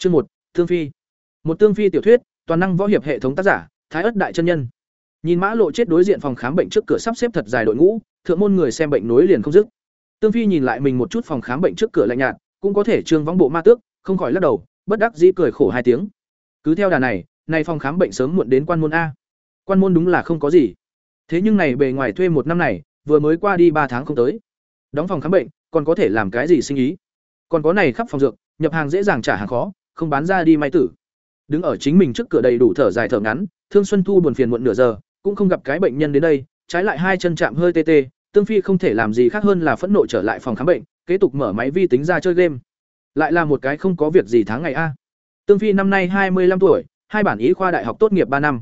Chương một, Tương Phi. Một Tương Phi tiểu thuyết, toàn năng võ hiệp hệ thống tác giả, Thái ất đại chân nhân. Nhìn Mã Lộ chết đối diện phòng khám bệnh trước cửa sắp xếp thật dài đội ngũ, thượng môn người xem bệnh nối liền không dứt. Tương Phi nhìn lại mình một chút phòng khám bệnh trước cửa lạnh nhạt, cũng có thể trương vắng bộ ma tước, không khỏi lắc đầu, bất đắc dĩ cười khổ hai tiếng. Cứ theo đà này, này phòng khám bệnh sớm muộn đến quan môn a. Quan môn đúng là không có gì. Thế nhưng này bề ngoài thuê một năm này, vừa mới qua đi ba tháng không tới. Đóng phòng khám bệnh, còn có thể làm cái gì sinh ý? Còn có này khắp phòng dược, nhập hàng dễ dàng trả hàng khó, không bán ra đi may tử. Đứng ở chính mình trước cửa đầy đủ thở dài thở ngắn, Thương Xuân Thu buồn phiền muộn nửa giờ, cũng không gặp cái bệnh nhân đến đây, trái lại hai chân chạm hơi tê tê, Tương Phi không thể làm gì khác hơn là phẫn nộ trở lại phòng khám bệnh, kế tục mở máy vi tính ra chơi game. Lại là một cái không có việc gì tháng ngày a. Tương Phi năm nay hai mươi 25 tuổi, hai bản ý khoa đại học tốt nghiệp ba năm.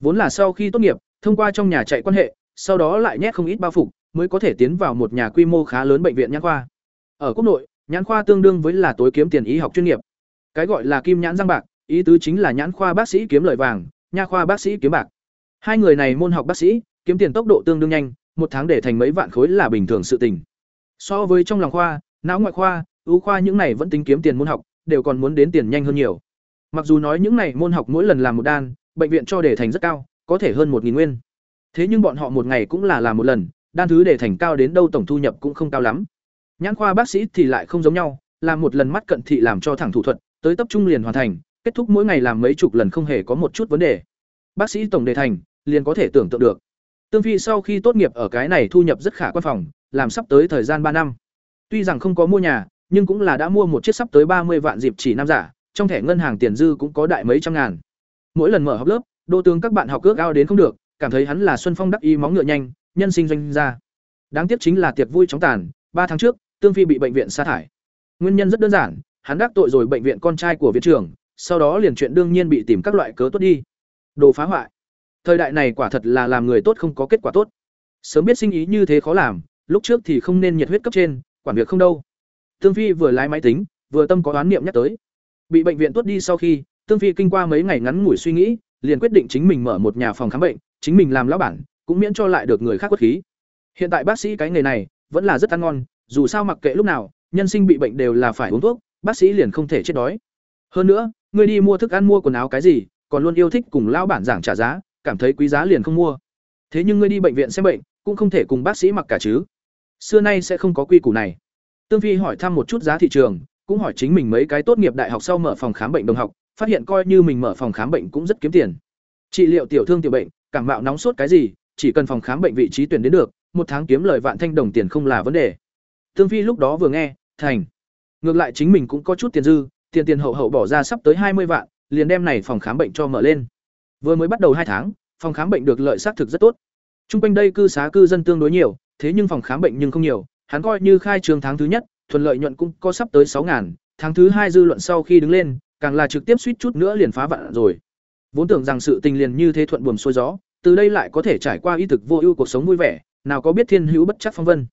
Vốn là sau khi tốt nghiệp, thông qua trong nhà chạy quan hệ, sau đó lại nhét không ít bao phục, mới có thể tiến vào một nhà quy mô khá lớn bệnh viện nhãn khoa. Ở quốc nội, nhãn khoa tương đương với là tối kiếm tiền y học chuyên nghiệp. Cái gọi là kim nhãn răng bạc, ý tứ chính là nhãn khoa bác sĩ kiếm lợi vàng, nha khoa bác sĩ kiếm bạc. Hai người này môn học bác sĩ, kiếm tiền tốc độ tương đương nhanh, một tháng để thành mấy vạn khối là bình thường sự tình. So với trong lòng khoa, não ngoại khoa, ưu khoa những này vẫn tính kiếm tiền môn học, đều còn muốn đến tiền nhanh hơn nhiều. Mặc dù nói những này môn học mỗi lần làm một đan, bệnh viện cho để thành rất cao, có thể hơn một nghìn nguyên. Thế nhưng bọn họ một ngày cũng là làm một lần, đan thứ để thành cao đến đâu tổng thu nhập cũng không cao lắm. Nhãn khoa bác sĩ thì lại không giống nhau, làm một lần mắt cận thị làm cho thẳng thủ thuật, tới tập trung liền hoàn thành, kết thúc mỗi ngày làm mấy chục lần không hề có một chút vấn đề. Bác sĩ tổng đề thành, liền có thể tưởng tượng được. Tương Phi sau khi tốt nghiệp ở cái này thu nhập rất khả quan phòng, làm sắp tới thời gian ba năm. Tuy rằng không có mua nhà, nhưng cũng là đã mua một chiếc sắp tới ba mươi vạn dịp chỉ năm giả, trong thẻ ngân hàng tiền dư cũng có đại mấy trăm ngàn. Mỗi lần mở học lớp, đô tướng các bạn học cước ao đến không được, cảm thấy hắn là Xuân Phong đắc ý móng ngựa nhanh, nhân sinh doanh gia. Đáng tiếc chính là tiệc vui chóng tàn, ba tháng trước, Tương Phi bị bệnh viện sa thải. Nguyên nhân rất đơn giản, hắn đắc tội rồi bệnh viện con trai của viện trưởng, sau đó liền chuyện đương nhiên bị tìm các loại cớ tốt đi. Đồ phá hoại. Thời đại này quả thật là làm người tốt không có kết quả tốt. Sớm biết sinh ý như thế khó làm, lúc trước thì không nên nhiệt huyết cấp trên, quản việc không đâu. Tương Phi vừa lái máy tính, vừa tâm có đoán niệm nhắc tới. Bị bệnh viện tuốt đi sau khi, Tương Phi kinh qua mấy ngày ngắn ngủi suy nghĩ, liền quyết định chính mình mở một nhà phòng khám bệnh, chính mình làm lão bản, cũng miễn cho lại được người khác quất khí. Hiện tại bác sĩ cái nghề này vẫn là rất ăn ngon, dù sao mặc kệ lúc nào, nhân sinh bị bệnh đều là phải uống thuốc, bác sĩ liền không thể chết đói. Hơn nữa, người đi mua thức ăn mua quần áo cái gì, còn luôn yêu thích cùng lão bản giảng trả giá, cảm thấy quý giá liền không mua. Thế nhưng ngươi đi bệnh viện xem bệnh, cũng không thể cùng bác sĩ mặc cả chứ. Xưa nay sẽ không có quy củ này. Tương Phi hỏi thăm một chút giá thị trường, cũng hỏi chính mình mấy cái tốt nghiệp đại học sau mở phòng khám bệnh đồng học, phát hiện coi như mình mở phòng khám bệnh cũng rất kiếm tiền. Trị liệu tiểu thương tiểu bệnh, cảm mạo nóng sốt cái gì, chỉ cần phòng khám bệnh vị trí tuyển đến được, một tháng kiếm lời vạn thanh đồng tiền không là vấn đề. Tương Phi lúc đó vừa nghe, thành. Ngược lại chính mình cũng có chút tiền dư, tiền tiền hậu hậu bỏ ra sắp tới hai mươi vạn, liền đem này phòng khám bệnh cho mở lên. Vừa mới bắt đầu hai tháng, phòng khám bệnh được lợi xác thực rất tốt. Trung quanh đây cư xá cư dân tương đối nhiều, thế nhưng phòng khám bệnh nhưng không nhiều, hắn coi như khai trương tháng thứ nhất, thuần lợi nhuận cũng có sắp tới sáu ngàn, tháng thứ hai dư luận sau khi đứng lên, càng là trực tiếp suýt chút nữa liền phá vạn rồi. Vốn tưởng rằng sự tình liền như thế thuận buồm xuôi gió, từ đây lại có thể trải qua y thực vô ưu cuộc sống vui vẻ, nào có biết thiên hữu bất chắc phong vân.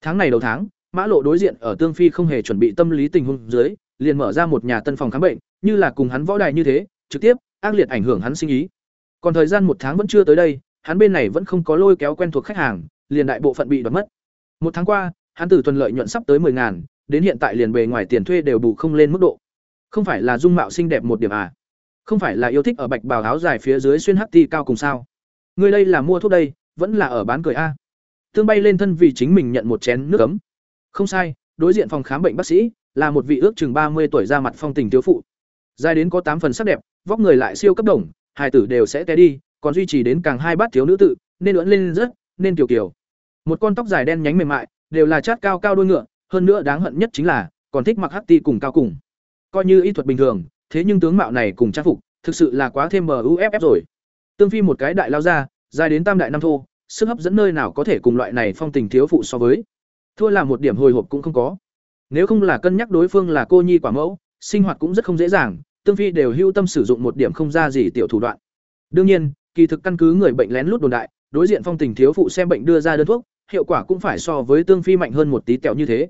Tháng này đầu tháng, Mã Lộ đối diện ở Tương Phi không hề chuẩn bị tâm lý tình huống dưới, liền mở ra một nhà tân phòng khám bệnh, như là cùng hắn võ đài như thế, trực tiếp ác liệt ảnh hưởng hắn sinh ý. Còn thời gian một tháng vẫn chưa tới đây, hắn bên này vẫn không có lôi kéo quen thuộc khách hàng, liền đại bộ phận bị đoạt mất. Một tháng qua, hắn từ tuần lợi nhuận sắp tới 10 ngàn, đến hiện tại liền bề ngoài tiền thuê đều bù không lên mức độ. Không phải là dung mạo xinh đẹp một điểm à? Không phải là yêu thích ở bạch bào áo dài phía dưới xuyên hắc ti cao cùng sao? Người đây là mua thuốc đây, vẫn là ở bán cười a. Tương bay lên thân vì chính mình nhận một chén nước ấm. Không sai, đối diện phòng khám bệnh bác sĩ là một vị ước chừng ba mươi tuổi ra mặt phong tình thiếu phụ. Dài đến có tám phần sắc đẹp, vóc người lại siêu cấp đồng, hai tử đều sẽ té đi, còn duy trì đến càng hai bát thiếu nữ tự, nên ưỡn lên rất, nên tiểu kiểu. Một con tóc dài đen nhánh mềm mại, đều là chát cao cao đuôi ngựa, hơn nữa đáng hận nhất chính là còn thích mặc hắc ti cùng cao cùng. Coi như y thuật bình thường, thế nhưng tướng mạo này cùng trang phục, thực sự là quá thêm MUFF rồi. Tương Phi một cái đại lao ra, dài đến tam đại năm thô, sức hấp dẫn nơi nào có thể cùng loại này phong tình thiếu phụ so với. Thua là một điểm hồi hộp cũng không có. Nếu không là cân nhắc đối phương là cô nhi quả mẫu, sinh hoạt cũng rất không dễ dàng, Tương Phi đều hưu tâm sử dụng một điểm không ra gì tiểu thủ đoạn. Đương nhiên, kỳ thực căn cứ người bệnh lén lút đồn đại, đối diện phong tình thiếu phụ xem bệnh đưa ra đơn thuốc, hiệu quả cũng phải so với Tương Phi mạnh hơn một tí tẹo như thế.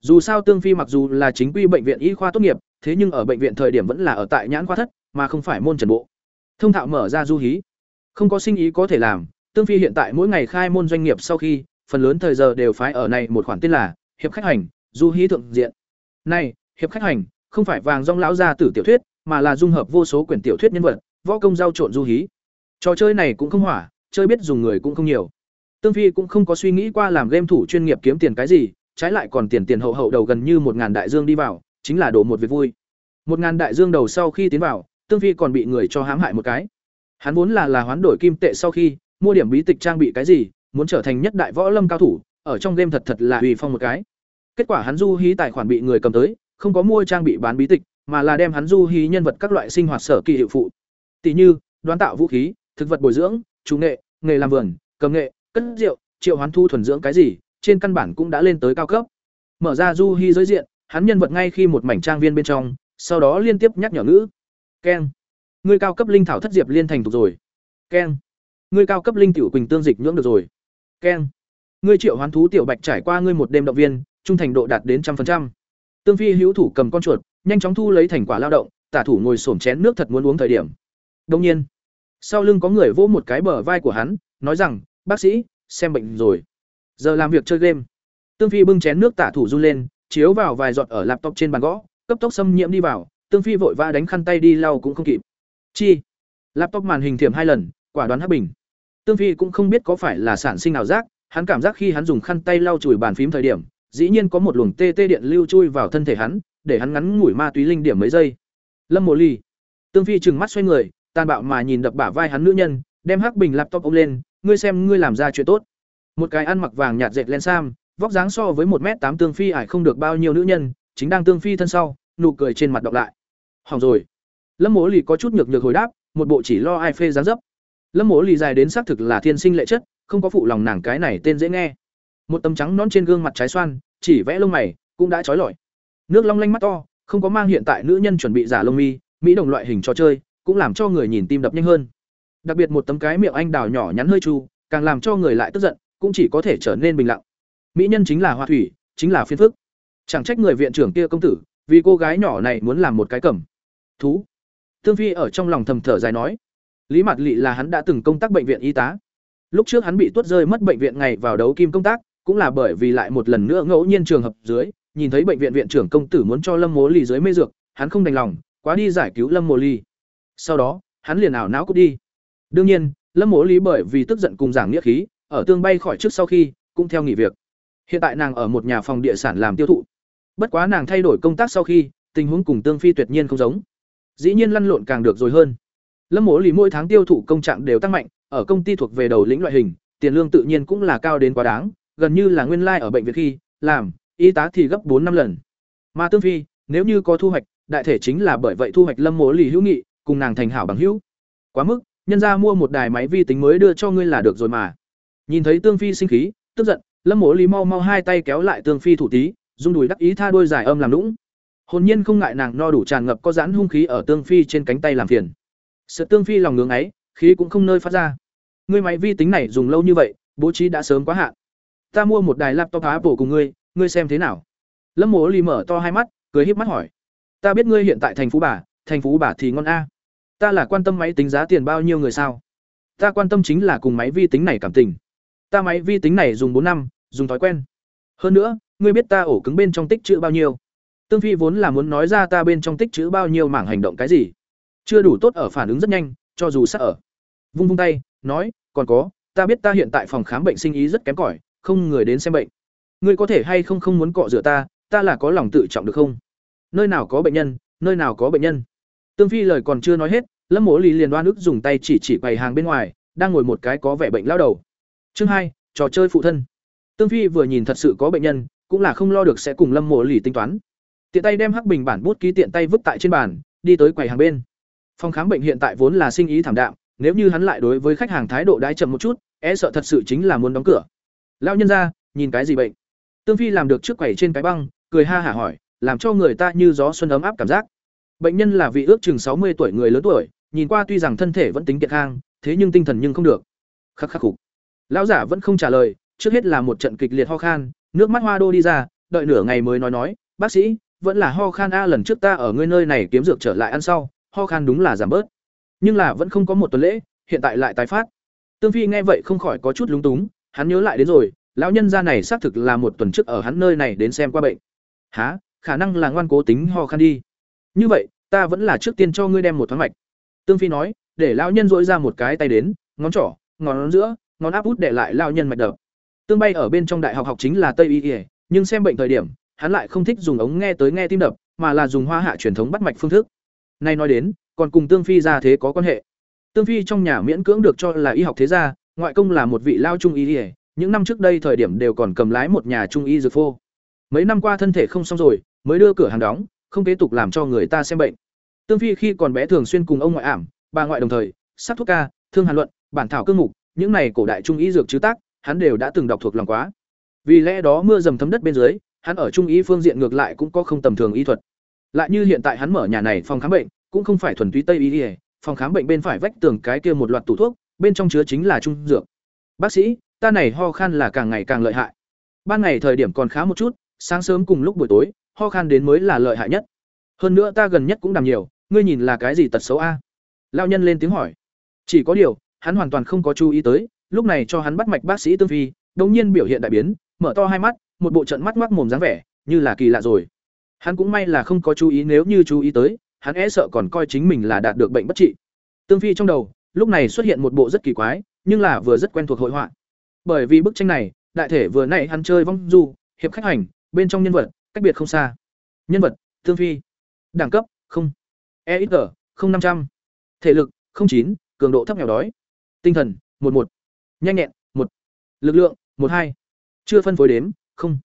Dù sao Tương Phi mặc dù là chính quy bệnh viện y khoa tốt nghiệp, thế nhưng ở bệnh viện thời điểm vẫn là ở tại nhãn khoa thất, mà không phải môn trần bộ. Thông thạo mở ra du hí, không có sinh ý có thể làm, Tương Phi hiện tại mỗi ngày khai môn doanh nghiệp sau khi, phần lớn thời giờ đều phái ở này một khoản tên là hiệp khách hành, du hí thượng diện. Này, hiệp khách hành, không phải vàng rong lão gia tử tiểu thuyết, mà là dung hợp vô số quyển tiểu thuyết nhân vật, võ công giao trộn du hí. Trò chơi này cũng không hỏa, chơi biết dùng người cũng không nhiều. Tương Phi cũng không có suy nghĩ qua làm game thủ chuyên nghiệp kiếm tiền cái gì, trái lại còn tiền tiền hậu hậu đầu gần như một ngàn đại dương đi vào, chính là đổ một việc vui. Một ngàn đại dương đầu sau khi tiến vào, Tương Phi còn bị người cho hãm hại một cái. Hắn vốn là là hoán đổi kim tệ sau khi mua điểm bí tịch trang bị cái gì, muốn trở thành nhất đại võ lâm cao thủ, ở trong game thật thật là uy phong một cái. Kết quả hắn du hí tài khoản bị người cầm tới, không có mua trang bị bán bí tịch, mà là đem hắn du hí nhân vật các loại sinh hoạt sở kỳ hiệu phụ. Tỷ như, đoán tạo vũ khí, thực vật bồi dưỡng, chủ nghệ, nghề làm vườn, cầm nghệ, cất rượu, triệu hoán thu thuần dưỡng cái gì, trên căn bản cũng đã lên tới cao cấp. Mở ra du hí giới diện, hắn nhân vật ngay khi một mảnh trang viên bên trong, sau đó liên tiếp nhắc nhở ngữ. Keng. Ngươi cao cấp linh thảo thất diệp liên thành tục rồi. Keng. Ngươi cao cấp linh tiểu quỳnh tương dịch nhưỡng được rồi. Keng. Ngươi triệu hoán thú tiểu bạch trải qua ngươi một đêm động viên, trung thành độ đạt đến trăm phần trăm. Tương Phi hữu thủ cầm con chuột, nhanh chóng thu lấy thành quả lao động, tả thủ ngồi xổm chén nước thật muốn uống thời điểm. đông nhiên, sau lưng có người vỗ một cái bờ vai của hắn, nói rằng, "Bác sĩ, xem bệnh rồi." Giờ làm việc chơi game. Tương Phi bưng chén nước tả thủ run lên, chiếu vào vài giọt ở laptop trên bàn gõ, cấp tốc xâm nhiễm đi vào, Tương Phi vội vã đánh khăn tay đi lau cũng không kịp. Chi? Laptop màn hình thiểm hai lần, quả đoán hấp bình. Tương Phi cũng không biết có phải là sản sinh nào giác, hắn cảm giác khi hắn dùng khăn tay lau chùi bàn phím thời điểm, dĩ nhiên có một luồng tê tê điện lưu chui vào thân thể hắn, để hắn ngắn ngủi ma túy linh điểm mấy giây. Lâm Mộ Ly. Tương Phi trừng mắt xoay người, tàn bạo mà nhìn đập bả vai hắn nữ nhân, đem hắc bình laptop ôm lên, ngươi xem ngươi làm ra chuyện tốt. Một cái ăn mặc vàng nhạt dệt len sam, vóc dáng so với một m tám Tương Phi ải không được bao nhiêu nữ nhân, chính đang Tương Phi thân sau, nụ cười trên mặt đọc lại. Hỏng rồi. Lâm Mộ Ly có chút nhược nhược hồi đáp, một bộ chỉ lo ai phê dáng dấp. Lâm Mộ lì dài đến xác thực là thiên sinh lệ chất, không có phụ lòng nàng cái này tên dễ nghe. Một tấm trắng nón trên gương mặt trái xoan chỉ vẽ lông mày cũng đã trói lọi. Nước long lanh mắt to không có mang hiện tại nữ nhân chuẩn bị giả lông mi mỹ đồng loại hình trò chơi cũng làm cho người nhìn tim đập nhanh hơn. Đặc biệt một tấm cái miệng anh đào nhỏ nhắn hơi chu càng làm cho người lại tức giận cũng chỉ có thể trở nên bình lặng. Mỹ nhân chính là hoa thủy chính là phiên phức. Chẳng trách người viện trưởng kia công tử vì cô gái nhỏ này muốn làm một cái cẩm. Thú. Tương phi ở trong lòng thầm thở dài nói lý mạt Lệ là hắn đã từng công tác bệnh viện y tá Lúc trước hắn bị tuốt rơi mất bệnh viện ngày vào đấu kim công tác, cũng là bởi vì lại một lần nữa ngẫu nhiên trường hợp dưới, nhìn thấy bệnh viện viện trưởng công tử muốn cho Lâm Mộ Ly dưới mê dược, hắn không đành lòng, quá đi giải cứu Lâm Mộ Ly. Sau đó, hắn liền ảo não cút đi. Đương nhiên, Lâm Mộ Ly bởi vì tức giận cùng giảng nghĩa khí, ở tương bay khỏi trước sau khi, cũng theo nghỉ việc. Hiện tại nàng ở một nhà phòng địa sản làm tiêu thụ. Bất quá nàng thay đổi công tác sau khi, tình huống cùng Tương Phi tuyệt nhiên không giống. Dĩ nhiên lăn lộn càng được rồi hơn. Lâm Mộ Lì mỗi tháng tiêu thụ công trạng đều tăng mạnh, ở công ty thuộc về đầu lĩnh loại hình, tiền lương tự nhiên cũng là cao đến quá đáng, gần như là nguyên lai like ở bệnh viện khi làm y tá thì gấp bốn năm lần. Mà Tương Phi, nếu như có thu hoạch, đại thể chính là bởi vậy thu hoạch Lâm Mộ Lì hữu nghị, cùng nàng thành hảo bằng hữu. Quá mức, nhân ra mua một đài máy vi tính mới đưa cho ngươi là được rồi mà. Nhìn thấy Tương Phi sinh khí, tức giận, Lâm Mộ Lì mau mau hai tay kéo lại Tương Phi thủ tí, dung đùi đắc ý tha đôi dài âm làm lũng. Hồn nhiên không ngại nàng no đủ tràn ngập có dán hung khí ở Tương Phi trên cánh tay làm phiền. Sự Tương Phi lòng ngưỡng ấy, khí cũng không nơi phát ra. Ngươi máy vi tính này dùng lâu như vậy, bố trí đã sớm quá hạn. Ta mua một đài laptop Apple cùng ngươi, ngươi xem thế nào? Lâm Mộ Ly mở to hai mắt, cười híp mắt hỏi. Ta biết ngươi hiện tại thành phố bà, thành phố bà thì ngon a. Ta là quan tâm máy tính giá tiền bao nhiêu người sao? Ta quan tâm chính là cùng máy vi tính này cảm tình. Ta máy vi tính này dùng bốn năm, dùng thói quen. Hơn nữa, ngươi biết ta ổ cứng bên trong tích trữ bao nhiêu? Tương Phi vốn là muốn nói ra ta bên trong tích trữ bao nhiêu mảng hành động cái gì, chưa đủ tốt ở phản ứng rất nhanh, cho dù sắc ở. Vung vung tay, nói, còn có, ta biết ta hiện tại phòng khám bệnh sinh ý rất kém cỏi, không người đến xem bệnh. Ngươi có thể hay không không muốn cọ rửa ta, ta là có lòng tự trọng được không? Nơi nào có bệnh nhân, nơi nào có bệnh nhân. Tương Phi lời còn chưa nói hết, Lâm Mộ Lý liền đoan ức dùng tay chỉ chỉ quầy hàng bên ngoài, đang ngồi một cái có vẻ bệnh lao đầu. Chương hai, trò chơi phụ thân. Tương Phi vừa nhìn thật sự có bệnh nhân, cũng là không lo được sẽ cùng Lâm Mộ Lý tính toán. Tiện tay đem hắc bình bản bút ký tiện tay vứt tại trên bàn, đi tới quầy hàng bên. Phòng khám bệnh hiện tại vốn là sinh ý thảm đạm, nếu như hắn lại đối với khách hàng thái độ đái chậm một chút e sợ thật sự chính là muốn đóng cửa. Lão nhân ra nhìn cái gì bệnh? Tương phi làm được trước quầy trên cái băng cười ha hả hỏi làm cho người ta như gió xuân ấm áp cảm giác. Bệnh nhân là vị ước chừng sáu mươi tuổi người lớn tuổi nhìn qua tuy rằng thân thể vẫn tính kiệt khang thế nhưng tinh thần nhưng không được. Khắc khắc khục. Lão giả vẫn không trả lời trước hết là một trận kịch liệt ho khan nước mắt hoa đô đi ra đợi nửa ngày mới nói nói bác sĩ vẫn là ho khan a lần trước ta ở ngươi nơi này kiếm dược trở lại ăn sau ho khan đúng là giảm bớt. Nhưng là vẫn không có một tuần lễ, hiện tại lại tái phát. Tương phi nghe vậy không khỏi có chút lúng túng, hắn nhớ lại đến rồi, lão nhân gia này xác thực là một tuần trước ở hắn nơi này đến xem qua bệnh. Há khả năng là ngoan cố tính ho khan đi. Như vậy, ta vẫn là trước tiên cho ngươi đem một thoáng mạch. Tương phi nói, để lão nhân dỗi ra một cái tay đến, ngón trỏ, ngón giữa, ngón áp út để lại lão nhân mạch đập. Tương bay ở bên trong đại học học chính là tây y ỉa nhưng xem bệnh thời điểm, hắn lại không thích dùng ống nghe tới nghe tim đập, mà là dùng hoa hạ truyền thống bắt mạch phương thức nay nói đến, còn cùng tương phi ra thế có quan hệ. Tương phi trong nhà miễn cưỡng được cho là y học thế gia, ngoại công là một vị lao trung y những năm trước đây thời điểm đều còn cầm lái một nhà trung y dược phô. Mấy năm qua thân thể không xong rồi, mới đưa cửa hàng đóng, không kế tục làm cho người ta xem bệnh. Tương phi khi còn bé thường xuyên cùng ông ngoại ảm, bà ngoại đồng thời sắc thuốc ca, thương hàn luận, bản thảo cương mục, những này cổ đại trung y dược chứ tác, hắn đều đã từng đọc thuộc lòng quá. Vì lẽ đó mưa dầm thấm đất bên dưới, hắn ở trung y phương diện ngược lại cũng có không tầm thường y thuật lại như hiện tại hắn mở nhà này phòng khám bệnh, cũng không phải thuần túy tây y phòng khám bệnh bên phải vách tường cái kia một loạt tủ thuốc, bên trong chứa chính là trung dược. Bác sĩ, ta này ho khan là càng ngày càng lợi hại. Ban ngày thời điểm còn khá một chút, sáng sớm cùng lúc buổi tối, ho khan đến mới là lợi hại nhất. Hơn nữa ta gần nhất cũng đàm nhiều, ngươi nhìn là cái gì tật xấu a? Lao nhân lên tiếng hỏi. Chỉ có điều, hắn hoàn toàn không có chú ý tới, lúc này cho hắn bắt mạch bác sĩ tương phi, đột nhiên biểu hiện đại biến, mở to hai mắt, một bộ trận mắt ngoác mồm dáng vẻ, như là kỳ lạ rồi hắn cũng may là không có chú ý nếu như chú ý tới, hắn e sợ còn coi chính mình là đạt được bệnh bất trị. Tương phi trong đầu, lúc này xuất hiện một bộ rất kỳ quái, nhưng là vừa rất quen thuộc hội họa. Bởi vì bức tranh này, đại thể vừa nãy hắn chơi vong du, hiệp khách hành, bên trong nhân vật, cách biệt không xa. Nhân vật, tương phi. Đẳng cấp, không. E ít g, không năm trăm. Thể lực, không chín, cường độ thấp nghèo đói. Tinh thần, một một. Nhanh nhẹn, một. Lực lượng, một hai. Chưa phân phối đếm, không.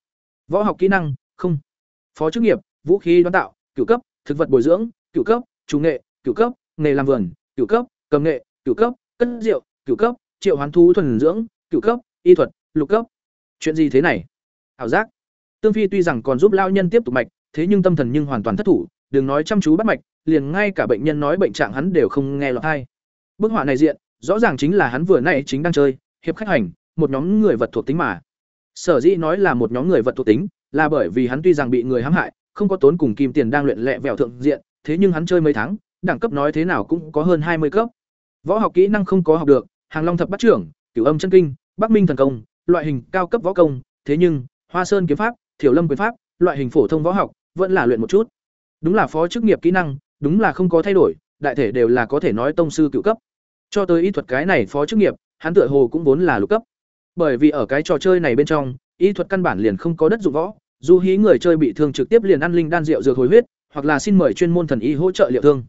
Võ học kỹ năng, không phó chức nghiệp, vũ khí đoán tạo cựu cấp, thực vật bồi dưỡng cựu cấp, chủ nghệ cựu cấp, nghề làm vườn cựu cấp, cầm nghệ cựu cấp, cất rượu cựu cấp, triệu hoán thú thuần dưỡng cựu cấp, y thuật, lục cấp. Chuyện gì thế này? Ảo giác. Tương phi tuy rằng còn giúp lao nhân tiếp tục mạch, thế nhưng tâm thần nhưng hoàn toàn thất thủ, đừng nói chăm chú bắt mạch, liền ngay cả bệnh nhân nói bệnh trạng hắn đều không nghe lọt hay bức họa này diện, rõ ràng chính là hắn vừa nãy chính đang chơi, hiệp khách hành, một nhóm người vật thuộc tính mà. Sở dĩ nói là một nhóm người vật thuộc tính là bởi vì hắn tuy rằng bị người hãm hại, không có tốn cùng kim tiền đang luyện lẹ vẹo thượng diện, thế nhưng hắn chơi mấy tháng, đẳng cấp nói thế nào cũng có hơn hai mươi cấp. Võ học kỹ năng không có học được, hàng long thập bắt trưởng, cửu âm chân kinh, bắc minh thần công, loại hình cao cấp võ công, thế nhưng, hoa sơn kiếm pháp, thiểu lâm quyền pháp, loại hình phổ thông võ học, vẫn là luyện một chút. Đúng là phó chức nghiệp kỹ năng, đúng là không có thay đổi, đại thể đều là có thể nói tông sư cựu cấp. Cho tới y thuật cái này phó chức nghiệp, hắn tựa hồ cũng vốn là lục cấp. Bởi vì ở cái trò chơi này bên trong, y thuật căn bản liền không có đất dụng võ dù hí người chơi bị thương trực tiếp liền ăn linh đan rượu dược hồi huyết, hoặc là xin mời chuyên môn thần y hỗ trợ liệu thương.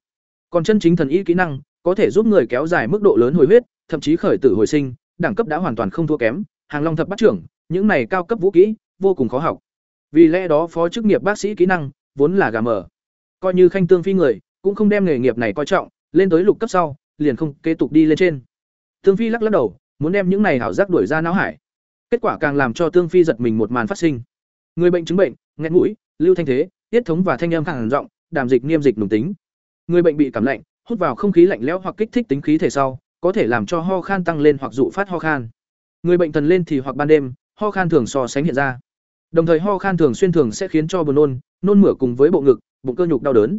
Còn chân chính thần y kỹ năng, có thể giúp người kéo dài mức độ lớn hồi huyết, thậm chí khởi tử hồi sinh, đẳng cấp đã hoàn toàn không thua kém, hàng long thập bắt trưởng, những này cao cấp vũ kỹ, vô cùng khó học. Vì lẽ đó phó chức nghiệp bác sĩ kỹ năng, vốn là gà mờ. Coi như khanh tương phi người, cũng không đem nghề nghiệp này coi trọng, lên tới lục cấp sau, liền không kế tục đi lên trên. Tương phi lắc lắc đầu, muốn đem những này hảo giác đuổi ra não hải. Kết quả càng làm cho tương phi giật mình một màn phát sinh người bệnh chứng bệnh nghẹt mũi, lưu thanh thế, tiết thống và thanh âm khẳng giọng, đàm dịch niêm dịch nùng tính. Người bệnh bị cảm lạnh, hút vào không khí lạnh lẽo hoặc kích thích tính khí thể sau, có thể làm cho ho khan tăng lên hoặc dụ phát ho khan. Người bệnh thần lên thì hoặc ban đêm, ho khan thường so sánh hiện ra. Đồng thời ho khan thường xuyên thường sẽ khiến cho buồn nôn nôn mửa cùng với bộ ngực, bụng cơ nhục đau đớn.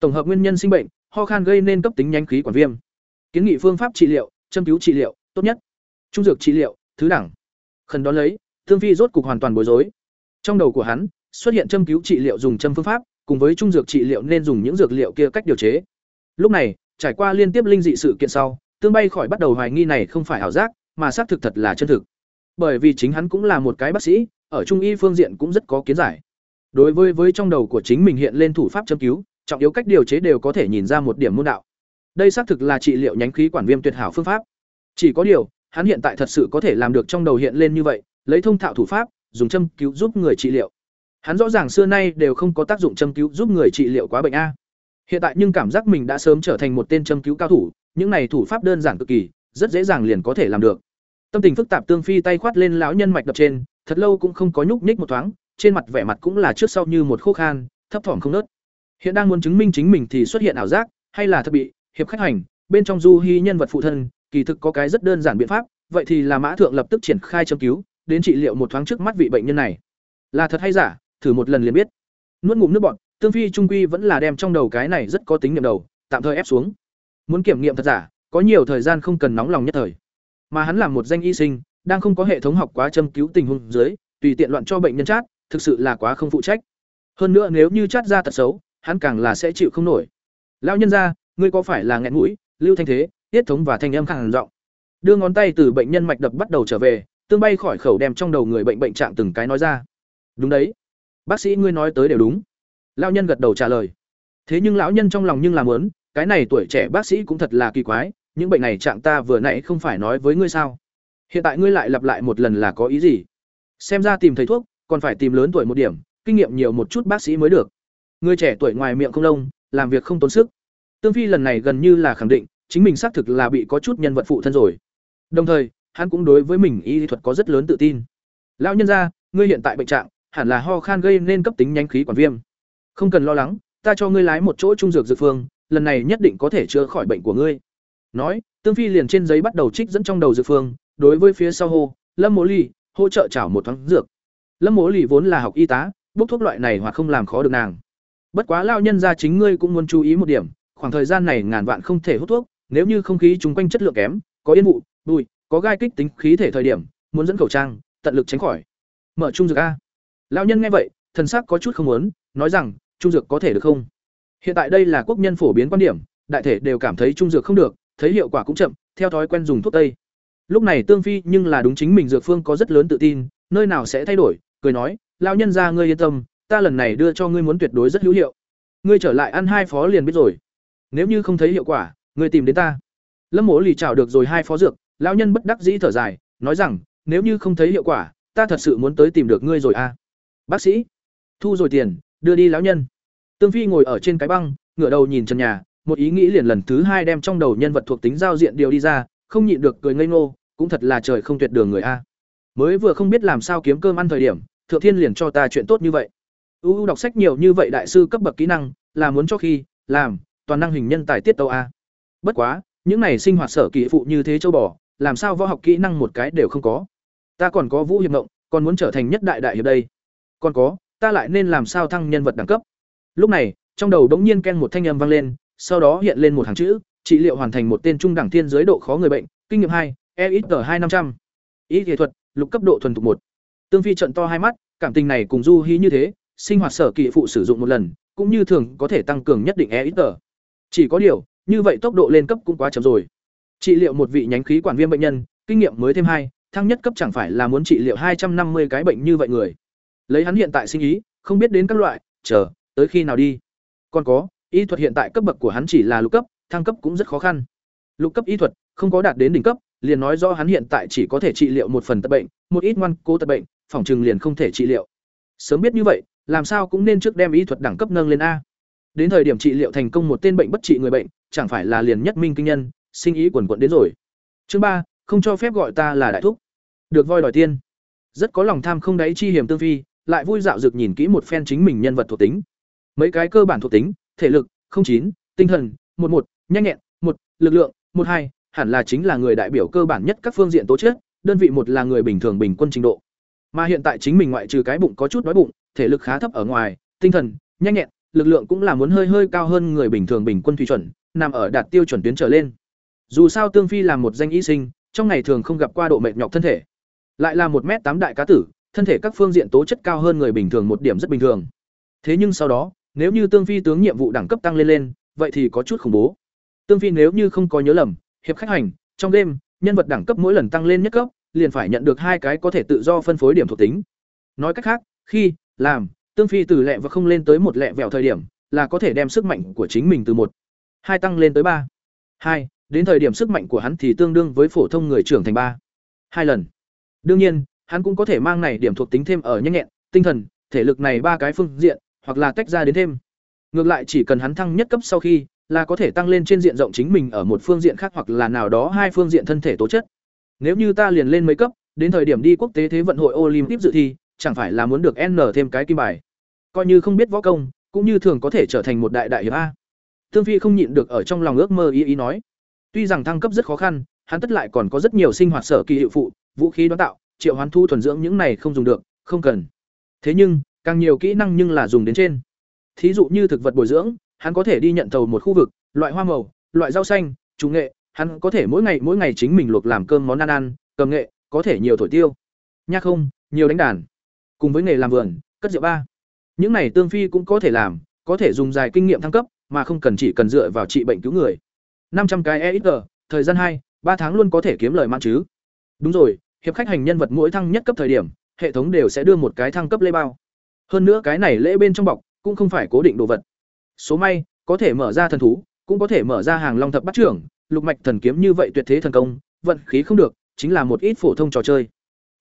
Tổng hợp nguyên nhân sinh bệnh, ho khan gây nên cấp tính nhánh khí quản viêm. Kiến nghị phương pháp trị liệu, châm cứu trị liệu, tốt nhất. Trung dược trị liệu, thứ đẳng. Khẩn đón lấy, thương phi rốt cục hoàn toàn bối rối trong đầu của hắn, xuất hiện châm cứu trị liệu dùng châm phương pháp, cùng với trung dược trị liệu nên dùng những dược liệu kia cách điều chế. Lúc này, trải qua liên tiếp linh dị sự kiện sau, tương bay khỏi bắt đầu hoài nghi này không phải ảo giác, mà xác thực thật là chân thực. Bởi vì chính hắn cũng là một cái bác sĩ, ở trung y phương diện cũng rất có kiến giải. Đối với với trong đầu của chính mình hiện lên thủ pháp châm cứu, trọng yếu cách điều chế đều có thể nhìn ra một điểm môn đạo. Đây xác thực là trị liệu nhánh khí quản viêm tuyệt hảo phương pháp. Chỉ có điều, hắn hiện tại thật sự có thể làm được trong đầu hiện lên như vậy, lấy thông thạo thủ pháp dùng châm cứu giúp người trị liệu. Hắn rõ ràng xưa nay đều không có tác dụng châm cứu giúp người trị liệu quá bệnh a. Hiện tại nhưng cảm giác mình đã sớm trở thành một tên châm cứu cao thủ, những này thủ pháp đơn giản cực kỳ, rất dễ dàng liền có thể làm được. Tâm tình phức tạp tương phi tay khoát lên lão nhân mạch đập trên, thật lâu cũng không có nhúc nhích một thoáng, trên mặt vẻ mặt cũng là trước sau như một khô khan, thấp thỏm không nớt. Hiện đang muốn chứng minh chính mình thì xuất hiện ảo giác, hay là thật bị hiệp khách hành, bên trong du hy nhân vật phụ thân, kỳ thực có cái rất đơn giản biện pháp, vậy thì là mã thượng lập tức triển khai châm cứu đến trị liệu một thoáng trước mắt vị bệnh nhân này. Là thật hay giả thử một lần liền biết. Nuốt ngụm nước bọt tương phi trung quy vẫn là đem trong đầu cái này rất có tính niệm đầu tạm thời ép xuống. Muốn kiểm nghiệm thật giả có nhiều thời gian không cần nóng lòng nhất thời. Mà hắn làm một danh y sinh đang không có hệ thống học quá châm cứu tình huống dưới tùy tiện loạn cho bệnh nhân chát thực sự là quá không phụ trách. Hơn nữa nếu như chát ra tật xấu hắn càng là sẽ chịu không nổi. Lão nhân gia, ngươi có phải là nghẹn mũi, lưu thanh thế, tiết thống và thanh âm khàn giọng. Đưa ngón tay từ bệnh nhân mạch đập bắt đầu trở về, tương bay khỏi khẩu đem trong đầu người bệnh bệnh trạng từng cái nói ra. Đúng đấy. Bác sĩ ngươi nói tới đều đúng. Lão nhân gật đầu trả lời. Thế nhưng lão nhân trong lòng nhưng làm muốn, cái này tuổi trẻ bác sĩ cũng thật là kỳ quái, những bệnh này trạng ta vừa nãy không phải nói với ngươi sao? Hiện tại ngươi lại lặp lại một lần là có ý gì? Xem ra tìm thầy thuốc, còn phải tìm lớn tuổi một điểm, kinh nghiệm nhiều một chút bác sĩ mới được. Người trẻ tuổi ngoài miệng không lông, làm việc không tốn sức. Tương Phi lần này gần như là khẳng định, chính mình xác thực là bị có chút nhân vật phụ thân rồi. Đồng thời, hắn cũng đối với mình y thuật có rất lớn tự tin. Lão nhân gia, ngươi hiện tại bệnh trạng, hẳn là ho khan gây nên cấp tính nhánh khí quản viêm. Không cần lo lắng, ta cho ngươi lái một chỗ trung dược dược phương, lần này nhất định có thể chữa khỏi bệnh của ngươi. Nói, Tương Phi liền trên giấy bắt đầu trích dẫn trong đầu dược phương, đối với phía sau hô, Lâm Mộ Ly, hỗ trợ chảo một thoáng dược. Lâm Mộ Ly vốn là học y tá, bốc thuốc loại này hoặc không làm khó được nàng. Bất quá lao nhân gia chính ngươi cũng muốn chú ý một điểm, khoảng thời gian này ngàn vạn không thể hút thuốc, nếu như không khí chúng quanh chất lượng kém, có yên vụ, bụi, có gai kích tính khí thể thời điểm, muốn dẫn khẩu trang, tận lực tránh khỏi. Mở trung dược a. Lão nhân nghe vậy, thần sắc có chút không muốn, nói rằng, trung dược có thể được không? Hiện tại đây là quốc nhân phổ biến quan điểm, đại thể đều cảm thấy trung dược không được, thấy hiệu quả cũng chậm, theo thói quen dùng thuốc tây. Lúc này Tương Phi nhưng là đúng chính mình dược phương có rất lớn tự tin, nơi nào sẽ thay đổi, cười nói, lão nhân gia ngươi yên tâm, ta lần này đưa cho ngươi muốn tuyệt đối rất hữu hiệu. Ngươi trở lại ăn hai phó liền biết rồi. Nếu như không thấy hiệu quả, ngươi tìm đến ta. Lâm mỗ lì trào được rồi hai phó dược, lão nhân bất đắc dĩ thở dài, nói rằng, nếu như không thấy hiệu quả, ta thật sự muốn tới tìm được ngươi rồi a. À. Bác sĩ, thu rồi tiền, đưa đi lão nhân. Tương Phi ngồi ở trên cái băng, ngửa đầu nhìn trần nhà, một ý nghĩ liền lần thứ hai đem trong đầu nhân vật thuộc tính giao diện điều đi ra, không nhịn được cười ngây ngô, cũng thật là trời không tuyệt đường người a. Mới vừa không biết làm sao kiếm cơm ăn thời điểm, Thượng Thiên liền cho ta chuyện tốt như vậy. UU đọc sách nhiều như vậy đại sư cấp bậc kỹ năng, là muốn cho khi làm toàn năng hình nhân tài tiết tấu a. Bất quá, những này sinh hoạt sở kỳ phụ như thế châu bò, làm sao võ học kỹ năng một cái đều không có. Ta còn có Vũ Hiệp Ngộng, còn muốn trở thành nhất đại đại hiệp đây. Còn có, ta lại nên làm sao thăng nhân vật đẳng cấp. Lúc này, trong đầu đống nhiên ken một thanh âm vang lên, sau đó hiện lên một hàng chữ, trị liệu hoàn thành một tên trung đẳng thiên giới độ khó người bệnh, kinh nghiệm hai, EXG hai năm trăm, Ý nghệ thuật, lục cấp độ thuần thục một. Tương Phi trận to hai mắt, cảm tình này cùng Du Hí như thế, sinh hoạt sở kỵ phụ sử dụng một lần, cũng như thường có thể tăng cường nhất định EXG. Chỉ có điều, như vậy tốc độ lên cấp cũng quá chậm rồi. Trị liệu một vị nhánh khí quản viêm bệnh nhân, kinh nghiệm mới thêm hai, thăng nhất cấp chẳng phải là muốn trị liệu hai trăm năm mươi cái bệnh như vậy người. Lấy hắn hiện tại sinh ý, không biết đến các loại, chờ, tới khi nào đi. Còn có, y thuật hiện tại cấp bậc của hắn chỉ là lục cấp, thăng cấp cũng rất khó khăn. Lục cấp y thuật không có đạt đến đỉnh cấp, liền nói do hắn hiện tại chỉ có thể trị liệu một phần tật bệnh, một ít ngoan cố tật bệnh, phòng trừng liền không thể trị liệu. Sớm biết như vậy, làm sao cũng nên trước đem y thuật đẳng cấp nâng lên a. Đến thời điểm trị liệu thành công một tên bệnh bất trị người bệnh, chẳng phải là liền nhất minh kinh nhân, sinh ý quần quận đến rồi. Chương ba, không cho phép gọi ta là đại thúc. Được voi đòi tiên. Rất có lòng tham không đáy chi hiểm tương phi, lại vui dạo dược nhìn kỹ một phen chính mình nhân vật thuộc tính. Mấy cái cơ bản thuộc tính, thể lực, chín, tinh thần, một một, nhanh nhẹn, một, lực lượng, một hai, hẳn là chính là người đại biểu cơ bản nhất các phương diện tố chất, đơn vị một là người bình thường bình quân trình độ. Mà hiện tại chính mình ngoại trừ cái bụng có chút đói bụng, thể lực khá thấp ở ngoài, tinh thần, nhanh nhẹn, lực lượng cũng là muốn hơi hơi cao hơn người bình thường bình quân thủy chuẩn, nằm ở đạt tiêu chuẩn tuyến trở lên. Dù sao Tương Phi là một danh y sinh, trong ngày thường không gặp qua độ mệt nhọc thân thể, lại là một m tám đại cá tử, thân thể các phương diện tố chất cao hơn người bình thường một điểm rất bình thường. Thế nhưng sau đó, nếu như Tương Phi tướng nhiệm vụ đẳng cấp tăng lên lên, vậy thì có chút khủng bố. Tương Phi nếu như không có nhớ lầm, hiệp khách hành, trong đêm, nhân vật đẳng cấp mỗi lần tăng lên nhất cấp, liền phải nhận được hai cái có thể tự do phân phối điểm thuộc tính. Nói cách khác, khi làm Tương Phi từ lẹ và không lên tới một lẹ vẹo thời điểm, là có thể đem sức mạnh của chính mình từ một hai tăng lên tới ba hai đến thời điểm sức mạnh của hắn thì tương đương với phổ thông người trưởng thành ba hai lần. Đương nhiên, hắn cũng có thể mang này điểm thuộc tính thêm ở nhanh nhẹn, tinh thần, thể lực này ba cái phương diện, hoặc là tách ra đến thêm. Ngược lại chỉ cần hắn thăng nhất cấp sau khi, là có thể tăng lên trên diện rộng chính mình ở một phương diện khác hoặc là nào đó hai phương diện thân thể tố chất. Nếu như ta liền lên mấy cấp, đến thời điểm đi quốc tế thế vận hội Olympic dự thi, chẳng phải là muốn được N thêm cái kim bài. Coi như không biết võ công, cũng như thường có thể trở thành một đại đại hiệp a. Tương Phi không nhịn được ở trong lòng ước mơ ý ý nói. Tuy rằng thăng cấp rất khó khăn, hắn tất lại còn có rất nhiều sinh hoạt sở kỳ hiệu phụ, vũ khí đoán tạo, triệu hoán thu thuần dưỡng những này không dùng được, không cần. Thế nhưng, càng nhiều kỹ năng nhưng là dùng đến trên. Thí dụ như thực vật bồi dưỡng, hắn có thể đi nhận tàu một khu vực, loại hoa màu, loại rau xanh, chủ nghệ, hắn có thể mỗi ngày mỗi ngày chính mình luộc làm cơm món ăn ăn, cầm nghệ, có thể nhiều thổi tiêu. Nha không, nhiều đánh đàn. Cùng với nghề làm vườn, cất rượu ba. Những này tương phi cũng có thể làm, có thể dùng dài kinh nghiệm thăng cấp, mà không cần chỉ cần dựa vào trị bệnh cứu người năm trăm cái EXP, thời gian hai, ba tháng luôn có thể kiếm lời mãn chứ. Đúng rồi, hiệp khách hành nhân vật mỗi thăng nhất cấp thời điểm, hệ thống đều sẽ đưa một cái thăng cấp lễ bao. Hơn nữa cái này lễ bên trong bọc cũng không phải cố định đồ vật. Số may, có thể mở ra thần thú, cũng có thể mở ra hàng long thập bắt trưởng, lục mạch thần kiếm như vậy tuyệt thế thần công, vận khí không được, chính là một ít phổ thông trò chơi.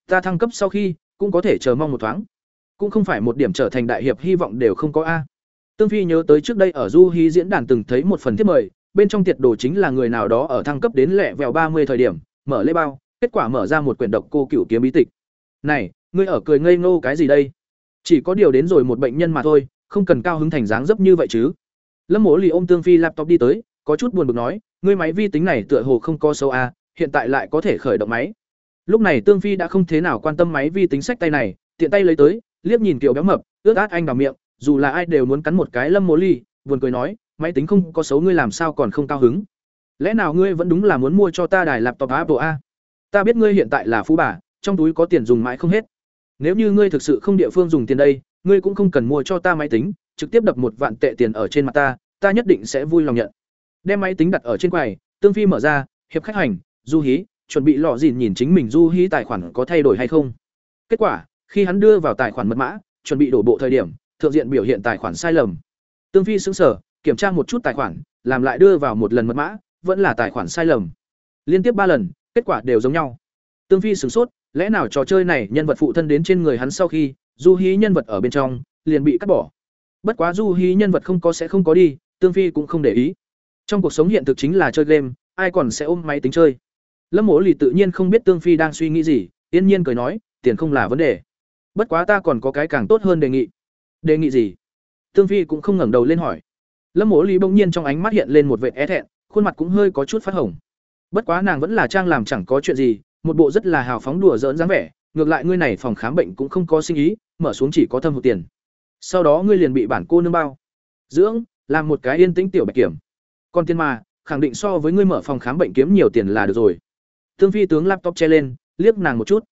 Ta thăng cấp sau khi, cũng có thể chờ mong một thoáng. Cũng không phải một điểm trở thành đại hiệp hy vọng đều không có a. Tương Phi nhớ tới trước đây ở Du Hí diễn đàn từng thấy một phần thiết mời, bên trong tiệt đồ chính là người nào đó ở thăng cấp đến lẹ vèo ba mươi thời điểm, mở lễ bao, kết quả mở ra một quyển độc cô cửu kiếm bí tịch. Này, ngươi ở cười ngây ngô cái gì đây? Chỉ có điều đến rồi một bệnh nhân mà thôi, không cần cao hứng thành dáng dấp như vậy chứ. Lâm Mộ Lì ôm Tương Phi laptop đi tới, có chút buồn bực nói, ngươi máy vi tính này tựa hồ không có xấu a, hiện tại lại có thể khởi động máy. Lúc này Tương Phi đã không thế nào quan tâm máy vi tính sách tay này, tiện tay lấy tới, liếc nhìn tiểu béo mập, ướt át anh vào miệng, dù là ai đều muốn cắn một cái Lâm Mộ Ly, buồn cười nói, máy tính không có xấu ngươi làm sao còn không cao hứng? Lẽ nào ngươi vẫn đúng là muốn mua cho ta đài laptop Apple a? Ta biết ngươi hiện tại là phú bà, trong túi có tiền dùng mãi không hết. Nếu như ngươi thực sự không địa phương dùng tiền đây, ngươi cũng không cần mua cho ta máy tính, trực tiếp đập một vạn tệ tiền ở trên mặt ta, ta nhất định sẽ vui lòng nhận. Đem máy tính đặt ở trên quầy, Tương Phi mở ra, hiệp khách hành, Du Hí, chuẩn bị lọ dìn nhìn chính mình Du Hí tài khoản có thay đổi hay không. Kết quả, khi hắn đưa vào tài khoản mật mã, chuẩn bị đổ bộ thời điểm, thượng diện biểu hiện tài khoản sai lầm. Tương Phi sững sờ, kiểm tra một chút tài khoản, làm lại đưa vào một lần mật mã, vẫn là tài khoản sai lầm. Liên tiếp ba lần, kết quả đều giống nhau. Tương Phi sửng sốt, lẽ nào trò chơi này nhân vật phụ thân đến trên người hắn sau khi, Du Hí nhân vật ở bên trong, liền bị cắt bỏ. Bất quá Du Hí nhân vật không có sẽ không có đi, Tương Phi cũng không để ý. Trong cuộc sống hiện thực chính là chơi game, ai còn sẽ ôm máy tính chơi. Lâm mỗ Lì tự nhiên không biết Tương Phi đang suy nghĩ gì, yên nhiên cười nói, tiền không là vấn đề. Bất quá ta còn có cái càng tốt hơn đề nghị. Đề nghị gì? Tương Phi cũng không ngẩng đầu lên hỏi. Lâm Mộ Lý bỗng nhiên trong ánh mắt hiện lên một vệt é e thẹn, khuôn mặt cũng hơi có chút phát hồng. Bất quá nàng vẫn là trang làm chẳng có chuyện gì, một bộ rất là hào phóng đùa giỡn dáng vẻ, ngược lại ngươi này phòng khám bệnh cũng không có sinh ý, mở xuống chỉ có thâm hụt tiền. Sau đó ngươi liền bị bản cô nương bao. Dưỡng, làm một cái yên tĩnh tiểu bạch kiểm. Còn tiền mà, khẳng định so với ngươi mở phòng khám bệnh kiếm nhiều tiền là được rồi. Tương Phi tướng laptop che lên, liếc nàng một chút.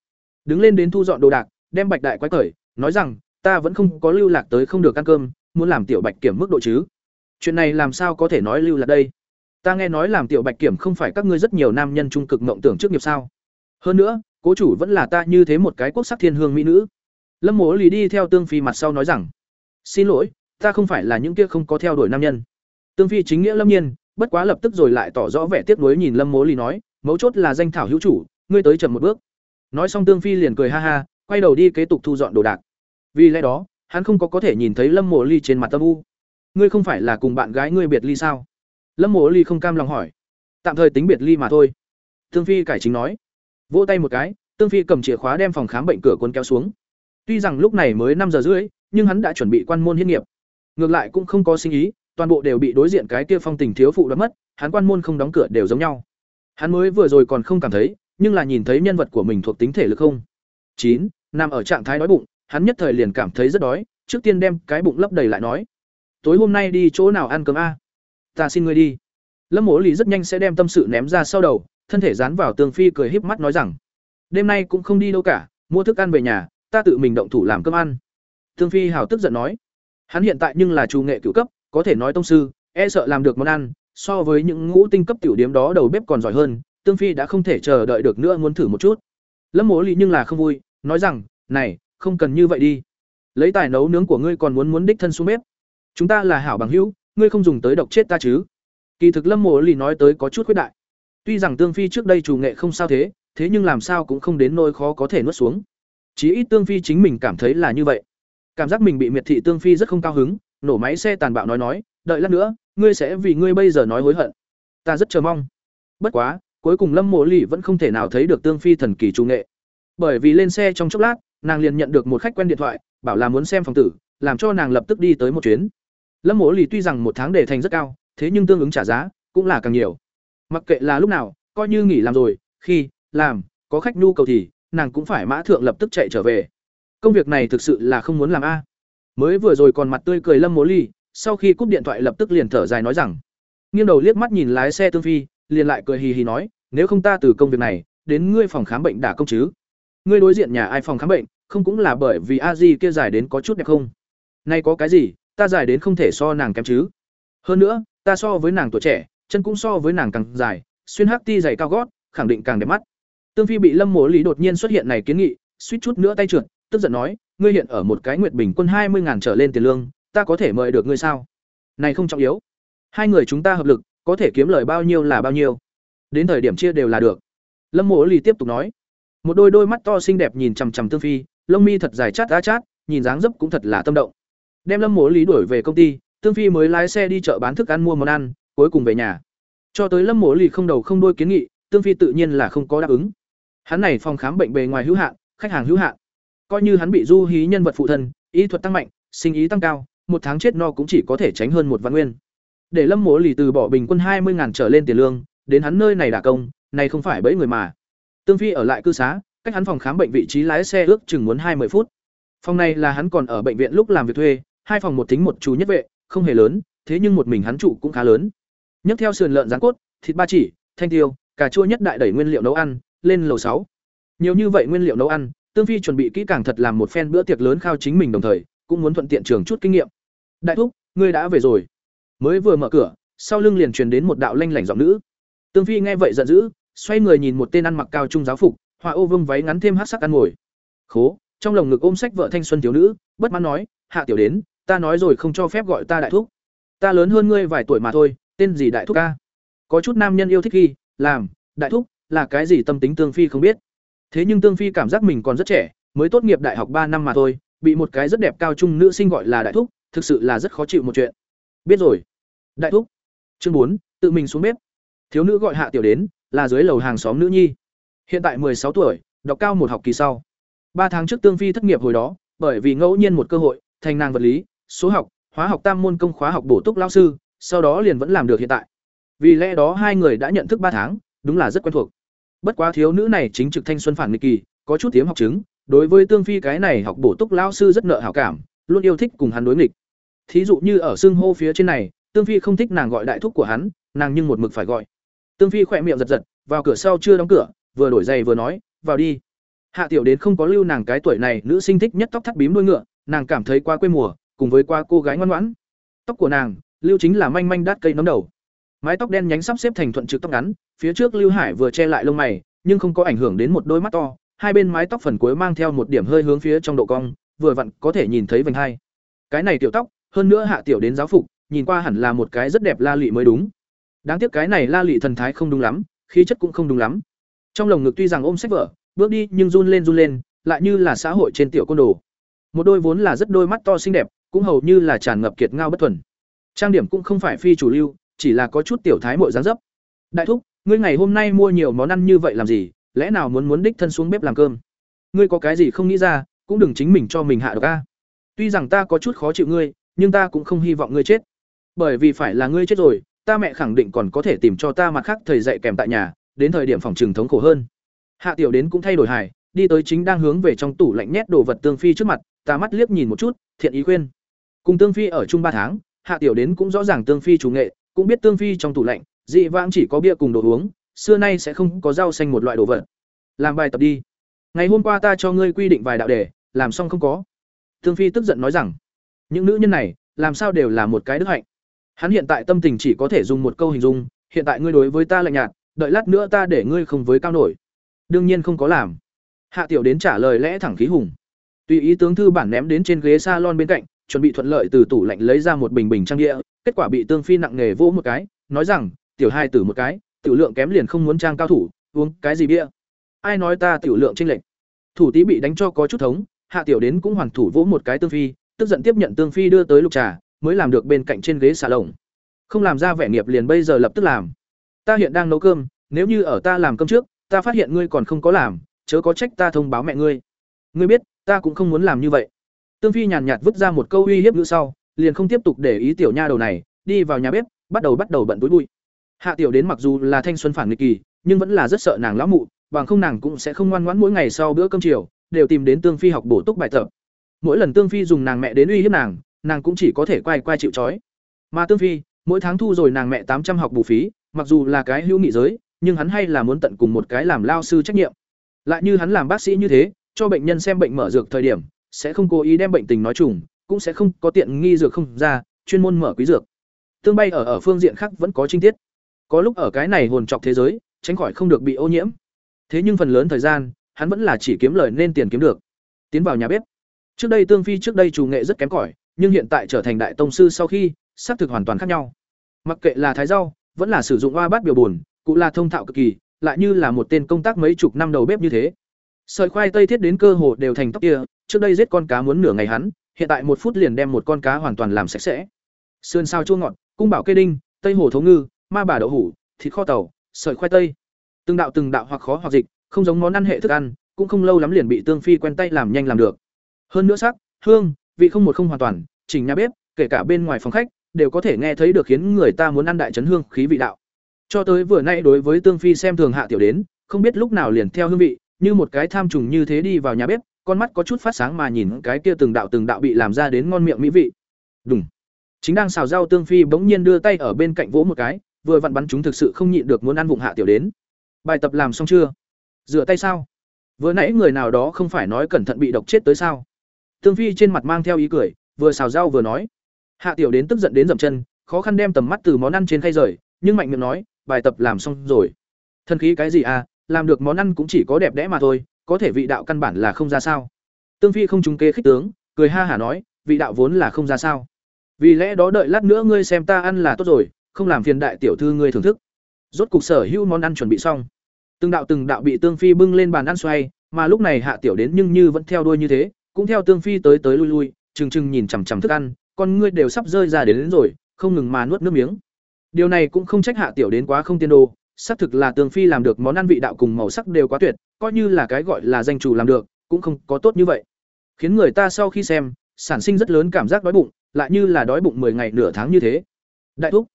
Đứng lên đến thu dọn đồ đạc, đem Bạch Đại quái cởi, nói rằng, ta vẫn không có lưu lạc tới không được ăn cơm, muốn làm tiểu Bạch kiểm mức độ chứ. Chuyện này làm sao có thể nói lưu là đây? Ta nghe nói làm tiểu Bạch kiểm không phải các ngươi rất nhiều nam nhân trung cực mộng tưởng trước nghiệp sao? Hơn nữa, cố chủ vẫn là ta như thế một cái quốc sắc thiên hương mỹ nữ. Lâm mố lì đi theo Tương Phi mặt sau nói rằng, xin lỗi, ta không phải là những kia không có theo đuổi nam nhân. Tương Phi chính nghĩa lâm nhiên, bất quá lập tức rồi lại tỏ rõ vẻ tiếc nuối nhìn Lâm mố lì nói, mấu chốt là danh thảo hữu chủ, ngươi tới chậm một bước. Nói xong Tương Phi liền cười ha ha, quay đầu đi kế tục thu dọn đồ đạc. Vì lẽ đó, hắn không có có thể nhìn thấy Lâm Mộ Ly trên mặt tâm u. Ngươi không phải là cùng bạn gái ngươi biệt ly sao? Lâm Mộ Ly không cam lòng hỏi. Tạm thời tính biệt ly mà thôi. Tương Phi cải chính nói. Vỗ tay một cái, Tương Phi cầm chìa khóa đem phòng khám bệnh cửa cuốn kéo xuống. Tuy rằng lúc này mới năm giờ rưỡi, nhưng hắn đã chuẩn bị quan môn hiến nghiệp. Ngược lại cũng không có sinh ý, toàn bộ đều bị đối diện cái kia phong tình thiếu phụ đã mất, hắn quan môn không đóng cửa đều giống nhau. Hắn mới vừa rồi còn không cảm thấy, nhưng là nhìn thấy nhân vật của mình thuộc tính thể lực không. chín nằm ở trạng thái đói bụng, hắn nhất thời liền cảm thấy rất đói, trước tiên đem cái bụng lấp đầy lại nói: "Tối hôm nay đi chỗ nào ăn cơm a? Ta xin ngươi đi." Lâm Mộ Lý rất nhanh sẽ đem tâm sự ném ra sau đầu, thân thể dán vào Tường Phi cười híp mắt nói rằng: "Đêm nay cũng không đi đâu cả, mua thức ăn về nhà, ta tự mình động thủ làm cơm ăn." Tường Phi hào tức giận nói: Hắn hiện tại nhưng là chủ nghệ cửu cấp, có thể nói tông sư, e sợ làm được món ăn, so với những ngũ tinh cấp tiểu điếm đó đầu bếp còn giỏi hơn, Tương Phi đã không thể chờ đợi được nữa muốn thử một chút. Lâm Mộ Lý nhưng là không vui, nói rằng, "Này, không cần như vậy đi. Lấy tài nấu nướng của ngươi còn muốn muốn đích thân xuống bếp. Chúng ta là hảo bằng hữu, ngươi không dùng tới độc chết ta chứ?" Kỳ thực Lâm Mộ lì nói tới có chút khuyết đại. Tuy rằng Tương Phi trước đây chủ nghệ không sao thế, thế nhưng làm sao cũng không đến nỗi khó có thể nuốt xuống. Chí ít Tương Phi chính mình cảm thấy là như vậy. Cảm giác mình bị miệt thị Tương Phi rất không cao hứng, nổ máy xe tàn bạo nói nói, "Đợi lát nữa, ngươi sẽ vì ngươi bây giờ nói hối hận." Ta rất chờ mong. Bất quá, cuối cùng Lâm Mộ lì vẫn không thể nào thấy được Tương Phi thần kỳ chủ nghệ. Bởi vì lên xe trong chốc lát, nàng liền nhận được một khách quen điện thoại, bảo là muốn xem phòng tử, làm cho nàng lập tức đi tới một chuyến. Lâm Mộ Ly tuy rằng một tháng để thành rất cao, thế nhưng tương ứng trả giá cũng là càng nhiều. Mặc kệ là lúc nào, coi như nghỉ làm rồi, khi làm có khách nhu cầu thì nàng cũng phải mã thượng lập tức chạy trở về. Công việc này thực sự là không muốn làm a. Mới vừa rồi còn mặt tươi cười Lâm Mộ Ly, sau khi cúp điện thoại lập tức liền thở dài nói rằng, nghiêng đầu liếc mắt nhìn lái xe Tương Phi, liền lại cười hì hì nói, nếu không ta từ công việc này đến ngươi phòng khám bệnh đả công chứ ngươi đối diện nhà ai phòng khám bệnh không cũng là bởi vì a di kia giải đến có chút đẹp không nay có cái gì ta dài đến không thể so nàng kém chứ. Hơn nữa, ta so với nàng tuổi trẻ, chân cũng so với nàng càng dài, xuyên hắc ti giày cao gót, khẳng định càng đẹp mắt. Tương phi bị lâm Mỗ lý đột nhiên xuất hiện này kiến nghị, suýt chút nữa tay trượt, tức giận nói, ngươi hiện ở một cái nguyệt bình quân hai mươi ngàn trở lên tiền lương, ta có thể mời được ngươi sao? Này không trọng yếu. Hai người chúng ta hợp lực, có thể kiếm lời bao nhiêu là bao nhiêu. Đến thời điểm chia đều là được. Lâm mộ lý tiếp tục nói. Một đôi đôi mắt to xinh đẹp nhìn chằm chằm tương phi, lông mi thật dài chát á chát, nhìn dáng dấp cũng thật là tâm động đem lâm mộ lý đuổi về công ty, tương phi mới lái xe đi chợ bán thức ăn mua món ăn, cuối cùng về nhà. Cho tới lâm mộ lý không đầu không đuôi kiến nghị, tương phi tự nhiên là không có đáp ứng. Hắn này phòng khám bệnh bề ngoài hữu hạn, khách hàng hữu hạn. Coi như hắn bị du hí nhân vật phụ thân ý thuật tăng mạnh, sinh ý tăng cao, một tháng chết no cũng chỉ có thể tránh hơn một vạn nguyên. Để lâm mộ lì từ bỏ bình quân hai mươi ngàn trở lên tiền lương, đến hắn nơi này đả công, này không phải bẫy người mà. Tương phi ở lại cư xá, cách hắn phòng khám bệnh vị trí lái xe ước chừng muốn hai mươi phút. Phòng này là hắn còn ở bệnh viện lúc làm việc thuê hai phòng một thính một chú nhất vệ, không hề lớn, thế nhưng một mình hắn trụ cũng khá lớn. Nhấc theo sườn lợn rán cốt, thịt ba chỉ, thanh tiêu, cà chua nhất đại đẩy nguyên liệu nấu ăn, lên lầu sáu. Nhiều như vậy nguyên liệu nấu ăn, tương phi chuẩn bị kỹ càng thật làm một phen bữa tiệc lớn khao chính mình đồng thời, cũng muốn thuận tiện trường chút kinh nghiệm. Đại thúc, ngươi đã về rồi. Mới vừa mở cửa, sau lưng liền truyền đến một đạo lanh lảnh giọng nữ. Tương phi nghe vậy giận dữ, xoay người nhìn một tên ăn mặc cao trung giáo phục họa ô vương váy ngắn thêm hát sắc ăn ngồi. Khố, trong lồng ngực ôm sách vợ thanh xuân thiếu nữ, bất mãn nói, hạ tiểu đến ta nói rồi không cho phép gọi ta đại thúc. Ta lớn hơn ngươi vài tuổi mà thôi, tên gì đại thúc ca? Có chút nam nhân yêu thích ghi. làm, đại thúc, là cái gì tâm tính tương phi không biết. Thế nhưng tương phi cảm giác mình còn rất trẻ, mới tốt nghiệp đại học ba năm mà thôi, bị một cái rất đẹp cao trung nữ sinh gọi là đại thúc, thực sự là rất khó chịu một chuyện. Biết rồi. Đại thúc. Chương bốn, tự mình xuống bếp. Thiếu nữ gọi hạ tiểu đến, là dưới lầu hàng xóm nữ nhi. Hiện tại sáu tuổi, đọc cao một học kỳ sau. Ba tháng trước tương phi thất nghiệp hồi đó, bởi vì ngẫu nhiên một cơ hội, thành nàng vật lý số học, hóa học tam môn công khóa học bổ túc lao sư, sau đó liền vẫn làm được hiện tại. Vì lẽ đó hai người đã nhận thức ba tháng, đúng là rất quen thuộc. Bất quá thiếu nữ này chính trực thanh xuân phản nghịch kỳ, có chút tiếng học chứng, đối với tương phi cái này học bổ túc lao sư rất nợ hảo cảm, luôn yêu thích cùng hắn đối nghịch. Thí dụ như ở xương hô phía trên này, tương phi không thích nàng gọi đại thúc của hắn, nàng nhưng một mực phải gọi. Tương phi khỏe miệng giật giật, vào cửa sau chưa đóng cửa, vừa đổi giày vừa nói, vào đi. Hạ tiểu đến không có lưu nàng cái tuổi này, nữ sinh thích nhất tóc thắt bím đuôi ngựa, nàng cảm thấy quá quê mùa cùng với qua cô gái ngoan ngoãn. Tóc của nàng, lưu chính là manh manh đát cây nấm đầu. Mái tóc đen nhánh sắp xếp thành thuận trực tóc ngắn, phía trước lưu hải vừa che lại lông mày, nhưng không có ảnh hưởng đến một đôi mắt to. Hai bên mái tóc phần cuối mang theo một điểm hơi hướng phía trong độ cong, vừa vặn có thể nhìn thấy vành hai. Cái này tiểu tóc, hơn nữa hạ tiểu đến giáo phục, nhìn qua hẳn là một cái rất đẹp la lị mới đúng. Đáng tiếc cái này la lị thần thái không đúng lắm, khí chất cũng không đúng lắm. Trong lồng ngực tuy rằng ôm sách vở, bước đi nhưng run lên run lên, lại như là xã hội trên tiểu côn đồ. Một đôi vốn là rất đôi mắt to xinh đẹp cũng hầu như là tràn ngập kiệt ngao bất thuần. Trang điểm cũng không phải phi chủ lưu, chỉ là có chút tiểu thái mội dáng dấp. Đại thúc, ngươi ngày hôm nay mua nhiều món ăn như vậy làm gì? Lẽ nào muốn muốn đích thân xuống bếp làm cơm? Ngươi có cái gì không nghĩ ra, cũng đừng chính mình cho mình hạ độc a. Tuy rằng ta có chút khó chịu ngươi, nhưng ta cũng không hy vọng ngươi chết. Bởi vì phải là ngươi chết rồi, ta mẹ khẳng định còn có thể tìm cho ta mặt khác thầy dạy kèm tại nhà, đến thời điểm phòng trường thống khổ hơn. Hạ tiểu đến cũng thay đổi hài, đi tới chính đang hướng về trong tủ lạnh nhét đồ vật tương phi trước mặt, ta mắt liếc nhìn một chút, thiện ý khuyên cùng tương phi ở chung ba tháng, hạ tiểu đến cũng rõ ràng tương phi chủ nghệ, cũng biết tương phi trong tủ lạnh, dị vãng chỉ có bia cùng đồ uống, xưa nay sẽ không có rau xanh một loại đồ vật. Làm bài tập đi. Ngày hôm qua ta cho ngươi quy định vài đạo đề, làm xong không có. Tương phi tức giận nói rằng, những nữ nhân này, làm sao đều là một cái đức hạnh. Hắn hiện tại tâm tình chỉ có thể dùng một câu hình dung, hiện tại ngươi đối với ta lạnh nhạt, đợi lát nữa ta để ngươi không với cao nổi. Đương nhiên không có làm. Hạ tiểu đến trả lời lẽ thẳng khí hùng. Tùy ý tướng thư bản ném đến trên ghế salon bên cạnh chuẩn bị thuận lợi từ tủ lạnh lấy ra một bình bình trang địa, kết quả bị tương phi nặng nghề vỗ một cái, nói rằng, tiểu hai tử một cái, tiểu lượng kém liền không muốn trang cao thủ, uống cái gì bia? Ai nói ta tiểu lượng chênh lệch? Thủ tí bị đánh cho có chút thống, hạ tiểu đến cũng hoàn thủ vỗ một cái tương phi, tức giận tiếp nhận tương phi đưa tới lục trà, mới làm được bên cạnh trên ghế xà lồng. Không làm ra vẻ nghiệp liền bây giờ lập tức làm. Ta hiện đang nấu cơm, nếu như ở ta làm cơm trước, ta phát hiện ngươi còn không có làm, chớ có trách ta thông báo mẹ ngươi. Ngươi biết, ta cũng không muốn làm như vậy tương phi nhàn nhạt vứt ra một câu uy hiếp nữa sau, liền không tiếp tục để ý tiểu nha đầu này, đi vào nhà bếp, bắt đầu bắt đầu bận túi bụi. Hạ tiểu đến mặc dù là thanh xuân phản nghịch kỳ, nhưng vẫn là rất sợ nàng lão mụ, bằng không nàng cũng sẽ không ngoan ngoãn mỗi ngày sau bữa cơm chiều, đều tìm đến tương phi học bổ túc bài tập. Mỗi lần tương phi dùng nàng mẹ đến uy hiếp nàng nàng cũng chỉ có thể quay quay chịu trói. Mà tương phi, mỗi tháng thu rồi nàng mẹ tám trăm học bù phí, mặc dù là cái hữu nghị giới, nhưng hắn hay là muốn tận cùng một cái làm lao sư trách nhiệm. Lại như hắn làm bác sĩ như thế, cho bệnh nhân xem bệnh mở dược thời điểm sẽ không cố ý đem bệnh tình nói trùng cũng sẽ không có tiện nghi dược không ra, chuyên môn mở quý dược. Tương bay ở ở phương diện khác vẫn có trinh tiết. Có lúc ở cái này hồn trọc thế giới, tránh khỏi không được bị ô nhiễm. Thế nhưng phần lớn thời gian, hắn vẫn là chỉ kiếm lời nên tiền kiếm được. Tiến vào nhà bếp. Trước đây Tương Phi trước đây chủ nghệ rất kém cỏi, nhưng hiện tại trở thành đại tông sư sau khi, xác thực hoàn toàn khác nhau. Mặc kệ là thái rau, vẫn là sử dụng hoa bát biểu buồn, cụ là thông thạo cực kỳ, lại như là một tên công tác mấy chục năm đầu bếp như thế. Sợi khoai tây thiết đến cơ hồ đều thành tóc kia, trước đây giết con cá muốn nửa ngày hắn, hiện tại một phút liền đem một con cá hoàn toàn làm sạch sẽ. Sườn sao chua ngọt, cung bảo kê đinh, tây hồ thấu ngư, ma bà đậu hủ, thịt kho tàu, sợi khoai tây. Từng đạo từng đạo hoặc khó hoặc dịch, không giống món ăn hệ thức ăn, cũng không lâu lắm liền bị Tương Phi quen tay làm nhanh làm được. Hơn nữa sắc, hương, vị không một không hoàn toàn, chỉnh nhà bếp, kể cả bên ngoài phòng khách, đều có thể nghe thấy được khiến người ta muốn ăn đại chấn hương khí vị đạo. Cho tới vừa nay đối với Tương Phi xem thường hạ tiểu đến, không biết lúc nào liền theo hương vị, như một cái tham trùng như thế đi vào nhà bếp, con mắt có chút phát sáng mà nhìn cái kia từng đạo từng đạo bị làm ra đến ngon miệng mỹ vị. Đùng. Chính đang xào rau Tương Phi bỗng nhiên đưa tay ở bên cạnh vỗ một cái, vừa vặn bắn chúng thực sự không nhịn được muốn ăn vụng hạ tiểu đến. Bài tập làm xong chưa? Rửa tay sao? Vừa nãy người nào đó không phải nói cẩn thận bị độc chết tới sao? Tương Phi trên mặt mang theo ý cười, vừa xào rau vừa nói. Hạ tiểu đến tức giận đến dậm chân, khó khăn đem tầm mắt từ món ăn trên khay rời, nhưng mạnh miệng nói, bài tập làm xong rồi. Thân khí cái gì à, làm được món ăn cũng chỉ có đẹp đẽ mà thôi, có thể vị đạo căn bản là không ra sao. Tương Phi không trúng kế khích tướng, cười ha hả nói, vị đạo vốn là không ra sao. Vì lẽ đó đợi lát nữa ngươi xem ta ăn là tốt rồi, không làm phiền đại tiểu thư ngươi thưởng thức. Rốt cục sở hữu món ăn chuẩn bị xong. Từng đạo từng đạo bị Tương Phi bưng lên bàn ăn xoay, mà lúc này Hạ Tiểu đến nhưng như vẫn theo đuôi như thế, cũng theo Tương Phi tới tới lui lui, trừng trừng nhìn chằm chằm thức ăn, con ngươi đều sắp rơi ra đến, đến rồi, không ngừng mà nuốt nước miếng. Điều này cũng không trách Hạ Tiểu đến quá không tiên đồ, xác thực là Tương Phi làm được món ăn vị đạo cùng màu sắc đều quá tuyệt, coi như là cái gọi là danh chủ làm được, cũng không có tốt như vậy. Khiến người ta sau khi xem, sản sinh rất lớn cảm giác đói bụng, lại như là đói bụng 10 ngày nửa tháng như thế. Đại thúc,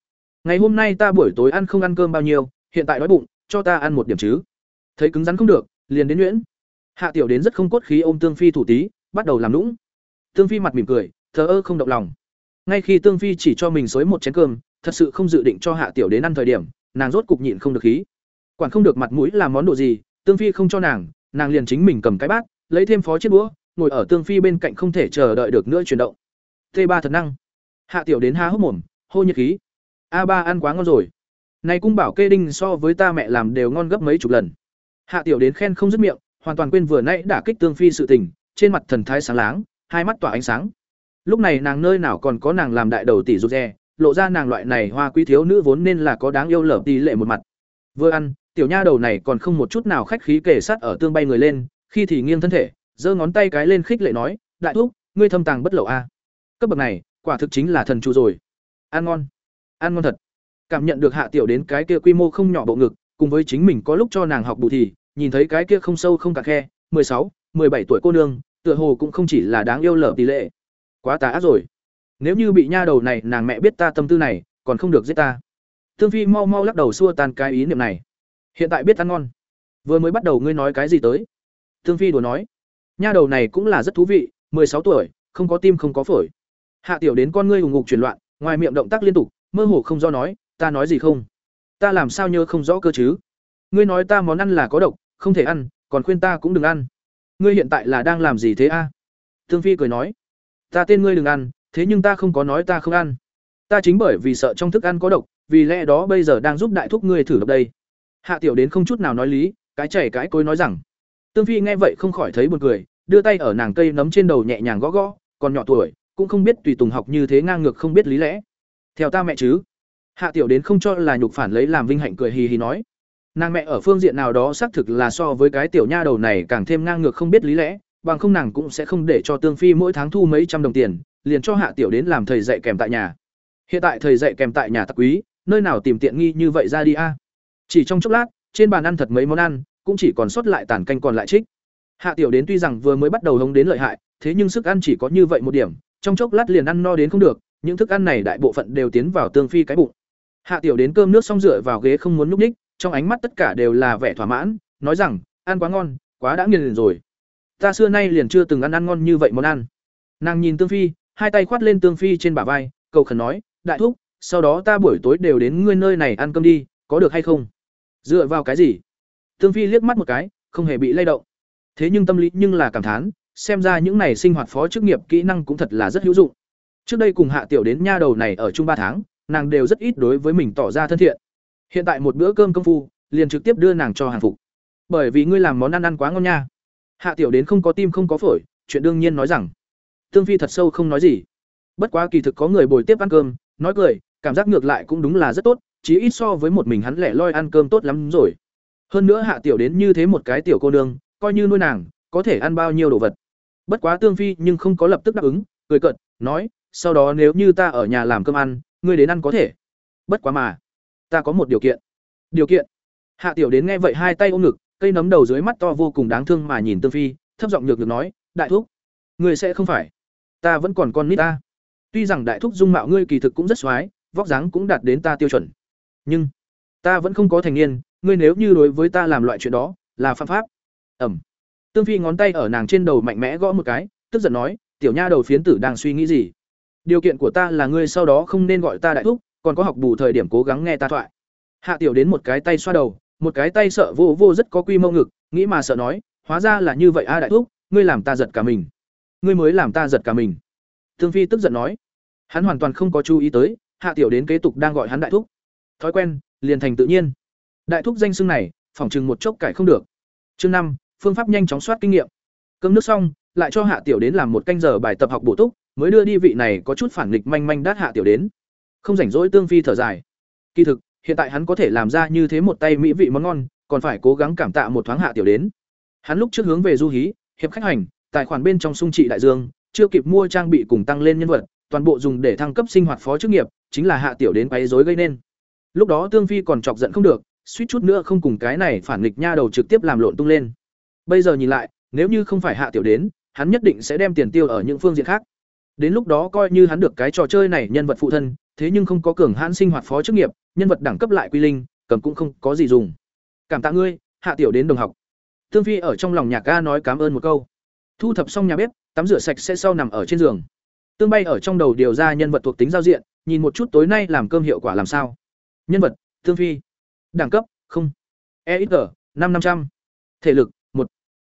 ngày hôm nay ta buổi tối ăn không ăn cơm bao nhiêu, hiện tại đói bụng, cho ta ăn một điểm chứ. Thấy cứng rắn không được, liền đến nhuyễn. Hạ Tiểu đến rất không cốt khí ôm Tương Phi thủ tí, bắt đầu làm lũng. Tương Phi mặt mỉm cười, thờ ơ không động lòng. Ngay khi Tương Phi chỉ cho mình xới một chén cơm, thật sự không dự định cho Hạ Tiểu đến ăn thời điểm, nàng rốt cục nhịn không được khí. Quản không được mặt mũi làm món đồ gì, Tương Phi không cho nàng, nàng liền chính mình cầm cái bát, lấy thêm phó chiếc đũa, ngồi ở Tương Phi bên cạnh không thể chờ đợi được nữa chuyển động. T3 thật năng. Hạ Tiểu đến há hốc mồm, hô nhiệt khí. A ba ăn quá ngon rồi. Này cung bảo kê đinh so với ta mẹ làm đều ngon gấp mấy chục lần. Hạ Tiểu đến khen không dứt miệng, hoàn toàn quên vừa nãy đã kích Tương Phi sự tình, trên mặt thần thái sáng láng, hai mắt tỏa ánh sáng. Lúc này nàng nơi nào còn có nàng làm đại đầu tỷ rụt rè, lộ ra nàng loại này hoa quý thiếu nữ vốn nên là có đáng yêu lở tỷ lệ một mặt. Vừa ăn, tiểu nha đầu này còn không một chút nào khách khí kể sát ở tương bay người lên, khi thì nghiêng thân thể, giơ ngón tay cái lên khích lệ nói, "Đại thúc, ngươi thâm tàng bất lộ a." Cấp bậc này, quả thực chính là thần chủ rồi. Ăn ngon, ăn ngon thật. Cảm nhận được Hạ Tiểu đến cái kia quy mô không nhỏ bộ ngực, cùng với chính mình có lúc cho nàng học bù thì, nhìn thấy cái kia không sâu không cả khe, sáu, bảy tuổi cô nương, tựa hồ cũng không chỉ là đáng yêu lở tỷ lệ. Quá tà ác rồi. Nếu như bị nha đầu này nàng mẹ biết ta tâm tư này, còn không được giết ta. thương Phi mau mau lắc đầu xua tan cái ý niệm này. Hiện tại biết ăn ngon. Vừa mới bắt đầu ngươi nói cái gì tới? thương Phi đùa nói. Nha đầu này cũng là rất thú vị, mười sáu tuổi, không có tim không có phổi. Hạ tiểu đến con ngươi hùng ngục chuyển loạn, ngoài miệng động tác liên tục, mơ hồ không do nói, ta nói gì không? Ta làm sao nhớ không rõ cơ chứ? Ngươi nói ta món ăn là có độc, không thể ăn, còn khuyên ta cũng đừng ăn. Ngươi hiện tại là đang làm gì thế a? thương Phi cười nói, ta tên ngươi đừng ăn, thế nhưng ta không có nói ta không ăn. Ta chính bởi vì sợ trong thức ăn có độc, vì lẽ đó bây giờ đang giúp đại thúc ngươi thử độc đây. Hạ Tiểu đến không chút nào nói lý, cái chảy cái cối nói rằng. Tương Phi nghe vậy không khỏi thấy buồn cười, đưa tay ở nàng cây nấm trên đầu nhẹ nhàng gõ gõ, còn nhỏ tuổi, cũng không biết tùy tùng học như thế ngang ngược không biết lý lẽ. Theo ta mẹ chứ? Hạ Tiểu đến không cho là nhục phản lấy làm vinh hạnh cười hì hì nói. Nàng mẹ ở phương diện nào đó xác thực là so với cái tiểu nha đầu này càng thêm ngang ngược không biết lý lẽ, bằng không nàng cũng sẽ không để cho Tương Phi mỗi tháng thu mấy trăm đồng tiền, liền cho Hạ Tiểu đến làm thầy dạy kèm tại nhà. Hiện tại thầy dạy kèm tại nhà tặc quý, nơi nào tìm tiện nghi như vậy ra đi a? Chỉ trong chốc lát, trên bàn ăn thật mấy món ăn, cũng chỉ còn sót lại tàn canh còn lại trích. Hạ Tiểu đến tuy rằng vừa mới bắt đầu hống đến lợi hại, thế nhưng sức ăn chỉ có như vậy một điểm, trong chốc lát liền ăn no đến không được, những thức ăn này đại bộ phận đều tiến vào Tương Phi cái bụng. Hạ Tiểu đến cơm nước xong rửa vào ghế không muốn nhúc nhích, trong ánh mắt tất cả đều là vẻ thỏa mãn, nói rằng, ăn quá ngon, quá đã nghiền rồi. Ta xưa nay liền chưa từng ăn ăn ngon như vậy món ăn. Nàng nhìn Tương Phi, hai tay khoát lên Tương Phi trên bả vai, cầu khẩn nói, đại thúc, sau đó ta buổi tối đều đến ngươi nơi này ăn cơm đi, có được hay không? Dựa vào cái gì? Tương Phi liếc mắt một cái, không hề bị lay động. Thế nhưng tâm lý nhưng là cảm thán, xem ra những này sinh hoạt phó chức nghiệp kỹ năng cũng thật là rất hữu dụng. Trước đây cùng Hạ Tiểu đến nha đầu này ở chung ba tháng, nàng đều rất ít đối với mình tỏ ra thân thiện. Hiện tại một bữa cơm công phu, liền trực tiếp đưa nàng cho hàng phục. Bởi vì ngươi làm món ăn ăn quá ngon nha. Hạ Tiểu đến không có tim không có phổi, chuyện đương nhiên nói rằng. Tương Phi thật sâu không nói gì. Bất quá kỳ thực có người bồi tiếp ăn cơm, nói cười, cảm giác ngược lại cũng đúng là rất tốt, chí ít so với một mình hắn lẻ loi ăn cơm tốt lắm rồi. Hơn nữa Hạ Tiểu đến như thế một cái tiểu cô nương, coi như nuôi nàng, có thể ăn bao nhiêu đồ vật. Bất quá Tương Phi nhưng không có lập tức đáp ứng, cười cợt, nói, sau đó nếu như ta ở nhà làm cơm ăn, ngươi đến ăn có thể. Bất quá mà, ta có một điều kiện. Điều kiện? Hạ Tiểu đến nghe vậy hai tay ôm ngực, cây nấm đầu dưới mắt to vô cùng đáng thương mà nhìn Tương Phi, thấp giọng nhược được nói, đại thúc, ngươi sẽ không phải, ta vẫn còn con nít ta. Tuy rằng đại thúc dung mạo ngươi kỳ thực cũng rất xoái, vóc dáng cũng đạt đến ta tiêu chuẩn, nhưng ta vẫn không có thành niên, ngươi nếu như đối với ta làm loại chuyện đó, là phạm pháp. Ẩm. Tương Phi ngón tay ở nàng trên đầu mạnh mẽ gõ một cái, tức giận nói, tiểu nha đầu phiến tử đang suy nghĩ gì? Điều kiện của ta là ngươi sau đó không nên gọi ta đại thúc, còn có học bù thời điểm cố gắng nghe ta thoại. Hạ tiểu đến một cái tay xoa đầu, một cái tay sợ vô vô rất có quy mô ngực, nghĩ mà sợ nói, hóa ra là như vậy a đại thúc, ngươi làm ta giật cả mình. Ngươi mới làm ta giật cả mình. Thương Phi tức giận nói. Hắn hoàn toàn không có chú ý tới, Hạ tiểu đến kế tục đang gọi hắn đại thúc. Thói quen, liền thành tự nhiên. Đại thúc danh xưng này, phỏng chừng một chốc cải không được. Chương năm, phương pháp nhanh chóng soát kinh nghiệm. Cơm nước xong, lại cho Hạ tiểu đến làm một canh giờ bài tập học bổ túc, mới đưa đi vị này có chút phản nghịch manh manh đát Hạ tiểu đến. Không rảnh rỗi Tương Phi thở dài. Kỳ thực, hiện tại hắn có thể làm ra như thế một tay mỹ vị món ngon, còn phải cố gắng cảm tạ một thoáng Hạ tiểu đến. Hắn lúc trước hướng về du hí, hiệp khách hành, tài khoản bên trong sung trị đại dương, chưa kịp mua trang bị cùng tăng lên nhân vật, toàn bộ dùng để thăng cấp sinh hoạt phó chức nghiệp, chính là Hạ tiểu đến quấy rối gây nên. Lúc đó Tương Phi còn chọc giận không được, suýt chút nữa không cùng cái này phản nghịch nha đầu trực tiếp làm lộn tung lên. Bây giờ nhìn lại, nếu như không phải Hạ tiểu đến, hắn nhất định sẽ đem tiền tiêu ở những phương diện khác. Đến lúc đó coi như hắn được cái trò chơi này nhân vật phụ thân, thế nhưng không có cường hãn sinh hoạt phó chức nghiệp, nhân vật đẳng cấp lại quy linh, cầm cũng không có gì dùng. Cảm tạ ngươi, Hạ tiểu đến đồng học. Tương Phi ở trong lòng nhạc ca nói cảm ơn một câu. Thu thập xong nhà bếp, tắm rửa sạch sẽ sau nằm ở trên giường. Tương Bay ở trong đầu điều ra nhân vật thuộc tính giao diện, nhìn một chút tối nay làm cơm hiệu quả làm sao. Nhân vật, thương Phi. Đẳng cấp, không. e ít ở, năm năm trăm Thể lực, một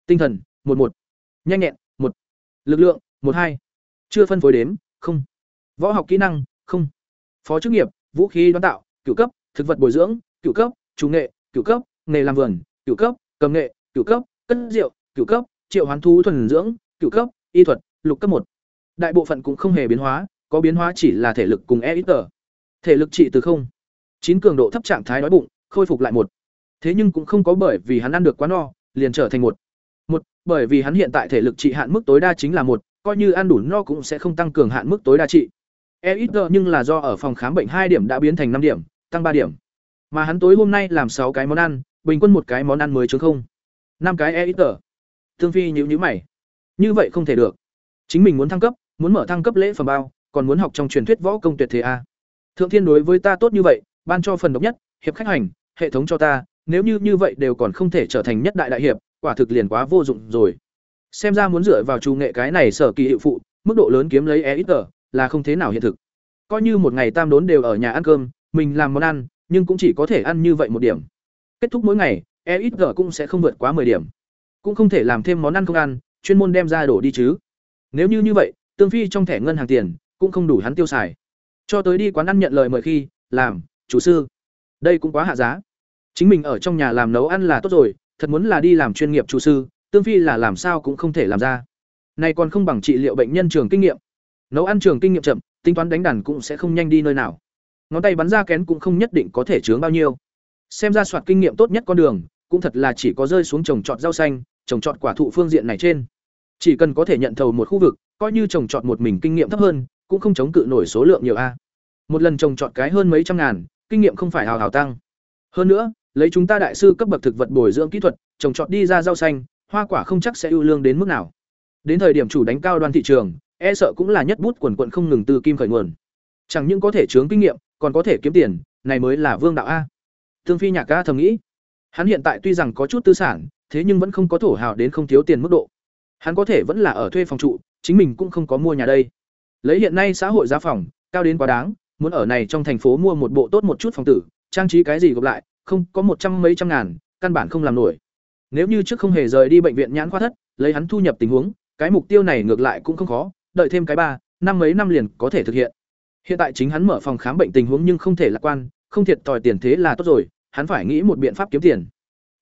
Tinh thần, một một Nhanh nhẹn, một Lực lượng, một hai Chưa phân phối đếm, không. Võ học kỹ năng, không. Phó chức nghiệp, vũ khí đón tạo, cựu cấp, thực vật bồi dưỡng, cựu cấp, chủ nghệ, cựu cấp, nghề làm vườn, cựu cấp, cầm nghệ, cựu cấp, cất rượu, cựu cấp, triệu hoán thú thuần dưỡng, cửu cấp, y thuật, lục cấp một Đại bộ phận cũng không hề biến hóa, có biến hóa chỉ là thể lực cùng EXG. Thể lực trị từ không chín cường độ thấp trạng thái đói bụng, khôi phục lại một. Thế nhưng cũng không có bởi vì hắn ăn được quá no, liền trở thành một. Một, bởi vì hắn hiện tại thể lực trị hạn mức tối đa chính là một, coi như ăn đủ no cũng sẽ không tăng cường hạn mức tối đa trị. EXG nhưng là do ở phòng khám bệnh hai điểm đã biến thành năm điểm, tăng ba điểm. Mà hắn tối hôm nay làm sáu cái món ăn, bình quân một cái món ăn mới chứ không. năm cái EXG. Tương Phi nhíu nhíu mày. Như vậy không thể được. Chính mình muốn thăng cấp, muốn mở thăng cấp lễ phẩm bao, còn muốn học trong truyền thuyết võ công tuyệt thế a. Thượng Thiên đối với ta tốt như vậy, ban cho phần độc nhất, hiệp khách hành, hệ thống cho ta, nếu như như vậy đều còn không thể trở thành nhất đại đại hiệp, quả thực liền quá vô dụng rồi. Xem ra muốn dựa vào chủ nghệ cái này sở kỳ hiệu phụ, mức độ lớn kiếm lấy EXG là không thế nào hiện thực. Coi như một ngày tam đốn đều ở nhà ăn cơm, mình làm món ăn, nhưng cũng chỉ có thể ăn như vậy một điểm. Kết thúc mỗi ngày, EXG cũng sẽ không vượt quá 10 điểm. Cũng không thể làm thêm món ăn không ăn, chuyên môn đem ra đổ đi chứ. Nếu như như vậy, tương phi trong thẻ ngân hàng tiền cũng không đủ hắn tiêu xài. Cho tới đi quán ăn nhận lời mời khi, làm, chủ sư. Đây cũng quá hạ giá. Chính mình ở trong nhà làm nấu ăn là tốt rồi thật muốn là đi làm chuyên nghiệp chủ sư tương phi là làm sao cũng không thể làm ra. Này còn không bằng trị liệu bệnh nhân trường kinh nghiệm. Nấu ăn trường kinh nghiệm chậm tính toán đánh đàn cũng sẽ không nhanh đi nơi nào. Ngón tay bắn ra kén cũng không nhất định có thể chướng bao nhiêu. Xem ra soạt kinh nghiệm tốt nhất con đường cũng thật là chỉ có rơi xuống trồng trọt rau xanh trồng trọt quả thụ phương diện này trên chỉ cần có thể nhận thầu một khu vực coi như trồng trọt một mình kinh nghiệm thấp hơn cũng không chống cự nổi số lượng nhiều a một lần trồng trọt cái hơn mấy trăm ngàn kinh nghiệm không phải hào hào tăng. Hơn nữa, lấy chúng ta đại sư cấp bậc thực vật bồi dưỡng kỹ thuật, trồng trọt đi ra rau xanh, hoa quả không chắc sẽ ưu lương đến mức nào. Đến thời điểm chủ đánh cao đoan thị trường, e sợ cũng là nhất bút quần quần không ngừng từ kim khởi nguồn. Chẳng những có thể chướng kinh nghiệm, còn có thể kiếm tiền, này mới là vương đạo a. Thương Phi Nhạc ca thầm nghĩ, hắn hiện tại tuy rằng có chút tư sản, thế nhưng vẫn không có thổ hào đến không thiếu tiền mức độ. Hắn có thể vẫn là ở thuê phòng trụ, chính mình cũng không có mua nhà đây. Lấy hiện nay xã hội giá phòng cao đến quá đáng, muốn ở này trong thành phố mua một bộ tốt một chút phòng tử trang trí cái gì gộp lại không có một trăm mấy trăm ngàn căn bản không làm nổi nếu như trước không hề rời đi bệnh viện nhãn khoa thất lấy hắn thu nhập tình huống cái mục tiêu này ngược lại cũng không khó đợi thêm cái ba năm mấy năm liền có thể thực hiện hiện tại chính hắn mở phòng khám bệnh tình huống nhưng không thể lạc quan không thiệt tỏi tiền thế là tốt rồi hắn phải nghĩ một biện pháp kiếm tiền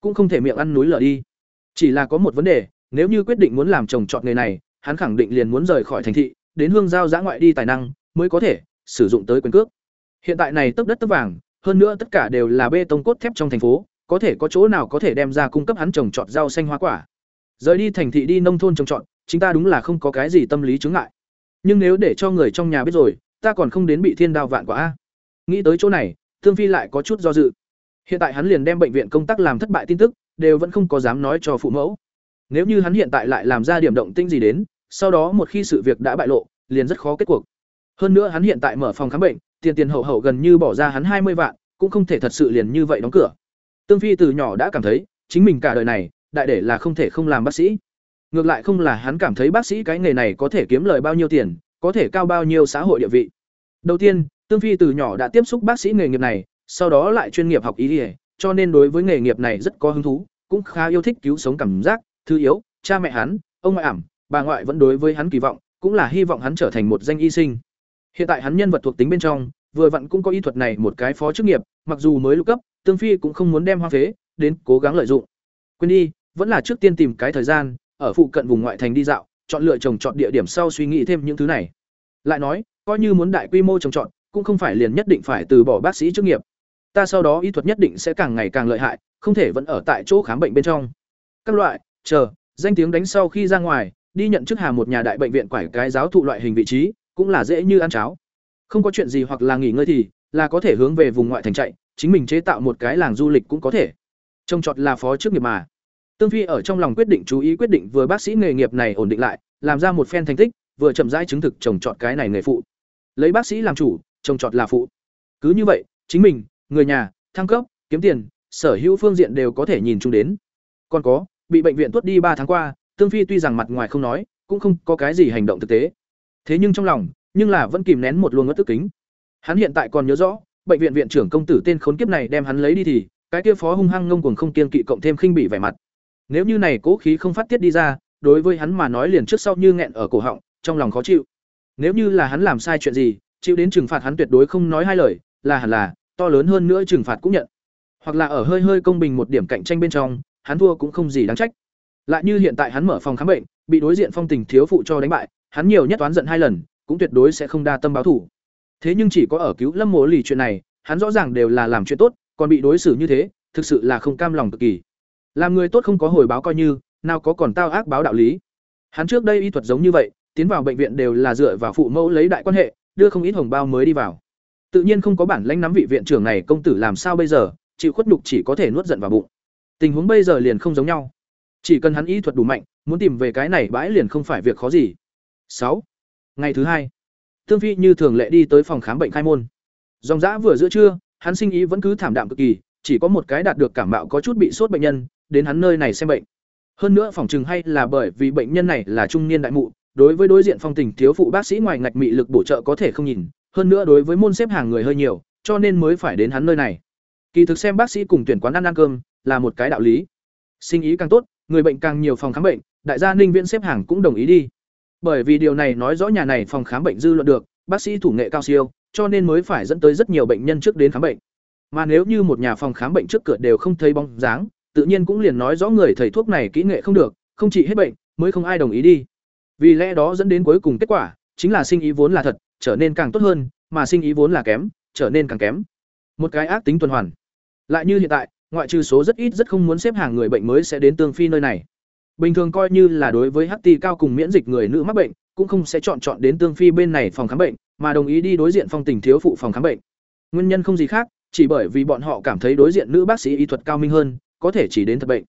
cũng không thể miệng ăn núi lở đi. Chỉ là có một vấn đề, nếu như quyết định muốn làm trồng trọt nghề này, hắn khẳng định liền muốn rời khỏi thành thị, đến hương giao giã ngoại đi tài năng, mới có thể sử dụng tới quyền cước. Hiện tại này tấp đất tấp vàng, hơn nữa tất cả đều là bê tông cốt thép trong thành phố, có thể có chỗ nào có thể đem ra cung cấp hắn trồng trọt rau xanh hoa quả. Rời đi thành thị đi nông thôn trồng trọt chúng ta đúng là không có cái gì tâm lý chướng ngại. Nhưng nếu để cho người trong nhà biết rồi, ta còn không đến bị thiên đao vạn quả. A nghĩ tới chỗ này, thương phi lại có chút do dự hiện tại hắn liền đem bệnh viện công tác làm thất bại tin tức, đều vẫn không có dám nói cho phụ mẫu. Nếu như hắn hiện tại lại làm ra điểm động tinh gì đến, sau đó một khi sự việc đã bại lộ, liền rất khó kết cuộc. Hơn nữa hắn hiện tại mở phòng khám bệnh, tiền tiền hậu hậu gần như bỏ ra hắn hai mươi vạn, cũng không thể thật sự liền như vậy đóng cửa. Tương phi từ nhỏ đã cảm thấy, chính mình cả đời này, đại để là không thể không làm bác sĩ. Ngược lại không là hắn cảm thấy bác sĩ cái nghề này có thể kiếm lời bao nhiêu tiền, có thể cao bao nhiêu xã hội địa vị. Đầu tiên, tương phi từ nhỏ đã tiếp xúc bác sĩ nghề nghiệp này sau đó lại chuyên nghiệp học y ỉa, cho nên đối với nghề nghiệp này rất có hứng thú, cũng khá yêu thích cứu sống cảm giác, thứ yếu, cha mẹ hắn, ông ngoại ảm, bà ngoại vẫn đối với hắn kỳ vọng, cũng là hy vọng hắn trở thành một danh y sinh. Hiện tại hắn nhân vật thuộc tính bên trong, vừa vặn cũng có y thuật này một cái phó chức nghiệp, mặc dù mới lục cấp, tương phi cũng không muốn đem hoa phế, đến cố gắng lợi dụng. Quên đi, vẫn là trước tiên tìm cái thời gian, ở phụ cận vùng ngoại thành đi dạo, chọn lựa trồng trọt địa điểm sau suy nghĩ thêm những thứ này. Lại nói, coi như muốn đại quy mô trồng trọt, cũng không phải liền nhất định phải từ bỏ bác sĩ chức nghiệp ta sau đó y thuật nhất định sẽ càng ngày càng lợi hại, không thể vẫn ở tại chỗ khám bệnh bên trong. Các loại, chờ, danh tiếng đánh sau khi ra ngoài, đi nhận chức hà một nhà đại bệnh viện quải cái giáo thụ loại hình vị trí, cũng là dễ như ăn cháo. Không có chuyện gì hoặc là nghỉ ngơi thì, là có thể hướng về vùng ngoại thành chạy, chính mình chế tạo một cái làng du lịch cũng có thể. Trông trọt là phó chức nghiệp mà. Tương phi ở trong lòng quyết định chú ý quyết định vừa bác sĩ nghề nghiệp này ổn định lại, làm ra một phen thành tích, vừa chậm rãi chứng thực trồng trọt cái này nghề phụ. Lấy bác sĩ làm chủ, trồng trọt là phụ. Cứ như vậy, chính mình người nhà, thăng cấp, kiếm tiền, sở hữu phương diện đều có thể nhìn chung đến. Còn có, bị bệnh viện tuốt đi ba tháng qua, tương phi tuy rằng mặt ngoài không nói, cũng không có cái gì hành động thực tế. Thế nhưng trong lòng, nhưng là vẫn kìm nén một luồng ngất tức kính. Hắn hiện tại còn nhớ rõ, bệnh viện viện trưởng công tử tên khốn kiếp này đem hắn lấy đi thì, cái kia phó hung hăng ngông cuồng không kiên kỵ cộng thêm khinh bỉ vẻ mặt. Nếu như này cố khí không phát tiết đi ra, đối với hắn mà nói liền trước sau như nghẹn ở cổ họng, trong lòng khó chịu. Nếu như là hắn làm sai chuyện gì, chịu đến trừng phạt hắn tuyệt đối không nói hai lời, là hẳn là to lớn hơn nữa trừng phạt cũng nhận. Hoặc là ở hơi hơi công bình một điểm cạnh tranh bên trong, hắn thua cũng không gì đáng trách. Lại như hiện tại hắn mở phòng khám bệnh, bị đối diện phong tình thiếu phụ cho đánh bại, hắn nhiều nhất toán giận hai lần, cũng tuyệt đối sẽ không đa tâm báo thủ. Thế nhưng chỉ có ở cứu lâm mộ lì chuyện này, hắn rõ ràng đều là làm chuyện tốt, còn bị đối xử như thế, thực sự là không cam lòng cực kỳ. Làm người tốt không có hồi báo coi như, nào có còn tao ác báo đạo lý. Hắn trước đây y thuật giống như vậy, tiến vào bệnh viện đều là dựa vào phụ mẫu lấy đại quan hệ, đưa không ít hồng bao mới đi vào tự nhiên không có bản lãnh nắm vị viện trưởng này công tử làm sao bây giờ, chịu khuất nhục chỉ có thể nuốt giận vào bụng. Tình huống bây giờ liền không giống nhau. Chỉ cần hắn ý thuật đủ mạnh, muốn tìm về cái này bãi liền không phải việc khó gì. Sáu. Ngày thứ hai tương phi như thường lệ đi tới phòng khám bệnh khai môn. Dòng dã vừa giữa trưa, hắn sinh ý vẫn cứ thảm đạm cực kỳ, chỉ có một cái đạt được cảm mạo có chút bị sốt bệnh nhân, đến hắn nơi này xem bệnh. Hơn nữa phòng chừng hay là bởi vì bệnh nhân này là trung niên đại mụ, đối với đối diện phong tình thiếu phụ bác sĩ ngoài ngạch mị lực bổ trợ có thể không nhìn hơn nữa đối với môn xếp hàng người hơi nhiều, cho nên mới phải đến hắn nơi này. Kỳ thực xem bác sĩ cùng tuyển quán ăn ăn cơm là một cái đạo lý. Sinh ý càng tốt, người bệnh càng nhiều phòng khám bệnh, đại gia ninh viễn xếp hàng cũng đồng ý đi. Bởi vì điều này nói rõ nhà này phòng khám bệnh dư luận được, bác sĩ thủ nghệ cao siêu, cho nên mới phải dẫn tới rất nhiều bệnh nhân trước đến khám bệnh. Mà nếu như một nhà phòng khám bệnh trước cửa đều không thấy bóng dáng, tự nhiên cũng liền nói rõ người thầy thuốc này kỹ nghệ không được, không trị hết bệnh, mới không ai đồng ý đi. Vì lẽ đó dẫn đến cuối cùng kết quả, chính là sinh ý vốn là thật trở nên càng tốt hơn, mà sinh ý vốn là kém, trở nên càng kém. Một cái ác tính tuần hoàn. Lại như hiện tại, ngoại trừ số rất ít rất không muốn xếp hàng người bệnh mới sẽ đến tương phi nơi này. Bình thường coi như là đối với ht cao cùng miễn dịch người nữ mắc bệnh, cũng không sẽ chọn chọn đến tương phi bên này phòng khám bệnh, mà đồng ý đi đối diện phong tình thiếu phụ phòng khám bệnh. Nguyên nhân không gì khác, chỉ bởi vì bọn họ cảm thấy đối diện nữ bác sĩ y thuật cao minh hơn, có thể chỉ đến thật bệnh.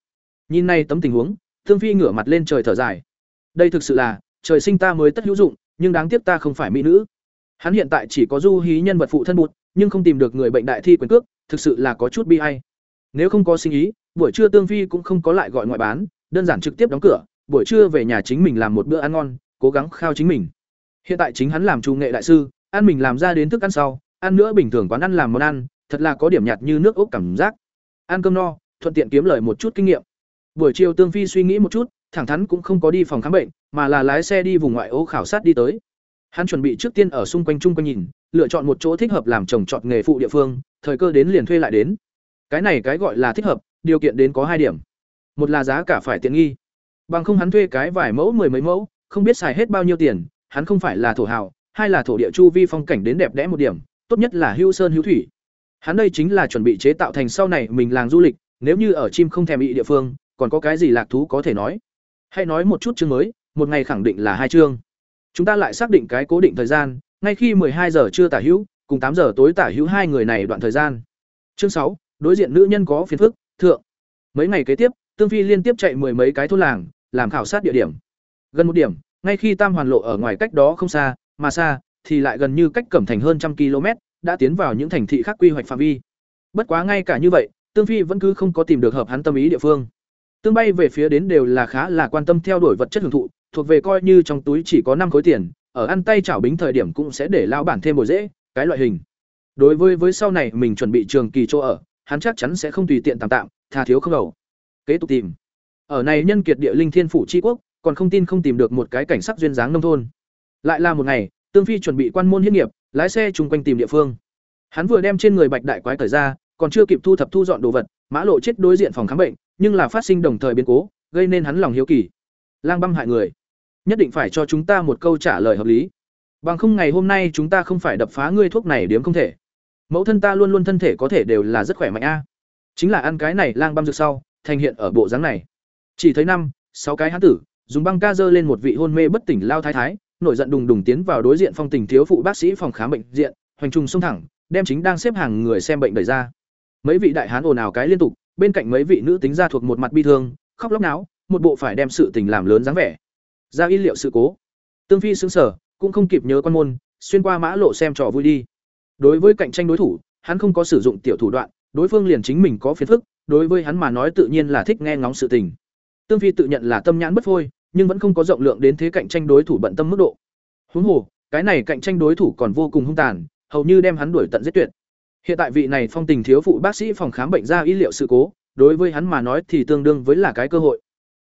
Nhìn nay tấm tình huống, tương phi ngửa mặt lên trời thở dài. Đây thực sự là, trời sinh ta mới tất hữu dụng, nhưng đáng tiếc ta không phải mỹ nữ hắn hiện tại chỉ có du hí nhân vật phụ thân bụt nhưng không tìm được người bệnh đại thi quyền cước thực sự là có chút bi hay nếu không có sinh ý buổi trưa tương phi cũng không có lại gọi ngoại bán đơn giản trực tiếp đóng cửa buổi trưa về nhà chính mình làm một bữa ăn ngon cố gắng khao chính mình. Hiện tại chính hắn làm chủ nghệ đại sư ăn mình làm ra đến thức ăn sau ăn nữa bình thường quán ăn làm món ăn thật là có điểm nhạt như nước ốc cảm giác. Ăn cơm no thuận tiện kiếm lời một chút kinh nghiệm. Buổi chiều tương phi suy nghĩ một chút thẳng thắn cũng không có đi phòng khám bệnh, mà là lái xe đi vùng ngoại ô khảo sát đi tới. Hắn chuẩn bị trước tiên ở xung quanh chung quanh nhìn, lựa chọn một chỗ thích hợp làm trồng trọt nghề phụ địa phương, thời cơ đến liền thuê lại đến. Cái này cái gọi là thích hợp, điều kiện đến có hai điểm. Một là giá cả phải tiện nghi. Bằng không hắn thuê cái vài mẫu mười mấy mẫu, không biết xài hết bao nhiêu tiền, hắn không phải là thổ hào, hai là thổ địa chu vi phong cảnh đến đẹp đẽ một điểm, tốt nhất là hưu sơn hữu thủy. Hắn đây chính là chuẩn bị chế tạo thành sau này mình làng du lịch, nếu như ở chim không thèm bị địa phương, còn có cái gì lạc thú có thể nói. Hãy nói một chút chương mới, một ngày khẳng định là hai chương. Chúng ta lại xác định cái cố định thời gian, ngay khi hai giờ trưa tả hữu, cùng tám giờ tối tả hữu hai người này đoạn thời gian. Chương sáu, đối diện nữ nhân có phiền phức, thượng. Mấy ngày kế tiếp, Tương Phi liên tiếp chạy mười mấy cái thôn làng, làm khảo sát địa điểm. Gần một điểm, ngay khi Tam Hoàn lộ ở ngoài cách đó không xa, mà xa thì lại gần như cách Cẩm Thành hơn trăm km, đã tiến vào những thành thị khác quy hoạch phạm vi. Bất quá ngay cả như vậy, Tương Phi vẫn cứ không có tìm được hợp hắn tâm ý địa phương. Tương bay về phía đến đều là khá là quan tâm theo đuổi vật chất hưởng thụ, thuộc về coi như trong túi chỉ có năm khối tiền, ở ăn tay chảo bính thời điểm cũng sẽ để lão bản thêm một dễ, cái loại hình. Đối với với sau này mình chuẩn bị trường kỳ chỗ ở, hắn chắc chắn sẽ không tùy tiện tạm tạm, tha thiếu không đầu. Kế tục tìm. Ở này nhân kiệt địa linh thiên phủ chi quốc, còn không tin không tìm được một cái cảnh sắc duyên dáng nông thôn. Lại là một ngày, Tương Phi chuẩn bị quan môn hiến nghiệp, lái xe chung quanh tìm địa phương. Hắn vừa đem trên người bạch đại quái cởi ra, còn chưa kịp thu thập thu dọn đồ vật, mã lộ chết đối diện phòng khám bệnh, nhưng là phát sinh đồng thời biến cố, gây nên hắn lòng hiếu kỳ. Lang băng hại người, nhất định phải cho chúng ta một câu trả lời hợp lý. Bằng không ngày hôm nay chúng ta không phải đập phá ngươi thuốc này điếm không thể. Mẫu thân ta luôn luôn thân thể có thể đều là rất khỏe mạnh a. Chính là ăn cái này lang băm dược sau, thành hiện ở bộ dáng này. Chỉ thấy năm, sáu cái hán tử, dùng băng ca dơ lên một vị hôn mê bất tỉnh lao thái thái, nổi giận đùng đùng tiến vào đối diện phong tình thiếu phụ bác sĩ phòng khám bệnh diện, hoành trùng xông thẳng, đem chính đang xếp hàng người xem bệnh đẩy ra. Mấy vị đại hán ồn ào cái liên tục, bên cạnh mấy vị nữ tính ra thuộc một mặt bi thương, khóc lóc náo, một bộ phải đem sự tình làm lớn dáng vẻ. Ra y liệu sự cố. Tương Phi xứng sở, cũng không kịp nhớ quan môn, xuyên qua mã lộ xem trò vui đi. Đối với cạnh tranh đối thủ, hắn không có sử dụng tiểu thủ đoạn, đối phương liền chính mình có phiền phức, đối với hắn mà nói tự nhiên là thích nghe ngóng sự tình. Tương Phi tự nhận là tâm nhãn bất phôi, nhưng vẫn không có rộng lượng đến thế cạnh tranh đối thủ bận tâm mức độ. Huống hồ, cái này cạnh tranh đối thủ còn vô cùng hung tàn, hầu như đem hắn đuổi tận giết tuyệt. Hiện tại vị này phong tình thiếu phụ bác sĩ phòng khám bệnh ra y liệu sự cố, đối với hắn mà nói thì tương đương với là cái cơ hội.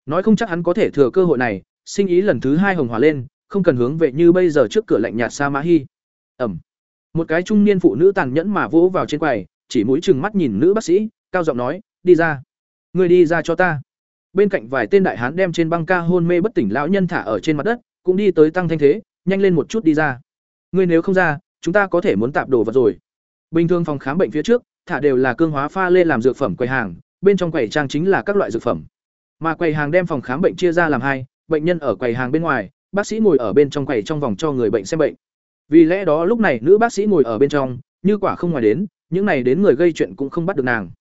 Nói không chắc hắn có thể thừa cơ hội này, sinh ý lần thứ hai hồng hòa lên, không cần hướng về như bây giờ trước cửa lạnh nhạt sa mã hy. Ẩm. Một cái trung niên phụ nữ tàn nhẫn mà vỗ vào trên quầy, chỉ mũi chừng mắt nhìn nữ bác sĩ, cao giọng nói, "Đi ra. Người đi ra cho ta." Bên cạnh vài tên đại hán đem trên băng ca hôn mê bất tỉnh lão nhân thả ở trên mặt đất, cũng đi tới tăng thanh thế, nhanh lên một chút đi ra. Ngươi nếu không ra, chúng ta có thể muốn tạp đồ vật rồi. Bình thường phòng khám bệnh phía trước, thả đều là cương hóa pha lê làm dược phẩm quầy hàng, bên trong quầy trang chính là các loại dược phẩm. Mà quầy hàng đem phòng khám bệnh chia ra làm hai, bệnh nhân ở quầy hàng bên ngoài, bác sĩ ngồi ở bên trong quầy trong vòng cho người bệnh xem bệnh. Vì lẽ đó lúc này nữ bác sĩ ngồi ở bên trong, như quả không ngoài đến, những này đến người gây chuyện cũng không bắt được nàng.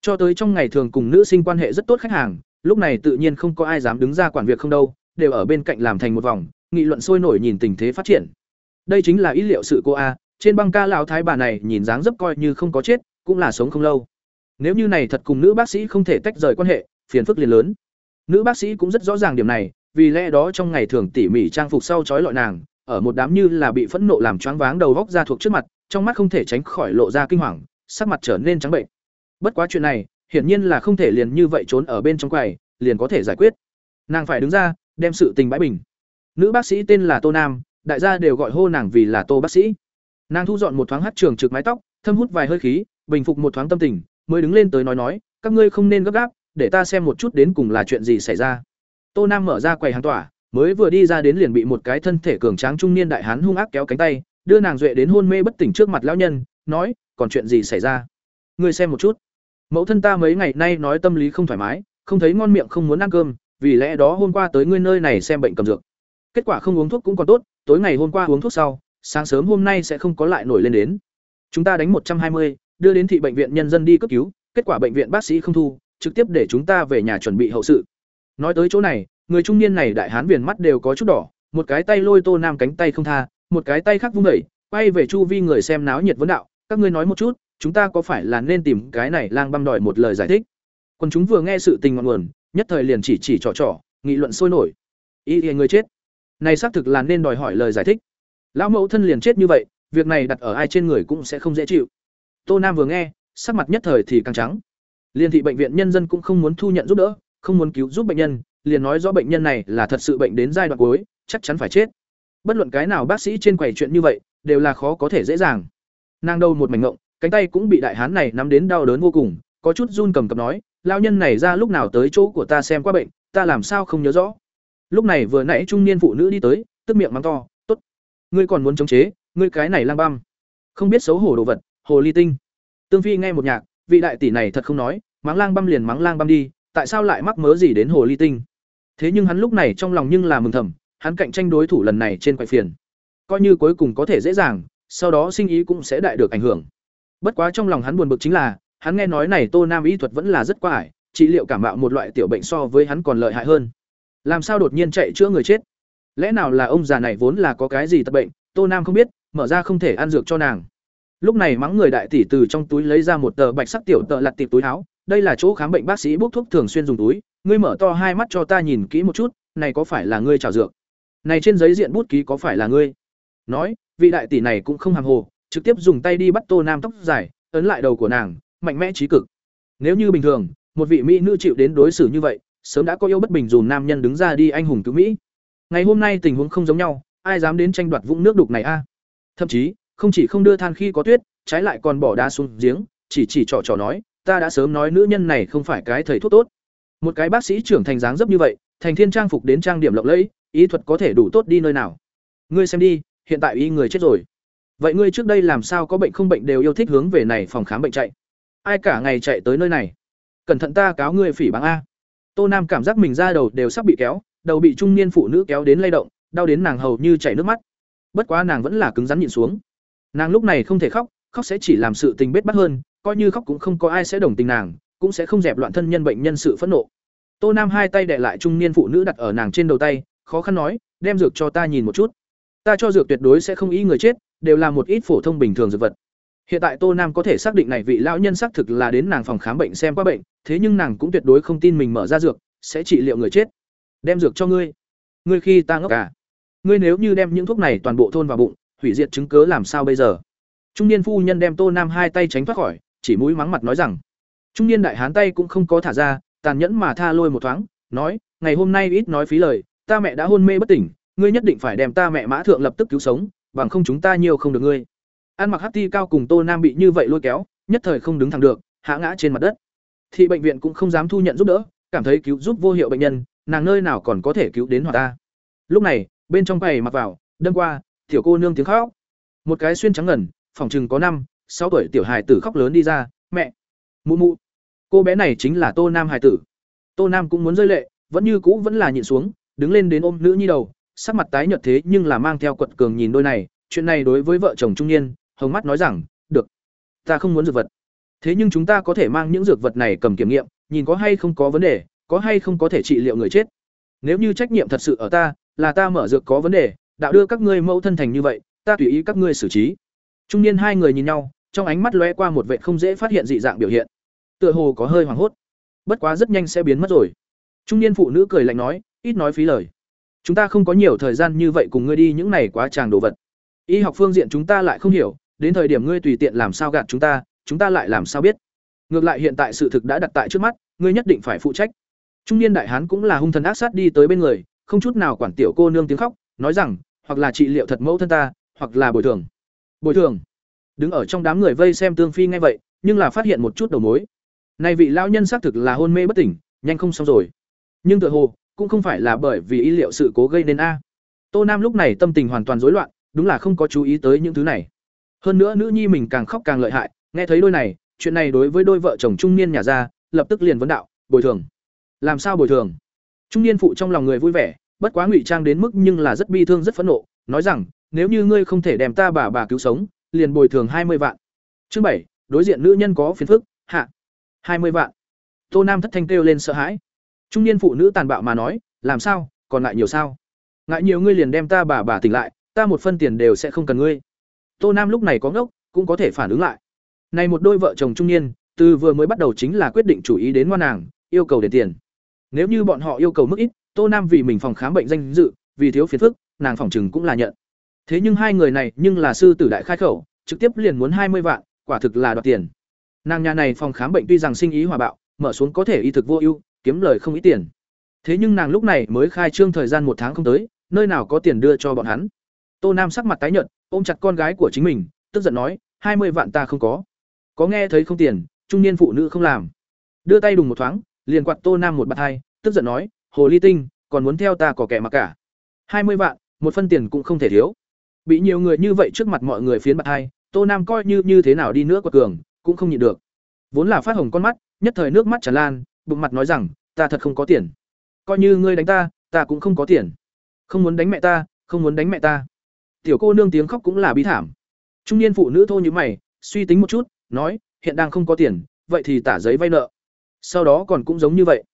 Cho tới trong ngày thường cùng nữ sinh quan hệ rất tốt khách hàng, lúc này tự nhiên không có ai dám đứng ra quản việc không đâu, đều ở bên cạnh làm thành một vòng, nghị luận sôi nổi nhìn tình thế phát triển. Đây chính là ý liệu sự cô a, trên băng ca lão thái bà này nhìn dáng dấp coi như không có chết, cũng là sống không lâu. Nếu như này thật cùng nữ bác sĩ không thể tách rời quan hệ, phiền phức liền lớn. Nữ bác sĩ cũng rất rõ ràng điểm này, vì lẽ đó trong ngày thường tỉ mỉ trang phục sau chói lọi nàng, ở một đám như là bị phẫn nộ làm choáng váng đầu góc ra thuộc trước mặt, trong mắt không thể tránh khỏi lộ ra kinh hoàng, sắc mặt trở nên trắng bệnh. Bất quá chuyện này, hiển nhiên là không thể liền như vậy trốn ở bên trong quầy, liền có thể giải quyết. Nàng phải đứng ra, đem sự tình bãi bình. Nữ bác sĩ tên là Tô Nam, đại gia đều gọi hô nàng vì là Tô bác sĩ. Nàng thu dọn một thoáng hắt trường trực mái tóc, thâm hút vài hơi khí, bình phục một thoáng tâm tình, mới đứng lên tới nói nói, các ngươi không nên gấp gáp, để ta xem một chút đến cùng là chuyện gì xảy ra. Tô Nam mở ra quầy hàng tỏa, mới vừa đi ra đến liền bị một cái thân thể cường tráng trung niên đại hán hung ác kéo cánh tay, đưa nàng duệ đến hôn mê bất tỉnh trước mặt lão nhân, nói, còn chuyện gì xảy ra? Ngươi xem một chút. Mẫu thân ta mấy ngày nay nói tâm lý không thoải mái, không thấy ngon miệng không muốn ăn cơm, vì lẽ đó hôm qua tới ngươi nơi này xem bệnh cầm dược. Kết quả không uống thuốc cũng còn tốt, tối ngày hôm qua uống thuốc sau, sáng sớm hôm nay sẽ không có lại nổi lên đến. Chúng ta đánh một trăm hai mươi, đưa đến thị bệnh viện nhân dân đi cấp cứu, kết quả bệnh viện bác sĩ không thu, trực tiếp để chúng ta về nhà chuẩn bị hậu sự. Nói tới chỗ này, người trung niên này đại hán viền mắt đều có chút đỏ, một cái tay lôi Tô Nam cánh tay không tha, một cái tay khác vung đẩy, quay về chu vi người xem náo nhiệt vấn đạo, các ngươi nói một chút, chúng ta có phải là nên tìm cái này lang băm đòi một lời giải thích. Còn chúng vừa nghe sự tình ngọn nguồn, nhất thời liền chỉ chỉ trò trò, nghị luận sôi nổi. Ý ý người chết. Này xác thực là nên đòi hỏi lời giải thích. Lão mẫu thân liền chết như vậy, việc này đặt ở ai trên người cũng sẽ không dễ chịu. Tô Nam vừa nghe, sắc mặt nhất thời thì càng trắng. Liên thị bệnh viện nhân dân cũng không muốn thu nhận giúp đỡ, không muốn cứu giúp bệnh nhân, liền nói rõ bệnh nhân này là thật sự bệnh đến giai đoạn cuối, chắc chắn phải chết. Bất luận cái nào bác sĩ trên quầy chuyện như vậy, đều là khó có thể dễ dàng. Nàng đầu một mảnh ngộng, cánh tay cũng bị đại hán này nắm đến đau đớn vô cùng, có chút run cầm cập nói, lao nhân này ra lúc nào tới chỗ của ta xem qua bệnh, ta làm sao không nhớ rõ. Lúc này vừa nãy trung niên phụ nữ đi tới, tức miệng mắng to, "Tốt, ngươi còn muốn chống chế, ngươi cái này lang băm, không biết xấu hổ đồ vật, hồ ly tinh." Tương Phi nghe một nhạc, vị đại tỷ này thật không nói, mắng lang băm liền mắng lang băm đi, tại sao lại mắc mớ gì đến hồ ly tinh? Thế nhưng hắn lúc này trong lòng nhưng là mừng thầm, hắn cạnh tranh đối thủ lần này trên quậy phiền. Coi như cuối cùng có thể dễ dàng, sau đó sinh ý cũng sẽ đại được ảnh hưởng. Bất quá trong lòng hắn buồn bực chính là, hắn nghe nói này Tô Nam y thuật vẫn là rất quái, trị liệu cảm mạo một loại tiểu bệnh so với hắn còn lợi hại hơn. Làm sao đột nhiên chạy chữa người chết? Lẽ nào là ông già này vốn là có cái gì tật bệnh, Tô Nam không biết, mở ra không thể ăn dược cho nàng. Lúc này mắng người đại tỷ từ trong túi lấy ra một tờ bạch sắc tiểu tờ lặt tiệp túi áo, đây là chỗ khám bệnh bác sĩ bốc thuốc thường xuyên dùng túi, ngươi mở to hai mắt cho ta nhìn kỹ một chút, này có phải là ngươi trào dược? Này trên giấy diện bút ký có phải là ngươi? Nói, vị đại tỷ này cũng không hàng hồ, trực tiếp dùng tay đi bắt Tô Nam tóc dài, ấn lại đầu của nàng, mạnh mẽ trí cực. Nếu như bình thường, một vị mỹ nữ chịu đến đối xử như vậy, sớm đã có yêu bất bình dùm nam nhân đứng ra đi anh hùng cứu mỹ. Ngày hôm nay tình huống không giống nhau, ai dám đến tranh đoạt vũng nước đục này a? Thậm chí, không chỉ không đưa than khi có tuyết, trái lại còn bỏ đá xuống giếng, chỉ chỉ trò trò nói, ta đã sớm nói nữ nhân này không phải cái thầy thuốc tốt. Một cái bác sĩ trưởng thành dáng dấp như vậy, thành thiên trang phục đến trang điểm lộng lẫy, ý thuật có thể đủ tốt đi nơi nào? Ngươi xem đi, hiện tại y người chết rồi. Vậy ngươi trước đây làm sao có bệnh không bệnh đều yêu thích hướng về này phòng khám bệnh chạy? Ai cả ngày chạy tới nơi này? Cẩn thận ta cáo ngươi phỉ báng a. Tô Nam cảm giác mình ra đầu đều sắp bị kéo, đầu bị trung niên phụ nữ kéo đến lay động, đau đến nàng hầu như chảy nước mắt. Bất quá nàng vẫn là cứng rắn nhịn xuống. Nàng lúc này không thể khóc, khóc sẽ chỉ làm sự tình bết bắt hơn, coi như khóc cũng không có ai sẽ đồng tình nàng, cũng sẽ không dẹp loạn thân nhân bệnh nhân sự phẫn nộ. Tô Nam hai tay đè lại trung niên phụ nữ đặt ở nàng trên đầu tay, khó khăn nói, đem dược cho ta nhìn một chút. Ta cho dược tuyệt đối sẽ không ý người chết, đều là một ít phổ thông bình thường dược vật. Hiện tại Tô Nam có thể xác định này vị lão nhân xác thực là đến nàng phòng khám bệnh xem qua bệnh, thế nhưng nàng cũng tuyệt đối không tin mình mở ra dược sẽ trị liệu người chết. Đem dược cho ngươi. Ngươi khi ta ngốc cả. À? Ngươi nếu như đem những thuốc này toàn bộ thôn vào bụng, hủy diệt chứng cớ làm sao bây giờ? Trung niên phu nhân đem Tô Nam hai tay tránh thoát khỏi, chỉ mũi mắng mặt nói rằng. Trung niên đại hán tay cũng không có thả ra, tàn nhẫn mà tha lôi một thoáng, nói, ngày hôm nay ít nói phí lời, ta mẹ đã hôn mê bất tỉnh, ngươi nhất định phải đem ta mẹ mã thượng lập tức cứu sống, bằng không chúng ta nhiều không được ngươi. An mặc hát ti cao cùng Tô Nam bị như vậy lôi kéo, nhất thời không đứng thẳng được, hạ ngã trên mặt đất. Thị bệnh viện cũng không dám thu nhận giúp đỡ, cảm thấy cứu giúp vô hiệu bệnh nhân, nàng nơi nào còn có thể cứu đến hoặc ta. Lúc này, bên trong quầy mặc vào, đâm qua, tiểu cô nương tiếng khóc. Một cái xuyên trắng ngẩn phòng chừng có năm, sáu tuổi tiểu hài tử khóc lớn đi ra, "Mẹ!" Mụ mụ. Cô bé này chính là Tô Nam hài tử. Tô Nam cũng muốn rơi lệ, vẫn như cũ vẫn là nhịn xuống, đứng lên đến ôm nữ nhi đầu, sắc mặt tái nhợt thế nhưng là mang theo quật cường nhìn đôi này, chuyện này đối với vợ chồng trung niên, hồng mắt nói rằng, "Được, ta không muốn dược vật. Thế nhưng chúng ta có thể mang những dược vật này cầm kiểm nghiệm, nhìn có hay không có vấn đề, có hay không có thể trị liệu người chết. Nếu như trách nhiệm thật sự ở ta, là ta mở dược có vấn đề, đạo đưa các ngươi mẫu thân thành như vậy, ta tùy ý các ngươi xử trí." Trung niên hai người nhìn nhau, trong ánh mắt lóe qua một vẻ không dễ phát hiện dị dạng biểu hiện. Tựa hồ có hơi hoảng hốt. Bất quá rất nhanh sẽ biến mất rồi. Trung niên phụ nữ cười lạnh nói, ít nói phí lời. Chúng ta không có nhiều thời gian như vậy cùng ngươi đi những này quá tràng đồ vật. Y học phương diện chúng ta lại không hiểu, đến thời điểm ngươi tùy tiện làm sao gạt chúng ta, chúng ta lại làm sao biết. Ngược lại hiện tại sự thực đã đặt tại trước mắt, ngươi nhất định phải phụ trách. Trung niên đại hán cũng là hung thần ác sát đi tới bên người, không chút nào quản tiểu cô nương tiếng khóc, nói rằng, hoặc là trị liệu thật mẫu thân ta, hoặc là bồi thường. Bồi thường. Đứng ở trong đám người vây xem Tương Phi nghe vậy, nhưng là phát hiện một chút đầu mối. Này vị lão nhân xác thực là hôn mê bất tỉnh, nhanh không xong rồi. Nhưng tựa hồ cũng không phải là bởi vì y liệu sự cố gây nên a. Tô Nam lúc này tâm tình hoàn toàn rối loạn, đúng là không có chú ý tới những thứ này. Hơn nữa nữ nhi mình càng khóc càng lợi hại, nghe thấy đôi này, chuyện này đối với đôi vợ chồng trung niên nhà ra, lập tức liền vấn đạo, bồi thường. Làm sao bồi thường? Trung niên phụ trong lòng người vui vẻ, bất quá ngụy trang đến mức nhưng là rất bi thương rất phẫn nộ, nói rằng, nếu như ngươi không thể đem ta bà bà cứu sống, liền bồi thường hai mươi vạn. Chương bảy, đối diện nữ nhân có phiền phức, hạ. hai mươi vạn. Tô Nam thất thanh kêu lên sợ hãi. Trung niên phụ nữ tàn bạo mà nói, làm sao, còn lại nhiều sao? Ngại nhiều ngươi liền đem ta bà bà tỉnh lại, ta một phân tiền đều sẽ không cần ngươi. Tô Nam lúc này có ngốc, cũng có thể phản ứng lại. Này một đôi vợ chồng trung niên, từ vừa mới bắt đầu chính là quyết định chủ ý đến ngoan nàng, yêu cầu đền tiền. Nếu như bọn họ yêu cầu mức ít, Tô Nam vì mình phòng khám bệnh danh dự, vì thiếu phiền phức, nàng phòng trừng cũng là nhận. Thế nhưng hai người này nhưng là sư tử đại khai khẩu, trực tiếp liền muốn hai mươi vạn, quả thực là đoạt tiền. Nàng nhà này phòng khám bệnh tuy rằng sinh ý hòa bạo, mở xuống có thể y thực vô ưu, kiếm lời không ít tiền. thế nhưng nàng lúc này mới khai trương thời gian một tháng không tới nơi nào có tiền đưa cho bọn hắn. Tô nam sắc mặt tái nhợt ôm chặt con gái của chính mình tức giận nói hai mươi vạn ta không có. Có nghe thấy không tiền trung niên phụ nữ không làm. Đưa tay đùng một thoáng liền quạt tô nam một bạt hai tức giận nói hồ ly tinh còn muốn theo ta có kẻ mặc cả. hai mươi vạn một phân tiền cũng không thể thiếu bị nhiều người như vậy trước mặt mọi người phiến bạt hai, tô nam coi như như thế nào đi nữa quật cường, cũng không nhịn được. Vốn là phát hồng con mắt, nhất thời nước mắt tràn lan, bụng mặt nói rằng, ta thật không có tiền. Coi như ngươi đánh ta ta cũng không có tiền. Không muốn đánh mẹ ta, không muốn đánh mẹ ta. Tiểu cô nương tiếng khóc cũng là bi thảm. Trung niên phụ nữ thô như mày, suy tính một chút, nói, hiện đang không có tiền, vậy thì tả giấy vay nợ. Sau đó còn cũng giống như vậy.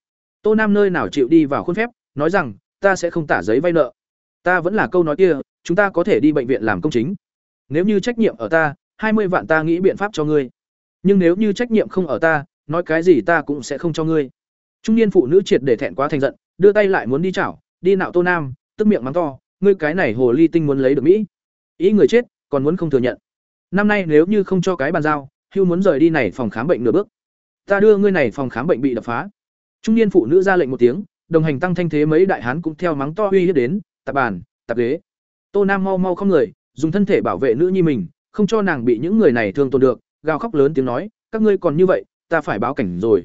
Tô nam nơi nào chịu đi vào khuôn phép, nói rằng, ta sẽ không tả giấy vay nợ. Ta vẫn là câu nói kia chúng ta có thể đi bệnh viện làm công chính. Nếu như trách nhiệm ở ta, hai mươi vạn ta nghĩ biện pháp cho ngươi. Nhưng nếu như trách nhiệm không ở ta, nói cái gì ta cũng sẽ không cho ngươi. Trung niên phụ nữ triệt để thẹn quá thành giận, đưa tay lại muốn đi chảo, đi nạo tô nam, tức miệng mắng to, ngươi cái này hồ ly tinh muốn lấy được mỹ. Ý người chết, còn muốn không thừa nhận. Năm nay nếu như không cho cái bàn giao, hưu muốn rời đi này phòng khám bệnh nửa bước. Ta đưa ngươi này phòng khám bệnh bị đập phá. Trung niên phụ nữ ra lệnh một tiếng, đồng hành tăng thanh thế mấy đại hán cũng theo mắng to uy hiếp đến, tạp bàn, tạp ghế tô nam mau mau không người, dùng thân thể bảo vệ nữ nhi mình, không cho nàng bị những người này thương tổn được, gào khóc lớn tiếng nói, các ngươi còn như vậy, ta phải báo cảnh rồi.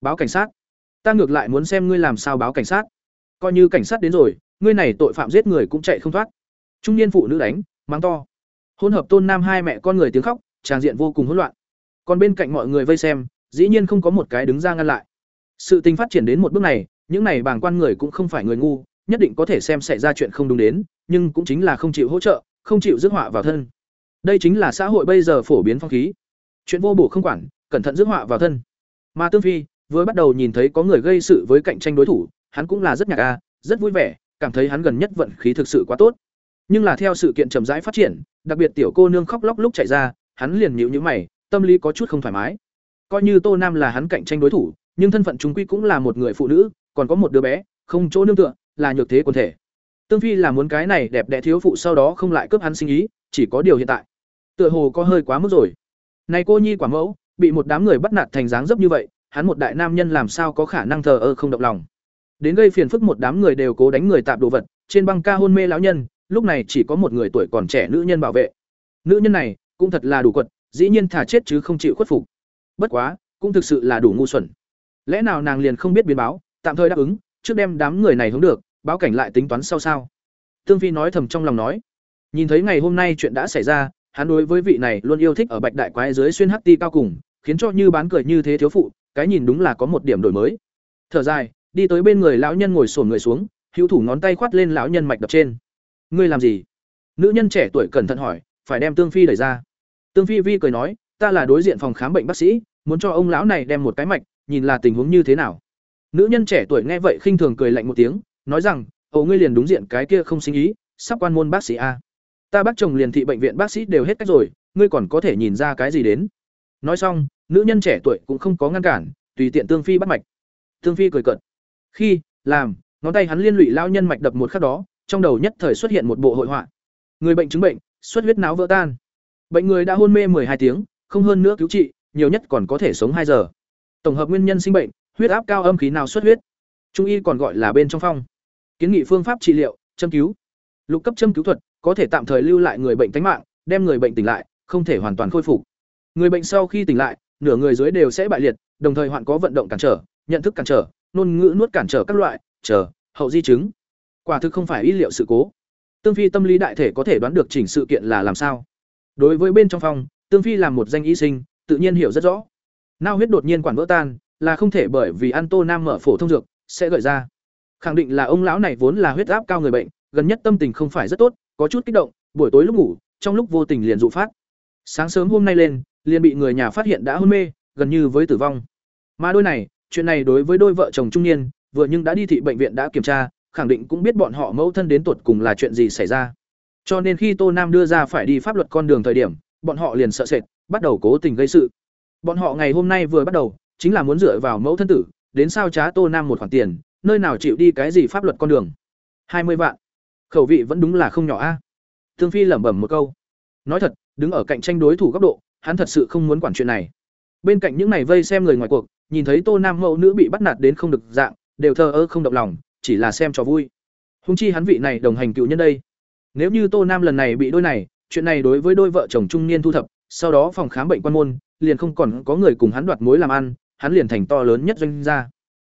Báo cảnh sát? Ta ngược lại muốn xem ngươi làm sao báo cảnh sát. Coi như cảnh sát đến rồi, ngươi này tội phạm giết người cũng chạy không thoát. Trung niên phụ nữ đánh, mắng to. Hỗn hợp tôn nam hai mẹ con người tiếng khóc tràng diện vô cùng hỗn loạn. Còn bên cạnh mọi người vây xem, dĩ nhiên không có một cái đứng ra ngăn lại. Sự tình phát triển đến một bước này, những này bàng quan người cũng không phải người ngu nhất định có thể xem xảy ra chuyện không đúng đến, nhưng cũng chính là không chịu hỗ trợ, không chịu rước họa vào thân. Đây chính là xã hội bây giờ phổ biến phong khí. Chuyện vô bổ không quản, cẩn thận rước họa vào thân. Mà tương phi vừa bắt đầu nhìn thấy có người gây sự với cạnh tranh đối thủ, hắn cũng là rất nhạc a, rất vui vẻ, cảm thấy hắn gần nhất vận khí thực sự quá tốt. Nhưng là theo sự kiện chậm rãi phát triển, đặc biệt tiểu cô nương khóc lóc lúc chạy ra, hắn liền nhíu nhíu mày, tâm lý có chút không thoải mái. Coi như tô nam là hắn cạnh tranh đối thủ, nhưng thân phận chúng quy cũng là một người phụ nữ, còn có một đứa bé, không chỗ nương tựa là nhược thế quần thể. Tương phi là muốn cái này đẹp đẽ thiếu phụ sau đó không lại cướp hắn sinh ý, chỉ có điều hiện tại. Tựa hồ có hơi quá mức rồi. Này cô nhi quả mẫu, bị một đám người bắt nạt thành dáng dấp như vậy, hắn một đại nam nhân làm sao có khả năng thờ ơ không động lòng. Đến gây phiền phức một đám người đều cố đánh người tạp đồ vật, trên băng ca hôn mê lão nhân, lúc này chỉ có một người tuổi còn trẻ nữ nhân bảo vệ. Nữ nhân này, cũng thật là đủ quật, dĩ nhiên thả chết chứ không chịu khuất phục. Bất quá, cũng thực sự là đủ ngu xuẩn. Lẽ nào nàng liền không biết biến báo, tạm thời đáp ứng, trước đem đám người này hướng được báo cảnh lại tính toán sau sao? Tương phi nói thầm trong lòng nói. Nhìn thấy ngày hôm nay chuyện đã xảy ra, hắn đối với vị này luôn yêu thích ở bạch đại quái dưới xuyên hắc ti cao cùng, khiến cho như bán cười như thế thiếu phụ, cái nhìn đúng là có một điểm đổi mới. Thở dài, đi tới bên người lão nhân ngồi sổn người xuống, hữu thủ ngón tay khoát lên lão nhân mạch đập trên. Ngươi làm gì? Nữ nhân trẻ tuổi cẩn thận hỏi, phải đem tương phi đẩy ra. Tương phi vi cười nói, ta là đối diện phòng khám bệnh bác sĩ, muốn cho ông lão này đem một cái mạch, nhìn là tình huống như thế nào. Nữ nhân trẻ tuổi nghe vậy khinh thường cười lạnh một tiếng nói rằng, ồ, ngươi liền đúng diện cái kia không sinh ý, sắp quan môn bác sĩ a. Ta bác chồng liền thị bệnh viện bác sĩ đều hết cách rồi, ngươi còn có thể nhìn ra cái gì đến? Nói xong, nữ nhân trẻ tuổi cũng không có ngăn cản, tùy tiện tương phi bắt mạch. Tương phi cười cợt. Khi, làm, ngón tay hắn liên lụy lao nhân mạch đập một khắc đó, trong đầu nhất thời xuất hiện một bộ hội họa. Người bệnh chứng bệnh, xuất huyết não vỡ tan. Bệnh người đã hôn mê hai tiếng, không hơn nữa cứu trị, nhiều nhất còn có thể sống hai giờ. Tổng hợp nguyên nhân sinh bệnh, huyết áp cao âm khí nào xuất huyết? Trung y còn gọi là bên trong phong kiến nghị phương pháp trị liệu, châm cứu. Lục cấp châm cứu thuật, có thể tạm thời lưu lại người bệnh tánh mạng, đem người bệnh tỉnh lại, không thể hoàn toàn khôi phục. Người bệnh sau khi tỉnh lại, nửa người dưới đều sẽ bại liệt, đồng thời hoạn có vận động cản trở, nhận thức cản trở, ngôn ngữ nuốt cản trở các loại, chờ, hậu di chứng. Quả thực không phải ít liệu sự cố. Tương phi tâm lý đại thể có thể đoán được chỉnh sự kiện là làm sao. Đối với bên trong phòng, tương phi làm một danh y sinh, tự nhiên hiểu rất rõ. Nao huyết đột nhiên quản vỡ tan, là không thể bởi vì ăn tô nam mở phổ thông dược, sẽ gợi ra khẳng định là ông lão này vốn là huyết áp cao người bệnh, gần nhất tâm tình không phải rất tốt, có chút kích động, buổi tối lúc ngủ, trong lúc vô tình liền dụ phát. Sáng sớm hôm nay lên, liền bị người nhà phát hiện đã hôn mê, gần như với tử vong. Mà đôi này, chuyện này đối với đôi vợ chồng trung niên, vừa nhưng đã đi thị bệnh viện đã kiểm tra, khẳng định cũng biết bọn họ mẫu thân đến tột cùng là chuyện gì xảy ra. Cho nên khi tô nam đưa ra phải đi pháp luật con đường thời điểm, bọn họ liền sợ sệt, bắt đầu cố tình gây sự. Bọn họ ngày hôm nay vừa bắt đầu, chính là muốn dựa vào mẫu thân tử, đến sao trá tô nam một khoản tiền nơi nào chịu đi cái gì pháp luật con đường hai mươi vạn khẩu vị vẫn đúng là không nhỏ a à? thương phi lẩm bẩm một câu nói thật đứng ở cạnh tranh đối thủ góc độ hắn thật sự không muốn quản chuyện này bên cạnh những này vây xem người ngoài cuộc nhìn thấy tô nam mẫu nữ bị bắt nạt đến không được dạng đều thờ ơ không động lòng, chỉ là xem cho vui. Hung chi hắn vị này đồng hành cựu nhân đây. Nếu như Tô Nam lần này bị đôi này, chuyện này đối với đôi vợ chồng trung niên thu thập, sau đó phòng khám bệnh quan môn, liền không còn có người cùng hắn đoạt mối làm ăn, hắn liền thành to lớn nhất doanh gia.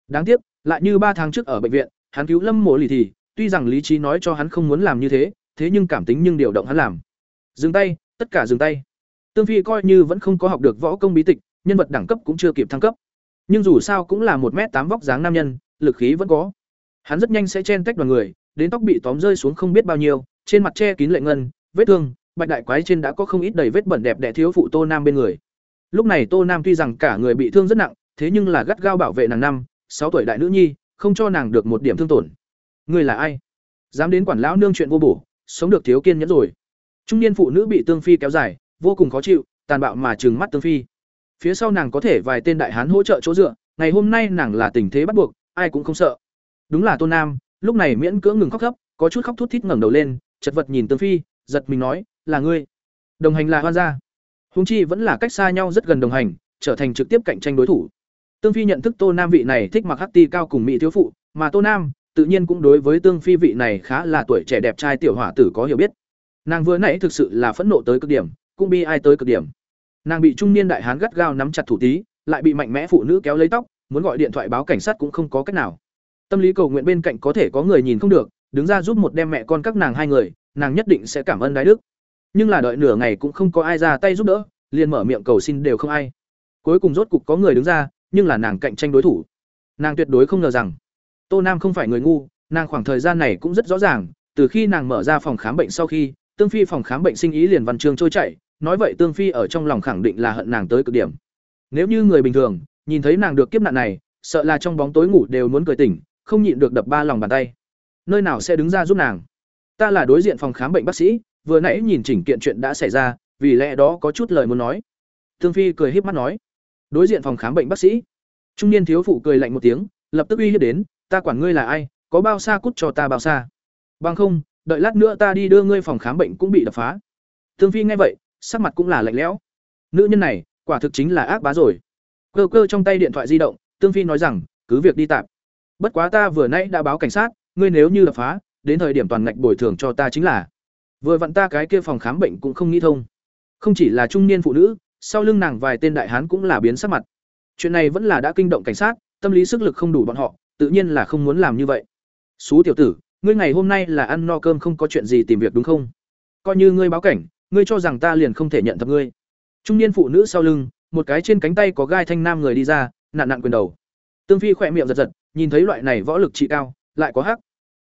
Đáng tiếc, lại như ba tháng trước ở bệnh viện, hắn cứu Lâm Mộ Lì thì, tuy rằng lý trí nói cho hắn không muốn làm như thế, thế nhưng cảm tính nhưng điều động hắn làm. Dừng tay, tất cả dừng tay. Tương Phi coi như vẫn không có học được võ công bí tịch, nhân vật đẳng cấp cũng chưa kịp thăng cấp. Nhưng dù sao cũng là một m tám vóc dáng nam nhân, lực khí vẫn có. Hắn rất nhanh sẽ chen tách đoàn người, đến tóc bị tóm rơi xuống không biết bao nhiêu, trên mặt che kín lệ ngân, vết thương, bạch đại quái trên đã có không ít đầy vết bẩn đẹp đẽ thiếu phụ Tô Nam bên người. Lúc này Tô Nam tuy rằng cả người bị thương rất nặng, thế nhưng là gắt gao bảo vệ nàng năm, sáu tuổi đại nữ nhi, không cho nàng được một điểm thương tổn. Ngươi là ai? Dám đến quản lão nương chuyện vô bổ, sống được thiếu kiên nhẫn rồi. Trung niên phụ nữ bị Tương Phi kéo dài, vô cùng khó chịu, tàn bạo mà trừng mắt Tương Phi. Phía sau nàng có thể vài tên đại hán hỗ trợ chỗ dựa, ngày hôm nay nàng là tình thế bắt buộc, ai cũng không sợ. Đúng là Tôn Nam, lúc này miễn cưỡng ngừng khóc thấp, có chút khóc thút thít ngẩng đầu lên, chật vật nhìn Tương Phi, giật mình nói, "Là ngươi?" Đồng hành là Hoan gia. Huống chi vẫn là cách xa nhau rất gần đồng hành, trở thành trực tiếp cạnh tranh đối thủ. Tương Phi nhận thức Tô Nam vị này thích mặc hắc ti cao cùng mỹ thiếu phụ, mà Tô Nam tự nhiên cũng đối với Tương Phi vị này khá là tuổi trẻ đẹp trai tiểu hỏa tử có hiểu biết. Nàng vừa nãy thực sự là phẫn nộ tới cực điểm, cũng bi ai tới cực điểm. Nàng bị trung niên đại hán gắt gao nắm chặt thủ tí, lại bị mạnh mẽ phụ nữ kéo lấy tóc, muốn gọi điện thoại báo cảnh sát cũng không có cách nào. Tâm lý cầu nguyện bên cạnh có thể có người nhìn không được, đứng ra giúp một đem mẹ con các nàng hai người, nàng nhất định sẽ cảm ơn đái đức. Nhưng là đợi nửa ngày cũng không có ai ra tay giúp đỡ, liền mở miệng cầu xin đều không ai. Cuối cùng rốt cục có người đứng ra, nhưng là nàng cạnh tranh đối thủ. Nàng tuyệt đối không ngờ rằng, Tô Nam không phải người ngu, nàng khoảng thời gian này cũng rất rõ ràng, từ khi nàng mở ra phòng khám bệnh sau khi, Tương Phi phòng khám bệnh sinh ý liền văn chương trôi chảy, nói vậy Tương Phi ở trong lòng khẳng định là hận nàng tới cực điểm. Nếu như người bình thường, nhìn thấy nàng được kiếp nạn này, sợ là trong bóng tối ngủ đều muốn cười tỉnh, không nhịn được đập ba lòng bàn tay. Nơi nào sẽ đứng ra giúp nàng? Ta là đối diện phòng khám bệnh bác sĩ, vừa nãy nhìn chỉnh kiện chuyện đã xảy ra, vì lẽ đó có chút lời muốn nói. Tương Phi cười híp mắt nói, đối diện phòng khám bệnh bác sĩ. Trung niên thiếu phụ cười lạnh một tiếng, lập tức uy hiếp đến, ta quản ngươi là ai, có bao xa cút cho ta bao xa. Bằng không, đợi lát nữa ta đi đưa ngươi phòng khám bệnh cũng bị đập phá. Tương Phi nghe vậy, sắc mặt cũng là lạnh lẽo. Nữ nhân này, quả thực chính là ác bá rồi. Cơ cơ trong tay điện thoại di động, Tương Phi nói rằng, cứ việc đi tạm. Bất quá ta vừa nãy đã báo cảnh sát, ngươi nếu như đập phá, đến thời điểm toàn ngạch bồi thường cho ta chính là. Vừa vặn ta cái kia phòng khám bệnh cũng không nghĩ thông. Không chỉ là trung niên phụ nữ, sau lưng nàng vài tên đại hán cũng là biến sắc mặt. Chuyện này vẫn là đã kinh động cảnh sát, tâm lý sức lực không đủ bọn họ, tự nhiên là không muốn làm như vậy. Sú tiểu tử, ngươi ngày hôm nay là ăn no cơm không có chuyện gì tìm việc đúng không? Coi như ngươi báo cảnh, ngươi cho rằng ta liền không thể nhận thập ngươi. Trung niên phụ nữ sau lưng, một cái trên cánh tay có gai thanh nam người đi ra, nạn nạn quyền đầu. Tương Phi khỏe miệng giật giật, nhìn thấy loại này võ lực trị cao, lại có hắc.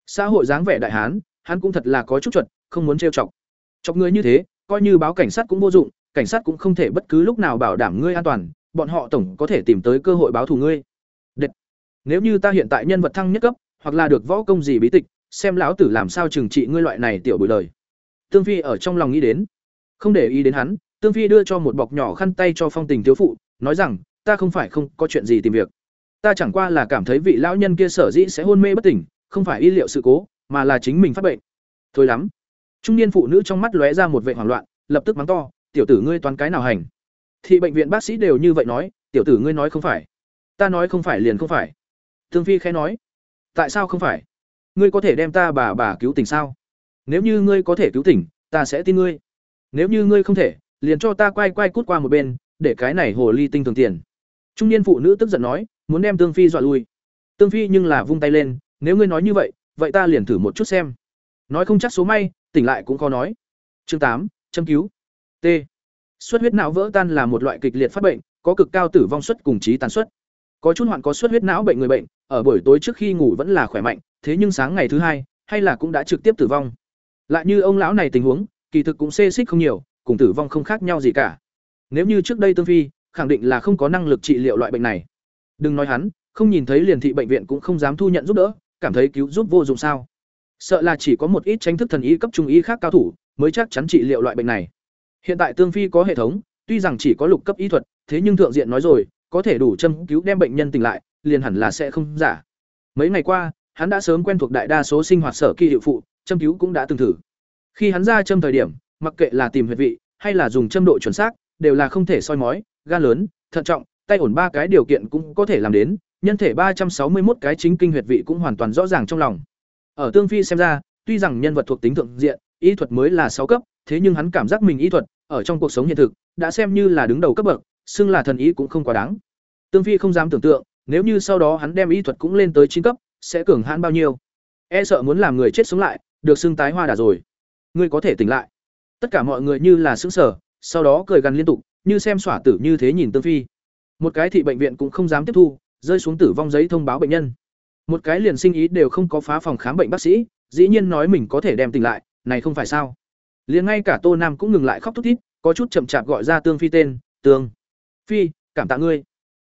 Xã hội dáng vẻ đại hán, hắn cũng thật là có chút chuẩn, không muốn trêu chọc. Chọc ngươi như thế, coi như báo cảnh sát cũng vô dụng, cảnh sát cũng không thể bất cứ lúc nào bảo đảm ngươi an toàn, bọn họ tổng có thể tìm tới cơ hội báo thù ngươi. Đệt. Nếu như ta hiện tại nhân vật thăng nhất cấp, hoặc là được võ công gì bí tịch, xem lão tử làm sao trừng trị ngươi loại này tiểu bối lời. Tương Phi ở trong lòng nghĩ đến, không để ý đến hắn, Tương Phi đưa cho một bọc nhỏ khăn tay cho Phong Tình thiếu phụ, nói rằng, ta không phải không có chuyện gì tìm việc. Ta chẳng qua là cảm thấy vị lão nhân kia sở dĩ sẽ hôn mê bất tỉnh, không phải y liệu sự cố, mà là chính mình phát bệnh. Thôi lắm. Trung niên phụ nữ trong mắt lóe ra một vẻ hoảng loạn, lập tức mắng to, "Tiểu tử ngươi toán cái nào hành?" Thị bệnh viện bác sĩ đều như vậy nói, "Tiểu tử ngươi nói không phải." Ta nói không phải liền không phải. Tương Phi khẽ nói, "Tại sao không phải? Ngươi có thể đem ta bà bà cứu tỉnh sao? Nếu như ngươi có thể cứu tỉnh, ta sẽ tin ngươi. Nếu như ngươi không thể, liền cho ta quay quay cút qua một bên, để cái này hồ ly tinh thường tiền." Trung niên phụ nữ tức giận nói, muốn đem Tương Phi dọa lui. Tương Phi nhưng là vung tay lên, nếu ngươi nói như vậy, vậy ta liền thử một chút xem. Nói không chắc số may, tỉnh lại cũng khó nói. Chương tám, châm cứu. T. Xuất huyết não vỡ tan là một loại kịch liệt phát bệnh, có cực cao tử vong suất cùng trí tàn suất. Có chút hoạn có xuất huyết não bệnh người bệnh, ở buổi tối trước khi ngủ vẫn là khỏe mạnh, thế nhưng sáng ngày thứ hai, hay là cũng đã trực tiếp tử vong. Lại như ông lão này tình huống, kỳ thực cũng xê xích không nhiều, cùng tử vong không khác nhau gì cả. Nếu như trước đây Tương Phi, khẳng định là không có năng lực trị liệu loại bệnh này. Đừng nói hắn, không nhìn thấy liền thị bệnh viện cũng không dám thu nhận giúp đỡ, cảm thấy cứu giúp vô dụng sao? Sợ là chỉ có một ít tranh thức thần y cấp trung y khác cao thủ mới chắc chắn trị liệu loại bệnh này. Hiện tại Tương Phi có hệ thống, tuy rằng chỉ có lục cấp y thuật, thế nhưng thượng diện nói rồi, có thể đủ châm cứu đem bệnh nhân tỉnh lại, liền hẳn là sẽ không giả. Mấy ngày qua, hắn đã sớm quen thuộc đại đa số sinh hoạt sở kỳ hiệu phụ, châm cứu cũng đã từng thử. Khi hắn ra châm thời điểm, mặc kệ là tìm huyệt vị hay là dùng châm độ chuẩn xác, đều là không thể soi mói, gan lớn, thận trọng, tay ổn ba cái điều kiện cũng có thể làm đến, nhân thể ba trăm sáu mươi một cái chính kinh huyệt vị cũng hoàn toàn rõ ràng trong lòng. Ở Tương Phi xem ra, tuy rằng nhân vật thuộc tính thượng diện, y thuật mới là sáu cấp, thế nhưng hắn cảm giác mình y thuật ở trong cuộc sống hiện thực đã xem như là đứng đầu cấp bậc, xưng là thần ý cũng không quá đáng. Tương Phi không dám tưởng tượng, nếu như sau đó hắn đem y thuật cũng lên tới chín cấp, sẽ cường hãn bao nhiêu. E sợ muốn làm người chết sống lại, được xưng tái hoa đà rồi. Ngươi có thể tỉnh lại. Tất cả mọi người như là sững sờ, sau đó cười gằn liên tục, như xem xỏa tử như thế nhìn Tương Phi. Một cái thị bệnh viện cũng không dám tiếp thu, rơi xuống tử vong giấy thông báo bệnh nhân. Một cái liền sinh ý đều không có phá phòng khám bệnh bác sĩ, dĩ nhiên nói mình có thể đem tỉnh lại, này không phải sao? Liền ngay cả Tô Nam cũng ngừng lại khóc thút thít, có chút chậm chạp gọi ra Tương Phi tên, "Tương Phi, cảm tạ ngươi."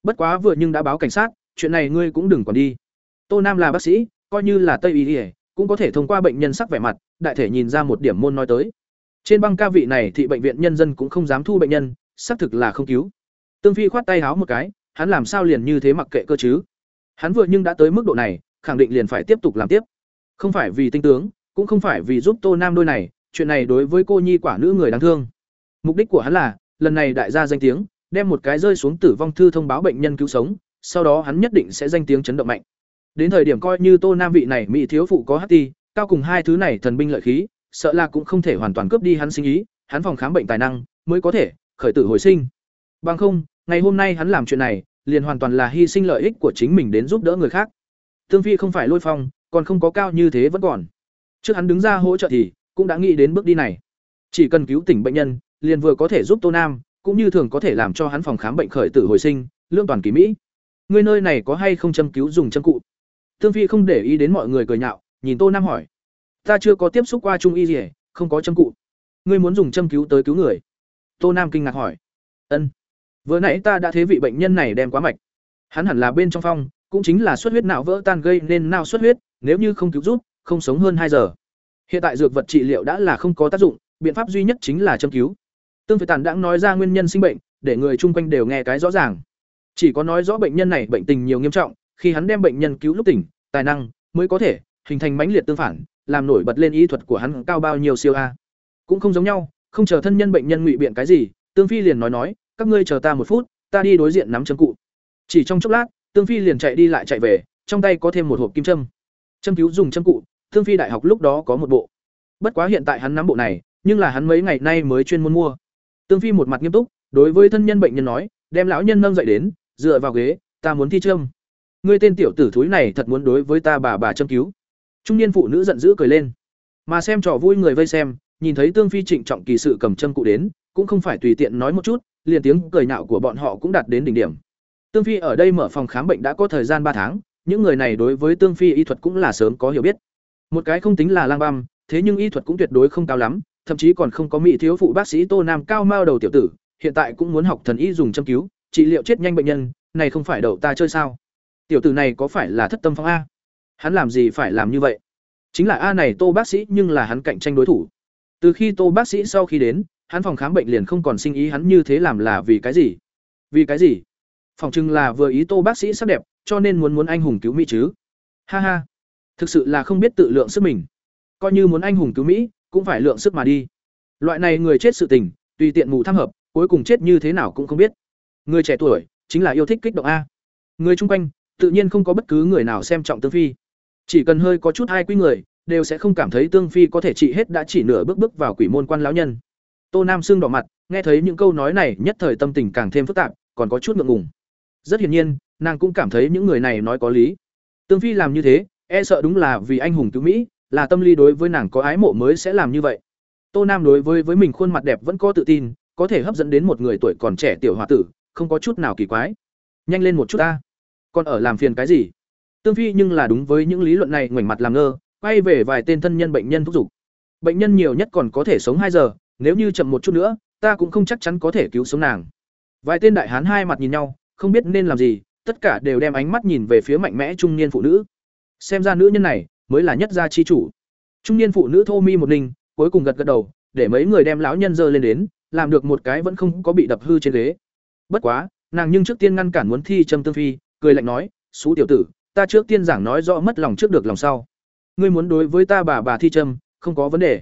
Bất quá vừa nhưng đã báo cảnh sát, chuyện này ngươi cũng đừng còn đi. Tô Nam là bác sĩ, coi như là Tây y, cũng có thể thông qua bệnh nhân sắc vẻ mặt, đại thể nhìn ra một điểm môn nói tới. Trên băng ca vị này thì bệnh viện nhân dân cũng không dám thu bệnh nhân, xác thực là không cứu. Tương Phi khoát tay háo một cái, hắn làm sao liền như thế mặc kệ cơ chứ? Hắn vừa nhưng đã tới mức độ này, khẳng định liền phải tiếp tục làm tiếp. Không phải vì tinh tướng, cũng không phải vì giúp Tô Nam đôi này, chuyện này đối với cô nhi quả nữ người đáng thương. Mục đích của hắn là, lần này đại gia danh tiếng, đem một cái rơi xuống tử vong thư thông báo bệnh nhân cứu sống, sau đó hắn nhất định sẽ danh tiếng chấn động mạnh. Đến thời điểm coi như Tô Nam vị này mỹ thiếu phụ có HT, cao cùng hai thứ này thần binh lợi khí, sợ là cũng không thể hoàn toàn cướp đi hắn sinh ý, hắn phòng khám bệnh tài năng mới có thể khởi tử hồi sinh. Bằng không, ngày hôm nay hắn làm chuyện này, liền hoàn toàn là hy sinh lợi ích của chính mình đến giúp đỡ người khác. Tương Phi không phải lôi phong, còn không có cao như thế vẫn còn. Trước hắn đứng ra hỗ trợ thì cũng đã nghĩ đến bước đi này. Chỉ cần cứu tỉnh bệnh nhân, liền vừa có thể giúp Tô Nam, cũng như thường có thể làm cho hắn phòng khám bệnh khởi tử hồi sinh, lương toàn kỳ mỹ. Người nơi này có hay không châm cứu dùng châm cụ? Tương Phi không để ý đến mọi người cười nhạo, nhìn Tô Nam hỏi: "Ta chưa có tiếp xúc qua trung y gì, không có châm cụ. Ngươi muốn dùng châm cứu tới cứu người?" Tô Nam kinh ngạc hỏi: "Ân." Vừa nãy ta đã thế vị bệnh nhân này đem quá mạch. Hắn hẳn là bên trong phong, cũng chính là xuất huyết não vỡ tan gây nên não xuất huyết, nếu như không cứu giúp, không sống hơn hai giờ. Hiện tại dược vật trị liệu đã là không có tác dụng, biện pháp duy nhất chính là châm cứu. Tương Phệ Tàn đã nói ra nguyên nhân sinh bệnh, để người chung quanh đều nghe cái rõ ràng. Chỉ có nói rõ bệnh nhân này bệnh tình nhiều nghiêm trọng, khi hắn đem bệnh nhân cứu lúc tỉnh, tài năng mới có thể hình thành mãnh liệt tương phản, làm nổi bật lên ý thuật của hắn cao bao nhiêu siêu a. Cũng không giống nhau, không chờ thân nhân bệnh nhân ngụy biện cái gì, Tương Phi liền nói nói, các ngươi chờ ta một phút, ta đi đối diện nắm châm cụ. Chỉ trong chốc lát, Tương Phi liền chạy đi lại chạy về, trong tay có thêm một hộp kim châm. Châm cứu dùng châm cụ, Tương Phi đại học lúc đó có một bộ. Bất quá hiện tại hắn nắm bộ này, nhưng là hắn mấy ngày nay mới chuyên môn mua. Tương Phi một mặt nghiêm túc, đối với thân nhân bệnh nhân nói, đem lão nhân nâng dậy đến, dựa vào ghế, ta muốn thi châm. Ngươi tên tiểu tử thúi này thật muốn đối với ta bà bà châm cứu. Trung niên phụ nữ giận dữ cười lên. Mà xem trò vui người vây xem, nhìn thấy Tương Phi trịnh trọng kỳ sự cầm châm cụ đến, cũng không phải tùy tiện nói một chút, liền tiếng cười nạo của bọn họ cũng đạt đến đỉnh điểm. Tương Phi ở đây mở phòng khám bệnh đã có thời gian ba tháng, những người này đối với Tương Phi y thuật cũng là sớm có hiểu biết. Một cái không tính là lang băm, thế nhưng y thuật cũng tuyệt đối không cao lắm, thậm chí còn không có mỹ thiếu phụ bác sĩ Tô Nam cao mao đầu tiểu tử, hiện tại cũng muốn học thần y dùng châm cứu, trị liệu chết nhanh bệnh nhân, này không phải đậu ta chơi sao? Tiểu tử này có phải là thất tâm phong a? Hắn làm gì phải làm như vậy? Chính là a này Tô bác sĩ nhưng là hắn cạnh tranh đối thủ. Từ khi Tô bác sĩ sau khi đến, hắn phòng khám bệnh liền không còn sinh ý hắn như thế làm là vì cái gì? Vì cái gì? Phòng chừng là vừa ý Tô bác sĩ sắc đẹp, cho nên muốn muốn anh hùng cứu mỹ chứ. Ha ha. Thực sự là không biết tự lượng sức mình. Coi như muốn anh hùng cứu mỹ, cũng phải lượng sức mà đi. Loại này người chết sự tình, tùy tiện mù tham hợp, cuối cùng chết như thế nào cũng không biết. Người trẻ tuổi chính là yêu thích kích động a. Người chung quanh, tự nhiên không có bất cứ người nào xem trọng Tương Phi. Chỉ cần hơi có chút ai quý người, đều sẽ không cảm thấy Tương Phi có thể trị hết đã chỉ nửa bước bước vào quỷ môn quan lão nhân. Tô Nam Sương đỏ mặt, nghe thấy những câu nói này, nhất thời tâm tình càng thêm phức tạp, còn có chút ngượng ngùng. Rất hiển nhiên, nàng cũng cảm thấy những người này nói có lý. Tương Phi làm như thế, e sợ đúng là vì anh hùng cứu Mỹ, là tâm lý đối với nàng có ái mộ mới sẽ làm như vậy. Tô Nam đối với với mình khuôn mặt đẹp vẫn có tự tin, có thể hấp dẫn đến một người tuổi còn trẻ tiểu hòa tử, không có chút nào kỳ quái. Nhanh lên một chút ta. Còn ở làm phiền cái gì? Tương Phi nhưng là đúng với những lý luận này ngoảnh mặt làm ngơ, quay về vài tên thân nhân bệnh nhân thúc giục. Bệnh nhân nhiều nhất còn có thể sống hai giờ, nếu như chậm một chút nữa, ta cũng không chắc chắn có thể cứu sống nàng. Vài tên đại hán hai mặt nhìn nhau, không biết nên làm gì, tất cả đều đem ánh mắt nhìn về phía mạnh mẽ trung niên phụ nữ. Xem ra nữ nhân này mới là nhất gia chi chủ. Trung niên phụ nữ thô mi một ninh, cuối cùng gật gật đầu, để mấy người đem lão nhân dơ lên đến, làm được một cái vẫn không có bị đập hư trên ghế. Bất quá, nàng nhưng trước tiên ngăn cản muốn thi trâm tương phi, cười lạnh nói, xú tiểu tử, ta trước tiên giảng nói rõ mất lòng trước được lòng sau. Ngươi muốn đối với ta bà bà thi trâm không có vấn đề.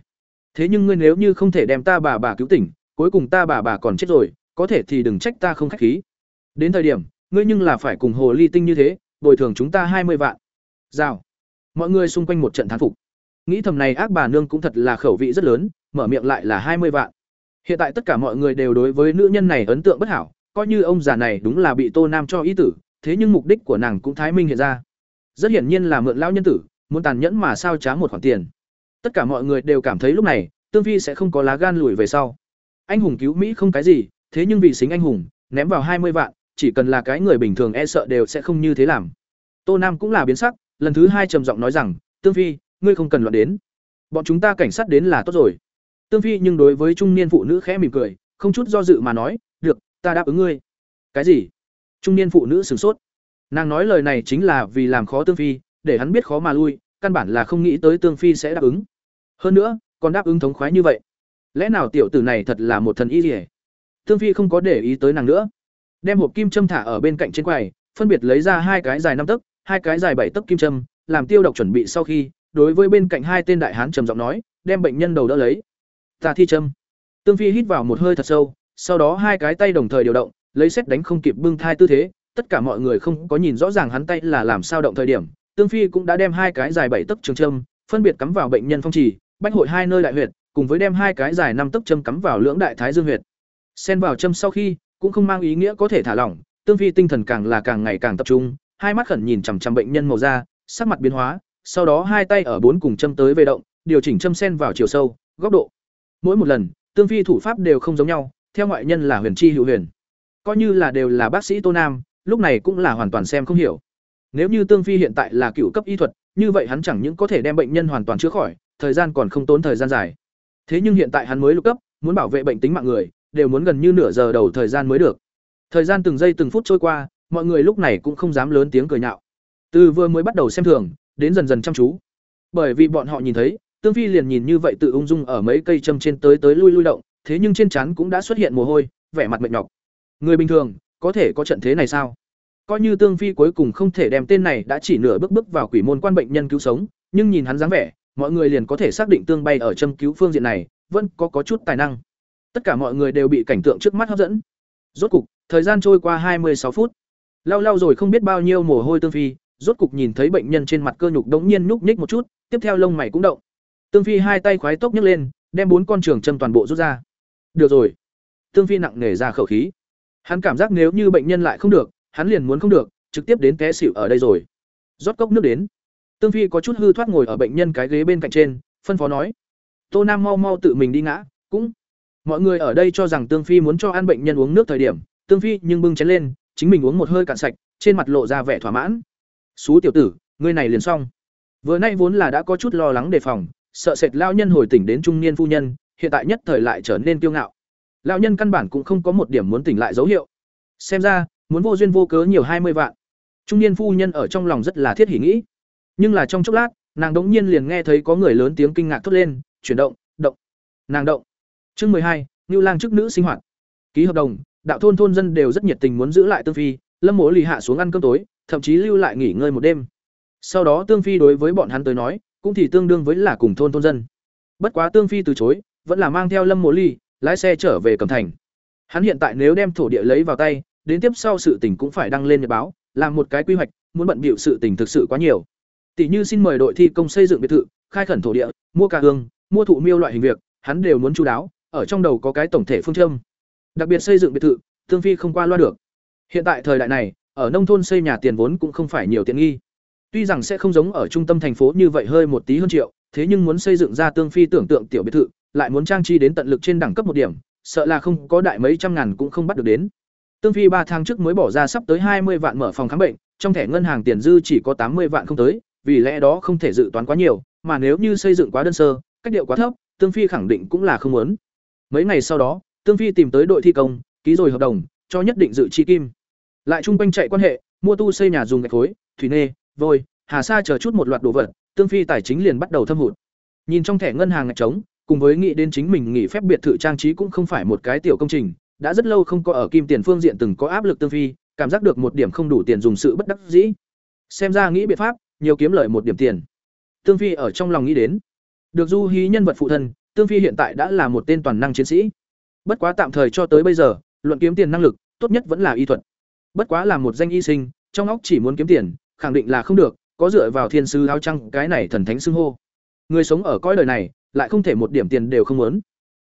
Thế nhưng ngươi nếu như không thể đem ta bà bà cứu tỉnh, cuối cùng ta bà bà còn chết rồi, có thể thì đừng trách ta không khách khí. Đến thời điểm, ngươi nhưng là phải cùng hồ ly tinh như thế, bồi thường chúng ta hai mươi vạn rào mọi người xung quanh một trận thán phục. Nghĩ thầm này ác bà nương cũng thật là khẩu vị rất lớn, mở miệng lại là hai mươi vạn. Hiện tại tất cả mọi người đều đối với nữ nhân này ấn tượng bất hảo, coi như ông già này đúng là bị tô nam cho ý tử, thế nhưng mục đích của nàng cũng thái minh hiện ra. Rất hiển nhiên là mượn lão nhân tử, muốn tàn nhẫn mà sao trá một khoản tiền. Tất cả mọi người đều cảm thấy lúc này, tương phi sẽ không có lá gan lùi về sau. Anh hùng cứu mỹ không cái gì, thế nhưng vì xính anh hùng, ném vào hai mươi vạn, chỉ cần là cái người bình thường e sợ đều sẽ không như thế làm. Tô nam cũng là biến sắc lần thứ hai trầm giọng nói rằng, tương phi, ngươi không cần loạn đến. Bọn chúng ta cảnh sát đến là tốt rồi. Tương phi nhưng đối với trung niên phụ nữ khẽ mỉm cười, không chút do dự mà nói, được, ta đáp ứng ngươi. Cái gì? Trung niên phụ nữ sửng sốt. Nàng nói lời này chính là vì làm khó tương phi, để hắn biết khó mà lui, căn bản là không nghĩ tới tương phi sẽ đáp ứng. Hơn nữa, còn đáp ứng thống khoái như vậy. Lẽ nào tiểu tử này thật là một thần y rỉa tương phi không có để ý tới nàng nữa. Đem hộp kim châm thả ở bên cạnh trên quầy, phân biệt lấy ra hai cái dài năm tấc hai cái dài bảy tấc kim châm, làm tiêu độc chuẩn bị sau khi, đối với bên cạnh hai tên đại hán trầm giọng nói, đem bệnh nhân đầu đỡ lấy. Ta thi châm. Tương phi hít vào một hơi thật sâu, sau đó hai cái tay đồng thời điều động, lấy xét đánh không kịp bưng thai tư thế, tất cả mọi người không có nhìn rõ ràng hắn tay là làm sao động thời điểm, tương phi cũng đã đem hai cái dài bảy tấc trường châm, phân biệt cắm vào bệnh nhân phong trì, bách hội hai nơi đại huyệt, cùng với đem hai cái dài năm tấc châm cắm vào lưỡng đại thái dương huyệt. Xen vào châm sau khi, cũng không mang ý nghĩa có thể thả lỏng, tương phi tinh thần càng là càng ngày càng tập trung hai mắt khẩn nhìn chằm chằm bệnh nhân màu da, sắc mặt biến hóa, sau đó hai tay ở bốn cùng châm tới về động, điều chỉnh châm sen vào chiều sâu, góc độ. Mỗi một lần, tương phi thủ pháp đều không giống nhau, theo ngoại nhân là huyền chi hữu huyền. Coi như là đều là bác sĩ tô nam, lúc này cũng là hoàn toàn xem không hiểu. Nếu như tương phi hiện tại là cựu cấp y thuật, như vậy hắn chẳng những có thể đem bệnh nhân hoàn toàn chữa khỏi, thời gian còn không tốn thời gian dài. Thế nhưng hiện tại hắn mới lục cấp, muốn bảo vệ bệnh tính mạng người, đều muốn gần như nửa giờ đầu thời gian mới được. Thời gian từng giây từng phút trôi qua mọi người lúc này cũng không dám lớn tiếng cười nhạo. Từ vừa mới bắt đầu xem thường, đến dần dần chăm chú. Bởi vì bọn họ nhìn thấy, tương phi liền nhìn như vậy tự ung dung ở mấy cây châm trên tới tới lui lui động, thế nhưng trên trán cũng đã xuất hiện mồ hôi, vẻ mặt mệt nhọc. Người bình thường, có thể có trận thế này sao? Coi như tương phi cuối cùng không thể đem tên này đã chỉ nửa bước bước vào quỷ môn quan bệnh nhân cứu sống, nhưng nhìn hắn dáng vẻ, mọi người liền có thể xác định tương bay ở châm cứu phương diện này, vẫn có có chút tài năng. Tất cả mọi người đều bị cảnh tượng trước mắt hấp dẫn. Rốt cục, thời gian trôi qua hai mươi sáu phút lau lau rồi không biết bao nhiêu mồ hôi tương phi, rốt cục nhìn thấy bệnh nhân trên mặt cơ nhục đống nhiên nhúc nhích một chút, tiếp theo lông mày cũng động. Tương phi hai tay khoái tốc nhấc lên, đem bốn con trường châm toàn bộ rút ra. Được rồi. Tương phi nặng nề ra khẩu khí. Hắn cảm giác nếu như bệnh nhân lại không được, hắn liền muốn không được, trực tiếp đến té xỉu ở đây rồi. Rót cốc nước đến. Tương phi có chút hư thoát ngồi ở bệnh nhân cái ghế bên cạnh trên, phân phó nói. Tô nam mau mau tự mình đi ngã, cũng. Mọi người ở đây cho rằng tương phi muốn cho ăn bệnh nhân uống nước thời điểm, tương phi nhưng bưng chén lên chính mình uống một hơi cạn sạch, trên mặt lộ ra vẻ thỏa mãn. Xú tiểu tử, ngươi này liền xong. Vừa nay vốn là đã có chút lo lắng đề phòng, sợ sệt lao nhân hồi tỉnh đến trung niên phu nhân, hiện tại nhất thời lại trở nên kiêu ngạo. Lao nhân căn bản cũng không có một điểm muốn tỉnh lại dấu hiệu. Xem ra, muốn vô duyên vô cớ nhiều hai mươi vạn. Trung niên phu nhân ở trong lòng rất là thiết hỉ nghĩ. Nhưng là trong chốc lát, nàng đống nhiên liền nghe thấy có người lớn tiếng kinh ngạc thốt lên, chuyển động động, nàng động. Chương mười hai, ngưu lang chức nữ sinh hoạt. Ký hợp đồng đạo thôn thôn dân đều rất nhiệt tình muốn giữ lại tương phi, lâm mộ lì hạ xuống ăn cơm tối, thậm chí lưu lại nghỉ ngơi một đêm. Sau đó tương phi đối với bọn hắn tới nói, cũng thì tương đương với là cùng thôn thôn dân. Bất quá tương phi từ chối, vẫn là mang theo lâm mộ ly lái xe trở về cẩm thành. Hắn hiện tại nếu đem thổ địa lấy vào tay, đến tiếp sau sự tình cũng phải đăng lên nhật báo, làm một cái quy hoạch, muốn bận bịu sự tình thực sự quá nhiều. Tỷ như xin mời đội thi công xây dựng biệt thự, khai khẩn thổ địa, mua cà hương, mua thụ miêu loại hình việc, hắn đều muốn chú đáo, ở trong đầu có cái tổng thể phương châm đặc biệt xây dựng biệt thự, tương phi không qua loa được. Hiện tại thời đại này, ở nông thôn xây nhà tiền vốn cũng không phải nhiều tiện nghi. Tuy rằng sẽ không giống ở trung tâm thành phố như vậy hơi một tí hơn triệu, thế nhưng muốn xây dựng ra tương phi tưởng tượng tiểu biệt thự, lại muốn trang trí đến tận lực trên đẳng cấp một điểm, sợ là không có đại mấy trăm ngàn cũng không bắt được đến. Tương phi ba tháng trước mới bỏ ra sắp tới hai mươi vạn mở phòng khám bệnh, trong thẻ ngân hàng tiền dư chỉ có tám mươi vạn không tới, vì lẽ đó không thể dự toán quá nhiều, mà nếu như xây dựng quá đơn sơ, cách điệu quá thấp, tương phi khẳng định cũng là không muốn. Mấy ngày sau đó tương phi tìm tới đội thi công, ký rồi hợp đồng, cho nhất định dự chi kim. Lại chung quanh chạy quan hệ, mua tu xây nhà dùng gạch khối, thủy nê, vôi, hà sa chờ chút một loạt đồ vật, tương phi tài chính liền bắt đầu thâm hụt. Nhìn trong thẻ ngân hàng ngạch trống, cùng với nghĩ đến chính mình nghỉ phép biệt thự trang trí cũng không phải một cái tiểu công trình, đã rất lâu không có ở kim tiền phương diện từng có áp lực tương phi, cảm giác được một điểm không đủ tiền dùng sự bất đắc dĩ. Xem ra nghĩ biện pháp, nhiều kiếm lợi một điểm tiền. Tương phi ở trong lòng nghĩ đến. Được du hí nhân vật phụ thân, tương phi hiện tại đã là một tên toàn năng chiến sĩ bất quá tạm thời cho tới bây giờ, luận kiếm tiền năng lực, tốt nhất vẫn là y thuật. Bất quá là một danh y sinh, trong óc chỉ muốn kiếm tiền, khẳng định là không được, có dựa vào thiên sư áo trăng, cái này thần thánh xưng hô. Người sống ở cõi đời này, lại không thể một điểm tiền đều không muốn.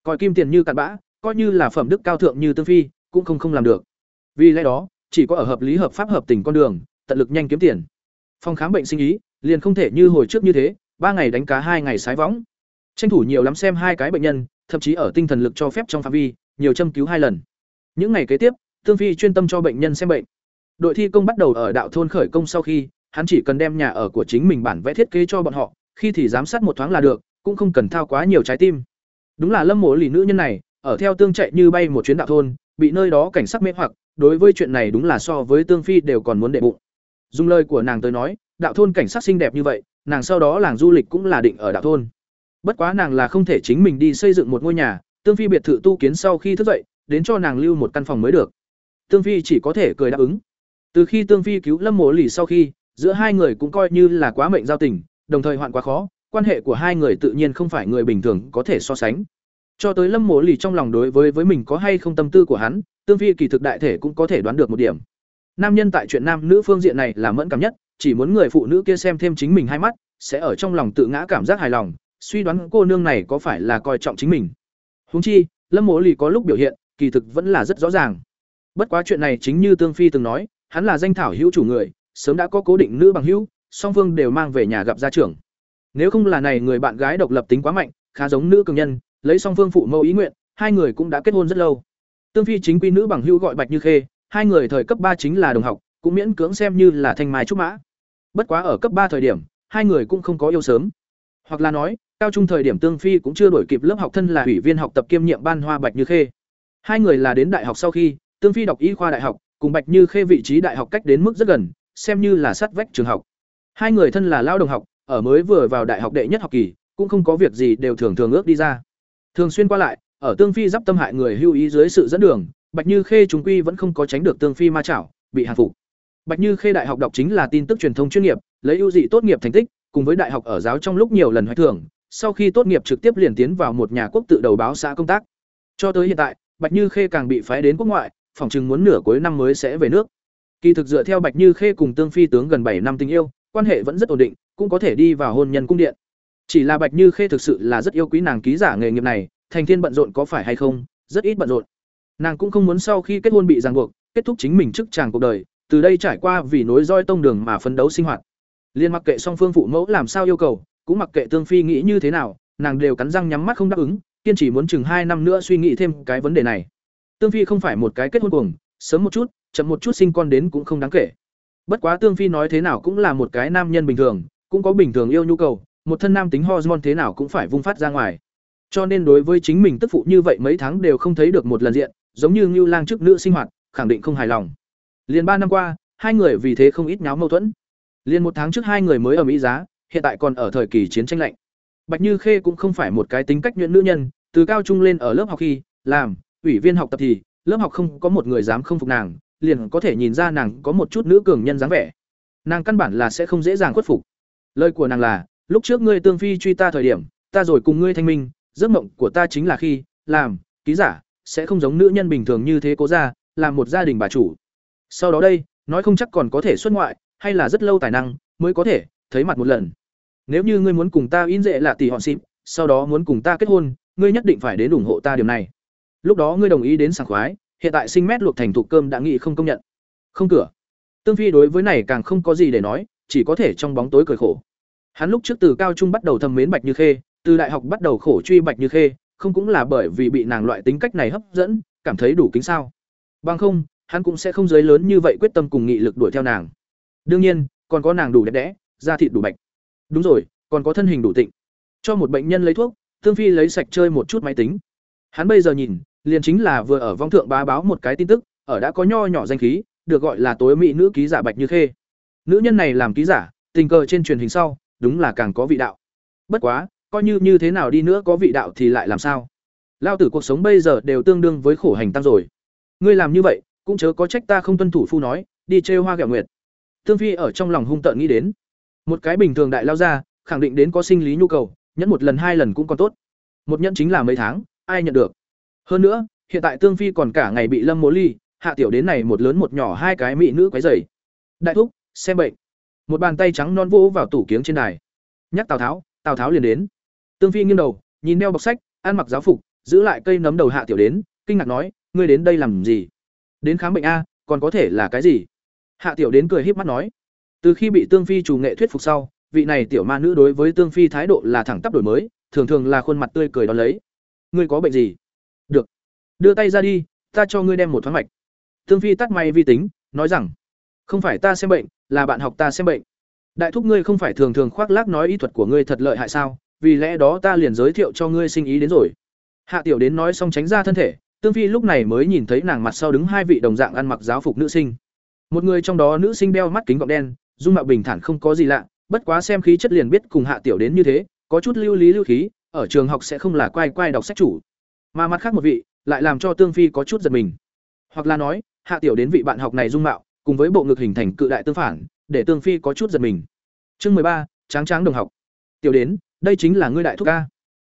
Coi kim tiền như cặn bã, coi như là phẩm đức cao thượng như tương phi, cũng không không làm được. Vì lẽ đó, chỉ có ở hợp lý hợp pháp hợp tình con đường, tận lực nhanh kiếm tiền. Phòng khám bệnh sinh ý, liền không thể như hồi trước như thế, ba ngày đánh cá hai ngày sái võng. Tranh thủ nhiều lắm xem hai cái bệnh nhân thậm chí ở tinh thần lực cho phép trong phạm vi, nhiều châm cứu hai lần. Những ngày kế tiếp, tương phi chuyên tâm cho bệnh nhân xem bệnh. Đội thi công bắt đầu ở đạo thôn khởi công sau khi, hắn chỉ cần đem nhà ở của chính mình bản vẽ thiết kế cho bọn họ, khi thì giám sát một thoáng là được, cũng không cần thao quá nhiều trái tim. Đúng là lâm mộ lì nữ nhân này, ở theo tương chạy như bay một chuyến đạo thôn, bị nơi đó cảnh sắc mê hoặc, đối với chuyện này đúng là so với tương phi đều còn muốn đệ bụng. Dùng lời của nàng tới nói, đạo thôn cảnh sát xinh đẹp như vậy, nàng sau đó làng du lịch cũng là định ở đạo thôn bất quá nàng là không thể chính mình đi xây dựng một ngôi nhà, tương phi biệt thự tu kiến sau khi thức dậy, đến cho nàng lưu một căn phòng mới được. Tương phi chỉ có thể cười đáp ứng. Từ khi tương phi cứu lâm mộ lì sau khi, giữa hai người cũng coi như là quá mệnh giao tình, đồng thời hoạn quá khó, quan hệ của hai người tự nhiên không phải người bình thường có thể so sánh. Cho tới lâm mộ lì trong lòng đối với với mình có hay không tâm tư của hắn, tương phi kỳ thực đại thể cũng có thể đoán được một điểm. Nam nhân tại chuyện nam nữ phương diện này là mẫn cảm nhất, chỉ muốn người phụ nữ kia xem thêm chính mình hai mắt, sẽ ở trong lòng tự ngã cảm giác hài lòng suy đoán cô nương này có phải là coi trọng chính mình. Huống chi, lâm mộ lì có lúc biểu hiện, kỳ thực vẫn là rất rõ ràng. Bất quá chuyện này chính như tương phi từng nói, hắn là danh thảo hữu chủ người, sớm đã có cố định nữ bằng hữu, song phương đều mang về nhà gặp gia trưởng. Nếu không là này người bạn gái độc lập tính quá mạnh, khá giống nữ cường nhân, lấy song phương phụ mẫu ý nguyện, hai người cũng đã kết hôn rất lâu. Tương phi chính quy nữ bằng hữu gọi bạch như khê, hai người thời cấp ba chính là đồng học, cũng miễn cưỡng xem như là thanh mai trúc mã. Bất quá ở cấp ba thời điểm, hai người cũng không có yêu sớm. Hoặc là nói cao trung thời điểm tương phi cũng chưa đổi kịp lớp học thân là ủy viên học tập kiêm nhiệm ban hoa bạch như khê. Hai người là đến đại học sau khi, tương phi đọc y khoa đại học, cùng bạch như khê vị trí đại học cách đến mức rất gần, xem như là sát vách trường học. Hai người thân là lao đồng học, ở mới vừa vào đại học đệ nhất học kỳ, cũng không có việc gì đều thường thường ước đi ra. Thường xuyên qua lại, ở tương phi giáp tâm hại người hưu ý dưới sự dẫn đường, bạch như khê chúng quy vẫn không có tránh được tương phi ma chảo, bị hàng phục. Bạch như khê đại học đọc chính là tin tức truyền thông chuyên nghiệp, lấy ưu dị tốt nghiệp thành tích, cùng với đại học ở giáo trong lúc nhiều lần hoạch thưởng sau khi tốt nghiệp trực tiếp liền tiến vào một nhà quốc tự đầu báo xã công tác. Cho tới hiện tại, bạch như khê càng bị phái đến quốc ngoại phòng chừng muốn nửa cuối năm mới sẽ về nước. Kỳ thực dựa theo bạch như khê cùng tương phi tướng gần bảy năm tình yêu, quan hệ vẫn rất ổn định, cũng có thể đi vào hôn nhân cung điện. Chỉ là bạch như khê thực sự là rất yêu quý nàng ký giả nghề nghiệp này, thành thiên bận rộn có phải hay không, rất ít bận rộn. Nàng cũng không muốn sau khi kết hôn bị ràng buộc, kết thúc chính mình chức chàng cuộc đời, từ đây trải qua vì nối roi tông đường mà phấn đấu sinh hoạt. Liên mặc kệ song phương phụ mẫu làm sao yêu cầu cũng mặc kệ tương phi nghĩ như thế nào, nàng đều cắn răng nhắm mắt không đáp ứng, kiên trì muốn chừng hai năm nữa suy nghĩ thêm cái vấn đề này. Tương phi không phải một cái kết hôn cuồng, sớm một chút, chậm một chút sinh con đến cũng không đáng kể. Bất quá tương phi nói thế nào cũng là một cái nam nhân bình thường, cũng có bình thường yêu nhu cầu, một thân nam tính hormone thế nào cũng phải vung phát ra ngoài. Cho nên đối với chính mình tức phụ như vậy mấy tháng đều không thấy được một lần diện, giống như ngưu lang trước nữ sinh hoạt, khẳng định không hài lòng. Liền ba năm qua, hai người vì thế không ít nháo mâu thuẫn. Liền một tháng trước hai người mới ở mỹ giá hiện tại còn ở thời kỳ chiến tranh lạnh. Bạch như khê cũng không phải một cái tính cách nhuyễn nữ nhân, từ cao trung lên ở lớp học khi, làm, ủy viên học tập thì, lớp học không có một người dám không phục nàng, liền có thể nhìn ra nàng có một chút nữ cường nhân dáng vẻ. Nàng căn bản là sẽ không dễ dàng khuất phục. Lời của nàng là, lúc trước ngươi tương phi truy ta thời điểm, ta rồi cùng ngươi thanh minh, giấc mộng của ta chính là khi, làm, ký giả, sẽ không giống nữ nhân bình thường như thế cố ra làm một gia đình bà chủ. Sau đó đây, nói không chắc còn có thể xuất ngoại, hay là rất lâu tài năng, mới có thể thấy mặt một lần nếu như ngươi muốn cùng ta in dễ là tỷ hòn xịp sau đó muốn cùng ta kết hôn, ngươi nhất định phải đến ủng hộ ta điều này. Lúc đó ngươi đồng ý đến sảng khoái, hiện tại sinh mét luộc thành thục cơm đã nghị không công nhận. Không cửa. Tương phi đối với này càng không có gì để nói, chỉ có thể trong bóng tối cười khổ. Hắn lúc trước từ cao trung bắt đầu thầm mến bạch như khê, từ đại học bắt đầu khổ truy bạch như khê, không cũng là bởi vì bị nàng loại tính cách này hấp dẫn, cảm thấy đủ kính sao. Bằng không, hắn cũng sẽ không giới lớn như vậy quyết tâm cùng nghị lực đuổi theo nàng. Đương nhiên, còn có nàng đủ đẹp đẽ, da thịt đủ bạch đúng rồi, còn có thân hình đủ tịnh. Cho một bệnh nhân lấy thuốc tương phi lấy sạch chơi một chút máy tính. Hắn bây giờ nhìn, liền chính là vừa ở vong thượng bá báo một cái tin tức, ở đã có nho nhỏ danh khí, được gọi là tối mỹ nữ ký giả bạch như khê. Nữ nhân này làm ký giả, tình cờ trên truyền hình sau, đúng là càng có vị đạo. Bất quá, coi như như thế nào đi nữa có vị đạo thì lại làm sao? Lao tử cuộc sống bây giờ đều tương đương với khổ hành tăng rồi. Ngươi làm như vậy, cũng chớ có trách ta không tuân thủ phu nói, đi trêu hoa gạo nguyệt. Tương phi ở trong lòng hung tợn nghĩ đến một cái bình thường đại lao ra, khẳng định đến có sinh lý nhu cầu, nhẫn một lần hai lần cũng còn tốt. Một nhẫn chính là mấy tháng, ai nhận được? Hơn nữa, hiện tại tương phi còn cả ngày bị lâm mố ly, hạ tiểu đến này một lớn một nhỏ hai cái mỹ nữ quấy rầy. Đại thúc, xem bệnh. Một bàn tay trắng non vỗ vào tủ kiếng trên đài. Nhắc tào tháo tào tháo liền đến. Tương phi nghiêng đầu, nhìn đeo bọc sách, ăn mặc giáo phục, giữ lại cây nấm đầu hạ tiểu đến, kinh ngạc nói, ngươi đến đây làm gì? Đến khám bệnh a, còn có thể là cái gì? Hạ tiểu đến cười híp mắt nói từ khi bị tương phi chủ nghệ thuyết phục sau, vị này tiểu ma nữ đối với tương phi thái độ là thẳng tắp đổi mới, thường thường là khuôn mặt tươi cười đón lấy. Ngươi có bệnh gì? Được. Đưa tay ra đi, ta cho ngươi đem một thoáng mạch. Tương phi tắt may vi tính, nói rằng, không phải ta xem bệnh, là bạn học ta xem bệnh. Đại thúc ngươi không phải thường thường khoác lác nói y thuật của ngươi thật lợi hại sao? Vì lẽ đó ta liền giới thiệu cho ngươi sinh ý đến rồi. Hạ tiểu đến nói xong tránh ra thân thể, tương phi lúc này mới nhìn thấy nàng mặt sau đứng hai vị đồng dạng ăn mặc giáo phục nữ sinh. Một người trong đó nữ sinh đeo mắt kính gọng đen dung mạo bình thản không có gì lạ, bất quá xem khí chất liền biết cùng hạ tiểu đến như thế, có chút lưu lý lưu khí, ở trường học sẽ không là quay quay đọc sách chủ. Mà mặt khác một vị, lại làm cho tương phi có chút giật mình. Hoặc là nói, hạ tiểu đến vị bạn học này dung mạo, cùng với bộ ngực hình thành cự đại tương phản, để tương phi có chút giật mình. Chương mười ba, tráng tráng đồng học. Tiểu đến, đây chính là ngươi đại thúc ca.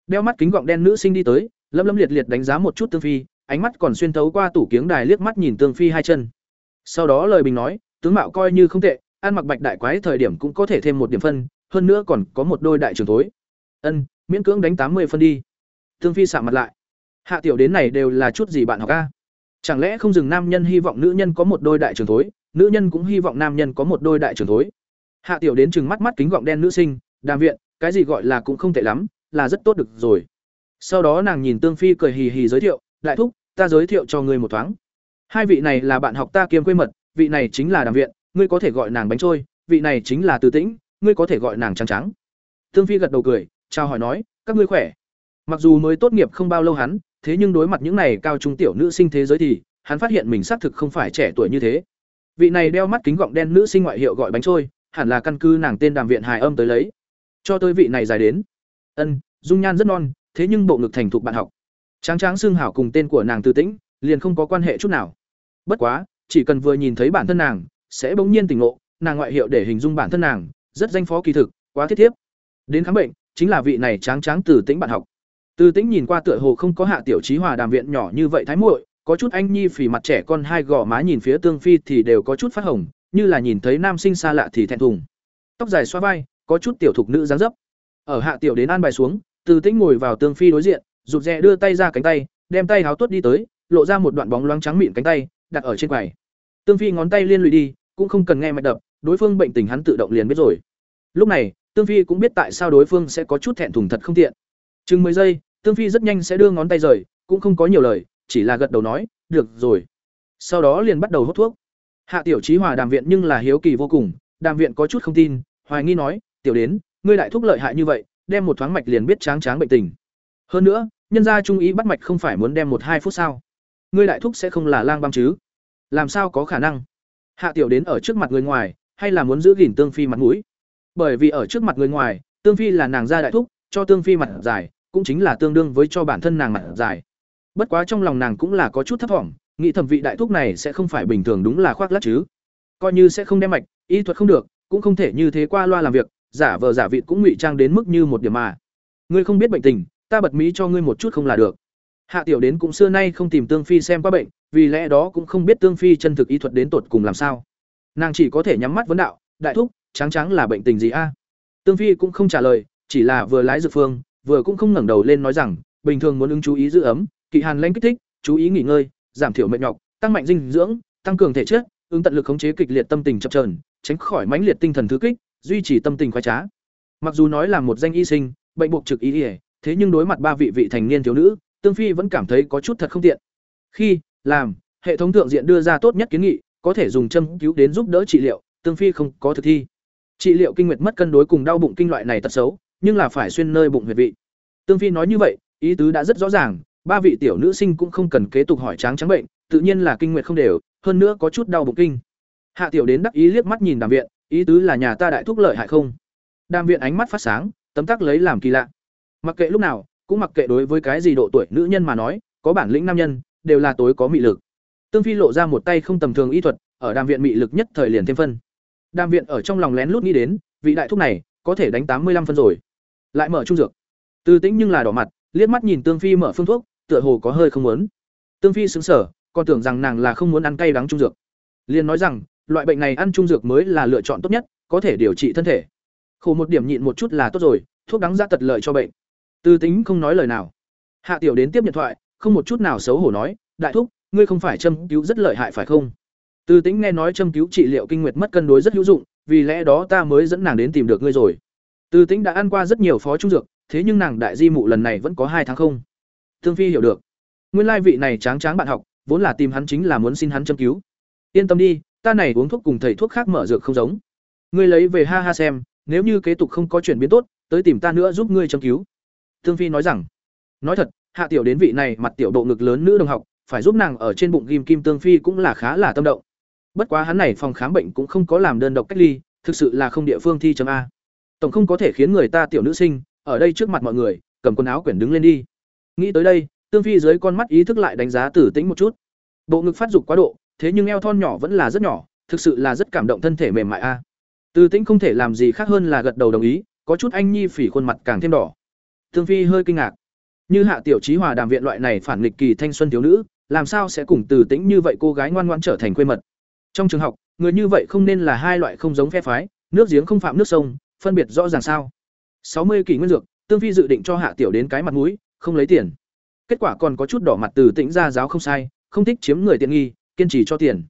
Đeo mắt kính gọng đen nữ sinh đi tới lâm lâm liệt liệt đánh giá một chút tương phi, ánh mắt còn xuyên thấu qua tủ kiếng đài liếc mắt nhìn tương phi hai chân. Sau đó lời bình nói, tướng mạo coi như không tệ ăn mặc bạch đại quái thời điểm cũng có thể thêm một điểm phân hơn nữa còn có một đôi đại trường tối. ân miễn cưỡng đánh tám mươi phân đi. Tương phi sạm mặt lại. Hạ tiểu đến này đều là chút gì bạn học a? Chẳng lẽ không dừng nam nhân hy vọng nữ nhân có một đôi đại trường tối, nữ nhân cũng hy vọng nam nhân có một đôi đại trường tối. hạ tiểu đến chừng mắt mắt kính gọng đen nữ sinh đàm viện cái gì gọi là cũng không tệ lắm là rất tốt được rồi. Sau đó nàng nhìn tương phi cười hì hì giới thiệu đại thúc ta giới thiệu cho ngươi một thoáng. Hai vị này là bạn học ta kiêm quê mật vị này chính là đàm viện ngươi có thể gọi nàng bánh trôi, vị này chính là từ tĩnh, ngươi có thể gọi nàng trắng trắng. Tương phi gật đầu cười, chào hỏi nói, các ngươi khỏe. Mặc dù mới tốt nghiệp không bao lâu hắn, thế nhưng đối mặt những này cao trung tiểu nữ sinh thế giới thì, hắn phát hiện mình xác thực không phải trẻ tuổi như thế. Vị này đeo mắt kính gọng đen nữ sinh ngoại hiệu gọi bánh trôi, hẳn là căn cứ nàng tên đàm viện hài âm tới lấy. Cho tới vị này dài đến. Ân, dung nhan rất non, thế nhưng bộ ngực thành thục bạn học. Tráng tráng xương hảo cùng tên của nàng từ tĩnh, liền không có quan hệ chút nào. Bất quá, chỉ cần vừa nhìn thấy bản thân nàng sẽ bỗng nhiên tỉnh ngộ, nàng ngoại hiệu để hình dung bản thân nàng, rất danh phó kỳ thực, quá thiết thiếp. Đến khám bệnh, chính là vị này tráng tráng từ tĩnh bạn học. Từ tĩnh nhìn qua tựa hồ không có hạ tiểu trí hòa đàm viện nhỏ như vậy thái muội, có chút anh nhi phì mặt trẻ con hai gò má nhìn phía tương phi thì đều có chút phát hồng, như là nhìn thấy nam sinh xa lạ thì thẹn thùng. Tóc dài xoa vai, có chút tiểu thục nữ dáng dấp. Ở hạ tiểu đến an bài xuống, từ tĩnh ngồi vào tương phi đối diện, rụt rè đưa tay ra cánh tay, đem tay háo tuốt đi tới, lộ ra một đoạn bóng loáng trắng mịn cánh tay, đặt ở trên quầy tương phi ngón tay liên lụy đi, cũng không cần nghe mạch đập, đối phương bệnh tình hắn tự động liền biết rồi. Lúc này, tương phi cũng biết tại sao đối phương sẽ có chút thẹn thùng thật không tiện. Chừng mười giây, tương phi rất nhanh sẽ đưa ngón tay rời, cũng không có nhiều lời, chỉ là gật đầu nói, được rồi. Sau đó liền bắt đầu hút thuốc. Hạ tiểu trí hòa đàm viện nhưng là hiếu kỳ vô cùng, đàm viện có chút không tin, hoài nghi nói, tiểu đến, ngươi đại thúc lợi hại như vậy, đem một thoáng mạch liền biết tráng tráng bệnh tình. Hơn nữa, nhân gia trung ý bắt mạch không phải muốn đem một hai phút sao? Ngươi đại thúc sẽ không là lang băm chứ? Làm sao có khả năng? Hạ tiểu đến ở trước mặt người ngoài, hay là muốn giữ gìn tương phi mặt mũi? Bởi vì ở trước mặt người ngoài, tương phi là nàng gia đại thúc, cho tương phi mặt dài, cũng chính là tương đương với cho bản thân nàng mặt dài. Bất quá trong lòng nàng cũng là có chút thấp thỏm, nghĩ thẩm vị đại thúc này sẽ không phải bình thường đúng là khoác lác chứ. Coi như sẽ không đem mạch, y thuật không được, cũng không thể như thế qua loa làm việc, giả vờ giả vịt cũng ngụy trang đến mức như một điểm mà. Ngươi không biết bệnh tình, ta bật mí cho ngươi một chút không là được. Hạ tiểu đến cũng xưa nay không tìm tương phi xem qua bệnh vì lẽ đó cũng không biết tương phi chân thực y thuật đến tột cùng làm sao. Nàng chỉ có thể nhắm mắt vấn đạo, đại thúc trắng trắng là bệnh tình gì a? Tương phi cũng không trả lời, chỉ là vừa lái dược phương, vừa cũng không ngẩng đầu lên nói rằng, bình thường muốn ứng chú ý giữ ấm, kỵ hàn lanh kích thích, chú ý nghỉ ngơi, giảm thiểu mệt nhọc, tăng mạnh dinh dưỡng, tăng cường thể chất, ứng tận lực khống chế kịch liệt tâm tình chập trờn tránh khỏi mãnh liệt tinh thần thứ kích, duy trì tâm tình khoái trá. Mặc dù nói là một danh y sinh, bệnh buộc trực ý ỉa thế nhưng đối mặt ba vị vị thành niên thiếu nữ, tương phi vẫn cảm thấy có chút thật không tiện. Khi làm, hệ thống thượng diện đưa ra tốt nhất kiến nghị, có thể dùng châm cứu đến giúp đỡ trị liệu, tương phi không có thực thi. Trị liệu kinh nguyệt mất cân đối cùng đau bụng kinh loại này tật xấu, nhưng là phải xuyên nơi bụng huyệt vị. Tương phi nói như vậy, ý tứ đã rất rõ ràng, ba vị tiểu nữ sinh cũng không cần kế tục hỏi tráng trắng bệnh, tự nhiên là kinh nguyệt không đều, hơn nữa có chút đau bụng kinh. Hạ tiểu đến đắc ý liếc mắt nhìn đàm viện, ý tứ là nhà ta đại thúc lợi hại không? Đàm viện ánh mắt phát sáng, tấm tắc lấy làm kỳ lạ. Mặc kệ lúc nào, cũng mặc kệ đối với cái gì độ tuổi nữ nhân mà nói, có bản lĩnh nam nhân đều là tối có mị lực tương phi lộ ra một tay không tầm thường y thuật ở đàm viện mị lực nhất thời liền thêm phân đàm viện ở trong lòng lén lút nghĩ đến vị đại thúc này có thể đánh tám mươi 85 phân rồi lại mở trung dược từ tĩnh nhưng là đỏ mặt liếc mắt nhìn tương phi mở phương thuốc tựa hồ có hơi không muốn tương phi sững sờ còn tưởng rằng nàng là không muốn ăn cay đắng trung dược liền nói rằng loại bệnh này ăn trung dược mới là lựa chọn tốt nhất, có thể điều trị thân thể. Khổ một điểm nhịn một chút là tốt rồi, thuốc đắng ra tật lợi cho bệnh. Từ Tính không nói lời nào. Hạ Tiểu đến tiếp điện thoại, không một chút nào xấu hổ nói, "Đại thúc, ngươi không phải châm cứu rất lợi hại phải không?" Từ tĩnh nghe nói châm cứu trị liệu kinh nguyệt mất cân đối rất hữu dụng, vì lẽ đó ta mới dẫn nàng đến tìm được ngươi rồi. Từ tĩnh đã ăn qua rất nhiều phó trung dược, thế nhưng nàng đại di mụ lần này vẫn có hai tháng không. Thương Phi hiểu được. Nguyên lai vị này tráng tráng bạn học, vốn là tìm hắn chính là muốn xin hắn châm cứu. Yên tâm đi, ta này uống thuốc cùng thầy thuốc khác mở dược không giống. Ngươi lấy về ha ha xem, nếu như kế tục không có chuyển biến tốt, tới tìm ta nữa giúp ngươi châm cứu. Thương Phi nói rằng, nói thật, Hạ Tiểu đến vị này mặt tiểu độ ngực lớn nữ đồng học, phải giúp nàng ở trên bụng ghim kim tương phi cũng là khá là tâm động. Bất quá hắn này phòng khám bệnh cũng không có làm đơn độc cách ly, thực sự là không địa phương thi chấm a. Tổng không có thể khiến người ta tiểu nữ sinh ở đây trước mặt mọi người, cầm quần áo quyển đứng lên đi. Nghĩ tới đây, Tương Phi dưới con mắt ý thức lại đánh giá Tử Tĩnh một chút. Bộ ngực phát dục quá độ, thế nhưng eo thon nhỏ vẫn là rất nhỏ, thực sự là rất cảm động thân thể mềm mại a. Tử Tĩnh không thể làm gì khác hơn là gật đầu đồng ý, có chút anh nhi phỉ khuôn mặt càng thêm đỏ. Tương Phi hơi kinh ngạc. Như Hạ Tiểu Chí Hòa đàm viện loại này phản nghịch kỳ thanh xuân thiếu nữ, làm sao sẽ cùng Từ Tĩnh như vậy cô gái ngoan ngoãn trở thành quê mật. Trong trường học, người như vậy không nên là hai loại không giống phe phái, nước giếng không phạm nước sông, phân biệt rõ ràng sao? sáu mươi kỷ nguyên dược, Tương Phi dự định cho Hạ Tiểu đến cái mặt mũi, không lấy tiền. Kết quả còn có chút đỏ mặt từ Tĩnh ra giáo không sai, không thích chiếm người tiện nghi, kiên trì cho tiền.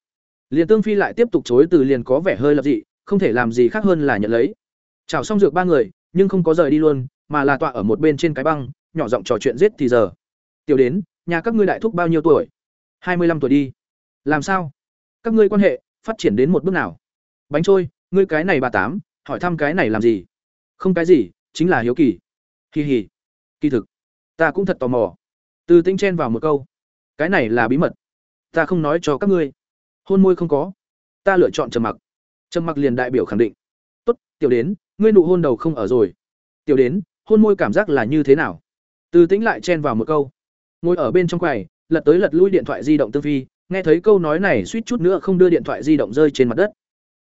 Liền Tương Phi lại tiếp tục chối từ liền có vẻ hơi lập dị, không thể làm gì khác hơn là nhận lấy. Chào xong dược ba người, nhưng không có rời đi luôn, mà là tọa ở một bên trên cái băng, nhỏ giọng trò chuyện giết thì giờ. Tiểu đến, nhà các ngươi đại thúc bao nhiêu tuổi? hai mươi 25 tuổi đi. Làm sao? Các ngươi quan hệ phát triển đến một bước nào? Bánh trôi, ngươi cái này bà tám, hỏi thăm cái này làm gì? Không cái gì, chính là hiếu kỳ. Hi hi. Kỳ thực, ta cũng thật tò mò. Từ Tinh chen vào một câu. Cái này là bí mật. Ta không nói cho các ngươi. Hôn môi không có. Ta lựa chọn trầm mặc. Trầm mặc liền đại biểu khẳng định. Tốt, tiểu đến, ngươi nụ hôn đầu không ở rồi. Tiểu đến, hôn môi cảm giác là như thế nào? Từ Tĩnh lại chen vào một câu. Ngồi ở bên trong quầy, lật tới lật lui điện thoại di động tương phi, nghe thấy câu nói này suýt chút nữa không đưa điện thoại di động rơi trên mặt đất.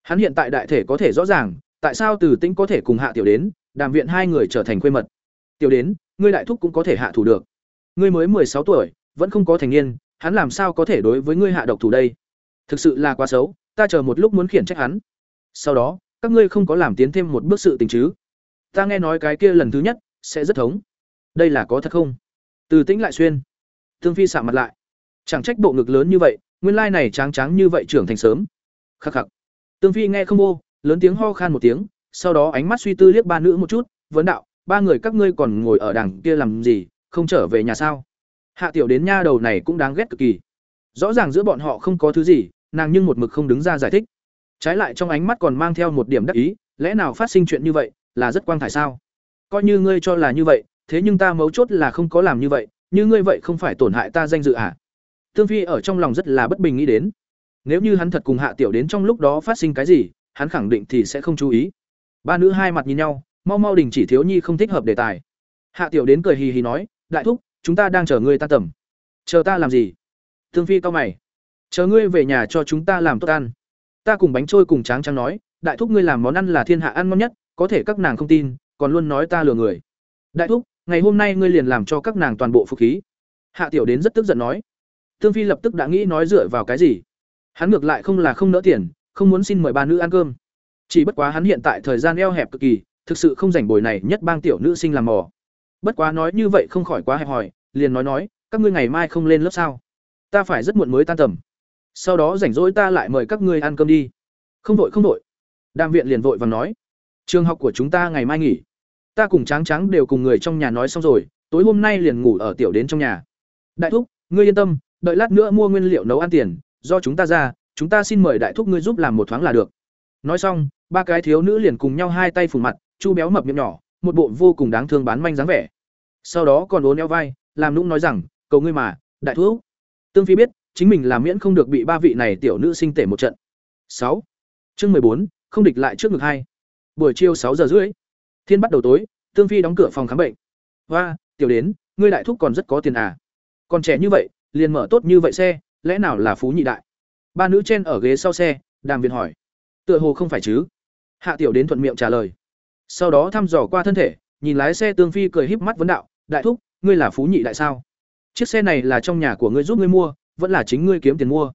Hắn hiện tại đại thể có thể rõ ràng, tại sao Từ Tĩnh có thể cùng Hạ Tiểu đến, đàm viện hai người trở thành quê mật. Tiểu đến, ngươi đại thúc cũng có thể hạ thủ được. Ngươi mới sáu tuổi, vẫn không có thành niên, hắn làm sao có thể đối với ngươi hạ độc thủ đây? Thực sự là quá xấu, ta chờ một lúc muốn khiển trách hắn. Sau đó, các ngươi không có làm tiến thêm một bước sự tình chứ? Ta nghe nói cái kia lần thứ nhất sẽ rất thống. Đây là có thật không? Từ Tĩnh lại xuyên. Thương Phi sạm mặt lại. Chẳng trách bộ ngực lớn như vậy, nguyên lai này tráng tráng như vậy trưởng thành sớm. Khắc khắc. Tương Phi nghe không ô lớn tiếng ho khan một tiếng, sau đó ánh mắt suy tư liếc ba nữ một chút, vấn đạo, ba người các ngươi còn ngồi ở đằng kia làm gì, không trở về nhà sao? Hạ tiểu đến nha đầu này cũng đáng ghét cực kỳ. Rõ ràng giữa bọn họ không có thứ gì, nàng nhưng một mực không đứng ra giải thích. Trái lại trong ánh mắt còn mang theo một điểm đắc ý, lẽ nào phát sinh chuyện như vậy, là rất quang thải sao? Coi như ngươi cho là như vậy, thế nhưng ta mấu chốt là không có làm như vậy, như ngươi vậy không phải tổn hại ta danh dự à? Tương Phi ở trong lòng rất là bất bình nghĩ đến. Nếu như hắn thật cùng Hạ Tiểu đến trong lúc đó phát sinh cái gì, hắn khẳng định thì sẽ không chú ý. Ba nữ hai mặt nhìn nhau, mau mau đình chỉ thiếu nhi không thích hợp đề tài. Hạ Tiểu đến cười hì hì nói, "Đại thúc, chúng ta đang chờ ngươi ta tầm." "Chờ ta làm gì?" Tương Phi cau mày. "Chờ ngươi về nhà cho chúng ta làm tốt ăn." Ta cùng bánh trôi cùng tráng trắng nói, "Đại thúc ngươi làm món ăn là thiên hạ ăn ngon nhất, có thể các nàng không tin, còn luôn nói ta lừa người." "Đại thúc, ngày hôm nay ngươi liền làm cho các nàng toàn bộ phục khí." Hạ Tiểu đến rất tức giận nói. Tương Phi lập tức đã nghĩ nói dựa vào cái gì. Hắn ngược lại không là không nỡ tiền, không muốn xin mời ba nữ ăn cơm. Chỉ bất quá hắn hiện tại thời gian eo hẹp cực kỳ, thực sự không rảnh bồi này nhất bang tiểu nữ sinh làm mò. Bất quá nói như vậy không khỏi quá hẹp hòi, liền nói nói, các ngươi ngày mai không lên lớp sao? Ta phải rất muộn mới tan tầm. Sau đó rảnh rỗi ta lại mời các ngươi ăn cơm đi. Không vội không vội. Đàm viện liền vội vàng nói, trường học của chúng ta ngày mai nghỉ. Ta cùng Tráng Tráng đều cùng người trong nhà nói xong rồi, tối hôm nay liền ngủ ở tiểu đến trong nhà. Đại thúc, ngươi yên tâm, đợi lát nữa mua nguyên liệu nấu ăn tiền, do chúng ta ra, chúng ta xin mời đại thúc ngươi giúp làm một thoáng là được. Nói xong, ba cái thiếu nữ liền cùng nhau hai tay phủ mặt, chu béo mập miệng nhỏ, một bộ vô cùng đáng thương bán manh dáng vẻ. Sau đó còn uốn eo vai, làm nũng nói rằng, cầu ngươi mà, đại thúc. Tương Phi biết, chính mình làm miễn không được bị ba vị này tiểu nữ sinh tể một trận. sáu Chương bốn không địch lại trước ngực hai. Buổi chiều sáu giờ rưỡi. Thiên bắt đầu tối, Tương Phi đóng cửa phòng khám bệnh. "Hoa, tiểu đến, ngươi đại thúc còn rất có tiền à? Còn trẻ như vậy, liền mở tốt như vậy xe, lẽ nào là phú nhị đại?" Ba nữ chen ở ghế sau xe, Đàm Viên hỏi. "Tựa hồ không phải chứ?" Hạ Tiểu đến thuận miệng trả lời. Sau đó thăm dò qua thân thể, nhìn lái xe Tương Phi cười híp mắt vấn đạo, "Đại thúc, ngươi là phú nhị đại sao? Chiếc xe này là trong nhà của ngươi giúp ngươi mua, vẫn là chính ngươi kiếm tiền mua?"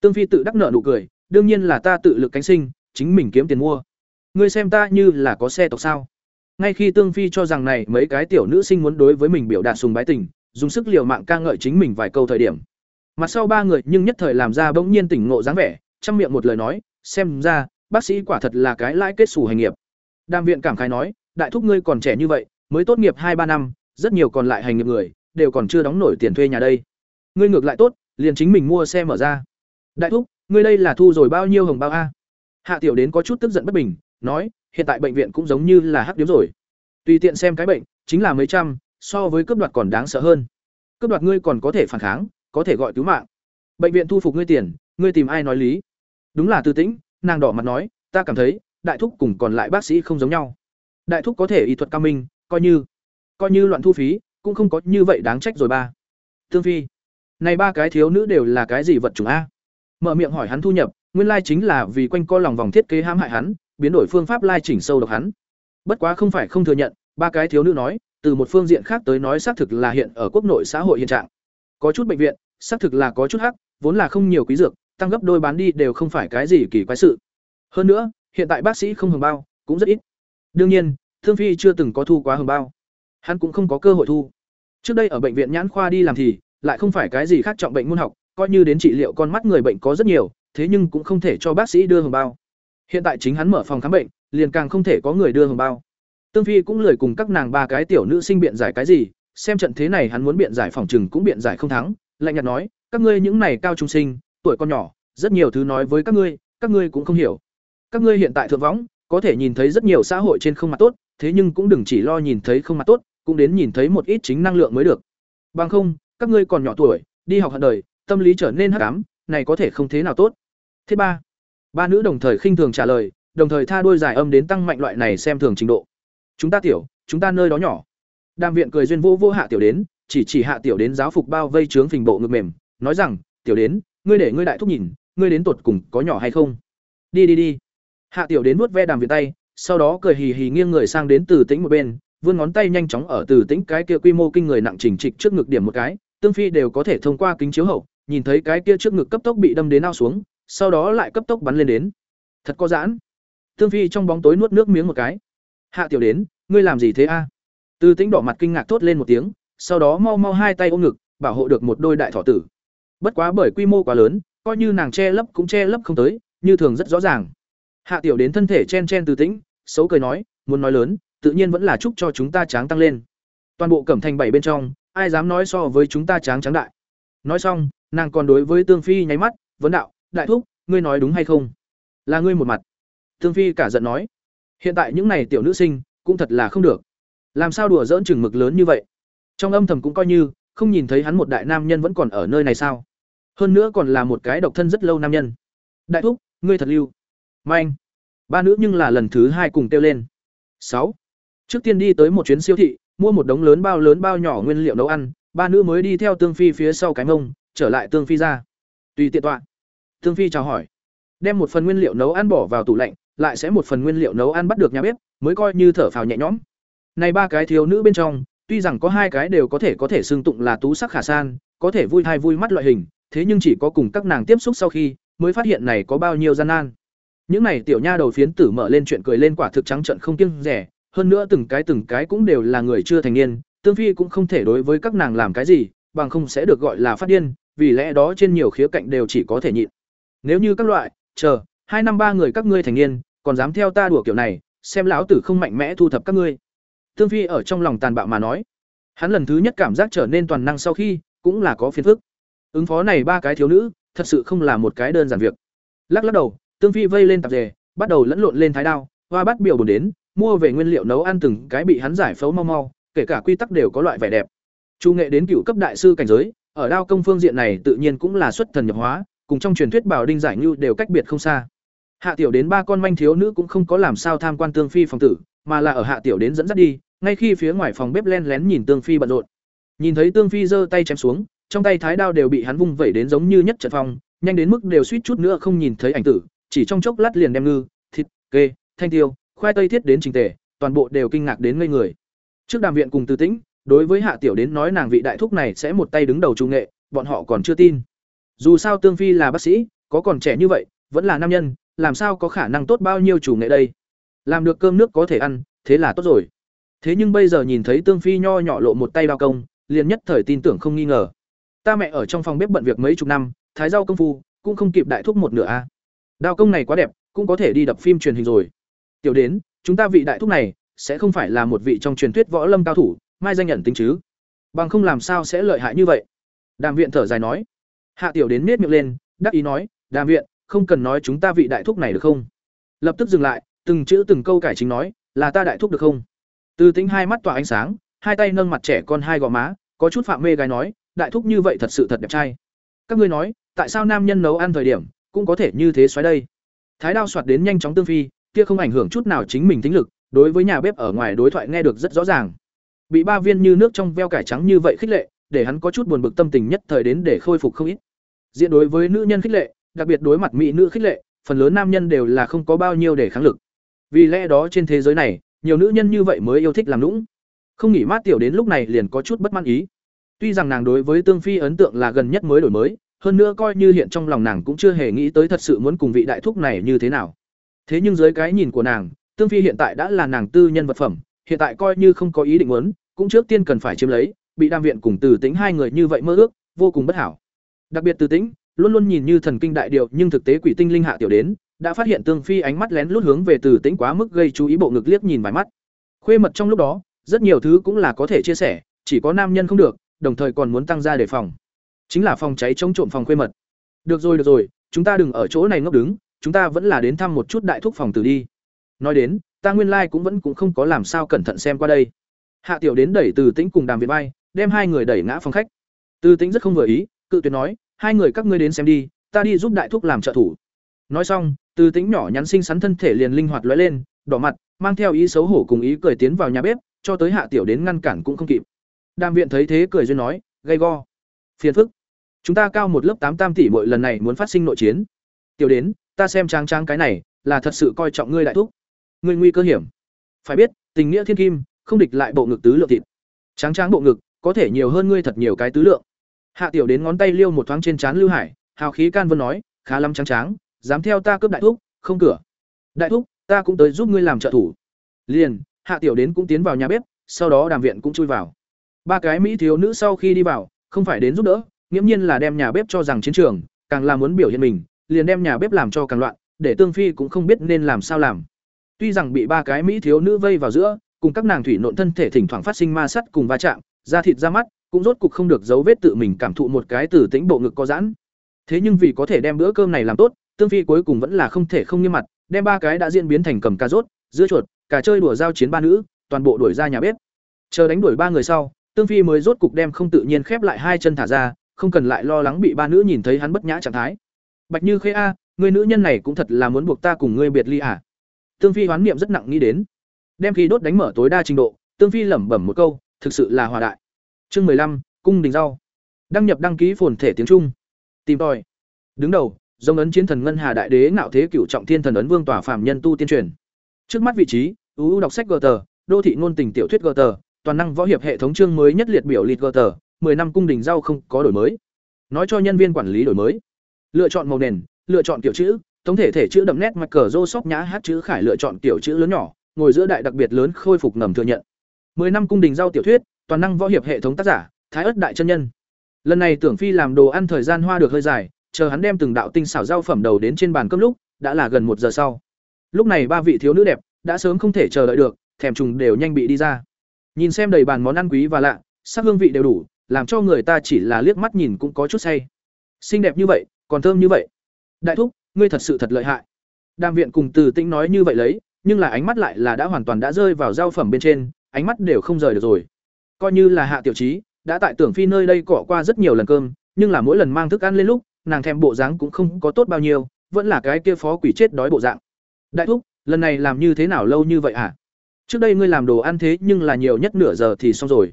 Tương Phi tự đắc nợ nụ cười, đương nhiên là ta tự lực cánh sinh chính mình kiếm tiền mua ngươi xem ta như là có xe tộc sao ngay khi tương phi cho rằng này mấy cái tiểu nữ sinh muốn đối với mình biểu đạt sùng bái tình, dùng sức liều mạng ca ngợi chính mình vài câu thời điểm. Mặt sau ba người nhưng nhất thời làm ra bỗng nhiên tỉnh ngộ dáng vẻ trong miệng một lời nói, xem ra, bác sĩ quả thật là cái lãi kết xù hành nghiệp. Đàm viện cảm khái nói, đại thúc ngươi còn trẻ như vậy, mới tốt nghiệp hai ba năm, rất nhiều còn lại hành nghiệp người, đều còn chưa đóng nổi tiền thuê nhà đây. Ngươi ngược lại tốt, liền chính mình mua xe mở ra. Đại thúc, ngươi đây là thu rồi bao nhiêu hồng bao a? Hạ tiểu đến có chút tức giận bất bình, nói hiện tại bệnh viện cũng giống như là hắc điếm rồi. Tùy tiện xem cái bệnh, chính là mấy trăm, so với cướp đoạt còn đáng sợ hơn. Cướp đoạt ngươi còn có thể phản kháng, có thể gọi cứu mạng. Bệnh viện thu phục ngươi tiền, ngươi tìm ai nói lý? Đúng là tư tĩnh, nàng đỏ mặt nói, ta cảm thấy, đại thúc cùng còn lại bác sĩ không giống nhau. Đại thúc có thể y thuật cao minh, coi như coi như loạn thu phí, cũng không có như vậy đáng trách rồi ba. Tương phi, này ba cái thiếu nữ đều là cái gì vật chủng a? Mở miệng hỏi hắn thu nhập, nguyên lai chính là vì quanh co lòng vòng thiết kế hãm hại hắn biến đổi phương pháp lai chỉnh sâu độc hắn. Bất quá không phải không thừa nhận, ba cái thiếu nữ nói, từ một phương diện khác tới nói xác thực là hiện ở quốc nội xã hội hiện trạng. Có chút bệnh viện, xác thực là có chút hắc, vốn là không nhiều quý dược, tăng gấp đôi bán đi đều không phải cái gì kỳ quái sự. Hơn nữa, hiện tại bác sĩ không hưởng bao, cũng rất ít. Đương nhiên, thương phi chưa từng có thu quá hưởng bao. Hắn cũng không có cơ hội thu. Trước đây ở bệnh viện nhãn khoa đi làm thì, lại không phải cái gì khác trọng bệnh môn học, coi như đến trị liệu con mắt người bệnh có rất nhiều, thế nhưng cũng không thể cho bác sĩ đưa hưởng bao hiện tại chính hắn mở phòng khám bệnh, liền càng không thể có người đưa hồng bao. Tương phi cũng lười cùng các nàng ba cái tiểu nữ sinh biện giải cái gì, xem trận thế này hắn muốn biện giải phòng chừng cũng biện giải không thắng, lạnh nhạt nói, các ngươi những này cao trung sinh, tuổi con nhỏ, rất nhiều thứ nói với các ngươi các ngươi cũng không hiểu. Các ngươi hiện tại thượng võng, có thể nhìn thấy rất nhiều xã hội trên không mặt tốt, thế nhưng cũng đừng chỉ lo nhìn thấy không mặt tốt, cũng đến nhìn thấy một ít chính năng lượng mới được. Bằng không, các ngươi còn nhỏ tuổi, đi học hận đời, tâm lý trở nên hắc ám, này có thể không thế nào tốt. Thứ ba ba nữ đồng thời khinh thường trả lời, đồng thời tha đôi giải âm đến tăng mạnh loại này xem thường trình độ. Chúng ta tiểu, chúng ta nơi đó nhỏ. Đàm viện cười duyên vô vô hạ tiểu đến, chỉ chỉ hạ tiểu đến giáo phục bao vây trướng phình bộ ngực mềm, nói rằng, tiểu đến, ngươi để ngươi đại thúc nhìn, ngươi đến tuột cùng có nhỏ hay không? Đi đi đi. Hạ tiểu đến vuốt ve đàm viện tay, sau đó cười hì hì nghiêng người sang đến từ tĩnh một bên, vươn ngón tay nhanh chóng ở từ tĩnh cái kia quy mô kinh người nặng chỉnh trịch trước ngực điểm một cái, tương phi đều có thể thông qua kính chiếu hậu, nhìn thấy cái kia trước ngực cấp tốc bị đâm đến ao xuống sau đó lại cấp tốc bắn lên đến. Thật có giãn. Tương phi trong bóng tối nuốt nước miếng một cái. Hạ tiểu đến, ngươi làm gì thế a? Từ tĩnh đỏ mặt kinh ngạc thốt lên một tiếng, sau đó mau mau hai tay ôm ngực, bảo hộ được một đôi đại thỏ tử. Bất quá bởi quy mô quá lớn, coi như nàng che lấp cũng che lấp không tới, như thường rất rõ ràng. Hạ tiểu đến thân thể chen chen từ tĩnh, xấu cười nói, muốn nói lớn, tự nhiên vẫn là chúc cho chúng ta tráng tăng lên. Toàn bộ cẩm thành bảy bên trong, ai dám nói so với chúng ta tráng tráng đại. Nói xong, nàng còn đối với tương phi nháy mắt, vấn đạo đại thúc, ngươi nói đúng hay không? Là ngươi một mặt. Tương phi cả giận nói. Hiện tại những này tiểu nữ sinh, cũng thật là không được. Làm sao đùa dỡn chừng mực lớn như vậy? Trong âm thầm cũng coi như, không nhìn thấy hắn một đại nam nhân vẫn còn ở nơi này sao? Hơn nữa còn là một cái độc thân rất lâu nam nhân. Đại thúc, ngươi thật lưu. Manh. Ba nữ nhưng là lần thứ hai cùng kêu lên. Sáu. Trước tiên đi tới một chuyến siêu thị, mua một đống lớn bao lớn bao nhỏ nguyên liệu nấu ăn. Ba nữ mới đi theo tương phi phía sau cái mông, trở lại tương phi ra. Tùy tiện tọa tương phi chào hỏi. Đem một phần nguyên liệu nấu ăn bỏ vào tủ lạnh, lại sẽ một phần nguyên liệu nấu ăn bắt được nhà bếp, mới coi như thở phào nhẹ nhõm. Này ba cái thiếu nữ bên trong, tuy rằng có hai cái đều có thể có thể xưng tụng là tú sắc khả san, có thể vui thai vui mắt loại hình, thế nhưng chỉ có cùng các nàng tiếp xúc sau khi, mới phát hiện này có bao nhiêu gian nan. Những này tiểu nha đầu phiến tử mở lên chuyện cười lên quả thực trắng trợn không kiêng rẻ, hơn nữa từng cái từng cái cũng đều là người chưa thành niên tương phi cũng không thể đối với các nàng làm cái gì, bằng không sẽ được gọi là phát điên, vì lẽ đó trên nhiều khía cạnh đều chỉ có thể nhịn nếu như các loại, chờ, hai năm ba người các ngươi thành niên, còn dám theo ta đùa kiểu này, xem lão tử không mạnh mẽ thu thập các ngươi. Tương phi ở trong lòng tàn bạo mà nói. Hắn lần thứ nhất cảm giác trở nên toàn năng sau khi, cũng là có phiền phức. Ứng phó này ba cái thiếu nữ, thật sự không là một cái đơn giản việc. Lắc lắc đầu tương phi vây lên tạp dề, bắt đầu lẫn lộn lên thái đao, hoa bắt biểu bồn đến, mua về nguyên liệu nấu ăn từng cái bị hắn giải phẫu mau mau, kể cả quy tắc đều có loại vẻ đẹp. Chu nghệ đến cựu cấp đại sư cảnh giới, ở đao công phương diện này tự nhiên cũng là xuất thần nhập hóa cùng trong truyền thuyết bảo đinh giải ngưu đều cách biệt không xa. Hạ tiểu đến ba con manh thiếu nữ cũng không có làm sao tham quan tương phi phòng tử, mà là ở hạ tiểu đến dẫn dắt đi, ngay khi phía ngoài phòng bếp len lén nhìn tương phi bận rộn. Nhìn thấy tương phi giơ tay chém xuống, trong tay thái đao đều bị hắn vung vẩy đến giống như nhất trận phong, nhanh đến mức đều suýt chút nữa không nhìn thấy ảnh tử, chỉ trong chốc lát liền đem ngư, thịt, kê, thanh tiêu, khoai tây thiết đến trình tề, toàn bộ đều kinh ngạc đến ngây người. Trước đàm viện cùng tư tĩnh, đối với hạ tiểu đến nói nàng vị đại thúc này sẽ một tay đứng đầu trung nghệ, bọn họ còn chưa tin dù sao tương phi là bác sĩ, có còn trẻ như vậy, vẫn là nam nhân, làm sao có khả năng tốt bao nhiêu chủ nghệ đây? Làm được cơm nước có thể ăn, thế là tốt rồi. Thế nhưng bây giờ nhìn thấy tương phi nho nhỏ lộ một tay bao công, liền nhất thời tin tưởng không nghi ngờ. Ta mẹ ở trong phòng bếp bận việc mấy chục năm, thái rau công phu, cũng không kịp đại thúc một nửa a. Đao công này quá đẹp, cũng có thể đi đập phim truyền hình rồi. Tiểu đến, chúng ta vị đại thúc này, sẽ không phải là một vị trong truyền thuyết võ lâm cao thủ, mai danh nhận tính chứ. Bằng không làm sao sẽ lợi hại như vậy? Đàm viện thở dài nói hạ tiểu đến nết miệng lên, đắc ý nói, đàm viện, không cần nói chúng ta vị đại thúc này được không? Lập tức dừng lại, từng chữ từng câu cải chính nói, là ta đại thúc được không? Từ tính hai mắt tỏa ánh sáng, hai tay nâng mặt trẻ con hai gò má, có chút phạm mê gái nói, đại thúc như vậy thật sự thật đẹp trai. Các ngươi nói, tại sao nam nhân nấu ăn thời điểm, cũng có thể như thế xoáy đây? Thái đao soạt đến nhanh chóng tương phi, kia không ảnh hưởng chút nào chính mình tính lực, đối với nhà bếp ở ngoài đối thoại nghe được rất rõ ràng. Bị ba viên như nước trong veo cải trắng như vậy khích lệ để hắn có chút buồn bực tâm tình nhất thời đến để khôi phục không ít. Diện đối với nữ nhân khích lệ, đặc biệt đối mặt mỹ nữ khích lệ, phần lớn nam nhân đều là không có bao nhiêu để kháng lực. Vì lẽ đó trên thế giới này, nhiều nữ nhân như vậy mới yêu thích làm lũng không nghĩ mát tiểu đến lúc này liền có chút bất mãn ý. Tuy rằng nàng đối với tương phi ấn tượng là gần nhất mới đổi mới, hơn nữa coi như hiện trong lòng nàng cũng chưa hề nghĩ tới thật sự muốn cùng vị đại thúc này như thế nào. Thế nhưng dưới cái nhìn của nàng, tương phi hiện tại đã là nàng tư nhân vật phẩm, hiện tại coi như không có ý định muốn, cũng trước tiên cần phải chiếm lấy bị đam viện cùng từ tính hai người như vậy mơ ước, vô cùng bất hảo. Đặc biệt từ tính luôn luôn nhìn như thần kinh đại điệu nhưng thực tế quỷ tinh linh hạ tiểu đến, đã phát hiện tương phi ánh mắt lén lút hướng về từ tính quá mức gây chú ý bộ ngực liếc nhìn vài mắt. Khuê mật trong lúc đó, rất nhiều thứ cũng là có thể chia sẻ, chỉ có nam nhân không được, đồng thời còn muốn tăng ra đề phòng. Chính là phòng cháy chống trộm phòng khuê mật. Được rồi được rồi, chúng ta đừng ở chỗ này ngốc đứng, chúng ta vẫn là đến thăm một chút đại thúc phòng từ đi. Nói đến, ta nguyên lai like cũng vẫn cũng không có làm sao cẩn thận xem qua đây. Hạ tiểu đến đẩy từ tĩnh cùng đàm việt bay đem hai người đẩy ngã phòng khách. Tư tĩnh rất không vừa ý, cự tuyệt nói, hai người các ngươi đến xem đi, ta đi giúp đại thúc làm trợ thủ. Nói xong Tư tĩnh nhỏ nhắn xinh xắn thân thể liền linh hoạt lóe lên, đỏ mặt, mang theo ý xấu hổ cùng ý cười tiến vào nhà bếp, cho tới hạ tiểu đến ngăn cản cũng không kịp. Đàm viện thấy thế cười duyên nói, gay go. Phiền phức. Chúng ta cao một lớp tám tam tỷ mỗi lần này muốn phát sinh nội chiến. Tiểu đến, ta xem trang trang cái này, là thật sự coi trọng ngươi đại thúc. Ngươi nguy cơ hiểm. Phải biết, tình nghĩa thiên kim, không địch lại bộ ngực tứ lượng thịt. Tráng tráng bộ ngực có thể nhiều hơn ngươi thật nhiều cái tứ lượng. Hạ tiểu đến ngón tay liêu một thoáng trên trán lưu hải, hào khí can vân nói, khá lắm trắng tráng, dám theo ta cướp đại thúc, không cửa. Đại thúc, ta cũng tới giúp ngươi làm trợ thủ. Liền, hạ tiểu đến cũng tiến vào nhà bếp, sau đó đàm viện cũng chui vào. Ba cái mỹ thiếu nữ sau khi đi vào, không phải đến giúp đỡ, nghiễm nhiên là đem nhà bếp cho rằng chiến trường, càng là muốn biểu hiện mình, liền đem nhà bếp làm cho càng loạn, để tương phi cũng không biết nên làm sao làm. Tuy rằng bị ba cái mỹ thiếu nữ vây vào giữa, cùng các nàng thủy nộn thân thể thỉnh thoảng phát sinh ma sắt cùng va chạm da thịt ra mắt, cũng rốt cục không được dấu vết tự mình cảm thụ một cái từ tĩnh bộ ngực có giãn. Thế nhưng vì có thể đem bữa cơm này làm tốt, tương phi cuối cùng vẫn là không thể không nghiêm mặt, đem ba cái đã diễn biến thành cầm cà rốt, dưa chuột cả chơi đùa giao chiến ba nữ, toàn bộ đuổi ra nhà bếp. Chờ đánh đuổi ba người sau, tương phi mới rốt cục đem không tự nhiên khép lại hai chân thả ra, không cần lại lo lắng bị ba nữ nhìn thấy hắn bất nhã trạng thái. Bạch như khê a, người nữ nhân này cũng thật là muốn buộc ta cùng ngươi biệt ly à? Tương phi hoán niệm rất nặng nghĩ đến. Đem khí đốt đánh mở tối đa trình độ, tương phi lẩm bẩm một câu thực sự là hòa đại. Chương mười lăm, cung đình rau. Đăng nhập đăng ký phồn thể tiếng trung. Tìm tòi. Đứng đầu, dòng ấn chiến thần ngân hà đại đế ngạo thế cửu trọng thiên thần ấn vương tòa phạm nhân tu tiên truyền. Trước mắt vị trí uu đọc sách gờ tờ, đô thị ngôn tình tiểu thuyết gờ tờ, toàn năng võ hiệp hệ thống chương mới nhất liệt biểu liệt gờ tờ, mười năm cung đình rau không có đổi mới. Nói cho nhân viên quản lý đổi mới. Lựa chọn màu nền, lựa chọn kiểu chữ, tổng thể thể chữ đậm nét mặt cờ rô sóc nhã hát chữ khải lựa chọn kiểu chữ lớn nhỏ, ngồi giữa đại đặc biệt lớn khôi phục ngầm thừa nhận mười năm cung đình rau tiểu thuyết, toàn năng võ hiệp hệ thống tác giả, thái ất đại chân nhân. Lần này tưởng phi làm đồ ăn thời gian hoa được hơi dài, chờ hắn đem từng đạo tinh xảo rau phẩm đầu đến trên bàn cơm lúc, đã là gần một giờ sau. Lúc này ba vị thiếu nữ đẹp, đã sớm không thể chờ đợi được, thèm trùng đều nhanh bị đi ra. Nhìn xem đầy bàn món ăn quý và lạ, sắc hương vị đều đủ, làm cho người ta chỉ là liếc mắt nhìn cũng có chút say. Xinh đẹp như vậy, còn thơm như vậy. Đại thúc, ngươi thật sự thật lợi hại. Đàm viện cùng từ tĩnh nói như vậy lấy, nhưng là ánh mắt lại là đã hoàn toàn đã rơi vào giao phẩm bên trên ánh mắt đều không rời được rồi. Coi như là hạ tiểu trí, đã tại tưởng phi nơi đây cọ qua rất nhiều lần cơm, nhưng là mỗi lần mang thức ăn lên lúc, nàng thèm bộ dáng cũng không có tốt bao nhiêu, vẫn là cái kia phó quỷ chết đói bộ dạng. Đại thúc, lần này làm như thế nào lâu như vậy hả? Trước đây ngươi làm đồ ăn thế nhưng là nhiều nhất nửa giờ thì xong rồi.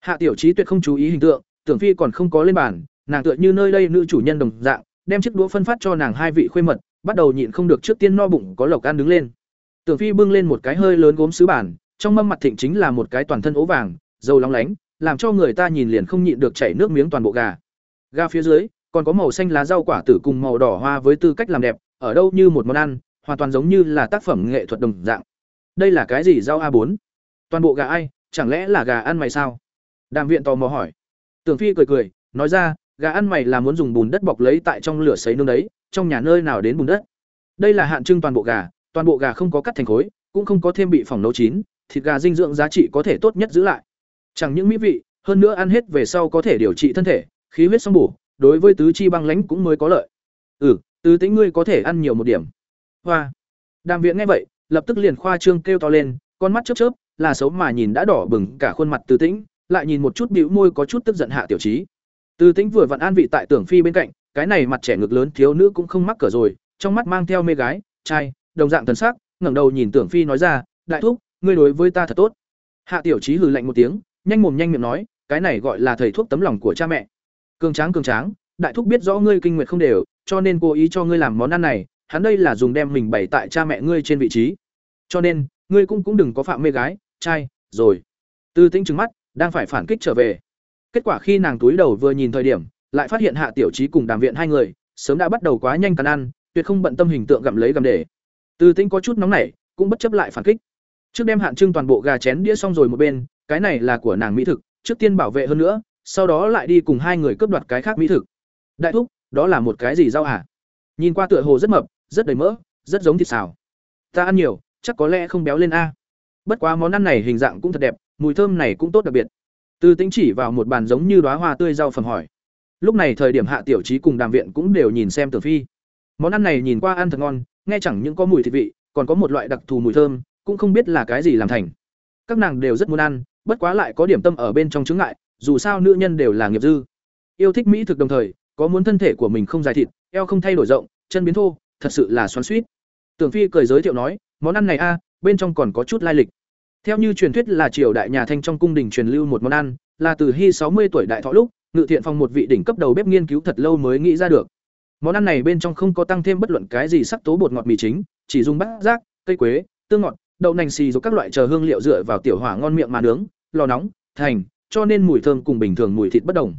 Hạ tiểu trí tuyệt không chú ý hình tượng, tưởng phi còn không có lên bàn, nàng tựa như nơi đây nữ chủ nhân đồng dạng, đem chiếc đũa phân phát cho nàng hai vị khuê mật, bắt đầu nhịn không được trước tiên no bụng có lộc ăn đứng lên. Tưởng phi bưng lên một cái hơi lớn gốm sứ bản trong mâm mặt thịnh chính là một cái toàn thân ố vàng, dầu lóng lánh, làm cho người ta nhìn liền không nhịn được chảy nước miếng toàn bộ gà. Gà phía dưới, còn có màu xanh lá rau quả tử cùng màu đỏ hoa với tư cách làm đẹp, ở đâu như một món ăn, hoàn toàn giống như là tác phẩm nghệ thuật đồng dạng. Đây là cái gì rau a bốn? Toàn bộ gà ai, chẳng lẽ là gà ăn mày sao? Đàm viện tò mò hỏi. Tưởng phi cười cười, nói ra, gà ăn mày là muốn dùng bùn đất bọc lấy tại trong lửa sấy nương đấy, trong nhà nơi nào đến bùn đất? Đây là hạn trưng toàn bộ gà, toàn bộ gà không có cắt thành khối, cũng không có thêm bị phòng nấu chín thịt gà dinh dưỡng giá trị có thể tốt nhất giữ lại. Chẳng những mỹ vị, hơn nữa ăn hết về sau có thể điều trị thân thể, khí huyết song bổ, đối với tứ chi băng lãnh cũng mới có lợi. Ừ tứ tính ngươi có thể ăn nhiều một điểm. Hoa. Đàm viện nghe vậy, lập tức liền khoa trương kêu to lên, con mắt chớp chớp, là xấu mà nhìn đã đỏ bừng cả khuôn mặt tứ tĩnh, lại nhìn một chút bĩu môi có chút tức giận hạ tiểu trí. Tứ tĩnh vừa vặn an vị tại tưởng phi bên cạnh, cái này mặt trẻ ngực lớn thiếu nữ cũng không mắc cỡ rồi, trong mắt mang theo mê gái, trai, đồng dạng thần sắc, ngẩng đầu nhìn tưởng phi nói ra, đại thúc ngươi đối với ta thật tốt. Hạ tiểu trí hừ lạnh một tiếng, nhanh mồm nhanh miệng nói, cái này gọi là thầy thuốc tấm lòng của cha mẹ. Cường tráng cường tráng, đại thúc biết rõ ngươi kinh nguyệt không đều, cho nên cố ý cho ngươi làm món ăn này, hắn đây là dùng đem mình bày tại cha mẹ ngươi trên vị trí. Cho nên, ngươi cũng cũng đừng có phạm mê gái, trai, rồi. Tư tĩnh trừng mắt, đang phải phản kích trở về. Kết quả khi nàng túi đầu vừa nhìn thời điểm, lại phát hiện hạ tiểu trí cùng đàm viện hai người, sớm đã bắt đầu quá nhanh cắn ăn, tuyệt không bận tâm hình tượng gặm lấy gặm để. Tư tĩnh có chút nóng nảy, cũng bất chấp lại phản kích trước đem hạn trưng toàn bộ gà chén đĩa xong rồi một bên, cái này là của nàng mỹ thực, trước tiên bảo vệ hơn nữa, sau đó lại đi cùng hai người cướp đoạt cái khác mỹ thực. Đại thúc, đó là một cái gì rau hả? Nhìn qua tựa hồ rất mập, rất đầy mỡ, rất giống thịt xào. Ta ăn nhiều, chắc có lẽ không béo lên a. Bất quá món ăn này hình dạng cũng thật đẹp, mùi thơm này cũng tốt đặc biệt. Từ tính chỉ vào một bàn giống như đoá hoa tươi rau phẩm hỏi. Lúc này thời điểm hạ tiểu trí cùng đàm viện cũng đều nhìn xem tưởng phi. Món ăn này nhìn qua ăn thật ngon, nghe chẳng những có mùi thịt vị, còn có một loại đặc thù mùi thơm cũng không biết là cái gì làm thành. Các nàng đều rất muốn ăn, bất quá lại có điểm tâm ở bên trong chứng ngại, dù sao nữ nhân đều là nghiệp dư. Yêu thích mỹ thực đồng thời, có muốn thân thể của mình không dài thịt, eo không thay đổi rộng, chân biến thô, thật sự là xoắn suýt tưởng phi cười giới thiệu nói, món ăn này a, bên trong còn có chút lai lịch. Theo như truyền thuyết là triều đại nhà thanh trong cung đình truyền lưu một món ăn, là từ hy sáu mươi tuổi đại thọ lúc, ngự thiện phòng một vị đỉnh cấp đầu bếp nghiên cứu thật lâu mới nghĩ ra được. Món ăn này bên trong không có tăng thêm bất luận cái gì sắc tố bột ngọt mì chính, chỉ dùng bát rác cây quế, tương ngọt đậu nành xì rồi các loại chờ hương liệu dựa vào tiểu hỏa ngon miệng mà nướng, lò nóng thành cho nên mùi thơm cùng bình thường mùi thịt bất đồng.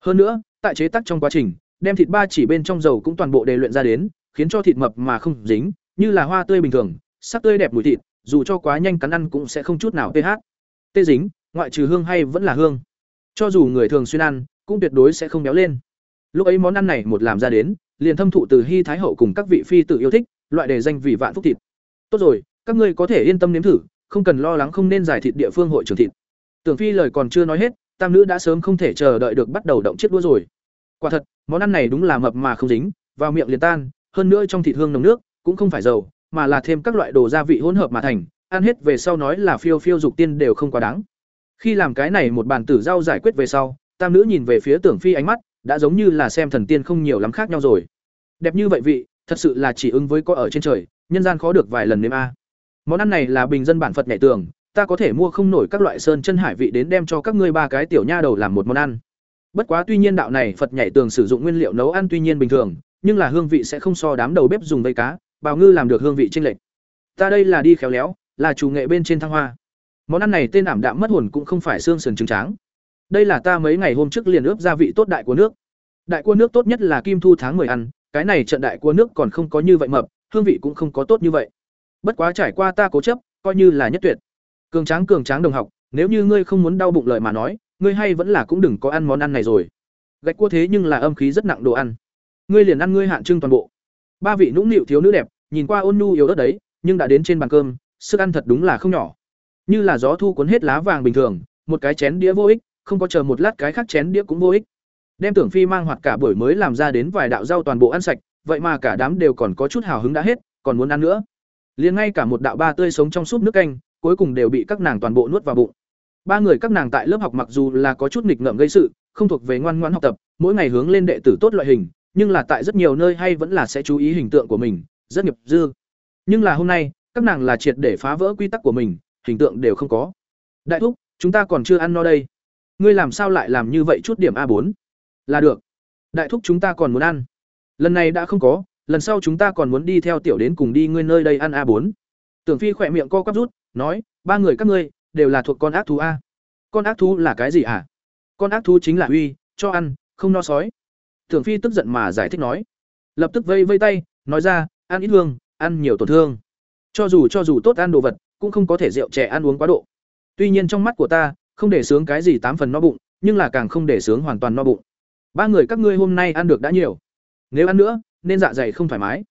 Hơn nữa, tại chế tác trong quá trình, đem thịt ba chỉ bên trong dầu cũng toàn bộ đề luyện ra đến, khiến cho thịt mập mà không dính, như là hoa tươi bình thường, sắc tươi đẹp mùi thịt, dù cho quá nhanh cắn ăn cũng sẽ không chút nào ph. Tê dính, ngoại trừ hương hay vẫn là hương. Cho dù người thường xuyên ăn, cũng tuyệt đối sẽ không béo lên. Lúc ấy món ăn này một làm ra đến, liền thâm thụ từ hy thái hậu cùng các vị phi tự yêu thích, loại đề danh vì vạn phúc thịt. Tốt rồi các ngươi có thể yên tâm nếm thử, không cần lo lắng không nên giải thịt địa phương hội trường thịt. Tưởng phi lời còn chưa nói hết, tam nữ đã sớm không thể chờ đợi được bắt đầu động chiếc đũa rồi. Quả thật, món ăn này đúng là mập mà không dính, vào miệng liền tan, hơn nữa trong thịt hương nồng nước cũng không phải dầu, mà là thêm các loại đồ gia vị hỗn hợp mà thành, ăn hết về sau nói là phiêu phiêu dục tiên đều không quá đáng. Khi làm cái này một bàn tử rau giải quyết về sau, tam nữ nhìn về phía tưởng phi ánh mắt đã giống như là xem thần tiên không nhiều lắm khác nhau rồi. Đẹp như vậy vị, thật sự là chỉ ứng với có ở trên trời, nhân gian khó được vài lần nếm a món ăn này là bình dân bản phật nhảy tường, ta có thể mua không nổi các loại sơn chân hải vị đến đem cho các ngươi ba cái tiểu nha đầu làm một món ăn. Bất quá tuy nhiên đạo này phật nhảy tường sử dụng nguyên liệu nấu ăn tuy nhiên bình thường, nhưng là hương vị sẽ không so đám đầu bếp dùng vây cá, bào ngư làm được hương vị chênh lệch. Ta đây là đi khéo léo, là chủ nghệ bên trên thăng hoa. Món ăn này tên ảm đạm mất hồn cũng không phải xương sườn trứng tráng. Đây là ta mấy ngày hôm trước liền ướp gia vị tốt đại của nước. Đại cua nước tốt nhất là kim thu tháng 10 ăn, cái này trận đại cua nước còn không có như vậy mập, hương vị cũng không có tốt như vậy bất quá trải qua ta cố chấp, coi như là nhất tuyệt. Cường tráng cường tráng đồng học, nếu như ngươi không muốn đau bụng lời mà nói, ngươi hay vẫn là cũng đừng có ăn món ăn này rồi. Gạch cua thế nhưng là âm khí rất nặng đồ ăn. Ngươi liền ăn ngươi hạn trưng toàn bộ. Ba vị nũng nịu thiếu nữ đẹp, nhìn qua ôn nhu yếu ớt đấy, nhưng đã đến trên bàn cơm, sức ăn thật đúng là không nhỏ. Như là gió thu cuốn hết lá vàng bình thường, một cái chén đĩa vô ích, không có chờ một lát cái khác chén đĩa cũng vô ích. Đem tưởng phi mang hoạt cả buổi mới làm ra đến vài đạo rau toàn bộ ăn sạch, vậy mà cả đám đều còn có chút hào hứng đã hết, còn muốn ăn nữa liền ngay cả một đạo ba tươi sống trong súp nước canh, cuối cùng đều bị các nàng toàn bộ nuốt vào bụng. Ba người các nàng tại lớp học mặc dù là có chút nghịch ngợm gây sự, không thuộc về ngoan ngoãn học tập, mỗi ngày hướng lên đệ tử tốt loại hình, nhưng là tại rất nhiều nơi hay vẫn là sẽ chú ý hình tượng của mình, rất nghiệp dư. Nhưng là hôm nay, các nàng là triệt để phá vỡ quy tắc của mình, hình tượng đều không có. Đại thúc, chúng ta còn chưa ăn no đây. Ngươi làm sao lại làm như vậy chút điểm a bốn? Là được. Đại thúc, chúng ta còn muốn ăn. Lần này đã không có lần sau chúng ta còn muốn đi theo tiểu đến cùng đi ngươi nơi đây ăn a bốn. Tưởng phi khỏe miệng co quắp rút, nói, ba người các ngươi, đều là thuộc con ác thú a. Con ác thú là cái gì hả? Con ác thú chính là uy, cho ăn, không no sói. Tưởng phi tức giận mà giải thích nói. Lập tức vây vây tay, nói ra, ăn ít hương, ăn nhiều tổn thương. Cho dù cho dù tốt ăn đồ vật, cũng không có thể rượu trẻ ăn uống quá độ. Tuy nhiên trong mắt của ta, không để sướng cái gì tám phần no bụng, nhưng là càng không để sướng hoàn toàn no bụng. Ba người các ngươi hôm nay ăn được đã nhiều. Nếu ăn nữa nên dạ dày không thoải mái.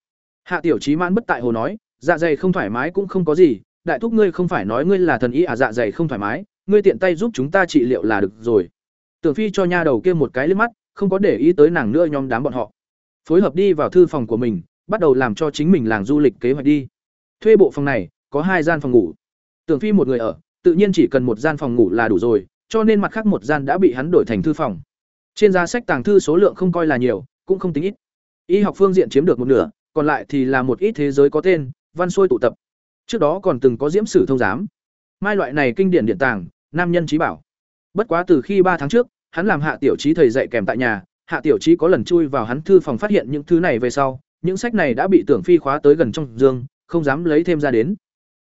Hạ tiểu trí mãn bất tại hồ nói dạ dày không thoải mái cũng không có gì, đại thúc ngươi không phải nói ngươi là thần y à dạ dày không thoải mái, ngươi tiện tay giúp chúng ta trị liệu là được rồi. Tưởng phi cho nha đầu kia một cái lên mắt, không có để ý tới nàng nữa nhóm đám bọn họ. Phối hợp đi vào thư phòng của mình, bắt đầu làm cho chính mình làng du lịch kế hoạch đi. Thuê bộ phòng này, có hai gian phòng ngủ. Tưởng phi một người ở, tự nhiên chỉ cần một gian phòng ngủ là đủ rồi, cho nên mặt khác một gian đã bị hắn đổi thành thư phòng. Trên giá sách tàng thư số lượng không coi là nhiều, cũng không tính ít y học phương diện chiếm được một nửa, còn lại thì là một ít thế giới có tên, văn xuôi tụ tập. Trước đó còn từng có diễm sử thông giám. Mai loại này kinh điển điện tàng, nam nhân trí bảo. Bất quá từ khi ba tháng trước, hắn làm hạ tiểu trí thầy dạy kèm tại nhà, hạ tiểu trí có lần chui vào hắn thư phòng phát hiện những thứ này về sau, những sách này đã bị tưởng phi khóa tới gần trong giường, không dám lấy thêm ra đến.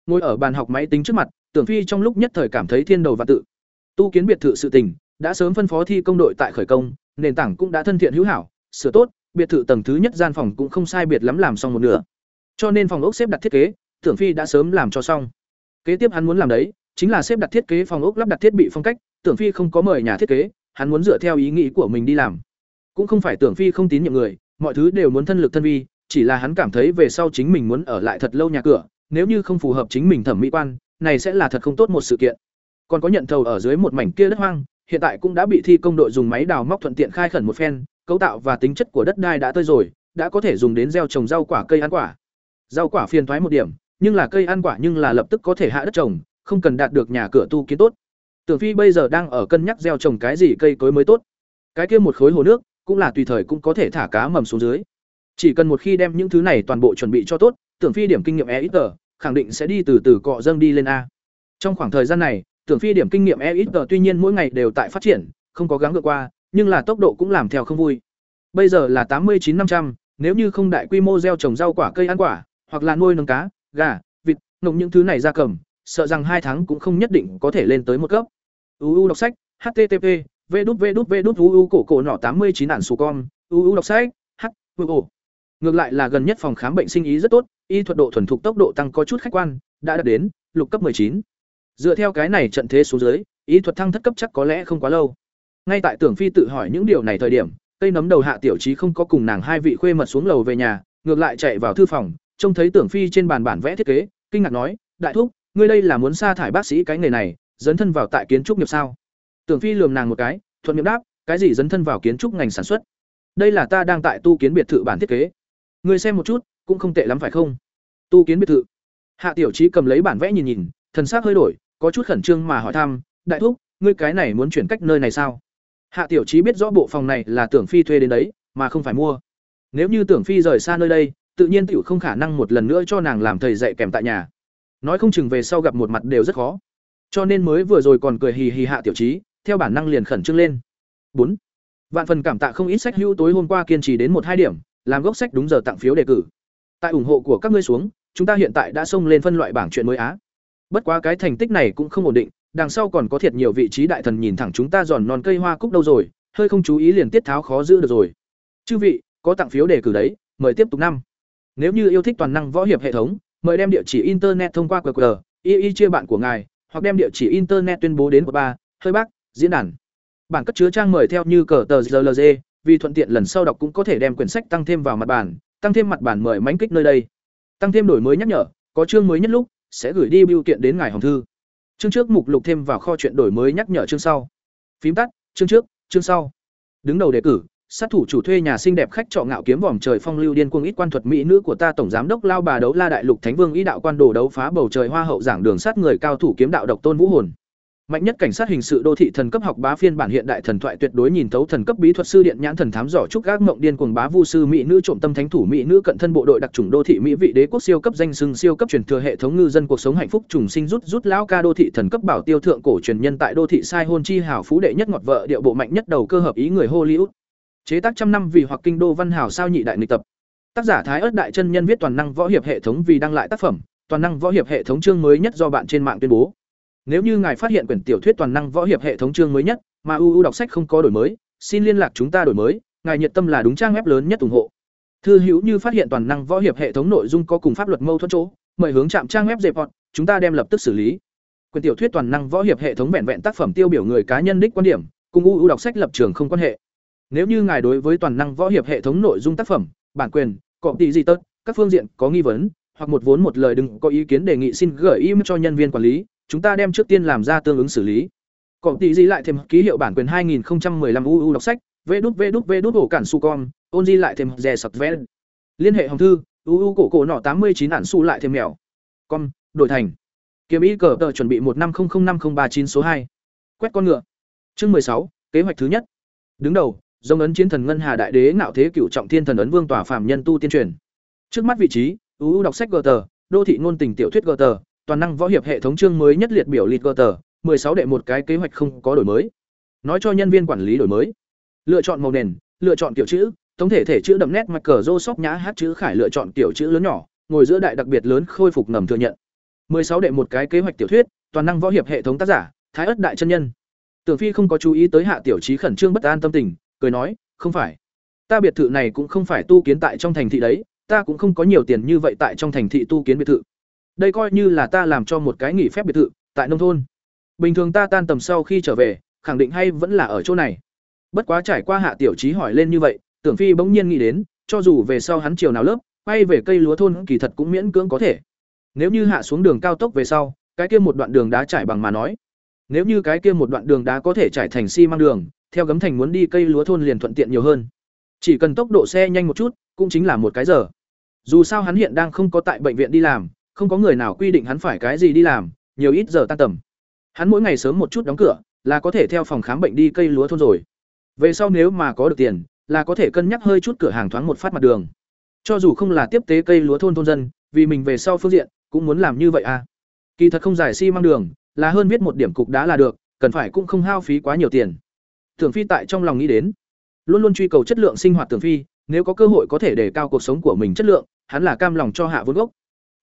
Ngồi ở bàn học máy tính trước mặt, tưởng phi trong lúc nhất thời cảm thấy thiên đầu và tự. Tu kiến biệt thự sự tình, đã sớm phân phó thi công đội tại khởi công, nền tảng cũng đã thân thiện hữu hảo, sửa tốt biệt thự tầng thứ nhất gian phòng cũng không sai biệt lắm làm xong một nửa. Cho nên phòng ốc xếp đặt thiết kế tưởng phi đã sớm làm cho xong. Kế tiếp hắn muốn làm đấy, chính là xếp đặt thiết kế phòng ốc lắp đặt thiết bị phong cách tưởng phi không có mời nhà thiết kế, hắn muốn dựa theo ý nghĩ của mình đi làm. Cũng không phải tưởng phi không tín nhiệm người, mọi thứ đều muốn thân lực thân vi, chỉ là hắn cảm thấy về sau chính mình muốn ở lại thật lâu nhà cửa, nếu như không phù hợp chính mình thẩm mỹ quan, này sẽ là thật không tốt một sự kiện. Còn có nhận thầu ở dưới một mảnh kia đất hoang, hiện tại cũng đã bị thi công đội dùng máy đào móc thuận tiện khai khẩn một phen cấu tạo và tính chất của đất đai đã tơi rồi, đã có thể dùng đến gieo trồng rau quả, cây ăn quả. Rau quả phiền thoái một điểm, nhưng là cây ăn quả nhưng là lập tức có thể hạ đất trồng, không cần đạt được nhà cửa tu kiến tốt. Tưởng phi bây giờ đang ở cân nhắc gieo trồng cái gì cây cối mới tốt. Cái kia một khối hồ nước, cũng là tùy thời cũng có thể thả cá mầm xuống dưới. Chỉ cần một khi đem những thứ này toàn bộ chuẩn bị cho tốt, tưởng phi điểm kinh nghiệm e ít tờ khẳng định sẽ đi từ từ cọ dâng đi lên a. Trong khoảng thời gian này, tưởng phi điểm kinh nghiệm e ít tờ tuy nhiên mỗi ngày đều tại phát triển, không có gắng vượt qua nhưng là tốc độ cũng làm theo không vui. Bây giờ là tám mươi chín năm trăm, nếu như không đại quy mô gieo trồng rau quả, cây ăn quả, hoặc là nuôi nấng cá, gà, vịt nồng những thứ này ra cầm, sợ rằng hai tháng cũng không nhất định có thể lên tới một cấp. Uu đọc sách http www.uu cổ cổ nọ tám mươi chín ản sù con uu đọc sách, h ồ. ngược lại là gần nhất phòng khám bệnh sinh ý rất tốt, y thuật độ thuần thục tốc độ tăng có chút khách quan, đã đạt đến lục cấp chín. Dựa theo cái này trận thế số dưới, y thuật thăng thất cấp chắc có lẽ không quá lâu ngay tại tưởng phi tự hỏi những điều này thời điểm, cây nấm đầu hạ tiểu trí không có cùng nàng hai vị khuê mật xuống lầu về nhà, ngược lại chạy vào thư phòng, trông thấy tưởng phi trên bàn bản vẽ thiết kế, kinh ngạc nói, đại thúc, ngươi đây là muốn sa thải bác sĩ cái nghề này, dấn thân vào tại kiến trúc nghiệp sao? Tưởng phi lườm nàng một cái, thuận miệng đáp, cái gì dấn thân vào kiến trúc ngành sản xuất? Đây là ta đang tại tu kiến biệt thự bản thiết kế. Ngươi xem một chút, cũng không tệ lắm phải không? Tu kiến biệt thự? Hạ tiểu trí cầm lấy bản vẽ nhìn nhìn, thần sắc hơi đổi, có chút khẩn trương mà hỏi thăm, đại thúc, ngươi cái này muốn chuyển cách nơi này sao? Hạ tiểu trí biết rõ bộ phòng này là tưởng phi thuê đến đấy, mà không phải mua. Nếu như tưởng phi rời xa nơi đây, tự nhiên tiểu không khả năng một lần nữa cho nàng làm thầy dạy kèm tại nhà. Nói không chừng về sau gặp một mặt đều rất khó. Cho nên mới vừa rồi còn cười hì hì hạ tiểu trí theo bản năng liền khẩn trương lên. Bốn. Vạn phần cảm tạ không ít sách hữu tối hôm qua kiên trì đến một hai điểm, làm gốc sách đúng giờ tặng phiếu đề cử. Tại ủng hộ của các ngươi xuống, chúng ta hiện tại đã xông lên phân loại bảng chuyện mới á. Bất quá cái thành tích này cũng không ổn định đằng sau còn có thiệt nhiều vị trí đại thần nhìn thẳng chúng ta giòn non cây hoa cúc đâu rồi, hơi không chú ý liền tiết tháo khó giữ được rồi. Chư vị, có tặng phiếu đề cử đấy, mời tiếp tục năm. Nếu như yêu thích toàn năng võ hiệp hệ thống, mời đem địa chỉ internet thông qua qr, y y chia bạn của ngài, hoặc đem địa chỉ internet tuyên bố đến của ba, hơi bác, diễn đàn. Bản cất chứa trang mời theo như cờ tờ rlg vì thuận tiện lần sau đọc cũng có thể đem quyển sách tăng thêm vào mặt bản, tăng thêm mặt bản mời mánh kích nơi đây. Tăng thêm đổi mới nhắc nhở, có chương mới nhất lúc, sẽ gửi đi biểu kiện đến ngài hồng thư chương trước mục lục thêm vào kho chuyện đổi mới nhắc nhở chương sau. Phím tắt, chương trước, chương sau. Đứng đầu đề cử, sát thủ chủ thuê nhà xinh đẹp khách trọ ngạo kiếm vòm trời phong lưu điên cuồng ít quan thuật mỹ nữ của ta tổng giám đốc lao bà đấu la đại lục thánh vương ý đạo quan đồ đấu phá bầu trời hoa hậu giảng đường sát người cao thủ kiếm đạo độc tôn vũ hồn mạnh nhất cảnh sát hình sự đô thị thần cấp học bá phiên bản hiện đại thần thoại tuyệt đối nhìn thấu thần cấp bí thuật sư điện nhãn thần thám giỏ trúc gác mộng điên cuồng bá vu sư mỹ nữ trộm tâm thánh thủ mỹ nữ cận thân bộ đội đặc trùng đô thị mỹ vị đế quốc siêu cấp danh sưng siêu cấp truyền thừa hệ thống ngư dân cuộc sống hạnh phúc trùng sinh rút rút lão ca đô thị thần cấp bảo tiêu thượng cổ truyền nhân tại đô thị sai hôn chi hảo phú đệ nhất ngọt vợ điệu bộ mạnh nhất đầu cơ hợp ý người Hollywood. Chế tác trăm năm vì hoặc kinh đô văn hảo sao nhị đại nghịch tập. Tác giả thái ớt đại chân nhân viết toàn năng võ hiệp hệ thống vì đăng lại tác phẩm, toàn năng võ hiệp hệ thống chương mới nhất do bạn trên mạng tuyên bố nếu như ngài phát hiện quyển tiểu thuyết toàn năng võ hiệp hệ thống chương mới nhất mà uu đọc sách không có đổi mới xin liên lạc chúng ta đổi mới ngài nhiệt tâm là đúng trang web lớn nhất ủng hộ Thư hữu như phát hiện toàn năng võ hiệp hệ thống nội dung có cùng pháp luật mâu thuẫn chỗ, mời hướng chạm trang web dẹp Deport, chúng ta đem lập tức xử lý. quyển tiểu thuyết toàn năng võ hiệp hệ thống vẹn vẹn tác phẩm tiêu biểu người cá nhân đích quan điểm, cùng ưu đọc sách lập trường không quan hệ. Nếu như ngài đối với toàn năng võ hiệp hệ thống nội dung tác phẩm, bản quyền, cọp tỷ gì tất, các phương diện có nghi vấn, hoặc một vốn một lời đừng có ý kiến đề nghị xin gửi email cho nhân viên quản lý, chúng ta đem trước tiên làm ra tương ứng xử lý. còn tỷ gì lại thêm ký hiệu bản quyền 2015 UU đọc sách, vê đút vê đút vê đút ổ cản su con, ôn di lại thêm dè sặc ven. Liên hệ hồng thư, UU cổ cổ nọ 89 ản su lại thêm mèo. Con, đổi thành. Kiếm ý cờ tờ chuẩn bị 1500539 số 2. Quét con ngựa. Chương 16, kế hoạch thứ nhất. Đứng đầu, dòng ấn chiến thần ngân hà đại đế ngạo thế cửu trọng thiên thần ấn vương tỏa phàm nhân tu tiên truyền. Trước mắt vị trí, UU đọc sách gờ tờ, đô thị ngôn tình tiểu thuyết gờ tờ, toàn năng võ hiệp hệ thống chương mới nhất liệt biểu liệt tờ, 16 đệ một cái kế hoạch không có đổi mới. Nói cho nhân viên quản lý đổi mới. Lựa chọn màu nền, lựa chọn kiểu chữ, tổng thể thể chữ đậm nét mặt cờ rô sóc nhã hát chữ khải lựa chọn kiểu chữ lớn nhỏ, ngồi giữa đại đặc biệt lớn khôi phục ngầm thừa nhận. 16 đệ một cái kế hoạch tiểu thuyết, toàn năng võ hiệp hệ thống tác giả, Thái ất đại chân nhân. Tưởng Phi không có chú ý tới Hạ tiểu trí khẩn trương bất an tâm tình, cười nói, "Không phải. Ta biệt thự này cũng không phải tu kiến tại trong thành thị đấy, ta cũng không có nhiều tiền như vậy tại trong thành thị tu kiến biệt thự. Đây coi như là ta làm cho một cái nghỉ phép biệt thự tại nông thôn. Bình thường ta tan tầm sau khi trở về, khẳng định hay vẫn là ở chỗ này." Bất quá trải qua Hạ tiểu trí hỏi lên như vậy, Tưởng Phi bỗng nhiên nghĩ đến, cho dù về sau hắn chiều nào lớp, quay về cây lúa thôn kỳ thật cũng miễn cưỡng có thể. Nếu như hạ xuống đường cao tốc về sau, cái kia một đoạn đường đá trải bằng mà nói, nếu như cái kia một đoạn đường đá có thể trải thành xi măng đường, theo gấm thành muốn đi cây lúa thôn liền thuận tiện nhiều hơn. Chỉ cần tốc độ xe nhanh một chút, cũng chính là một cái giờ. Dù sao hắn hiện đang không có tại bệnh viện đi làm, không có người nào quy định hắn phải cái gì đi làm, nhiều ít giờ tan tầm. Hắn mỗi ngày sớm một chút đóng cửa, là có thể theo phòng khám bệnh đi cây lúa thôn rồi. Về sau nếu mà có được tiền, là có thể cân nhắc hơi chút cửa hàng thoáng một phát mặt đường. Cho dù không là tiếp tế cây lúa thôn thôn dân, vì mình về sau phương diện, cũng muốn làm như vậy à. Kỳ thật không giải xi si mang đường, là hơn viết một điểm cục đá là được, cần phải cũng không hao phí quá nhiều tiền. Tưởng Phi tại trong lòng nghĩ đến, luôn luôn truy cầu chất lượng sinh hoạt Tưởng Phi, nếu có cơ hội có thể để cao cuộc sống của mình chất lượng, hắn là cam lòng cho hạ vốn gốc.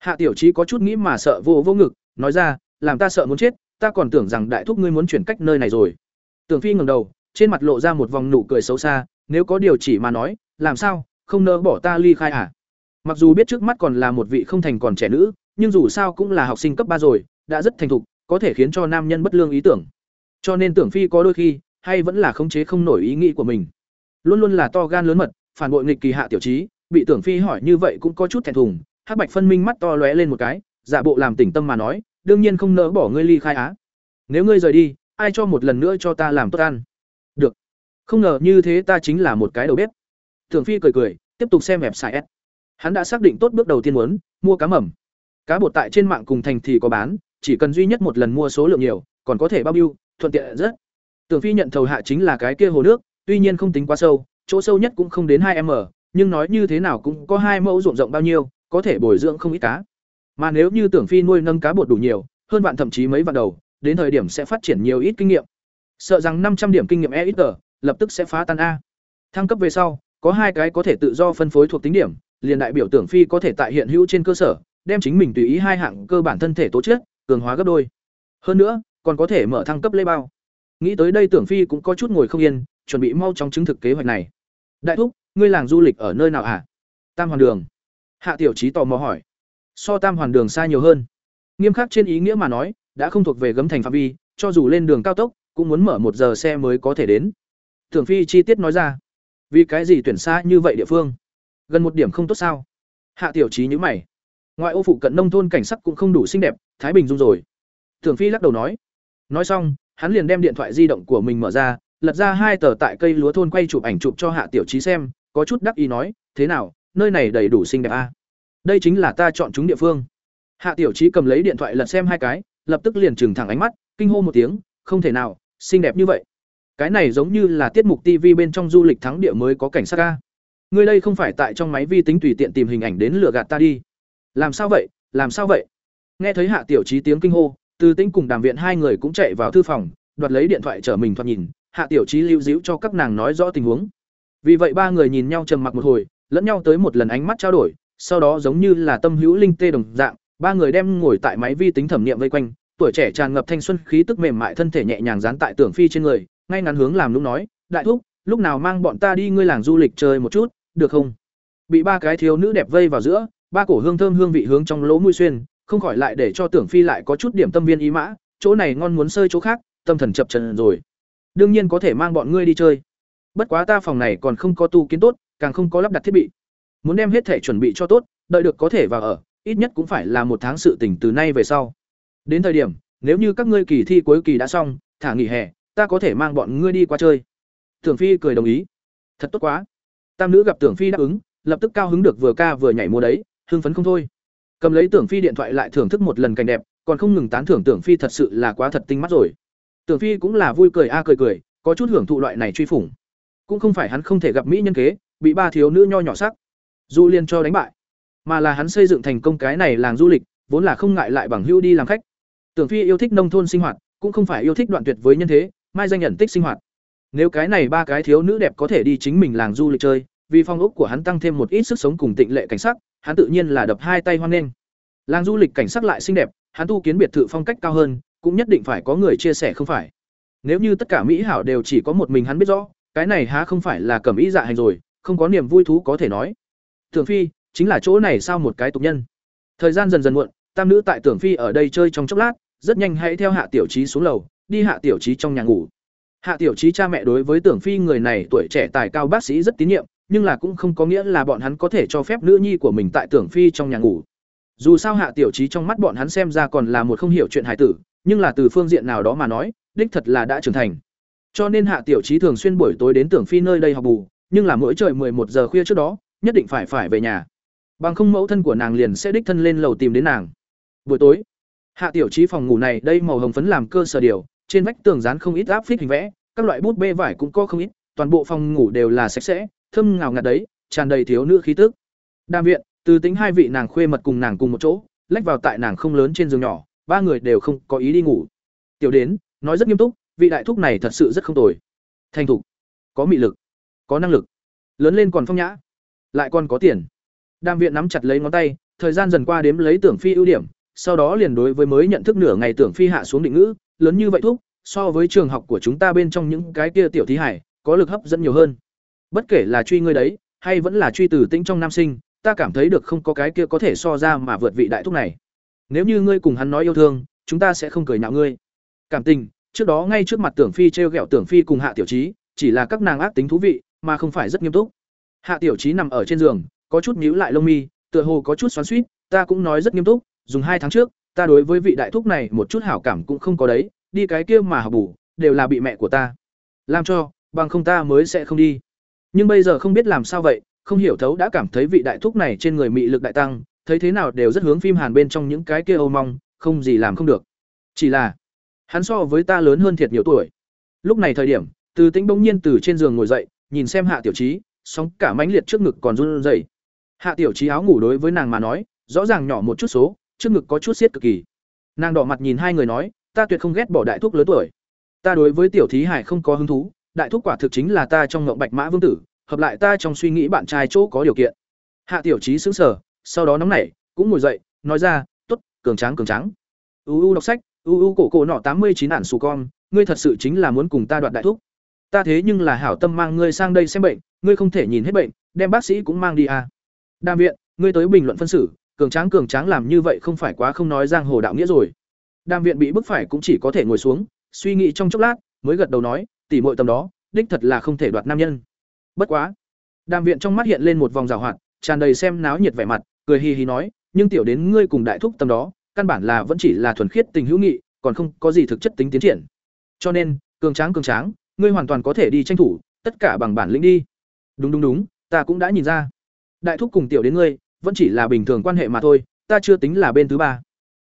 Hạ tiểu trí có chút nghĩ mà sợ vô vô ngực, nói ra, làm ta sợ muốn chết, ta còn tưởng rằng đại thúc ngươi muốn chuyển cách nơi này rồi. Tưởng Phi ngẩng đầu, trên mặt lộ ra một vòng nụ cười xấu xa, nếu có điều chỉ mà nói, làm sao, không nỡ bỏ ta ly khai à? Mặc dù biết trước mắt còn là một vị không thành còn trẻ nữ, nhưng dù sao cũng là học sinh cấp ba rồi, đã rất thành thục, có thể khiến cho nam nhân bất lương ý tưởng. Cho nên Tưởng Phi có đôi khi, hay vẫn là khống chế không nổi ý nghĩ của mình. Luôn luôn là to gan lớn mật, phản bội nghịch kỳ hạ tiểu trí, bị Tưởng Phi hỏi như vậy cũng có chút thẹn thùng, Hắc Bạch phân minh mắt to lóe lên một cái, giả bộ làm tỉnh tâm mà nói, đương nhiên không nỡ bỏ ngươi ly khai á. Nếu ngươi rời đi, ai cho một lần nữa cho ta làm tốt ăn? Được. Không ngờ như thế ta chính là một cái đầu bếp. thường Phi cười cười, tiếp tục xem website S. Hắn đã xác định tốt bước đầu tiên muốn mua cá mầm. Cá bột tại trên mạng cùng thành thì có bán, chỉ cần duy nhất một lần mua số lượng nhiều, còn có thể bao biêu, thuận tiện rất. Tưởng Phi nhận thầu hạ chính là cái kia hồ nước, tuy nhiên không tính quá sâu, chỗ sâu nhất cũng không đến hai m nhưng nói như thế nào cũng có hai mẫu ruộng rộng bao nhiêu, có thể bồi dưỡng không ít cá. Mà nếu như Tưởng Phi nuôi nâng cá bột đủ nhiều, hơn vạn thậm chí mấy vạn đầu, đến thời điểm sẽ phát triển nhiều ít kinh nghiệm. Sợ rằng năm trăm điểm kinh nghiệm e ít tờ, lập tức sẽ phá tan a. Thăng cấp về sau, có hai cái có thể tự do phân phối thuộc tính điểm, liền đại biểu Tưởng Phi có thể tại hiện hữu trên cơ sở, đem chính mình tùy ý hai hạng cơ bản thân thể tố chất cường hóa gấp đôi hơn nữa còn có thể mở thăng cấp lê bao nghĩ tới đây tưởng phi cũng có chút ngồi không yên chuẩn bị mau chóng chứng thực kế hoạch này đại thúc ngươi làng du lịch ở nơi nào hả tam hoàn đường hạ tiểu trí tò mò hỏi. So tam hoàn đường xa nhiều hơn. Nghiêm khắc trên ý nghĩa mà nói, đã không thuộc về gấm thành phạm vi, cho dù lên đường cao tốc, cũng muốn mở một giờ xe mới có thể đến. Tưởng phi chi tiết nói ra. Vì cái gì tuyển xa như vậy địa phương? Gần một điểm không tốt sao? Hạ tiểu trí nhữ mày. Ngoại ô phụ cận nông thôn cảnh sắc cũng không đủ xinh đẹp, thái bình dung rồi. Thường phi lắc đầu nói. Nói xong, hắn liền đem điện thoại di động của mình mở ra, lật ra hai tờ tại cây lúa thôn quay chụp ảnh chụp cho hạ tiểu trí xem, có chút đắc ý nói, thế nào nơi này đầy đủ xinh đẹp a. À? đây chính là ta chọn chúng địa phương. Hạ tiểu trí cầm lấy điện thoại lật xem hai cái, lập tức liền trừng thẳng ánh mắt, kinh hô một tiếng, không thể nào, xinh đẹp như vậy. Cái này giống như là tiết mục tv bên trong du lịch thắng địa mới có cảnh sát ca ngươi đây không phải tại trong máy vi tính tùy tiện tìm hình ảnh đến lừa gạt ta đi. Làm sao vậy, làm sao vậy? Nghe thấy hạ tiểu trí tiếng kinh hô, từ tĩnh cùng đàm viện hai người cũng chạy vào thư phòng, đoạt lấy điện thoại chở mình thoạt nhìn, hạ tiểu trí lưu giữ cho các nàng nói rõ tình huống. Vì vậy ba người nhìn nhau trầm mặc một hồi lẫn nhau tới một lần ánh mắt trao đổi, sau đó giống như là tâm hữu linh tê đồng dạng, ba người đem ngồi tại máy vi tính thẩm nghiệm vây quanh, tuổi trẻ tràn ngập thanh xuân khí tức mềm mại thân thể nhẹ nhàng dán tại tưởng phi trên người, ngay ngắn hướng làm lúc nói, đại thúc, lúc nào mang bọn ta đi ngươi làng du lịch chơi một chút, được không? Bị ba cái thiếu nữ đẹp vây vào giữa, ba cổ hương thơm hương vị hướng trong lỗ mũi xuyên, không khỏi lại để cho tưởng phi lại có chút điểm tâm viên ý mã, chỗ này ngon muốn sơi chỗ khác, tâm thần chập trần rồi. Đương nhiên có thể mang bọn ngươi đi chơi. Bất quá ta phòng này còn không có tu kiến tốt càng không có lắp đặt thiết bị. Muốn đem hết thể chuẩn bị cho tốt, đợi được có thể vào ở, ít nhất cũng phải là một tháng sự tỉnh từ nay về sau. Đến thời điểm, nếu như các ngươi kỳ thi cuối kỳ đã xong, thả nghỉ hè, ta có thể mang bọn ngươi đi qua chơi. Tưởng phi cười đồng ý. Thật tốt quá. Tam nữ gặp tưởng phi đáp ứng, lập tức cao hứng được vừa ca vừa nhảy múa đấy, hưng phấn không thôi. Cầm lấy tưởng phi điện thoại lại thưởng thức một lần cảnh đẹp, còn không ngừng tán thưởng tưởng phi thật sự là quá thật tinh mắt rồi. Tưởng phi cũng là vui cười a à cười cười, có chút hưởng thụ loại này truy phủng. Cũng không phải hắn không thể gặp mỹ nhân kế bị ba thiếu nữ nho nhỏ sắc. Du liên cho đánh bại. Mà là hắn xây dựng thành công cái này làng du lịch, vốn là không ngại lại bằng hưu đi làm khách. Tưởng phi yêu thích nông thôn sinh hoạt, cũng không phải yêu thích đoạn tuyệt với nhân thế, mai danh nhận tích sinh hoạt. Nếu cái này ba cái thiếu nữ đẹp có thể đi chính mình làng du lịch chơi, vì phong ốc của hắn tăng thêm một ít sức sống cùng tịnh lệ cảnh sắc, hắn tự nhiên là đập hai tay hoan nghênh. Làng du lịch cảnh sắc lại xinh đẹp, hắn tu kiến biệt thự phong cách cao hơn, cũng nhất định phải có người chia sẻ không phải. Nếu như tất cả mỹ hảo đều chỉ có một mình hắn biết rõ, cái này há không phải là cầm ý dạ hành rồi không có niềm vui thú có thể nói. Tưởng phi, chính là chỗ này sao một cái tục nhân? Thời gian dần dần muộn, tam nữ tại tưởng phi ở đây chơi trong chốc lát, rất nhanh hãy theo hạ tiểu trí xuống lầu, đi hạ tiểu trí trong nhà ngủ. Hạ tiểu trí cha mẹ đối với tưởng phi người này tuổi trẻ tài cao bác sĩ rất tín nhiệm, nhưng là cũng không có nghĩa là bọn hắn có thể cho phép nữ nhi của mình tại tưởng phi trong nhà ngủ. Dù sao hạ tiểu trí trong mắt bọn hắn xem ra còn là một không hiểu chuyện hải tử, nhưng là từ phương diện nào đó mà nói, đích thật là đã trưởng thành. Cho nên hạ tiểu trí thường xuyên buổi tối đến tưởng phi nơi đây học bù nhưng là mỗi trời một giờ khuya trước đó, nhất định phải phải về nhà. Bằng không mẫu thân của nàng liền sẽ đích thân lên lầu tìm đến nàng. Buổi tối, hạ tiểu trí phòng ngủ này đây màu hồng phấn làm cơ sở điều, trên vách tường dán không ít áp phích hình vẽ, các loại bút bê vải cũng có không ít, toàn bộ phòng ngủ đều là sạch sẽ, thơm ngào ngạt đấy, tràn đầy thiếu nữ khí tức. Đàm viện, từ tính hai vị nàng khuê mật cùng nàng cùng một chỗ, lách vào tại nàng không lớn trên giường nhỏ, ba người đều không có ý đi ngủ. Tiểu đến, nói rất nghiêm túc, vị đại thúc này thật sự rất không tồi. Thành thục, có mị lực có năng lực, lớn lên còn phong nhã, lại còn có tiền. Đam viện nắm chặt lấy ngón tay, thời gian dần qua đếm lấy tưởng phi ưu điểm, sau đó liền đối với mới nhận thức nửa ngày tưởng phi hạ xuống định ngữ, lớn như vậy thúc, so với trường học của chúng ta bên trong những cái kia tiểu thí hải, có lực hấp dẫn nhiều hơn. Bất kể là truy ngươi đấy, hay vẫn là truy từ tĩnh trong nam sinh, ta cảm thấy được không có cái kia có thể so ra mà vượt vị đại thúc này. Nếu như ngươi cùng hắn nói yêu thương, chúng ta sẽ không cười nhạo ngươi. Cảm tình, trước đó ngay trước mặt tưởng phi t r e o g ẹ o tưởng phi cùng hạ tiểu trí, chỉ là các nàng ác tính thú vị mà không phải rất nghiêm túc. Hạ tiểu trí nằm ở trên giường, có chút nhíu lại lông mi, tựa hồ có chút xoắn suýt ta cũng nói rất nghiêm túc, dùng hai tháng trước, ta đối với vị đại thúc này một chút hảo cảm cũng không có đấy, đi cái kia mà học bù, đều là bị mẹ của ta. Làm cho, bằng không ta mới sẽ không đi. Nhưng bây giờ không biết làm sao vậy, không hiểu thấu đã cảm thấy vị đại thúc này trên người mị lực đại tăng, thấy thế nào đều rất hướng phim hàn bên trong những cái kia âu mong, không gì làm không được. Chỉ là, hắn so với ta lớn hơn thiệt nhiều tuổi. Lúc này thời điểm, từ tĩnh bỗng nhiên từ trên giường ngồi dậy nhìn xem hạ tiểu trí sóng cả mãnh liệt trước ngực còn run rẩy. Hạ tiểu trí áo ngủ đối với nàng mà nói rõ ràng nhỏ một chút số trước ngực có chút xiết cực kỳ. Nàng đỏ mặt nhìn hai người nói ta tuyệt không ghét bỏ đại thúc lớn tuổi. Ta đối với tiểu thí hải không có hứng thú đại thúc quả thực chính là ta trong ngộng bạch mã vương tử hợp lại ta trong suy nghĩ bạn trai chỗ có điều kiện. Hạ tiểu trí sững sờ, sau đó nóng nảy cũng ngồi dậy nói ra t ố t cường tráng cường tráng. U u đọc sách u u cổ cổ nọ tám mươi chín ản xù con ngươi thật sự chính là muốn cùng ta đoạt đại thúc ta thế nhưng là hảo tâm mang ngươi sang đây xem bệnh, ngươi không thể nhìn hết bệnh, đem bác sĩ cũng mang đi à. Đàm viện, ngươi tới bình luận phân xử, cường tráng cường tráng làm như vậy không phải quá không nói giang hồ đạo nghĩa rồi. Đàm viện bị bức phải cũng chỉ có thể ngồi xuống, suy nghĩ trong chốc lát, mới gật đầu nói, tỉ muội tầm đó, đích thật là không thể đoạt nam nhân. Bất quá. Đàm viện trong mắt hiện lên một vòng rào hoạt, tràn đầy xem náo nhiệt vẻ mặt, cười hì hì nói, nhưng tiểu đến ngươi cùng đại thúc tầm đó, căn bản là vẫn chỉ là thuần khiết tình hữu nghị, còn không có gì thực chất tính tiến triển. Cho nên, cường tráng cường tráng ngươi hoàn toàn có thể đi tranh thủ, tất cả bằng bản lĩnh đi. Đúng đúng đúng, ta cũng đã nhìn ra. Đại thúc cùng tiểu đến ngươi, vẫn chỉ là bình thường quan hệ mà thôi, ta chưa tính là bên thứ ba.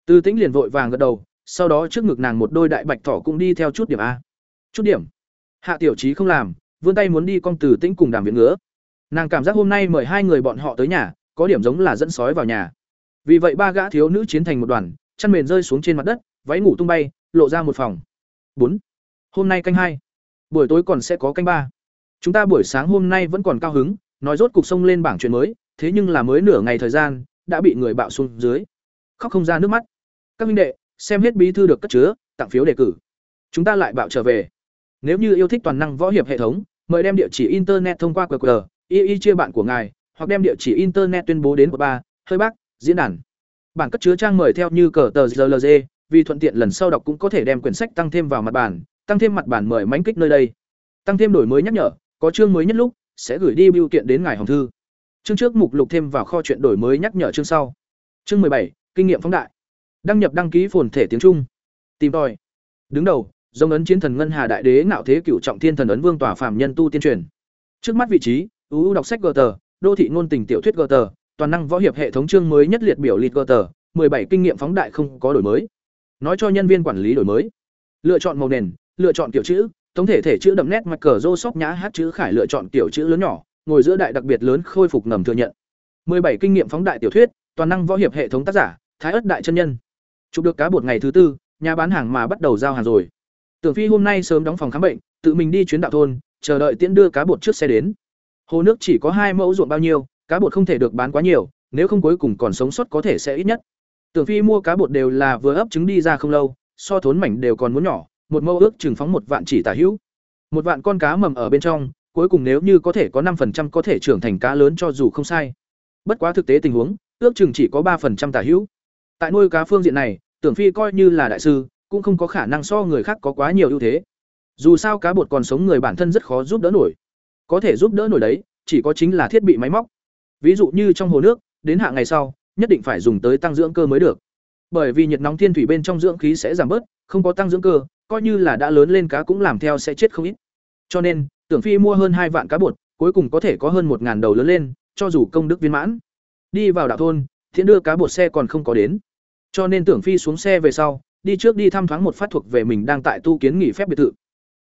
Tư tĩnh liền vội vàng gật đầu, sau đó trước ngực nàng một đôi đại bạch thỏ cũng đi theo chút điểm a. Chút điểm? Hạ tiểu trí không làm, vươn tay muốn đi con từ tĩnh cùng đàm viện ngứa. Nàng cảm giác hôm nay mời hai người bọn họ tới nhà, có điểm giống là dẫn sói vào nhà. Vì vậy ba gã thiếu nữ chiến thành một đoàn, chăn mền rơi xuống trên mặt đất, váy ngủ tung bay, lộ ra một phòng. Bốn. Hôm nay canh hai buổi tối còn sẽ có canh ba. Chúng ta buổi sáng hôm nay vẫn còn cao hứng nói rốt cục sông lên bảng chuyện mới thế nhưng là mới nửa ngày thời gian đã bị người bạo xuống dưới. Khóc không ra nước mắt. Các minh đệ xem hết bí thư được cất chứa tặng phiếu đề cử. Chúng ta lại bạo trở về. Nếu như yêu thích toàn năng võ hiệp hệ thống, mời đem địa chỉ internet thông qua QR, y y chia bạn của ngài, hoặc đem địa chỉ internet tuyên bố đến của ba, hơi bác, diễn đàn. Bản cất chứa trang mời theo như cờ tờ GLG, vì thuận tiện lần sau đọc cũng có thể đem quyển sách tăng thêm vào mặt bản, tăng thêm mặt bản mời mánh kích nơi đây. Tăng thêm đổi mới nhắc nhở, có chương mới nhất lúc sẽ gửi đi biêu kiện đến ngài hồng thư. Chương trước mục lục thêm vào kho chuyện đổi mới nhắc nhở chương sau. Chương bảy kinh nghiệm phóng đại. Đăng nhập đăng ký phồn thể tiếng Trung. Tìm tòi. Đứng đầu, dòng ấn chiến thần ngân hà đại đế ngạo thế cửu trọng thiên thần ấn vương tòa phàm nhân tu tiên truyền. Trước mắt vị trí, uu đọc sách GT, đô thị ngôn tình tiểu thuyết GT, toàn năng võ hiệp hệ thống chương mới nhất liệt biểu liệt GT, bảy kinh nghiệm phóng đại không có đổi mới. Nói cho nhân viên quản lý đổi mới. Lựa chọn màu nền, lựa chọn kiểu chữ, tổng thể thể chữ đậm nét mặt cờ rô sóc nhã hát chữ khải lựa chọn kiểu chữ lớn nhỏ, ngồi giữa đại đặc biệt lớn khôi phục ngầm thừa nhận. bảy kinh nghiệm phóng đại tiểu thuyết, toàn năng võ hiệp hệ thống tác giả, Thái ất đại chân nhân. Chụp được cá bột ngày thứ tư, nhà bán hàng mà bắt đầu giao hàng rồi. Tưởng Phi hôm nay sớm đóng phòng khám bệnh, tự mình đi chuyến đạo thôn, chờ đợi tiễn đưa cá bột trước xe đến. Hồ nước chỉ có hai mẫu ruộng bao nhiêu, cá bột không thể được bán quá nhiều, nếu không cuối cùng còn sống sót có thể sẽ ít nhất. Tưởng Phi mua cá bột đều là vừa ấp trứng đi ra không lâu, so thốn mảnh đều còn muốn nhỏ, một mẫu ước chừng phóng một vạn chỉ tả hữu. Một vạn con cá mầm ở bên trong, cuối cùng nếu như có thể có năm có thể trưởng thành cá lớn cho dù không sai. Bất quá thực tế tình huống, ước chừng chỉ có ba tả hữu. Tại nuôi cá phương diện này, Tưởng Phi coi như là đại sư, cũng không có khả năng so người khác có quá nhiều ưu thế. Dù sao cá bột còn sống người bản thân rất khó giúp đỡ nổi. Có thể giúp đỡ nổi đấy, chỉ có chính là thiết bị máy móc. Ví dụ như trong hồ nước, đến hạ ngày sau, nhất định phải dùng tới tăng dưỡng cơ mới được. Bởi vì nhiệt nóng thiên thủy bên trong dưỡng khí sẽ giảm bớt, không có tăng dưỡng cơ, coi như là đã lớn lên cá cũng làm theo sẽ chết không ít. Cho nên, Tưởng Phi mua hơn hai vạn cá bột, cuối cùng có thể có hơn một ngàn đầu lớn lên, cho dù công đức viên mãn. Đi vào đạo thôn, thiện đưa cá bột xe còn không có đến. Cho nên Tưởng Phi xuống xe về sau, đi trước đi thăm thoáng một phát thuộc về mình đang tại tu kiến nghỉ phép biệt thự.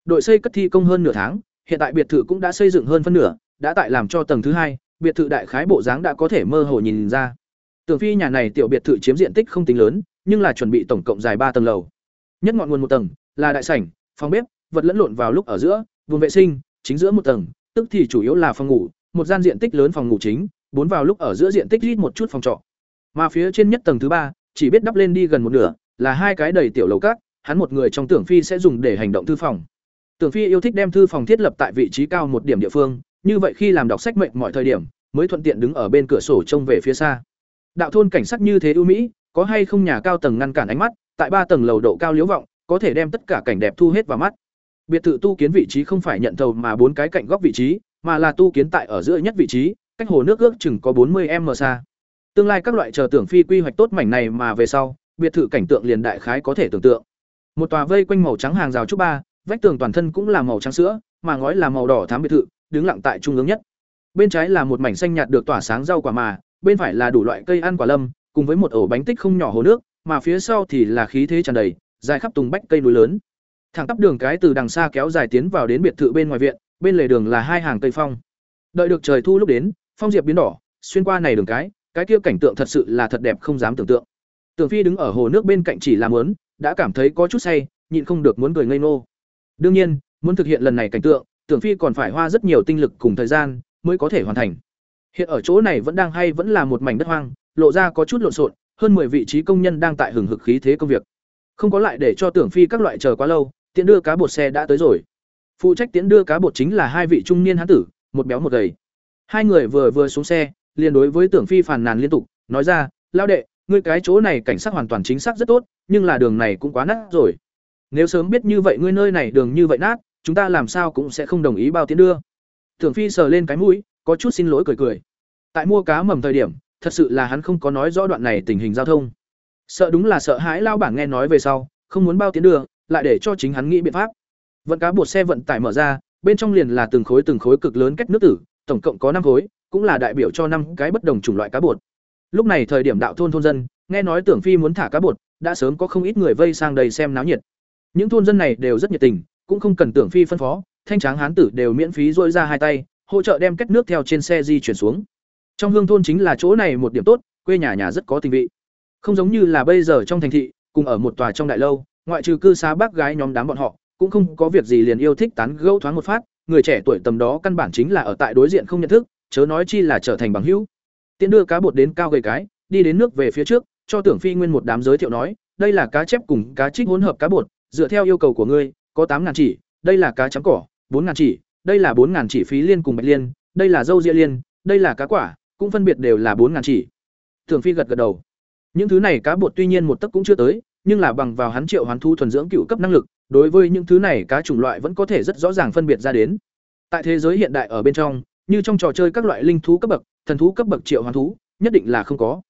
Đội xây cất thi công hơn nửa tháng, hiện tại biệt thự cũng đã xây dựng hơn phân nửa, đã tại làm cho tầng thứ hai, biệt thự đại khái bộ dáng đã có thể mơ hồ nhìn ra. Tưởng Phi nhà này tiểu biệt thự chiếm diện tích không tính lớn, nhưng là chuẩn bị tổng cộng dài ba tầng lầu. Nhất ngọn nguồn một tầng là đại sảnh, phòng bếp, vật lẫn lộn vào lúc ở giữa, vùng vệ sinh, chính giữa một tầng, tức thì chủ yếu là phòng ngủ, một gian diện tích lớn phòng ngủ chính, bốn vào lúc ở giữa diện tích ít một chút phòng trọ. Mà phía trên nhất tầng thứ ba, chỉ biết đắp lên đi gần một nửa, là hai cái đầy tiểu lầu các, hắn một người trong tưởng phi sẽ dùng để hành động thư phòng. Tưởng phi yêu thích đem thư phòng thiết lập tại vị trí cao một điểm địa phương, như vậy khi làm đọc sách mệnh mọi thời điểm, mới thuận tiện đứng ở bên cửa sổ trông về phía xa. Đạo thôn cảnh sắc như thế ưu mỹ, có hay không nhà cao tầng ngăn cản ánh mắt, tại ba tầng lầu độ cao liếu vọng, có thể đem tất cả cảnh đẹp thu hết vào mắt. Biệt thự tu kiến vị trí không phải nhận thầu mà bốn cái cạnh góc vị trí, mà là tu kiến tại ở giữa nhất vị trí, cách hồ nước ước chừng có 40m xa. Tương lai các loại chờ tưởng phi quy hoạch tốt mảnh này mà về sau, biệt thự cảnh tượng liền đại khái có thể tưởng tượng. Một tòa vây quanh màu trắng hàng rào trúc ba, vách tường toàn thân cũng là màu trắng sữa, mà ngói là màu đỏ thắm biệt thự, đứng lặng tại trung ương nhất. Bên trái là một mảnh xanh nhạt được tỏa sáng rau quả mà, bên phải là đủ loại cây ăn quả lâm, cùng với một ổ bánh tích không nhỏ hồ nước, mà phía sau thì là khí thế tràn đầy, dài khắp tùng bách cây núi lớn. Thẳng tắp đường cái từ đằng xa kéo dài tiến vào đến biệt thự bên ngoài viện, bên lề đường là hai hàng cây phong. Đợi được trời thu lúc đến, phong diệp biến đỏ, xuyên qua này đường cái, cái kia cảnh tượng thật sự là thật đẹp không dám tưởng tượng. Tưởng Phi đứng ở hồ nước bên cạnh chỉ làm muốn, đã cảm thấy có chút say, nhịn không được muốn cười ngây ngô. Đương nhiên, muốn thực hiện lần này cảnh tượng, Tưởng Phi còn phải hoa rất nhiều tinh lực cùng thời gian mới có thể hoàn thành. Hiện ở chỗ này vẫn đang hay vẫn là một mảnh đất hoang, lộ ra có chút lộn xộn, hơn 10 vị trí công nhân đang tại hừng hực khí thế công việc. Không có lại để cho Tưởng Phi các loại chờ quá lâu, tiễn đưa cá bột xe đã tới rồi. Phụ trách tiễn đưa cá bột chính là hai vị trung niên hán tử, một béo một gầy. Hai người vừa vừa xuống xe, liền đối với Tưởng Phi phàn nàn liên tục, nói ra, "Lão đệ, ngươi cái chỗ này cảnh sát hoàn toàn chính xác rất tốt, nhưng là đường này cũng quá nát rồi. Nếu sớm biết như vậy ngươi nơi này đường như vậy nát, chúng ta làm sao cũng sẽ không đồng ý bao tiến đưa." Tưởng Phi sờ lên cái mũi, có chút xin lỗi cười cười. Tại mua cá mầm thời điểm, thật sự là hắn không có nói rõ đoạn này tình hình giao thông. Sợ đúng là sợ hãi lao bảng nghe nói về sau, không muốn bao tiến đường, lại để cho chính hắn nghĩ biện pháp. Vận cá bột xe vận tải mở ra, bên trong liền là từng khối từng khối cực lớn cách nước tử, tổng cộng có năm khối, cũng là đại biểu cho năm cái bất đồng chủng loại cá bột. Lúc này thời điểm đạo thôn thôn dân, nghe nói Tưởng Phi muốn thả cá bột, đã sớm có không ít người vây sang đầy xem náo nhiệt. Những thôn dân này đều rất nhiệt tình, cũng không cần Tưởng Phi phân phó, thanh tráng hán tử đều miễn phí dôi ra hai tay, hỗ trợ đem kết nước theo trên xe di chuyển xuống. Trong hương thôn chính là chỗ này một điểm tốt, quê nhà nhà rất có tình vị. Không giống như là bây giờ trong thành thị, cùng ở một tòa trong đại lâu, ngoại trừ cư xá bác gái nhóm đám bọn họ, cũng không có việc gì liền yêu thích tán gẫu thoáng một phát, người trẻ tuổi tầm đó căn bản chính là ở tại đối diện không nhận thức, chớ nói chi là trở thành bằng hữu. Tiễn đưa cá bột đến cao gầy cái, đi đến nước về phía trước, cho Tưởng Phi Nguyên một đám giới thiệu nói, đây là cá chép cùng cá trích hỗn hợp cá bột, dựa theo yêu cầu của ngươi, có tám ngàn chỉ, đây là cá trắng cỏ, bốn ngàn chỉ, đây là bốn ngàn chỉ phí liên cùng bạch liên, đây là dâu ria liên, đây là cá quả, cũng phân biệt đều là bốn ngàn chỉ. Tưởng Phi gật gật đầu. Những thứ này cá bột tuy nhiên một tấc cũng chưa tới, nhưng là bằng vào hắn triệu hoán thu thuần dưỡng cựu cấp năng lực, đối với những thứ này cá chủng loại vẫn có thể rất rõ ràng phân biệt ra đến. Tại thế giới hiện đại ở bên trong, như trong trò chơi các loại linh thú cấp bậc, thần thú cấp bậc triệu hoán thú, nhất định là không có.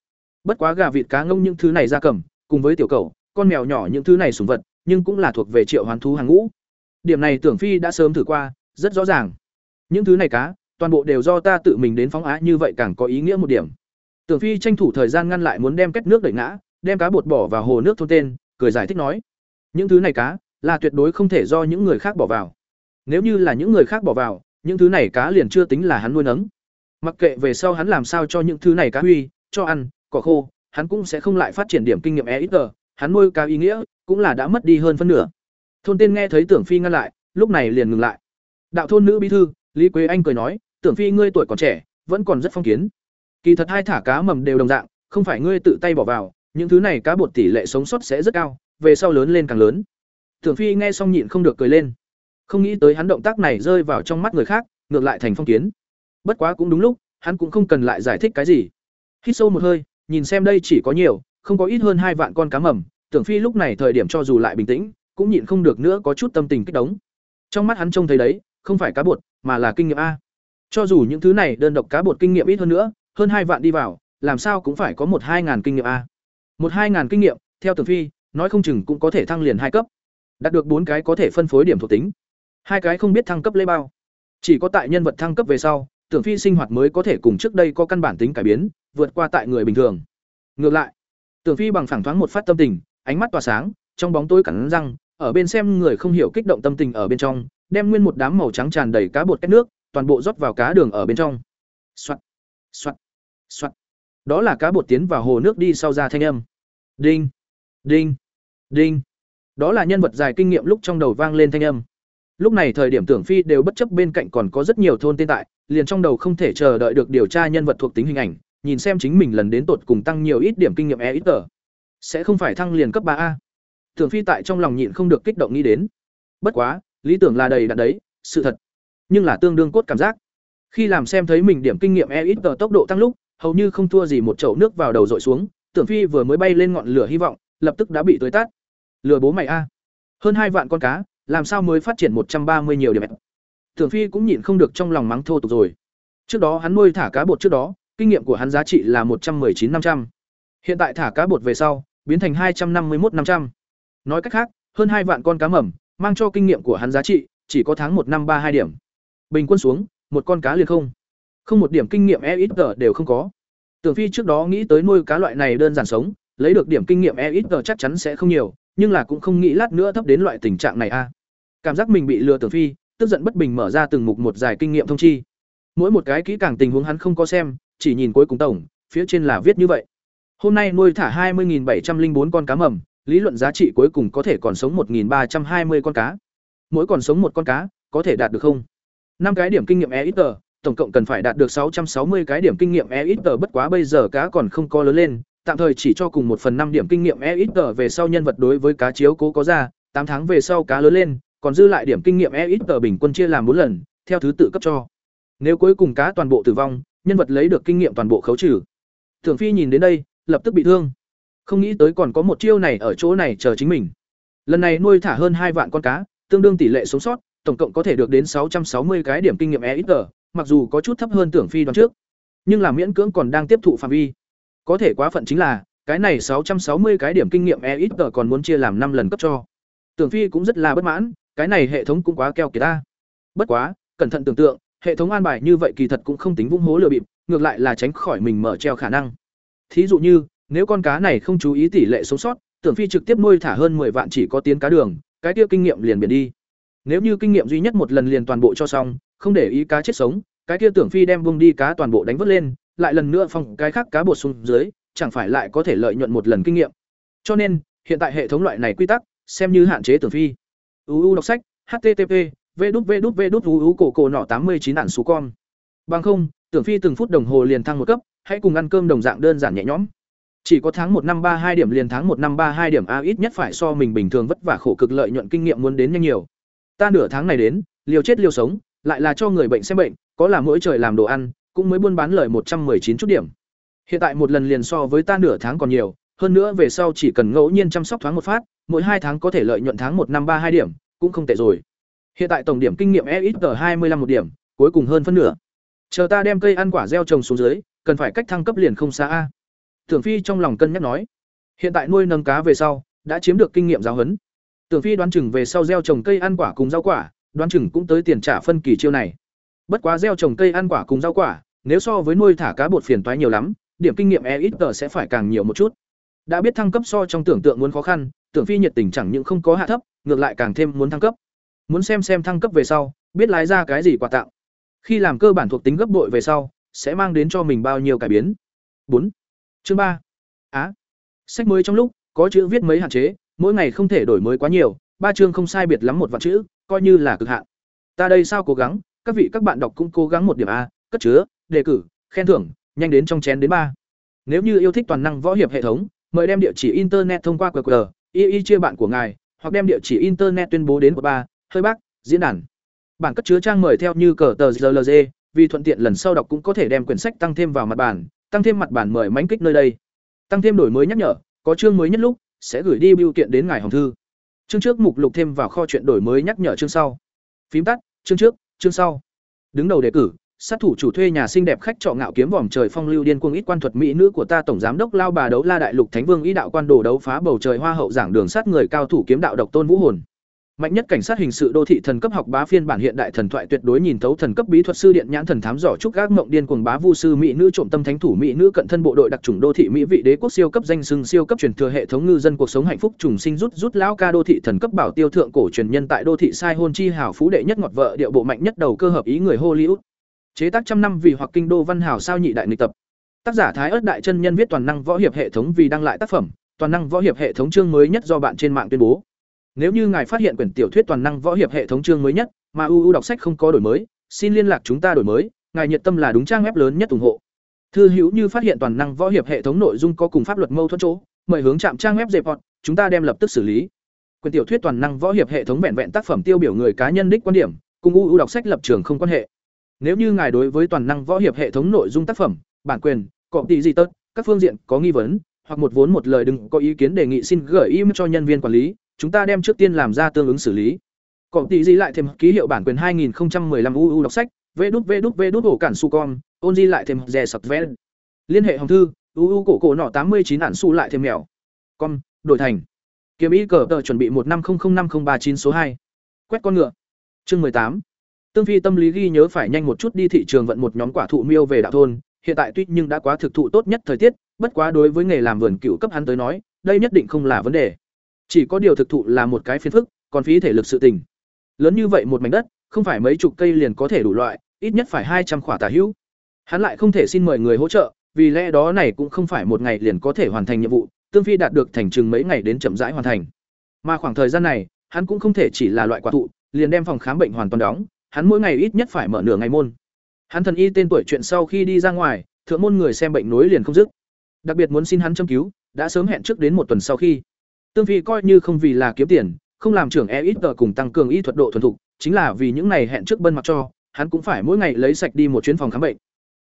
Bất quá gà vịt cá ngông những thứ này ra cầm, cùng với tiểu cầu, con mèo nhỏ những thứ này sủng vật, nhưng cũng là thuộc về triệu hoán thú hàng ngũ. Điểm này Tưởng Phi đã sớm thử qua, rất rõ ràng. Những thứ này cá, toàn bộ đều do ta tự mình đến phóng á như vậy càng có ý nghĩa một điểm. Tưởng Phi tranh thủ thời gian ngăn lại muốn đem kết nước đẩy ngã, đem cá bột bỏ vào hồ nước thôn tên, cười giải thích nói: "Những thứ này cá là tuyệt đối không thể do những người khác bỏ vào. Nếu như là những người khác bỏ vào, những thứ này cá liền chưa tính là hắn nuôi nấng. Mặc kệ về sau hắn làm sao cho những thứ này cá huy, cho ăn, cỏ khô, hắn cũng sẽ không lại phát triển điểm kinh nghiệm e ít hắn nuôi cá ý nghĩa cũng là đã mất đi hơn phân nửa. Thôn tên nghe thấy Tưởng Phi ngăn lại, lúc này liền ngừng lại. Đạo thôn nữ bí thư, Lý Quế Anh cười nói, "Tưởng Phi ngươi tuổi còn trẻ, vẫn còn rất phong kiến. Kỳ thật hai thả cá mầm đều đồng dạng, không phải ngươi tự tay bỏ vào, những thứ này cá bột tỷ lệ sống sót sẽ rất cao, về sau lớn lên càng lớn." Tưởng Phi nghe xong nhịn không được cười lên. Không nghĩ tới hắn động tác này rơi vào trong mắt người khác, ngược lại thành phong kiến. Bất quá cũng đúng lúc, hắn cũng không cần lại giải thích cái gì. Hít sâu một hơi, nhìn xem đây chỉ có nhiều, không có ít hơn hai vạn con cá mầm, Tưởng Phi lúc này thời điểm cho dù lại bình tĩnh, cũng nhịn không được nữa có chút tâm tình kích động. Trong mắt hắn trông thấy đấy, không phải cá bột, mà là kinh nghiệm a. Cho dù những thứ này đơn độc cá bột kinh nghiệm ít hơn nữa, hơn hai vạn đi vào, làm sao cũng phải có một hai ngàn kinh nghiệm a. Một hai ngàn kinh nghiệm, theo Tưởng Phi, nói không chừng cũng có thể thăng liền hai cấp. Đạt được bốn cái có thể phân phối điểm thuộc tính. Hai cái không biết thăng cấp lấy bao. Chỉ có tại nhân vật thăng cấp về sau, Tưởng Phi sinh hoạt mới có thể cùng trước đây có căn bản tính cải biến, vượt qua tại người bình thường. Ngược lại, Tưởng Phi bằng phẳng thoáng một phát tâm tình, ánh mắt tỏa sáng, trong bóng tối cắn răng, ở bên xem người không hiểu kích động tâm tình ở bên trong, đem nguyên một đám màu trắng tràn đầy cá bột kết nước, toàn bộ rót vào cá đường ở bên trong. Soạt, soạt, soạt. Đó là cá bột tiến vào hồ nước đi sau ra thanh âm. Đinh, đinh, đinh. Đó là nhân vật dài kinh nghiệm lúc trong đầu vang lên thanh âm. Lúc này thời điểm Tưởng Phi đều bất chấp bên cạnh còn có rất nhiều thôn tên tại, liền trong đầu không thể chờ đợi được điều tra nhân vật thuộc tính hình ảnh, nhìn xem chính mình lần đến tột cùng tăng nhiều ít điểm kinh nghiệm e ít tờ. Sẽ không phải thăng liền cấp ba a. Tưởng Phi tại trong lòng nhịn không được kích động nghĩ đến. Bất quá, lý tưởng là đầy đặn đấy, sự thật, nhưng là tương đương cốt cảm giác. Khi làm xem thấy mình điểm kinh nghiệm e ít tờ tốc độ tăng lúc, hầu như không thua gì một chậu nước vào đầu dội xuống, Tưởng Phi vừa mới bay lên ngọn lửa hy vọng, lập tức đã bị tưới tắt. Lừa bố mày a. Hơn hai vạn con cá, làm sao mới phát triển một trăm ba mươi nhiều điểm. Tưởng Phi cũng nhịn không được trong lòng mắng thô tục rồi. Trước đó hắn nuôi thả cá bột trước đó, kinh nghiệm của hắn giá trị là một trăm chín năm trăm. Hiện tại thả cá bột về sau, biến thành hai trăm năm mươi một năm trăm. Nói cách khác, hơn hai vạn con cá mầm, mang cho kinh nghiệm của hắn giá trị chỉ có tháng một năm ba hai điểm. Bình quân xuống, một con cá liền không. Không một điểm kinh nghiệm e ít đều không có. Tưởng Phi trước đó nghĩ tới nuôi cá loại này đơn giản sống, lấy được điểm kinh nghiệm e ít chắc chắn sẽ không nhiều, nhưng là cũng không nghĩ lát nữa thấp đến loại tình trạng này a. Cảm giác mình bị lừa Tưởng Phi, tức giận bất bình mở ra từng mục một dài kinh nghiệm thông chi. Mỗi một cái kỹ càng tình huống hắn không có xem, chỉ nhìn cuối cùng tổng, phía trên là viết như vậy. Hôm nay nuôi thả hai mươi bảy trăm linh bốn con cá mầm, lý luận giá trị cuối cùng có thể còn sống một ba trăm hai mươi con cá. Mỗi còn sống một con cá, có thể đạt được không? năm cái điểm kinh nghiệm e ít tổng cộng cần phải đạt được sáu trăm sáu mươi cái điểm kinh nghiệm EXP bất quá bây giờ cá còn không có lớn lên, tạm thời chỉ cho cùng một phần năm điểm kinh nghiệm EXP về sau nhân vật đối với cá chiếu cố có ra, tám tháng về sau cá lớn lên, còn dư lại điểm kinh nghiệm EXP bình quân chia làm bốn lần, theo thứ tự cấp cho. Nếu cuối cùng cá toàn bộ tử vong, nhân vật lấy được kinh nghiệm toàn bộ khấu trừ. Thường Phi nhìn đến đây, lập tức bị thương. Không nghĩ tới còn có một chiêu này ở chỗ này chờ chính mình. Lần này nuôi thả hơn hai vạn con cá, tương đương tỷ lệ sống sót, tổng cộng có thể được đến sáu trăm sáu mươi cái điểm kinh nghiệm EXP, mặc dù có chút thấp hơn Tưởng Phi đoán trước, nhưng là miễn cưỡng còn đang tiếp thụ phạm vi. Có thể quá phận chính là, cái này sáu trăm sáu mươi cái điểm kinh nghiệm EXP còn muốn chia làm năm lần cấp cho. Tưởng Phi cũng rất là bất mãn, cái này hệ thống cũng quá keo kiệt ta. Bất quá, cẩn thận tưởng tượng, hệ thống an bài như vậy kỳ thật cũng không tính vung hố lừa bịp, ngược lại là tránh khỏi mình mở treo khả năng. Thí dụ như, nếu con cá này không chú ý tỷ lệ sống sót, Tưởng Phi trực tiếp nuôi thả hơn 10 vạn chỉ có tiến cá đường, cái kia kinh nghiệm liền biển đi. Nếu như kinh nghiệm duy nhất một lần liền toàn bộ cho xong, không để ý cá chết sống, cái kia Tưởng Phi đem vung đi cá toàn bộ đánh vớt lên, lại lần nữa phong cái khác cá bột xuống dưới, chẳng phải lại có thể lợi nhuận một lần kinh nghiệm. Cho nên, hiện tại hệ thống loại này quy tắc, xem như hạn chế Tưởng Phi. UU đọc sách, http vđvđvđuu cổ cổ nọ tám mươi chín ản số con bằng không tưởng phi từng phút đồng hồ liền thăng một cấp hãy cùng ăn cơm đồng dạng đơn giản nhẹ nhõm chỉ có tháng một năm ba hai điểm liền tháng một năm ba hai điểm a ít nhất phải so mình bình thường vất vả khổ cực lợi nhuận kinh nghiệm muốn đến nhanh nhiều ta nửa tháng này đến liều chết liều sống lại là cho người bệnh xem bệnh có là mỗi trời làm đồ ăn cũng mới buôn bán lời một trăm chín chút điểm. Hiện tại một lần liền so với ta nửa tháng còn nhiều, hơn nữa về sau chỉ cần ngẫu nhiên chăm sóc thoáng một phát, mỗi hai tháng có thể lợi nhuận tháng một năm ba hai điểm, cũng không tệ rồi. Hiện tại tổng điểm kinh nghiệm EXP 25 một điểm, cuối cùng hơn phân nửa. Chờ ta đem cây ăn quả gieo trồng xuống dưới, cần phải cách thăng cấp liền không xa a. Tưởng Phi trong lòng cân nhắc nói, hiện tại nuôi nâng cá về sau, đã chiếm được kinh nghiệm giáo huấn. Tưởng Phi đoán chừng về sau gieo trồng cây ăn quả cùng rau quả, đoán chừng cũng tới tiền trả phân kỳ chiêu này. Bất quá gieo trồng cây ăn quả cùng rau quả, nếu so với nuôi thả cá bột phiền toái nhiều lắm, điểm kinh nghiệm EXG sẽ phải càng nhiều một chút. Đã biết thăng cấp so trong tưởng tượng muốn khó khăn, Tưởng Phi nhiệt tình chẳng những không có hạ thấp, ngược lại càng thêm muốn thăng cấp. Muốn xem xem thăng cấp về sau, biết lái ra cái gì quà tặng. Khi làm cơ bản thuộc tính gấp bội về sau, sẽ mang đến cho mình bao nhiêu cải biến. bốn Chương ba Á. Sách mới trong lúc, có chữ viết mấy hạn chế, mỗi ngày không thể đổi mới quá nhiều, ba chương không sai biệt lắm một vạn chữ, coi như là cực hạn. Ta đây sao cố gắng, các vị các bạn đọc cũng cố gắng một điểm a, cất chứa, đề cử, khen thưởng, nhanh đến trong chén đến ba. Nếu như yêu thích toàn năng võ hiệp hệ thống, mời đem địa chỉ internet thông qua QR, y y chia bạn của ngài, hoặc đem địa chỉ internet tuyên bố đến của ba, hơi bác, diễn đàn. Bản cất chứa trang mời theo như cờ tờ jlj vì thuận tiện lần sau đọc cũng có thể đem quyển sách tăng thêm vào mặt bản, tăng thêm mặt bản mời mánh kích nơi đây. Tăng thêm đổi mới nhắc nhở, có chương mới nhất lúc sẽ gửi đi bưu kiện đến ngài hồng thư. Chương trước mục lục thêm vào kho chuyện đổi mới nhắc nhở chương sau. Phím tắt, chương trước, chương sau. Đứng đầu đề cử, sát thủ chủ thuê nhà xinh đẹp khách trọ ngạo kiếm vòm trời phong lưu điên cuồng ít quan thuật mỹ nữ của ta tổng giám đốc lao bà đấu la đại lục thánh vương ý đạo quan đồ đấu phá bầu trời hoa hậu giảng đường sát người cao thủ kiếm đạo độc tôn vũ hồn mạnh nhất cảnh sát hình sự đô thị thần cấp học bá phiên bản hiện đại thần thoại tuyệt đối nhìn thấu thần cấp bí thuật sư điện nhãn thần thám giỏ trúc gác mộng điên cuồng bá vu sư mỹ nữ trộm tâm thánh thủ mỹ nữ cận thân bộ đội đặc trùng đô thị mỹ vị đế quốc siêu cấp danh sưng siêu cấp truyền thừa hệ thống ngư dân cuộc sống hạnh phúc trùng sinh rút rút lão ca đô thị thần cấp bảo tiêu thượng cổ truyền nhân tại đô thị sai hôn chi hảo phú đệ nhất ngọt vợ điệu bộ mạnh nhất đầu cơ hợp ý người Hollywood. Chế tác trăm năm vì hoặc kinh đô văn hảo sao nhị đại nghịch tập. Tác giả thái ớt đại chân nhân viết toàn năng võ hiệp hệ thống vì đăng lại tác phẩm, toàn năng võ hiệp hệ thống chương mới nhất do bạn trên mạng tuyên bố nếu như ngài phát hiện quyển tiểu thuyết toàn năng võ hiệp hệ thống chương mới nhất, mà uu đọc sách không có đổi mới, xin liên lạc chúng ta đổi mới, ngài nhiệt tâm là đúng trang web lớn nhất ủng hộ. Thư hữu như phát hiện toàn năng võ hiệp hệ thống nội dung có cùng pháp luật mâu thuẫn chỗ, mời hướng chạm trang web dẹp chúng ta đem lập tức xử lý. Quyển tiểu thuyết toàn năng võ hiệp hệ thống vẹn vẹn tác phẩm tiêu biểu người cá nhân đích quan điểm, cùng uu đọc sách lập trường không quan hệ. Nếu như ngài đối với toàn năng võ hiệp hệ thống nội dung tác phẩm, bản quyền cọp tỷ gì tất, các phương diện có nghi vấn, hoặc một vốn một lời đừng có ý kiến đề nghị xin gửi email cho nhân viên quản lý chúng ta đem trước tiên làm ra tương ứng xử lý. còn tỷ gì lại thêm ký hiệu bản quyền 2015 UU đọc sách, vê đút vê đút vê đút ổ cản su con, ôn di lại thêm rè sặc vẽ Liên hệ hồng thư, UU cổ cổ nọ 89 ản su lại thêm mèo. Con, đổi thành. Kiếm ý cờ tờ chuẩn bị 15005039 số 2. Quét con ngựa. Chương 18. Tương Phi tâm lý ghi nhớ phải nhanh một chút đi thị trường vận một nhóm quả thụ miêu về đạo thôn, hiện tại tuy nhưng đã quá thực thụ tốt nhất thời tiết, bất quá đối với nghề làm vườn cựu cấp hắn tới nói, đây nhất định không là vấn đề. Chỉ có điều thực thụ là một cái phiền phức, còn phí thể lực sự tình. Lớn như vậy một mảnh đất, không phải mấy chục cây liền có thể đủ loại, ít nhất phải hai trăm khỏa tả hữu. Hắn lại không thể xin mời người hỗ trợ, vì lẽ đó này cũng không phải một ngày liền có thể hoàn thành nhiệm vụ, Tương Phi đạt được thành chừng mấy ngày đến chậm rãi hoàn thành. Mà khoảng thời gian này, hắn cũng không thể chỉ là loại quả thụ, liền đem phòng khám bệnh hoàn toàn đóng, hắn mỗi ngày ít nhất phải mở nửa ngày môn. Hắn thần y tên tuổi chuyện sau khi đi ra ngoài, thượng môn người xem bệnh nối liền không dứt. Đặc biệt muốn xin hắn châm cứu, đã sớm hẹn trước đến một tuần sau khi. Tương Phi coi như không vì là kiếm tiền, không làm trưởng EXG cùng tăng cường y thuật độ thuần thục, chính là vì những này hẹn trước bân mặc cho, hắn cũng phải mỗi ngày lấy sạch đi một chuyến phòng khám bệnh.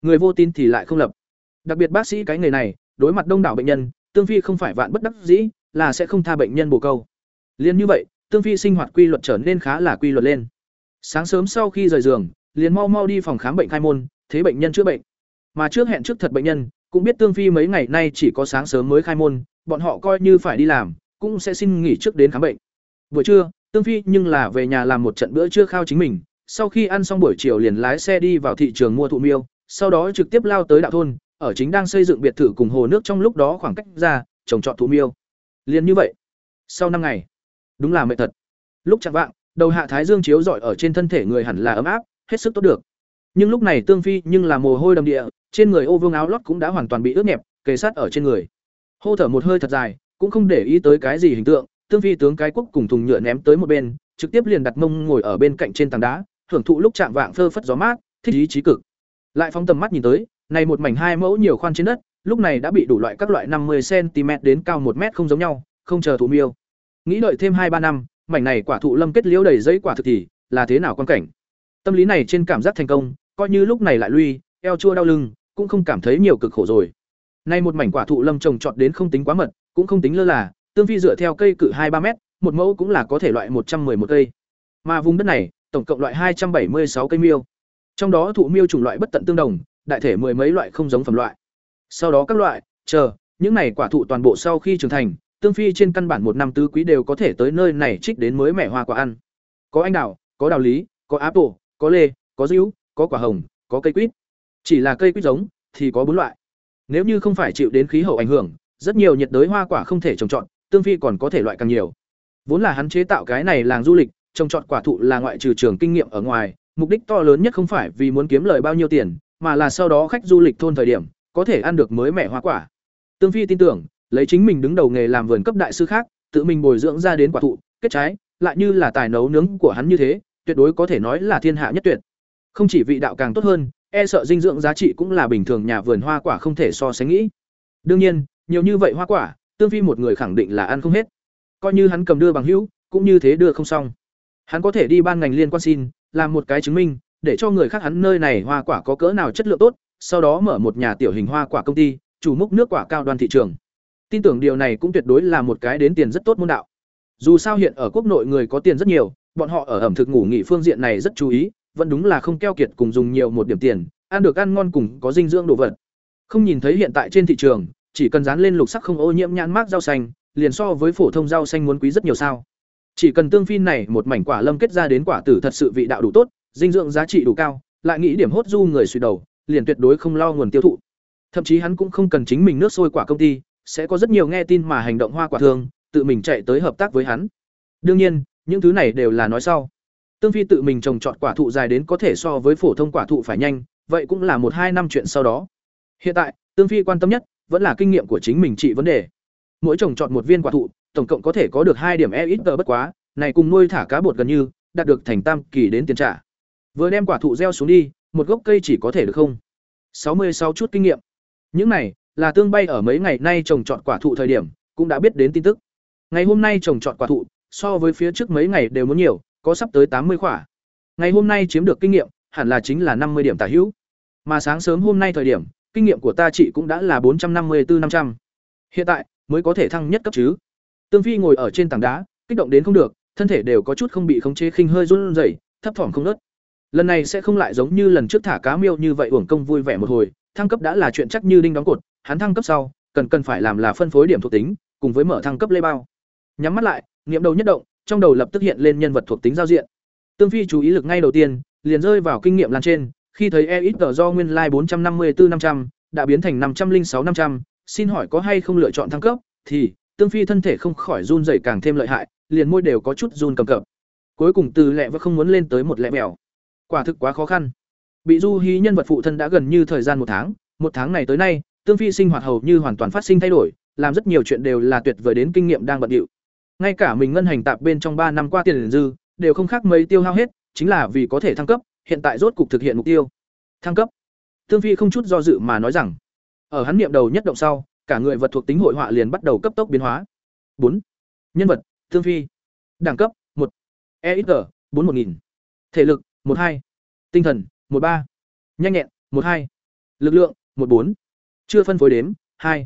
Người vô tin thì lại không lập. Đặc biệt bác sĩ cái nghề này, đối mặt đông đảo bệnh nhân, Tương Phi không phải vạn bất đắc dĩ, là sẽ không tha bệnh nhân bổ câu. Liên như vậy, Tương Phi sinh hoạt quy luật trở nên khá là quy luật lên. Sáng sớm sau khi rời giường, liền mau mau đi phòng khám bệnh khai môn, thế bệnh nhân chữa bệnh. Mà trước hẹn trước thật bệnh nhân, cũng biết Tương Phi mấy ngày nay chỉ có sáng sớm mới khai môn, bọn họ coi như phải đi làm, cũng sẽ xin nghỉ trước đến khám bệnh. Buổi trưa, Tương Phi nhưng là về nhà làm một trận bữa trưa khao chính mình, sau khi ăn xong buổi chiều liền lái xe đi vào thị trường mua thụ miêu, sau đó trực tiếp lao tới đạo thôn, ở chính đang xây dựng biệt thự cùng hồ nước trong lúc đó khoảng cách ra, trồng trọt thụ miêu. Liền như vậy, sau năm ngày, đúng là mệt thật. Lúc chẳng vạng, đầu hạ thái dương chiếu rọi ở trên thân thể người hẳn là ấm áp, hết sức tốt được. Nhưng lúc này Tương Phi nhưng là mồ hôi đầm địa, trên người ô vương áo lót cũng đã hoàn toàn bị ướt nhẹp, kề sát ở trên người. Hô thở một hơi thật dài, cũng không để ý tới cái gì hình tượng, tương phi tướng cái quốc cùng thùng nhựa ném tới một bên, trực tiếp liền đặt mông ngồi ở bên cạnh trên tảng đá, hưởng thụ lúc chạm vạng phơ phất gió mát, thích ý chí cực. Lại phóng tầm mắt nhìn tới, này một mảnh hai mẫu nhiều khoan trên đất, lúc này đã bị đủ loại các loại năm mươi cm đến cao một mét không giống nhau, không chờ thụ miêu. Nghĩ đợi thêm hai ba năm, mảnh này quả thụ lâm kết liễu đầy giấy quả thực thì là thế nào quan cảnh. Tâm lý này trên cảm giác thành công, coi như lúc này lại lui, eo chua đau lưng, cũng không cảm thấy nhiều cực khổ rồi. Nay một mảnh quả thụ lâm trồng trọt đến không tính quá mật, cũng không tính lơ là, tương phi dựa theo cây cự hai ba mét, một mẫu cũng là có thể loại một trăm một cây. Mà vùng đất này, tổng cộng loại hai trăm bảy mươi sáu cây miêu. Trong đó thụ miêu chủng loại bất tận tương đồng, đại thể mười mấy loại không giống phẩm loại. Sau đó các loại, chờ, những này quả thụ toàn bộ sau khi trưởng thành, tương phi trên căn bản một năm tứ quý đều có thể tới nơi này trích đến mới mẻ hoa quả ăn. Có anh đào, có đào lý, có apple, có lê, có dĩu, có quả hồng, có cây quýt. Chỉ là cây quýt giống thì có bốn loại. Nếu như không phải chịu đến khí hậu ảnh hưởng, rất nhiều nhiệt đới hoa quả không thể trồng trọt, tương phi còn có thể loại càng nhiều. Vốn là hắn chế tạo cái này làng du lịch, trồng trọt quả thụ là ngoại trừ trường kinh nghiệm ở ngoài, mục đích to lớn nhất không phải vì muốn kiếm lời bao nhiêu tiền, mà là sau đó khách du lịch thôn thời điểm có thể ăn được mới mẻ hoa quả. Tương Phi tin tưởng, lấy chính mình đứng đầu nghề làm vườn cấp đại sư khác, tự mình bồi dưỡng ra đến quả thụ, kết trái, lại như là tài nấu nướng của hắn như thế, tuyệt đối có thể nói là thiên hạ nhất tuyệt. Không chỉ vị đạo càng tốt hơn, e sợ dinh dưỡng giá trị cũng là bình thường nhà vườn hoa quả không thể so sánh nghĩ. Đương nhiên, nhiều như vậy hoa quả, Tương Phi một người khẳng định là ăn không hết. Coi như hắn cầm đưa bằng hữu, cũng như thế đưa không xong. Hắn có thể đi ban ngành liên quan xin, làm một cái chứng minh, để cho người khác hắn nơi này hoa quả có cỡ nào chất lượng tốt, sau đó mở một nhà tiểu hình hoa quả công ty, chủ múc nước quả cao đoan thị trường. Tin tưởng điều này cũng tuyệt đối là một cái đến tiền rất tốt môn đạo. Dù sao hiện ở quốc nội người có tiền rất nhiều, bọn họ ở ẩm thực ngủ nghỉ phương diện này rất chú ý, vẫn đúng là không keo kiệt cùng dùng nhiều một điểm tiền, ăn được ăn ngon cùng có dinh dưỡng đồ vật. Không nhìn thấy hiện tại trên thị trường, chỉ cần dán lên lục sắc không ô nhiễm nhãn mát rau xanh, liền so với phổ thông rau xanh muốn quý rất nhiều sao. Chỉ cần tương phin này một mảnh quả lâm kết ra đến quả tử thật sự vị đạo đủ tốt, dinh dưỡng giá trị đủ cao, lại nghĩ điểm hốt du người suy đầu, liền tuyệt đối không lo nguồn tiêu thụ. Thậm chí hắn cũng không cần chính mình nước sôi quả công ty, sẽ có rất nhiều nghe tin mà hành động hoa quả thường, tự mình chạy tới hợp tác với hắn. Đương nhiên, những thứ này đều là nói sau. Tương Phi tự mình trồng trọt quả thụ dài đến có thể so với phổ thông quả thụ phải nhanh, vậy cũng là một hai năm chuyện sau đó. Hiện tại, Tương Phi quan tâm nhất vẫn là kinh nghiệm của chính mình trị vấn đề. Mỗi trồng chọn một viên quả thụ, tổng cộng có thể có được hai điểm e ít bất quá, này cùng nuôi thả cá bột gần như, đạt được thành tam kỳ đến tiền trả. Vừa đem quả thụ gieo xuống đi, một gốc cây chỉ có thể được không? sáu mươi sáu chút kinh nghiệm. Những này là tương bay ở mấy ngày nay trồng trọt quả thụ thời điểm, cũng đã biết đến tin tức. Ngày hôm nay trồng trọt quả thụ, so với phía trước mấy ngày đều muốn nhiều, có sắp tới tám mươi quả. Ngày hôm nay chiếm được kinh nghiệm, hẳn là chính là năm mươi điểm tả hữu. Mà sáng sớm hôm nay thời điểm, kinh nghiệm của ta chị cũng đã là bốn trăm năm mươi bốn năm trăm. Hiện tại mới có thể thăng nhất cấp chứ. Tương Phi ngồi ở trên tảng đá, kích động đến không được, thân thể đều có chút không bị khống chế khinh hơi run rẩy, thấp thỏm không ngớt. Lần này sẽ không lại giống như lần trước thả cá miêu như vậy uổng công vui vẻ một hồi, thăng cấp đã là chuyện chắc như đinh đóng cột, hắn thăng cấp sau, cần cần phải làm là phân phối điểm thuộc tính, cùng với mở thăng cấp lê bao. Nhắm mắt lại, niệm đầu nhất động, trong đầu lập tức hiện lên nhân vật thuộc tính giao diện. Tương Phi chú ý lực ngay đầu tiên, liền rơi vào kinh nghiệm lan trên, khi thấy e ít do nguyên lai like 454 500 đã biến thành 506 500, xin hỏi có hay không lựa chọn thăng cấp, thì Tương Phi thân thể không khỏi run rẩy càng thêm lợi hại, liền môi đều có chút run cầm cập. Cuối cùng từ lẹ và không muốn lên tới một lẹ mèo. Quả thực quá khó khăn. Bị Du Hí nhân vật phụ thân đã gần như thời gian một tháng, một tháng này tới nay, Tương Phi sinh hoạt hầu như hoàn toàn phát sinh thay đổi, làm rất nhiều chuyện đều là tuyệt vời đến kinh nghiệm đang bận điệu. Ngay cả mình ngân hành tạp bên trong ba năm qua tiền dư, đều không khác mấy tiêu hao hết, chính là vì có thể thăng cấp, hiện tại rốt cục thực hiện mục tiêu. Thăng cấp. thương Phi không chút do dự mà nói rằng, ở hắn niệm đầu nhất động sau, cả người vật thuộc tính hội họa liền bắt đầu cấp tốc biến hóa. bốn. Nhân vật, thương Phi. Đẳng cấp, một. EXG, bốn một nghìn. Thể lực, một hai. Tinh thần, một ba. Nhanh nhẹn, một hai. Lực lượng, một bốn. Chưa phân phối đếm, hai.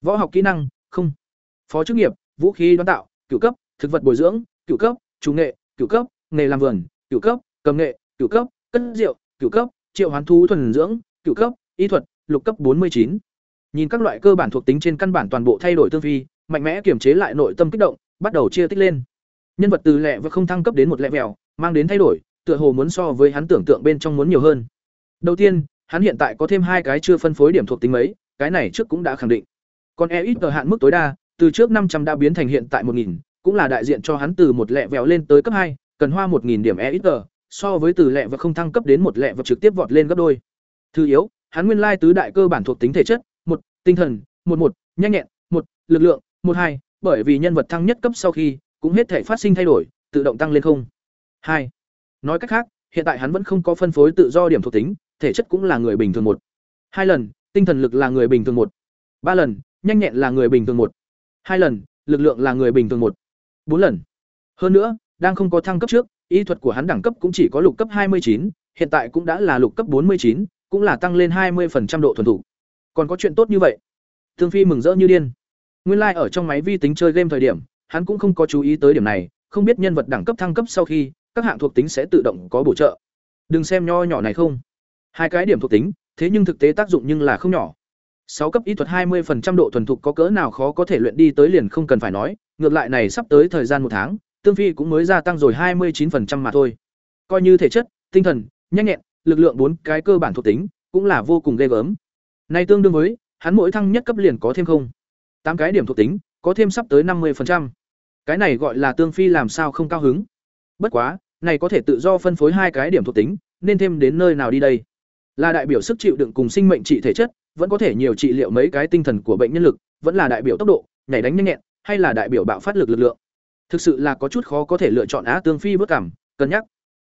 Võ học kỹ năng, không. Phó chức nghiệp, vũ khí đón tạo, cửu cấp, thực vật bồi dưỡng, cửu cấp, chủ nghệ, cửu cấp, nghề làm vườn, cửu cấp, cầm nghệ, cửu cấp, cất rượu, cửu cấp, triệu hoán thú thuần dưỡng, cửu cấp, y thuật, lục cấp bốn mươi chín Nhìn các loại cơ bản thuộc tính trên căn bản toàn bộ thay đổi tương phi, mạnh mẽ kiểm chế lại nội tâm kích động, bắt đầu chia tích lên. Nhân vật từ lẹ và không thăng cấp đến một lẹ vẹo, mang đến thay đổi, tựa hồ muốn so với hắn tưởng tượng bên trong muốn nhiều hơn. Đầu tiên, hắn hiện tại có thêm hai cái chưa phân phối điểm thuộc tính mấy, cái này trước cũng đã khẳng định. Còn e ít hạn mức tối đa, từ trước năm trăm đã biến thành hiện tại một nghìn, cũng là đại diện cho hắn từ một lẹ vẹo lên tới cấp hai, cần hoa một nghìn điểm e ít so với từ lẹ và không thăng cấp đến một lẹ và trực tiếp vọt lên gấp đôi. Thứ yếu, hắn nguyên lai tứ đại cơ bản thuộc tính thể chất, một tinh thần, một một nhanh nhẹn, một lực lượng, một hai, bởi vì nhân vật thăng nhất cấp sau khi, cũng hết thể phát sinh thay đổi, tự động tăng lên không. hai Nói cách khác, hiện tại hắn vẫn không có phân phối tự do điểm thuộc tính, thể chất cũng là người bình thường một. Hai lần, tinh thần lực là người bình thường một. Ba lần, nhanh nhẹn là người bình thường một. Hai lần, lực lượng là người bình thường một. Bốn lần. Hơn nữa, đang không có thăng cấp trước, y thuật của hắn đẳng cấp cũng chỉ có lục cấp hai mươi chín, hiện tại cũng đã là lục cấp bốn mươi chín, cũng là tăng lên 20% độ thuần thủ. Còn có chuyện tốt như vậy. Thương Phi mừng rỡ như điên. Nguyên lai like ở trong máy vi tính chơi game thời điểm, hắn cũng không có chú ý tới điểm này, không biết nhân vật đẳng cấp thăng cấp sau khi, các hạng thuộc tính sẽ tự động có bổ trợ. Đừng xem nho nhỏ này không. Hai cái điểm thuộc tính, thế nhưng thực tế tác dụng nhưng là không nhỏ. sáu cấp y thuật 20% độ thuần thục có cỡ nào khó có thể luyện đi tới liền không cần phải nói, ngược lại này sắp tới thời gian một tháng, Tương Phi cũng mới gia tăng rồi 29% mà thôi. Coi như thể chất, tinh thần, nhanh nhẹn, lực lượng bốn cái cơ bản thuộc tính, cũng là vô cùng ghê gớm. Này tương đương với, hắn mỗi thăng nhất cấp liền có thêm không. tám cái điểm thuộc tính, có thêm sắp tới 50%. Cái này gọi là Tương Phi làm sao không cao hứng. Bất quá, này có thể tự do phân phối hai cái điểm thuộc tính, nên thêm đến nơi nào đi đây? Là đại biểu sức chịu đựng cùng sinh mệnh trị thể chất, vẫn có thể nhiều trị liệu mấy cái tinh thần của bệnh nhân lực, vẫn là đại biểu tốc độ, nhảy đánh nhanh nhẹn, hay là đại biểu bạo phát lực lực lượng. Thực sự là có chút khó có thể lựa chọn á tương phi bước cảm, cân nhắc.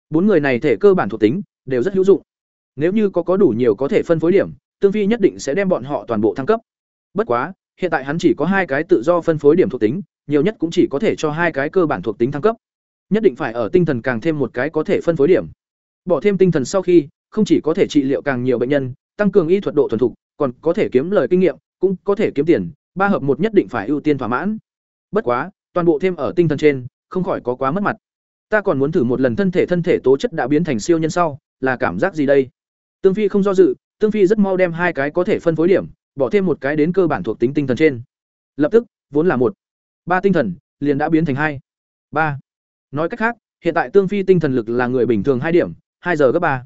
Bốn người này thể cơ bản thuộc tính đều rất hữu dụng. Nếu như có có đủ nhiều có thể phân phối điểm, tương phi nhất định sẽ đem bọn họ toàn bộ thăng cấp. Bất quá, hiện tại hắn chỉ có hai cái tự do phân phối điểm thuộc tính, nhiều nhất cũng chỉ có thể cho hai cái cơ bản thuộc tính thăng cấp. Nhất định phải ở tinh thần càng thêm một cái có thể phân phối điểm. Bỏ thêm tinh thần sau khi, không chỉ có thể trị liệu càng nhiều bệnh nhân, tăng cường y thuật độ thuần thục, còn có thể kiếm lời kinh nghiệm, cũng có thể kiếm tiền, ba hợp một nhất định phải ưu tiên thỏa mãn. Bất quá, toàn bộ thêm ở tinh thần trên, không khỏi có quá mất mặt. Ta còn muốn thử một lần thân thể thân thể tố chất đã biến thành siêu nhân sau, là cảm giác gì đây? Tương Phi không do dự, Tương Phi rất mau đem hai cái có thể phân phối điểm, bỏ thêm một cái đến cơ bản thuộc tính tinh thần trên. Lập tức, vốn là một, ba tinh thần, liền đã biến thành hai, ba. Nói cách khác, hiện tại Tương Phi tinh thần lực là người bình thường hai điểm, hai giờ gấp ba.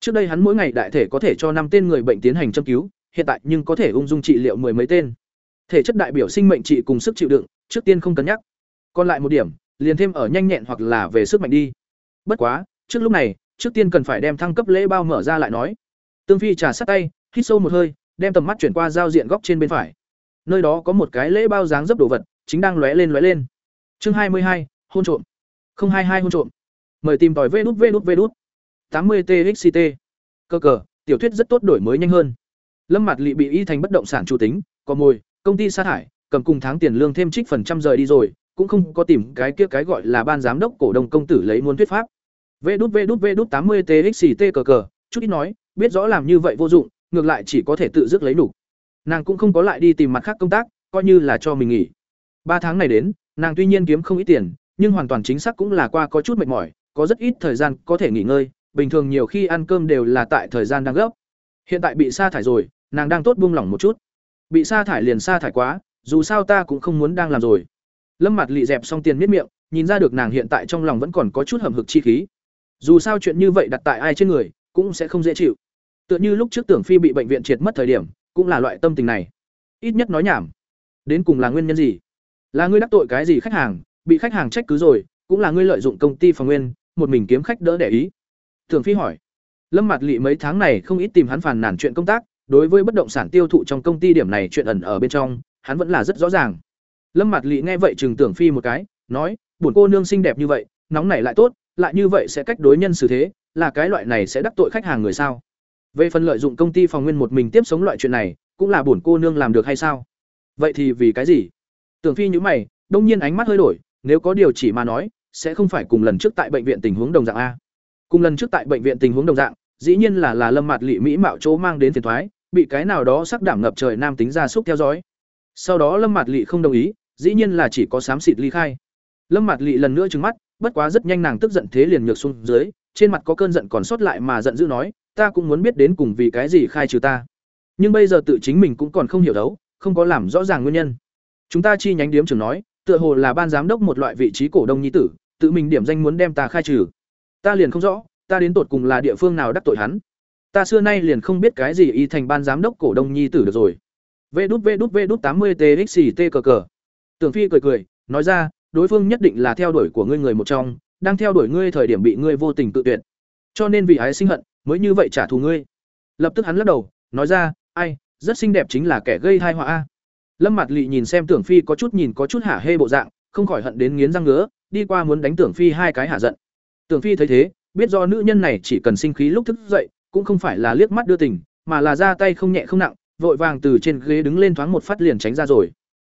Trước đây hắn mỗi ngày đại thể có thể cho năm tên người bệnh tiến hành châm cứu, hiện tại nhưng có thể ung dung trị liệu mười mấy tên. Thể chất đại biểu sinh mệnh trị cùng sức chịu đựng, trước tiên không cân nhắc. Còn lại một điểm, liền thêm ở nhanh nhẹn hoặc là về sức mạnh đi. Bất quá, trước lúc này, trước tiên cần phải đem thăng cấp lễ bao mở ra lại nói. Tương Phi trà sát tay, hít sâu một hơi, đem tầm mắt chuyển qua giao diện góc trên bên phải. Nơi đó có một cái lễ bao dáng dấp đồ vật, chính đang lóe lên lóe lên. Chương hai mươi hai, hôn trộm. Không hai hai hôn trộm. Mời tìm tòi vê đút vê đút vê đút. 80 TXT. Cơ cờ, tiểu thuyết rất tốt đổi mới nhanh hơn. Lâm mặt lị bị y thành bất động sản chủ tính, có mồi, công ty sa thải, cầm cùng tháng tiền lương thêm trích phần trăm rời đi rồi, cũng không có tìm cái kia cái gọi là ban giám đốc cổ đông công tử lấy muốn thuyết pháp. Vê đút vê đút vê đút 80 TXT cờ cờ, chút ít nói, biết rõ làm như vậy vô dụng, ngược lại chỉ có thể tự dứt lấy đủ. Nàng cũng không có lại đi tìm mặt khác công tác, coi như là cho mình nghỉ. Ba tháng này đến, nàng tuy nhiên kiếm không ít tiền, nhưng hoàn toàn chính xác cũng là qua có chút mệt mỏi, có rất ít thời gian có thể nghỉ ngơi, bình thường nhiều khi ăn cơm đều là tại thời gian đang gấp. Hiện tại bị sa thải rồi, nàng đang tốt buông lỏng một chút. Bị sa thải liền sa thải quá, dù sao ta cũng không muốn đang làm rồi. Lâm Mặt lị dẹp xong tiền miết miệng, nhìn ra được nàng hiện tại trong lòng vẫn còn có chút hầm hực chi khí. Dù sao chuyện như vậy đặt tại ai trên người, cũng sẽ không dễ chịu. Tựa như lúc trước Tưởng Phi bị bệnh viện triệt mất thời điểm, cũng là loại tâm tình này. Ít nhất nói nhảm. Đến cùng là nguyên nhân gì? Là ngươi đắc tội cái gì khách hàng, bị khách hàng trách cứ rồi, cũng là ngươi lợi dụng công ty phòng nguyên, một mình kiếm khách đỡ để ý. Tưởng Phi hỏi. Lâm Mạt Lệ mấy tháng này không ít tìm hắn phàn nàn chuyện công tác, đối với bất động sản tiêu thụ trong công ty điểm này chuyện ẩn ở bên trong, hắn vẫn là rất rõ ràng. Lâm Mạt Lệ nghe vậy trừng Tưởng Phi một cái, nói, buồn cô nương xinh đẹp như vậy, nóng nảy lại tốt, lại như vậy sẽ cách đối nhân xử thế, là cái loại này sẽ đắc tội khách hàng người sao? Về phần lợi dụng công ty phòng nguyên một mình tiếp sống loại chuyện này, cũng là buồn cô nương làm được hay sao? Vậy thì vì cái gì? Tưởng Phi nhíu mày, đông nhiên ánh mắt hơi đổi, nếu có điều chỉ mà nói, sẽ không phải cùng lần trước tại bệnh viện tình huống đồng dạng a. Cùng lần trước tại bệnh viện tình huống đồng dạng, dĩ nhiên là là Lâm Mạt Lệ mỹ mạo chỗ mang đến phiền toái, bị cái nào đó sắc đảm ngập trời nam tính ra xúc theo dõi. Sau đó Lâm Mạt Lệ không đồng ý, dĩ nhiên là chỉ có xám xịt ly khai. Lâm Mạt Lệ lần nữa trừng mắt, bất quá rất nhanh nàng tức giận thế liền nhược xuống dưới, trên mặt có cơn giận còn sót lại mà giận dữ nói, ta cũng muốn biết đến cùng vì cái gì khai trừ ta. Nhưng bây giờ tự chính mình cũng còn không hiểu đấu, không có làm rõ ràng nguyên nhân. Chúng ta chi nhánh điếm trưởng nói, tựa hồ là ban giám đốc một loại vị trí cổ đông nhi tử, tự mình điểm danh muốn đem ta khai trừ. Ta liền không rõ, ta đến tột cùng là địa phương nào đắc tội hắn. Ta xưa nay liền không biết cái gì y thành ban giám đốc cổ đông nhi tử được rồi. Vê đút vê đút vê đút tám mươi TXT cờ cờ. Tưởng Phi cười cười, nói ra, đối phương nhất định là theo đuổi của ngươi người một trong, đang theo đuổi ngươi thời điểm bị ngươi vô tình tự tuyệt. Cho nên vì ái sinh hận, mới như vậy trả thù ngươi. Lập tức hắn lắc đầu, nói ra, ai, rất xinh đẹp chính là kẻ gây tai họa a. Lâm Mạt Lệ nhìn xem Tưởng Phi có chút nhìn có chút hả hê bộ dạng, không khỏi hận đến nghiến răng ngứa, đi qua muốn đánh Tưởng Phi hai cái hạ giận. Tưởng Phi thấy thế, biết do nữ nhân này chỉ cần sinh khí lúc thức dậy, cũng không phải là liếc mắt đưa tình, mà là ra tay không nhẹ không nặng, vội vàng từ trên ghế đứng lên thoáng một phát liền tránh ra rồi.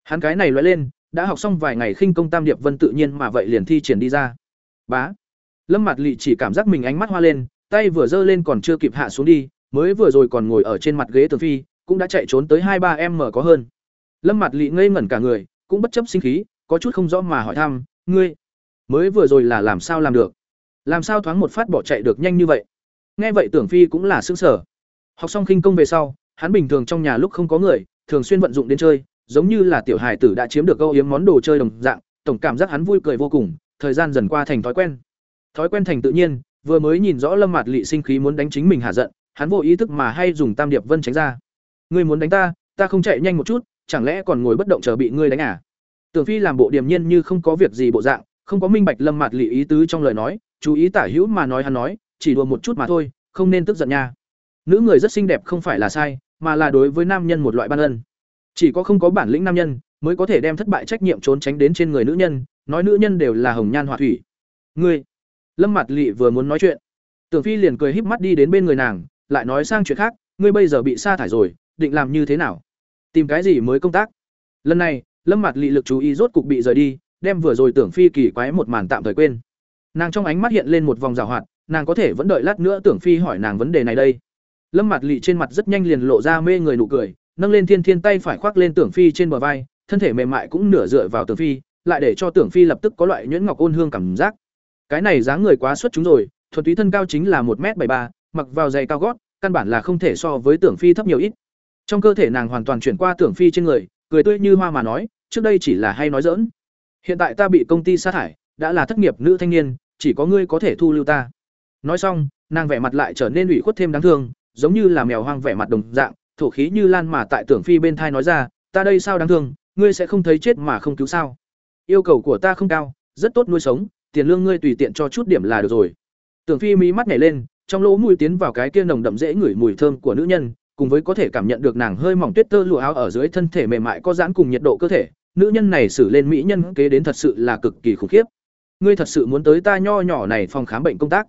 Hắn cái này lóe lên, đã học xong vài ngày khinh công tam điệp vân tự nhiên mà vậy liền thi triển đi ra. Bá. Lâm Mạt Lệ chỉ cảm giác mình ánh mắt hoa lên, tay vừa giơ lên còn chưa kịp hạ xuống đi, mới vừa rồi còn ngồi ở trên mặt ghế tường phi cũng đã chạy trốn tới hai ba em mở có hơn lâm mặt Lệ ngây ngẩn cả người cũng bất chấp sinh khí có chút không rõ mà hỏi thăm ngươi mới vừa rồi là làm sao làm được làm sao thoáng một phát bỏ chạy được nhanh như vậy nghe vậy tưởng phi cũng là sững sờ. học xong khinh công về sau hắn bình thường trong nhà lúc không có người, thường xuyên vận dụng đến chơi, giống như là tiểu hài tử đã chiếm được câu yếm món đồ chơi đồng dạng, tổng cảm giác hắn vui cười vô cùng, thời gian dần qua thành thói quen. Thói quen thành tự nhiên, vừa mới nhìn rõ lâm mạt lị sinh khí muốn đánh chính mình hạ giận, hắn vô ý thức mà hay dùng tam điệp vân tránh ra. Ngươi muốn đánh ta ta không chạy nhanh một chút, chẳng lẽ còn ngồi bất động chờ bị ngươi đánh à? Tưởng phi làm bộ điềm nhiên như không có việc gì bộ dạng, không có minh bạch lâm mạt lị ý tứ trong lời nói, chú ý tả hữu mà nói hắn nói, chỉ đùa một chút mà thôi, không nên tức giận nha. Nữ người rất xinh đẹp không phải là sai mà là đối với nam nhân một loại ban ân. Chỉ có không có bản lĩnh nam nhân, mới có thể đem thất bại trách nhiệm trốn tránh đến trên người nữ nhân, nói nữ nhân đều là hồng nhan họa thủy. Ngươi, lâm mặt Lệ vừa muốn nói chuyện, tưởng phi liền cười híp mắt đi đến bên người nàng, lại nói sang chuyện khác, ngươi bây giờ bị sa thải rồi, định làm như thế nào? Tìm cái gì mới công tác? Lần này, lâm mặt Lệ lực chú ý rốt cục bị rời đi, đem vừa rồi tưởng phi kỳ quái một màn tạm thời quên. Nàng trong ánh mắt hiện lên một vòng giảo hoạt, nàng có thể vẫn đợi lát nữa tưởng phi hỏi nàng vấn đề này đây lâm mặt lỵ trên mặt rất nhanh liền lộ ra mê người nụ cười, nâng lên thiên thiên tay phải khoác lên tưởng phi trên bờ vai, thân thể mềm mại cũng nửa dựa vào tưởng phi, lại để cho tưởng phi lập tức có loại nhuyễn ngọc ôn hương cảm giác. Cái này dáng người quá xuất chúng rồi thuần túy thân cao chính là một m bảy ba, mặc vào giày cao gót, căn bản là không thể so với tưởng phi thấp nhiều ít. Trong cơ thể nàng hoàn toàn chuyển qua tưởng phi trên người, cười tươi như hoa mà nói, trước đây chỉ là hay nói dỡn hiện tại ta bị công ty sa thải, đã là thất nghiệp nữ thanh niên, chỉ có ngươi có thể thu lưu ta. Nói xong, nàng vẻ mặt lại trở nên ủy khuất thêm đáng thương giống như là mèo hoang vẻ mặt đồng dạng, thổ khí như lan mà tại tưởng phi bên thai nói ra, ta đây sao đáng thương, ngươi sẽ không thấy chết mà không cứu sao? Yêu cầu của ta không cao, rất tốt nuôi sống, tiền lương ngươi tùy tiện cho chút điểm là được rồi. Tưởng phi mí mắt nhảy lên, trong lỗ mũi tiến vào cái kia nồng đậm dễ ngửi mùi thơm của nữ nhân, cùng với có thể cảm nhận được nàng hơi mỏng tuyết tơ lụa áo ở dưới thân thể mềm mại có giãn cùng nhiệt độ cơ thể, nữ nhân này xử lên mỹ nhân kế đến thật sự là cực kỳ khủng khiếp. Ngươi thật sự muốn tới ta nho nhỏ này phòng khám bệnh công tác?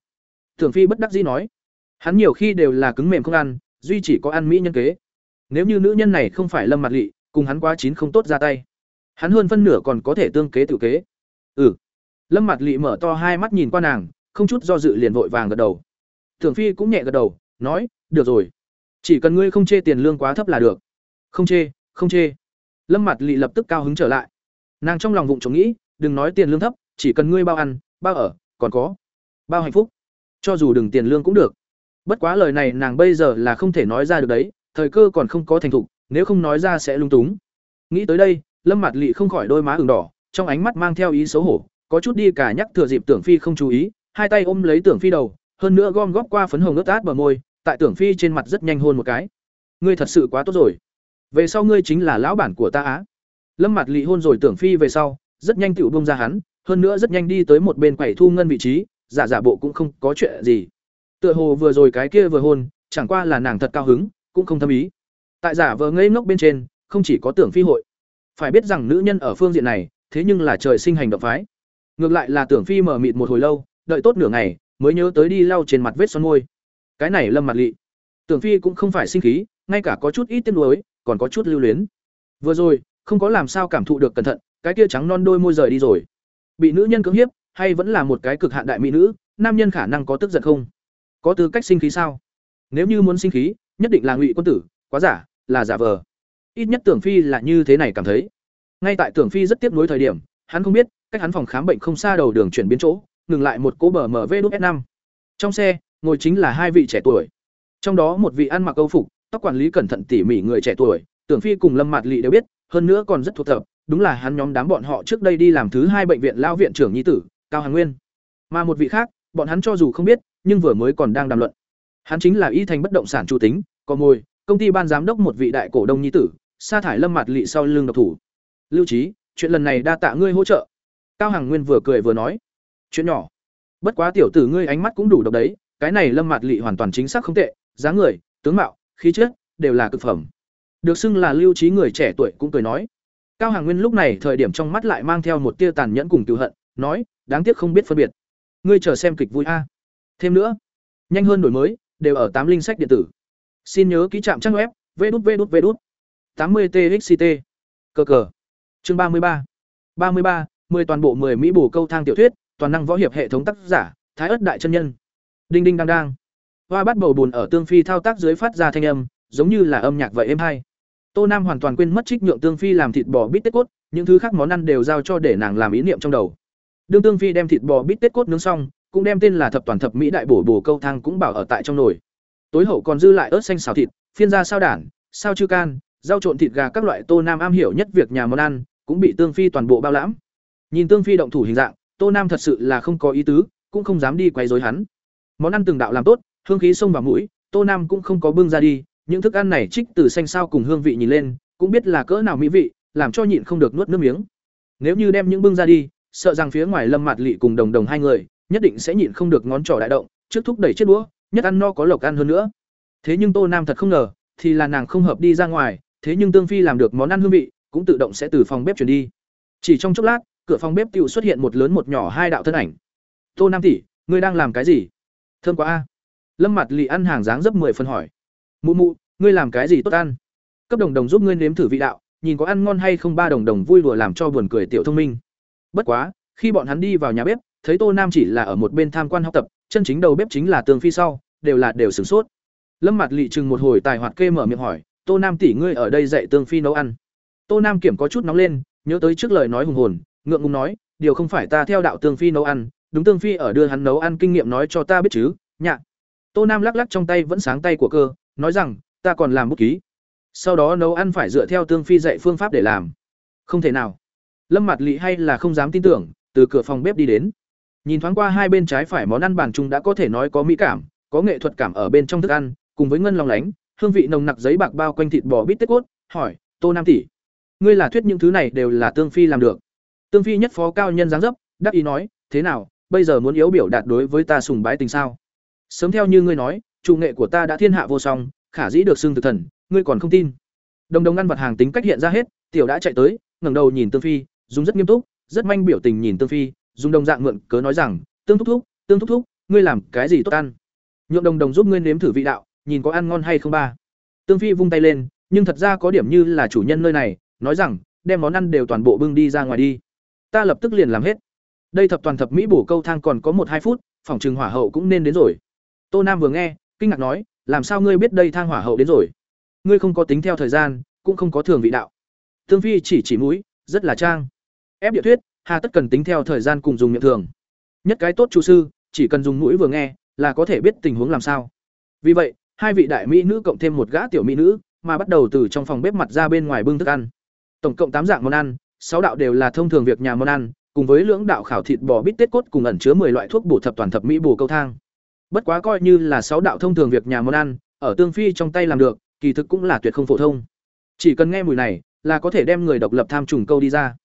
Tưởng phi bất đắc dĩ nói hắn nhiều khi đều là cứng mềm không ăn, duy chỉ có ăn mỹ nhân kế. Nếu như nữ nhân này không phải lâm mặt lị, cùng hắn quá chín không tốt ra tay. Hắn hơn phân nửa còn có thể tương kế tự kế. Ừ. Lâm mặt lị mở to hai mắt nhìn qua nàng, không chút do dự liền vội vàng gật đầu. Tưởng phi cũng nhẹ gật đầu, nói, được rồi. Chỉ cần ngươi không chê tiền lương quá thấp là được. Không chê không chê. Lâm mặt lị lập tức cao hứng trở lại. Nàng trong lòng vụng trống nghĩ, đừng nói tiền lương thấp, chỉ cần ngươi bao ăn, bao ở, còn có. Bao hạnh phúc. Cho dù đừng tiền lương cũng được bất quá lời này nàng bây giờ là không thể nói ra được đấy, thời cơ còn không có thành thục, nếu không nói ra sẽ lung túng. Nghĩ tới đây, lâm Mạt Lệ không khỏi đôi má ửng đỏ, trong ánh mắt mang theo ý xấu hổ, có chút đi cả nhắc thừa dịp tưởng phi không chú ý, hai tay ôm lấy tưởng phi đầu, hơn nữa gom góp qua phấn hồng ướt át bờ môi, tại tưởng phi trên mặt rất nhanh hôn một cái. Ngươi thật sự quá tốt rồi. Về sau ngươi chính là lão bản của ta á. Lâm Mạt Lệ hôn rồi tưởng phi về sau, rất nhanh tiểu bông ra hắn, hơn nữa rất nhanh đi tới một bên quầy thu ngân vị trí, giả giả bộ cũng không có chuyện gì tựa hồ vừa rồi cái kia vừa hôn, chẳng qua là nàng thật cao hứng, cũng không thâm ý. Tại giả vờ ngây ngốc bên trên, không chỉ có tưởng phi hội. Phải biết rằng nữ nhân ở phương diện này, thế nhưng là trời sinh hành động phái. Ngược lại là tưởng phi mở mịt một hồi lâu, đợi tốt nửa ngày, mới nhớ tới đi lau trên mặt vết son môi. Cái này lâm mặt lị. Tưởng phi cũng không phải sinh khí, ngay cả có chút ít tiếc nuối, còn có chút lưu luyến. Vừa rồi, không có làm sao cảm thụ được cẩn thận, cái kia trắng non đôi môi rời đi rồi. Bị nữ nhân cưỡng hiếp, hay vẫn là một cái cực hạn đại mỹ nữ, nam nhân khả năng có tức giận không? Có tư cách sinh khí sao? Nếu như muốn sinh khí, nhất định là ngụy quân tử, quá giả, là giả vờ. Ít nhất tưởng phi là như thế này cảm thấy. Ngay tại tưởng phi rất tiếc nuối thời điểm, hắn không biết cách hắn phòng khám bệnh không xa đầu đường chuyển biến chỗ, ngừng lại một cỗ bờ mv đúc s năm. Trong xe, ngồi chính là hai vị trẻ tuổi. Trong đó một vị ăn mặc câu phục, tóc quản lý cẩn thận tỉ mỉ người trẻ tuổi, tưởng phi cùng lâm mạt lị đều biết, hơn nữa còn rất thuộc thập đúng là hắn nhóm đám bọn họ trước đây đi làm thứ hai bệnh viện lao viện trưởng nhi tử, cao hàn nguyên. Mà một vị khác, bọn hắn cho dù không biết nhưng vừa mới còn đang đàm luận. Hắn chính là y thành bất động sản chủ tính, có môi, công ty ban giám đốc một vị đại cổ đông nhi tử, sa thải lâm mạt lị sau lưng độc thủ. Lưu trí chuyện lần này đa tạ ngươi hỗ trợ. Cao hằng nguyên vừa cười vừa nói. Chuyện nhỏ. Bất quá tiểu tử ngươi ánh mắt cũng đủ độc đấy, cái này lâm mạt lị hoàn toàn chính xác không tệ dáng người, tướng mạo, khí chất, đều là cực phẩm. Được xưng là lưu trí người trẻ tuổi cũng cười nói. Cao hàng nguyên lúc này thời điểm trong mắt lại mang theo một tia tàn nhẫn cùng tiêu hận, nói, đáng tiếc không biết phân biệt. Ngươi chờ xem kịch vui a thêm nữa nhanh hơn đổi mới đều ở tám linh sách điện tử. Xin nhớ ký trạm trang web vđvđvđ đút vê đút vê đút tám mươi txct cờ cờ. Chương ba mươi ba. ba mươi ba mười toàn bộ mười mỹ bổ câu thang tiểu thuyết toàn năng võ hiệp hệ thống tác giả thái ất đại chân nhân. Đinh đinh đang đang. Hoa bắt bầu buồn ở Tương Phi thao tác dưới phát ra thanh âm, giống như là âm nhạc vậy êm hay. Tô Nam hoàn toàn quên mất trích nhượng Tương Phi làm thịt bò bít tết cốt, những thứ khác món ăn đều giao cho để nàng làm ý niệm trong đầu. Đương Tương Phi đem thịt bò bít tết cốt nướng xong, cũng đem tên là thập toàn thập mỹ đại bổ bổ câu thang cũng bảo ở tại trong nồi. Tối hậu còn dư lại ớt xanh xào thịt, phiên ra sao đản, sao chư can, rau trộn thịt gà các loại Tô Nam am hiểu nhất việc nhà món ăn, cũng bị Tương Phi toàn bộ bao lãm. Nhìn Tương Phi động thủ hình dạng, Tô Nam thật sự là không có ý tứ, cũng không dám đi quấy rối hắn. Món ăn từng đạo làm tốt, hương khí xông vào mũi, Tô Nam cũng không có bưng ra đi, những thức ăn này trích từ xanh sao cùng hương vị nhìn lên, cũng biết là cỡ nào mỹ vị, làm cho nhịn không được nuốt nước miếng. Nếu như đem những bưng ra đi, sợ rằng phía ngoài Lâm Mạt Lệ cùng Đồng Đồng hai người, nhất định sẽ nhịn không được ngón trỏ đại động, trước thúc đẩy chiếc đũa, nhất ăn no có lộc ăn hơn nữa. Thế nhưng Tô Nam thật không ngờ, thì là nàng không hợp đi ra ngoài, thế nhưng Tương Phi làm được món ăn hương vị, cũng tự động sẽ từ phòng bếp chuyển đi. Chỉ trong chốc lát, cửa phòng bếp tiểu xuất hiện một lớn một nhỏ hai đạo thân ảnh. "Tô Nam tỷ, ngươi đang làm cái gì?" "Thơm quá a." Lâm Mạt Lệ ăn hàng dáng dấp mười phần hỏi. "Mụ mụ, ngươi làm cái gì tốt ăn?" Cấp đồng đồng giúp ngươi nếm thử vị đạo, nhìn có ăn ngon hay không ba đồng đồng vui đùa làm cho buồn cười tiểu thông minh. Bất quá, khi bọn hắn đi vào nhà bếp, thấy Tô Nam chỉ là ở một bên tham quan học tập, chân chính đầu bếp chính là Tương Phi sau, đều là đều sửng sốt. Lâm Mạt Lệ chừng một hồi tài hoạt kê mở miệng hỏi, "Tô Nam tỷ ngươi ở đây dạy Tương Phi nấu ăn?" Tô Nam kiểm có chút nóng lên, nhớ tới trước lời nói hùng hồn, ngượng ngùng nói, "Điều không phải ta theo đạo Tương Phi nấu ăn, đúng Tương Phi ở đưa hắn nấu ăn kinh nghiệm nói cho ta biết chứ?" Nhạ. Tô Nam lắc lắc trong tay vẫn sáng tay của cơ, nói rằng, "Ta còn làm bút ký." Sau đó nấu ăn phải dựa theo Tương Phi dạy phương pháp để làm. Không thể nào. Lâm Mạt Lệ hay là không dám tin tưởng, từ cửa phòng bếp đi đến. Nhìn thoáng qua hai bên trái phải món ăn bàn chung đã có thể nói có mỹ cảm, có nghệ thuật cảm ở bên trong thức ăn, cùng với ngân lòng lánh, hương vị nồng nặc giấy bạc bao quanh thịt bò bít tết cốt, hỏi, "Tô Nam tỷ, ngươi là thuyết những thứ này đều là Tương Phi làm được?" Tương Phi nhất phó cao nhân dáng dấp, đáp ý nói, "Thế nào, bây giờ muốn yếu biểu đạt đối với ta sùng bái tình sao?" Sớm theo như ngươi nói, chủ nghệ của ta đã thiên hạ vô song, khả dĩ được xưng thực thần, ngươi còn không tin. Đồng đồng ăn vật hàng tính cách hiện ra hết, tiểu đã chạy tới, ngẩng đầu nhìn Tương Phi, dùng rất nghiêm túc, rất manh biểu tình nhìn Tương Phi, dùng đồng dạng mượn cớ nói rằng, "Tương thúc thúc, Tương thúc thúc, ngươi làm cái gì tốt ăn? Nhượng đồng đồng giúp ngươi nếm thử vị đạo, nhìn có ăn ngon hay không ba." Tương Phi vung tay lên, nhưng thật ra có điểm như là chủ nhân nơi này, nói rằng, đem món ăn đều toàn bộ bưng đi ra ngoài đi. Ta lập tức liền làm hết. Đây thập toàn thập mỹ bổ câu thang còn có một hai phút, phòng trừng hỏa hậu cũng nên đến rồi. Tô Nam vừa nghe, kinh ngạc nói, làm sao ngươi biết đây thang hỏa hậu đến rồi? Ngươi không có tính theo thời gian, cũng không có thường vị đạo. Tương Phi chỉ chỉ mũi, rất là trang. Ép địa thuyết, hà tất cần tính theo thời gian cùng dùng miệng thường. Nhất cái tốt chủ sư, chỉ cần dùng mũi vừa nghe, là có thể biết tình huống làm sao. Vì vậy, hai vị đại mỹ nữ cộng thêm một gã tiểu mỹ nữ, mà bắt đầu từ trong phòng bếp mặt ra bên ngoài bưng thức ăn. Tổng cộng tám dạng món ăn, sáu đạo đều là thông thường việc nhà món ăn, cùng với lưỡng đạo khảo thịt bò bít tết cốt cùng ẩn chứa 10 loại thuốc bổ thập toàn thập mỹ bổ câu thang. Bất quá coi như là sáu đạo thông thường việc nhà món ăn, ở tương phi trong tay làm được, kỳ thực cũng là tuyệt không phổ thông. Chỉ cần nghe mùi này, là có thể đem người độc lập tham trùng câu đi ra.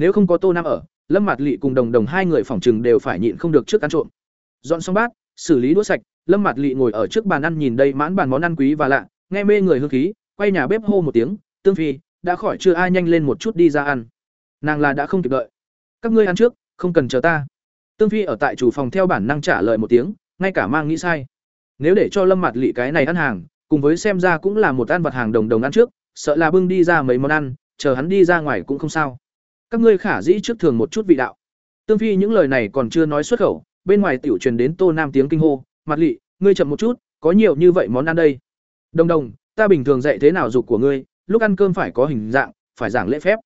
Nếu không có Tô Nam ở, Lâm Mạt Lệ cùng Đồng Đồng hai người phòng chừng đều phải nhịn không được trước ăn trộm. Dọn xong bát, xử lý đũa sạch, Lâm Mạt Lệ ngồi ở trước bàn ăn nhìn đây mãn bàn món ăn quý và lạ, nghe mê người hương khí, quay nhà bếp hô một tiếng, "Tương Phi, đã khỏi chưa ai nhanh lên một chút đi ra ăn." Nàng là đã không kịp đợi. "Các ngươi ăn trước, không cần chờ ta." Tương Phi ở tại chủ phòng theo bản năng trả lời một tiếng, ngay cả mang nghĩ sai. Nếu để cho Lâm Mạt Lệ cái này ăn hàng, cùng với xem ra cũng là một ăn vật hàng đồng đồng ăn trước, sợ là bưng đi ra mấy món ăn, chờ hắn đi ra ngoài cũng không sao. Các ngươi khả dĩ trước thường một chút vị đạo. Tương Phi những lời này còn chưa nói xuất khẩu, bên ngoài tiểu truyền đến Tô Nam tiếng kinh hô, "Mặt Lệ, ngươi chậm một chút, có nhiều như vậy món ăn đây." Đồng đồng, ta bình thường dạy thế nào dục của ngươi, lúc ăn cơm phải có hình dạng, phải giảng lễ phép.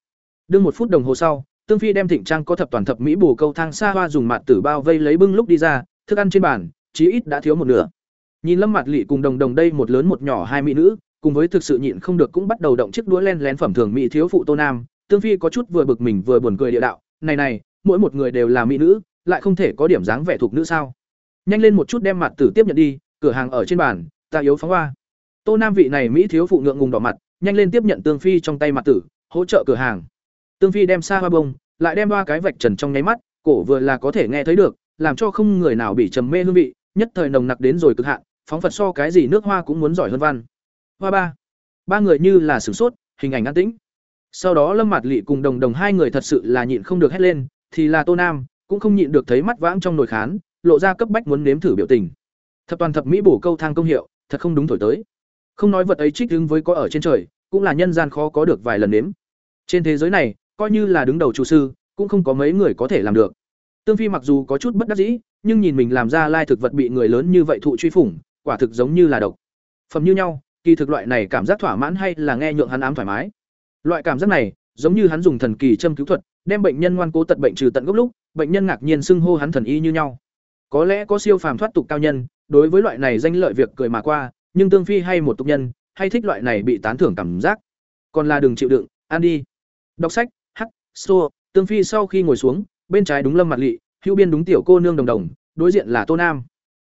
Đương một phút đồng hồ sau, Tương Phi đem thịnh trang có thập toàn thập mỹ bổ câu thang xa hoa dùng mạt tử bao vây lấy bưng lúc đi ra, thức ăn trên bàn, chí ít đã thiếu một nửa. Nhìn Lâm Mạt Lệ cùng Đồng Đồng đây một lớn một nhỏ hai mỹ nữ, cùng với thực sự nhịn không được cũng bắt đầu động chiếc đũa len lén phẩm thường mỹ thiếu phụ Tô Nam, Tương Phi có chút vừa bực mình vừa buồn cười địa đạo, này này, mỗi một người đều là mỹ nữ, lại không thể có điểm dáng vẻ thuộc nữ sao? Nhanh lên một chút đem mặt tử tiếp nhận đi, cửa hàng ở trên bàn, ta yếu phóng hoa. Tô Nam vị này mỹ thiếu phụ ngượng ngùng đỏ mặt, nhanh lên tiếp nhận Tương Phi trong tay mặt tử, hỗ trợ cửa hàng. Tương Phi đem xa hoa bông, lại đem ba cái vạch trần trong nháy mắt, cổ vừa là có thể nghe thấy được, làm cho không người nào bị trầm mê hương vị, nhất thời nồng nặc đến rồi cực hạn, phóng phật so cái gì nước hoa cũng muốn giỏi hơn văn hoa ba ba người như là sửng sốt hình ảnh an tĩnh sau đó lâm mặt lị cùng đồng đồng hai người thật sự là nhịn không được hét lên, thì là tô nam, cũng không nhịn được thấy mắt vãng trong nồi khán, lộ ra cấp bách muốn nếm thử biểu tình. Thập toàn thập mỹ bổ câu thang công hiệu, thật không đúng thổi tới. Không nói vật ấy trích đứng với có ở trên trời, cũng là nhân gian khó có được vài lần nếm. Trên thế giới này, coi như là đứng đầu chủ sư, cũng không có mấy người có thể làm được. Tương phi mặc dù có chút bất đắc dĩ, nhưng nhìn mình làm ra lai thực vật bị người lớn như vậy thụ truy phủng, quả thực giống như là độc. Phẩm như nhau, kỳ thực loại này cảm giác thỏa mãn hay là nghe nhượng hắn ám thoải mái loại cảm giác này giống như hắn dùng thần kỳ châm cứu thuật đem bệnh nhân ngoan cố tật bệnh trừ tận gốc lúc bệnh nhân ngạc nhiên xưng hô hắn thần y như nhau. Có lẽ có siêu phàm thoát tục cao nhân đối với loại này danh lợi việc cười mà qua nhưng tương phi hay một tục nhân hay thích loại này bị tán thưởng cảm giác. Còn là đừng chịu đựng ăn đi. Đọc sách hắc xô tương phi sau khi ngồi xuống bên trái đúng lâm mặt Lệ, hữu biên đúng tiểu cô nương đồng đồng đối diện là tô nam.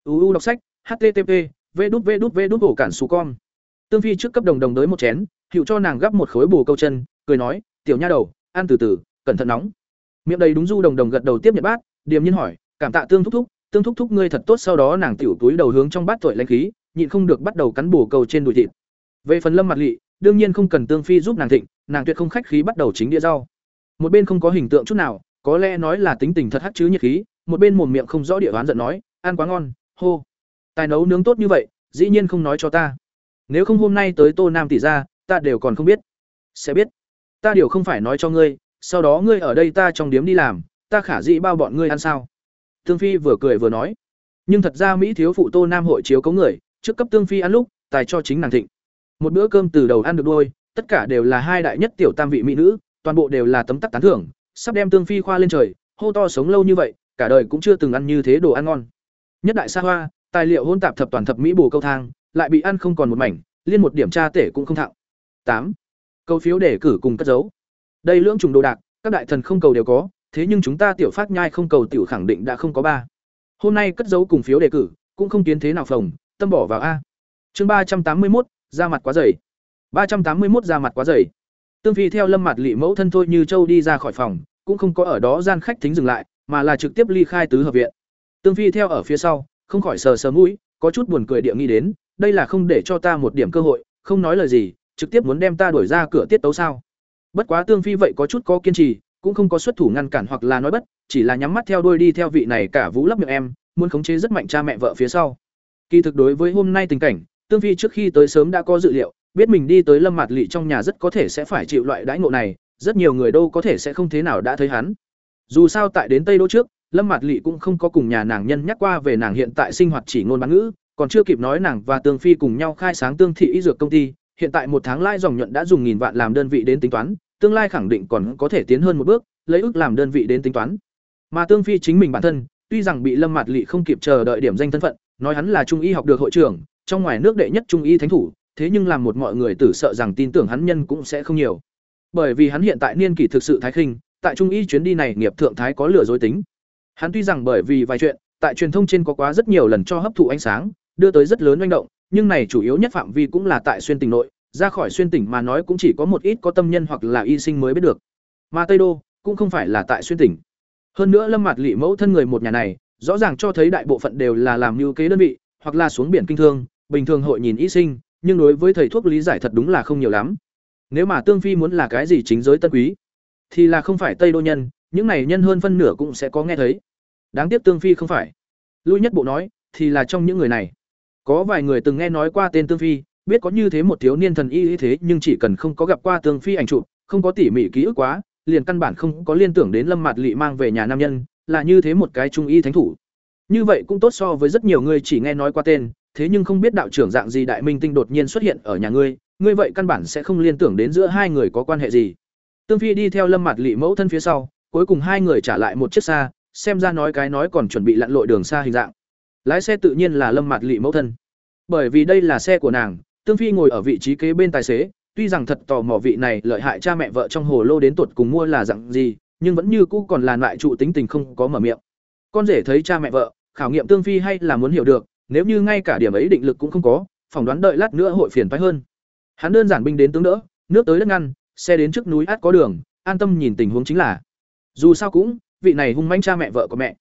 Uu đọc sách http v đút cản xù con tương phi trước cấp đồng đồng đới một chén hữu cho nàng gắp một khối bù câu chân, cười nói, tiểu nha đầu, ăn từ từ, cẩn thận nóng. Miệng đầy đúng du đồng đồng gật đầu tiếp nhận bát, điềm nhiên hỏi, cảm tạ tương thúc thúc, tương thúc thúc ngươi thật tốt. Sau đó nàng tiểu túi đầu hướng trong bát thổi lãnh khí, nhịn không được bắt đầu cắn bù câu trên đùi thịt. Về phần lâm mặt lị, đương nhiên không cần tương phi giúp nàng thịnh, nàng tuyệt không khách khí bắt đầu chính đĩa rau. Một bên không có hình tượng chút nào, có lẽ nói là tính tình thật hắc chứ nhiệt khí, một bên mồm miệng không rõ địa đoán giận nói, ăn quá ngon, hô. Tài nấu nướng tốt như vậy, dĩ nhiên không nói cho ta. Nếu không hôm nay tới tô nam tỷ ra ta đều còn không biết. Sẽ biết. Ta điều không phải nói cho ngươi, sau đó ngươi ở đây ta trong điếm đi làm, ta khả dĩ bao bọn ngươi ăn sao? Tương phi vừa cười vừa nói. Nhưng thật ra mỹ thiếu phụ tô nam hội chiếu có người, trước cấp tương phi ăn lúc, tài cho chính nàng thịnh. Một bữa cơm từ đầu ăn được đôi, tất cả đều là hai đại nhất tiểu tam vị mỹ nữ, toàn bộ đều là tấm tắc tán thưởng, sắp đem tương phi khoa lên trời, hô to sống lâu như vậy, cả đời cũng chưa từng ăn như thế đồ ăn ngon. Nhất đại xa hoa, tài liệu hôn tạp thập toàn thập mỹ bồ câu thang, lại bị ăn không còn một mảnh, liên một điểm tra tể cũng không thạo tám. Câu phiếu để cử cùng cất dấu. đây lưỡng trùng đồ đạc, các đại thần không cầu đều có, thế nhưng chúng ta tiểu phát nhai không cầu tiểu khẳng định đã không có ba. Hôm nay cất dấu cùng phiếu đề cử, cũng không kiến thế nào phồng, tâm bỏ vào a. Chương ba trăm tám mươi một ra mặt quá dày. Ba trăm tám mươi một ra mặt quá dày. Tương phi theo lâm mặt lị mẫu thân thôi như châu đi ra khỏi phòng, cũng không có ở đó gian khách thính dừng lại, mà là trực tiếp ly khai tứ hợp viện. Tương phi theo ở phía sau, không khỏi sờ sờ mũi, có chút buồn cười địa nghĩ đến, đây là không để cho ta một điểm cơ hội, không nói lời gì trực tiếp muốn đem ta đuổi ra cửa tiết tấu sao? Bất quá tương phi vậy có chút có kiên trì, cũng không có xuất thủ ngăn cản hoặc là nói bất, chỉ là nhắm mắt theo đuôi đi theo vị này cả vũ lấp miệng em, muốn khống chế rất mạnh cha mẹ vợ phía sau. Kỳ thực đối với hôm nay tình cảnh, tương phi trước khi tới sớm đã có dự liệu, biết mình đi tới lâm mạt lỵ trong nhà rất có thể sẽ phải chịu loại đãi ngộ này, rất nhiều người đâu có thể sẽ không thế nào đã thấy hắn. Dù sao tại đến tây đô trước, lâm mạt lỵ cũng không có cùng nhà nàng nhân nhắc qua về nàng hiện tại sinh hoạt chỉ ngôn bán ngữ, còn chưa kịp nói nàng và tương phi cùng nhau khai sáng tương thị y dược công ty hiện tại một tháng lãi dòng nhuận đã dùng nghìn vạn làm đơn vị đến tính toán, tương lai khẳng định còn có thể tiến hơn một bước, lấy ước làm đơn vị đến tính toán. Mà tương phi chính mình bản thân, tuy rằng bị lâm mạt lị không kịp chờ đợi điểm danh thân phận, nói hắn là trung y học được hội trưởng, trong ngoài nước đệ nhất trung y thánh thủ, thế nhưng làm một mọi người tử sợ rằng tin tưởng hắn nhân cũng sẽ không nhiều. Bởi vì hắn hiện tại niên kỷ thực sự thái khinh, tại trung y chuyến đi này nghiệp thượng thái có lửa dối tính. Hắn tuy rằng bởi vì vài chuyện, tại truyền thông trên có quá rất nhiều lần cho hấp thụ ánh sáng, đưa tới rất lớn manh động nhưng này chủ yếu nhất phạm vi cũng là tại xuyên tỉnh nội, ra khỏi xuyên tỉnh mà nói cũng chỉ có một ít có tâm nhân hoặc là y sinh mới biết được. Mà tây đô cũng không phải là tại xuyên tỉnh. Hơn nữa lâm mặt lỵ mẫu thân người một nhà này, rõ ràng cho thấy đại bộ phận đều là làm mưu kế đơn vị, hoặc là xuống biển kinh thương, bình thường hội nhìn y sinh, nhưng đối với thầy thuốc lý giải thật đúng là không nhiều lắm. Nếu mà tương phi muốn là cái gì chính giới tân quý, thì là không phải tây đô nhân, những này nhân hơn phân nửa cũng sẽ có nghe thấy. Đáng tiếc tương phi không phải. Lui nhất bộ nói, thì là trong những người này có vài người từng nghe nói qua tên tương phi, biết có như thế một thiếu niên thần y thế, nhưng chỉ cần không có gặp qua tương phi ảnh chụp, không có tỉ mỉ ký ức quá, liền căn bản không có liên tưởng đến lâm mặt Lệ mang về nhà nam nhân, là như thế một cái trung y thánh thủ. Như vậy cũng tốt so với rất nhiều người chỉ nghe nói qua tên, thế nhưng không biết đạo trưởng dạng gì đại minh tinh đột nhiên xuất hiện ở nhà ngươi ngươi vậy căn bản sẽ không liên tưởng đến giữa hai người có quan hệ gì. Tương phi đi theo lâm mặt Lệ mẫu thân phía sau, cuối cùng hai người trả lại một chiếc xa, xem ra nói cái nói còn chuẩn bị lặn lội đường xa hình dạng lái xe tự nhiên là lâm mặt lị mẫu thân. Bởi vì đây là xe của nàng, tương phi ngồi ở vị trí kế bên tài xế, tuy rằng thật tò mò vị này lợi hại cha mẹ vợ trong hồ lô đến tột cùng mua là dạng gì, nhưng vẫn như cũ còn làn lại trụ tính tình không có mở miệng. Con rể thấy cha mẹ vợ, khảo nghiệm tương phi hay là muốn hiểu được, nếu như ngay cả điểm ấy định lực cũng không có, phỏng đoán đợi lát nữa hội phiền phái hơn. Hắn đơn giản binh đến tướng đỡ, nước tới đất ngăn, xe đến trước núi át có đường, an tâm nhìn tình huống chính là, dù sao cũng, vị này hung manh cha mẹ vợ của mẹ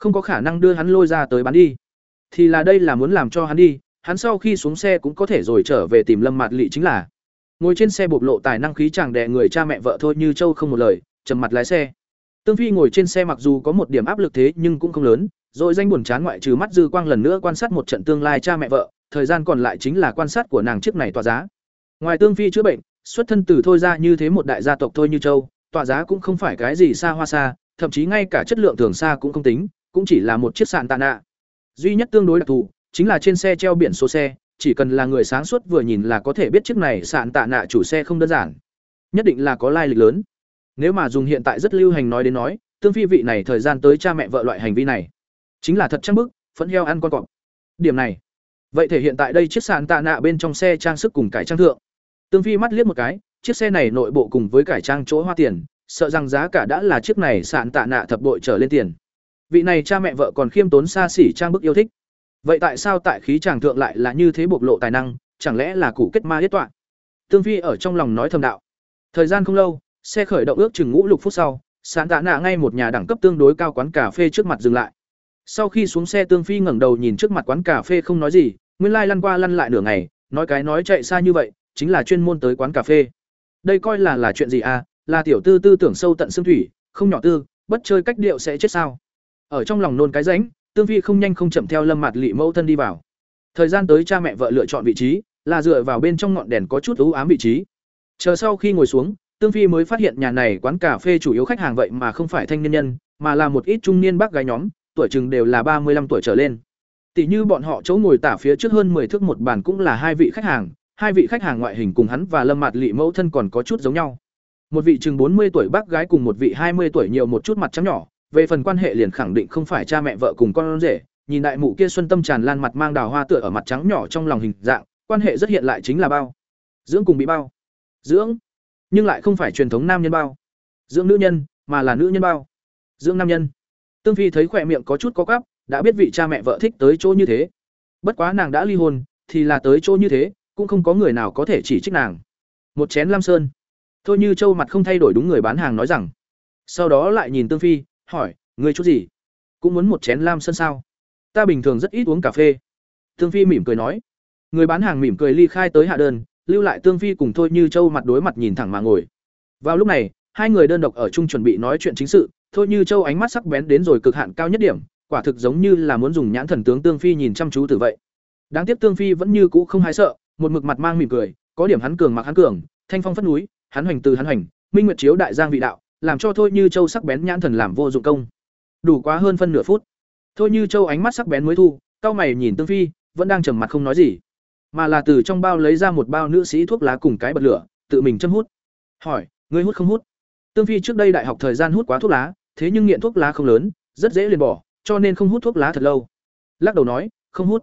không có khả năng đưa hắn lôi ra tới bán đi. Thì là đây là muốn làm cho hắn đi, hắn sau khi xuống xe cũng có thể rồi trở về tìm lâm mạt lị chính là. Ngồi trên xe bộc lộ tài năng khí chàng đè người cha mẹ vợ thôi như châu không một lời, trầm mặt lái xe. Tương phi ngồi trên xe mặc dù có một điểm áp lực thế nhưng cũng không lớn, rồi danh buồn chán ngoại trừ mắt dư quang lần nữa quan sát một trận tương lai cha mẹ vợ, thời gian còn lại chính là quan sát của nàng chiếc này tỏa giá. Ngoài tương phi chữa bệnh, xuất thân từ thôi ra như thế một đại gia tộc thôi như châu tỏa giá cũng không phải cái gì xa hoa xa, thậm chí ngay cả chất lượng thường xa cũng không tính cũng chỉ là một chiếc sàn tạ nạ duy nhất tương đối đặc thù chính là trên xe treo biển số xe, chỉ cần là người sáng suốt vừa nhìn là có thể biết chiếc này sạn tạ nạ chủ xe không đơn giản. Nhất định là có lai lịch lớn. Nếu mà dùng hiện tại rất lưu hành nói đến nói, tương phi vị này thời gian tới cha mẹ vợ loại hành vi này, chính là thật trăng bức, phẫn heo ăn con cọp. Điểm này, vậy thể hiện tại đây chiếc sạn tạ nạ bên trong xe trang sức cùng cải trang thượng. Tương phi mắt liếc một cái, chiếc xe này nội bộ cùng với cải trang chỗ hoa tiền, sợ rằng giá cả đã là chiếc này sạn tạ nạ thập bội trở lên tiền. Vị này cha mẹ vợ còn khiêm tốn xa xỉ trang bức yêu thích. Vậy tại sao tại khí chàng thượng lại là như thế bộc lộ tài năng, chẳng lẽ là củ kết ma yết tọa? Tương Phi ở trong lòng nói thầm đạo. Thời gian không lâu, xe khởi động ước chừng ngũ lục phút sau, sạn tạ nạ ngay một nhà đẳng cấp tương đối cao quán cà phê trước mặt dừng lại. Sau khi xuống xe Tương Phi ngẩng đầu nhìn trước mặt quán cà phê không nói gì, nguyên lai lăn qua lăn lại nửa ngày, nói cái nói chạy xa như vậy, chính là chuyên môn tới quán cà phê. Đây coi là là chuyện gì à, là tiểu tư tư tưởng sâu tận xương thủy, không nhỏ tư, bất chơi cách điệu sẽ chết sao? Ở trong lòng nôn cái rãnh, Tương Phi không nhanh không chậm theo Lâm Mạt Lệ mẫu thân đi vào. Thời gian tới cha mẹ vợ lựa chọn vị trí, là dựa vào bên trong ngọn đèn có chút u ám vị trí. Chờ sau khi ngồi xuống, Tương Phi mới phát hiện nhà này quán cà phê chủ yếu khách hàng vậy mà không phải thanh niên nhân, mà là một ít trung niên bác gái nhóm, tuổi chừng đều là ba mươi 35 tuổi trở lên. Tỷ như bọn họ chỗ ngồi tả phía trước hơn 10 thước một bàn cũng là hai vị khách hàng, hai vị khách hàng ngoại hình cùng hắn và Lâm Mạt Lệ mẫu thân còn có chút giống nhau. Một vị chừng mươi tuổi bác gái cùng một vị hai mươi tuổi nhiều một chút mặt trắng nhỏ, về phần quan hệ liền khẳng định không phải cha mẹ vợ cùng con rể, nhìn đại mụ kia xuân tâm tràn lan mặt mang đào hoa tựa ở mặt trắng nhỏ trong lòng hình dạng, quan hệ rất hiện lại chính là bao. Dưỡng cùng bị bao. Dưỡng, nhưng lại không phải truyền thống nam nhân bao. Dưỡng nữ nhân, mà là nữ nhân bao. Dưỡng nam nhân. Tương Phi thấy khỏe miệng có chút có cắp, đã biết vị cha mẹ vợ thích tới chỗ như thế. Bất quá nàng đã ly hôn, thì là tới chỗ như thế, cũng không có người nào có thể chỉ trích nàng. Một chén Lam Sơn. Thôi như châu mặt không thay đổi đúng người bán hàng nói rằng. Sau đó lại nhìn Tương Phi, hỏi, ngươi chút gì? Cũng muốn một chén lam sơn sao? Ta bình thường rất ít uống cà phê. Tương phi mỉm cười nói. Người bán hàng mỉm cười ly khai tới hạ đơn, lưu lại tương phi cùng thôi như châu mặt đối mặt nhìn thẳng mà ngồi. Vào lúc này, hai người đơn độc ở chung chuẩn bị nói chuyện chính sự, thôi như châu ánh mắt sắc bén đến rồi cực hạn cao nhất điểm, quả thực giống như là muốn dùng nhãn thần tướng tương phi nhìn chăm chú từ vậy. Đáng tiếc tương phi vẫn như cũ không hái sợ, một mực mặt mang mỉm cười, có điểm hắn cường mặc hắn cường, thanh phong phất núi, hắn hoành từ hắn hoành, minh nguyệt chiếu đại giang vị đạo làm cho thôi như châu sắc bén nhãn thần làm vô dụng công. Đủ quá hơn phân nửa phút. Thôi như châu ánh mắt sắc bén mới thu cao mày nhìn tương phi, vẫn đang trầm mặt không nói gì. Mà là từ trong bao lấy ra một bao nữ sĩ thuốc lá cùng cái bật lửa, tự mình châm hút. Hỏi, ngươi hút không hút? Tương phi trước đây đại học thời gian hút quá thuốc lá, thế nhưng nghiện thuốc lá không lớn, rất dễ liền bỏ, cho nên không hút thuốc lá thật lâu. Lắc đầu nói, không hút.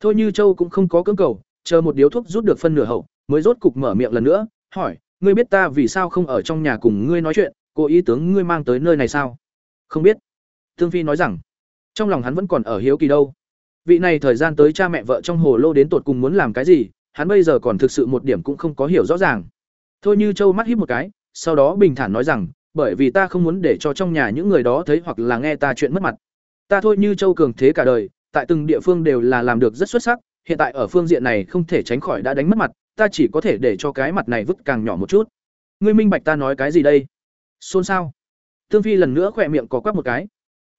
Thôi như châu cũng không có cưỡng cầu, chờ một điếu thuốc rút được phân nửa hậu, mới rốt cục mở miệng lần nữa, hỏi, ngươi biết ta vì sao không ở trong nhà cùng ngươi nói chuyện? Cô ý tướng ngươi mang tới nơi này sao? Không biết. Thương phi nói rằng, trong lòng hắn vẫn còn ở hiếu kỳ đâu. Vị này thời gian tới cha mẹ vợ trong hồ lô đến tột cùng muốn làm cái gì, hắn bây giờ còn thực sự một điểm cũng không có hiểu rõ ràng. Thôi như châu mắt híp một cái, sau đó bình thản nói rằng, bởi vì ta không muốn để cho trong nhà những người đó thấy hoặc là nghe ta chuyện mất mặt. Ta thôi như châu cường thế cả đời, tại từng địa phương đều là làm được rất xuất sắc, hiện tại ở phương diện này không thể tránh khỏi đã đánh mất mặt, ta chỉ có thể để cho cái mặt này vứt càng nhỏ một chút. Ngươi minh bạch ta nói cái gì đây? Xôn xao. Tương phi lần nữa khỏe miệng có quắc một cái.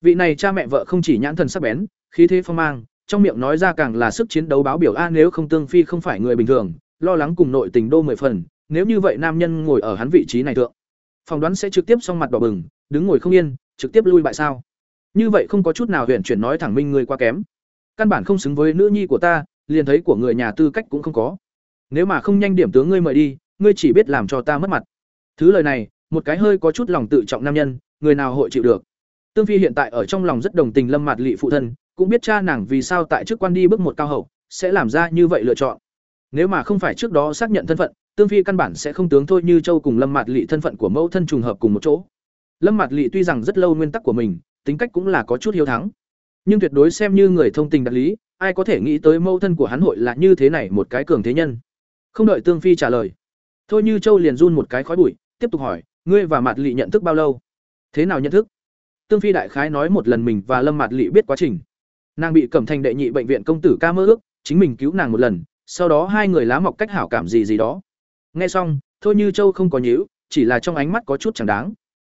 Vị này cha mẹ vợ không chỉ nhãn thần sắc bén, khí thế phong mang, trong miệng nói ra càng là sức chiến đấu báo biểu a, nếu không tương phi không phải người bình thường, lo lắng cùng nội tình đô mười phần, nếu như vậy nam nhân ngồi ở hắn vị trí này thượng, phỏng đoán sẽ trực tiếp xong mặt đỏ bừng, đứng ngồi không yên, trực tiếp lui bại sao? Như vậy không có chút nào huyện chuyển nói thẳng minh người quá kém. Căn bản không xứng với nữ nhi của ta, liền thấy của người nhà tư cách cũng không có. Nếu mà không nhanh điểm tướng ngươi mời đi, ngươi chỉ biết làm cho ta mất mặt. Thứ lời này một cái hơi có chút lòng tự trọng nam nhân, người nào hội chịu được. Tương phi hiện tại ở trong lòng rất đồng tình lâm mạt lị phụ thân, cũng biết cha nàng vì sao tại chức quan đi bước một cao hậu, sẽ làm ra như vậy lựa chọn. Nếu mà không phải trước đó xác nhận thân phận, tương phi căn bản sẽ không tướng thôi như châu cùng lâm mạt lị thân phận của mẫu thân trùng hợp cùng một chỗ. Lâm mạt lị tuy rằng rất lâu nguyên tắc của mình, tính cách cũng là có chút hiếu thắng. Nhưng tuyệt đối xem như người thông tình đạt lý, ai có thể nghĩ tới mẫu thân của hắn hội là như thế này một cái cường thế nhân. Không đợi tương phi trả lời, thôi như châu liền run một cái khói bụi, tiếp tục hỏi ngươi và mạt lị nhận thức bao lâu? Thế nào nhận thức? Tương phi đại khái nói một lần mình và lâm mạt lị biết quá trình. Nàng bị cẩm thành đệ nhị bệnh viện công tử ca mơ ước, chính mình cứu nàng một lần, sau đó hai người lá mọc cách hảo cảm gì gì đó. Nghe xong, thôi như châu không có nhíu, chỉ là trong ánh mắt có chút chẳng đáng.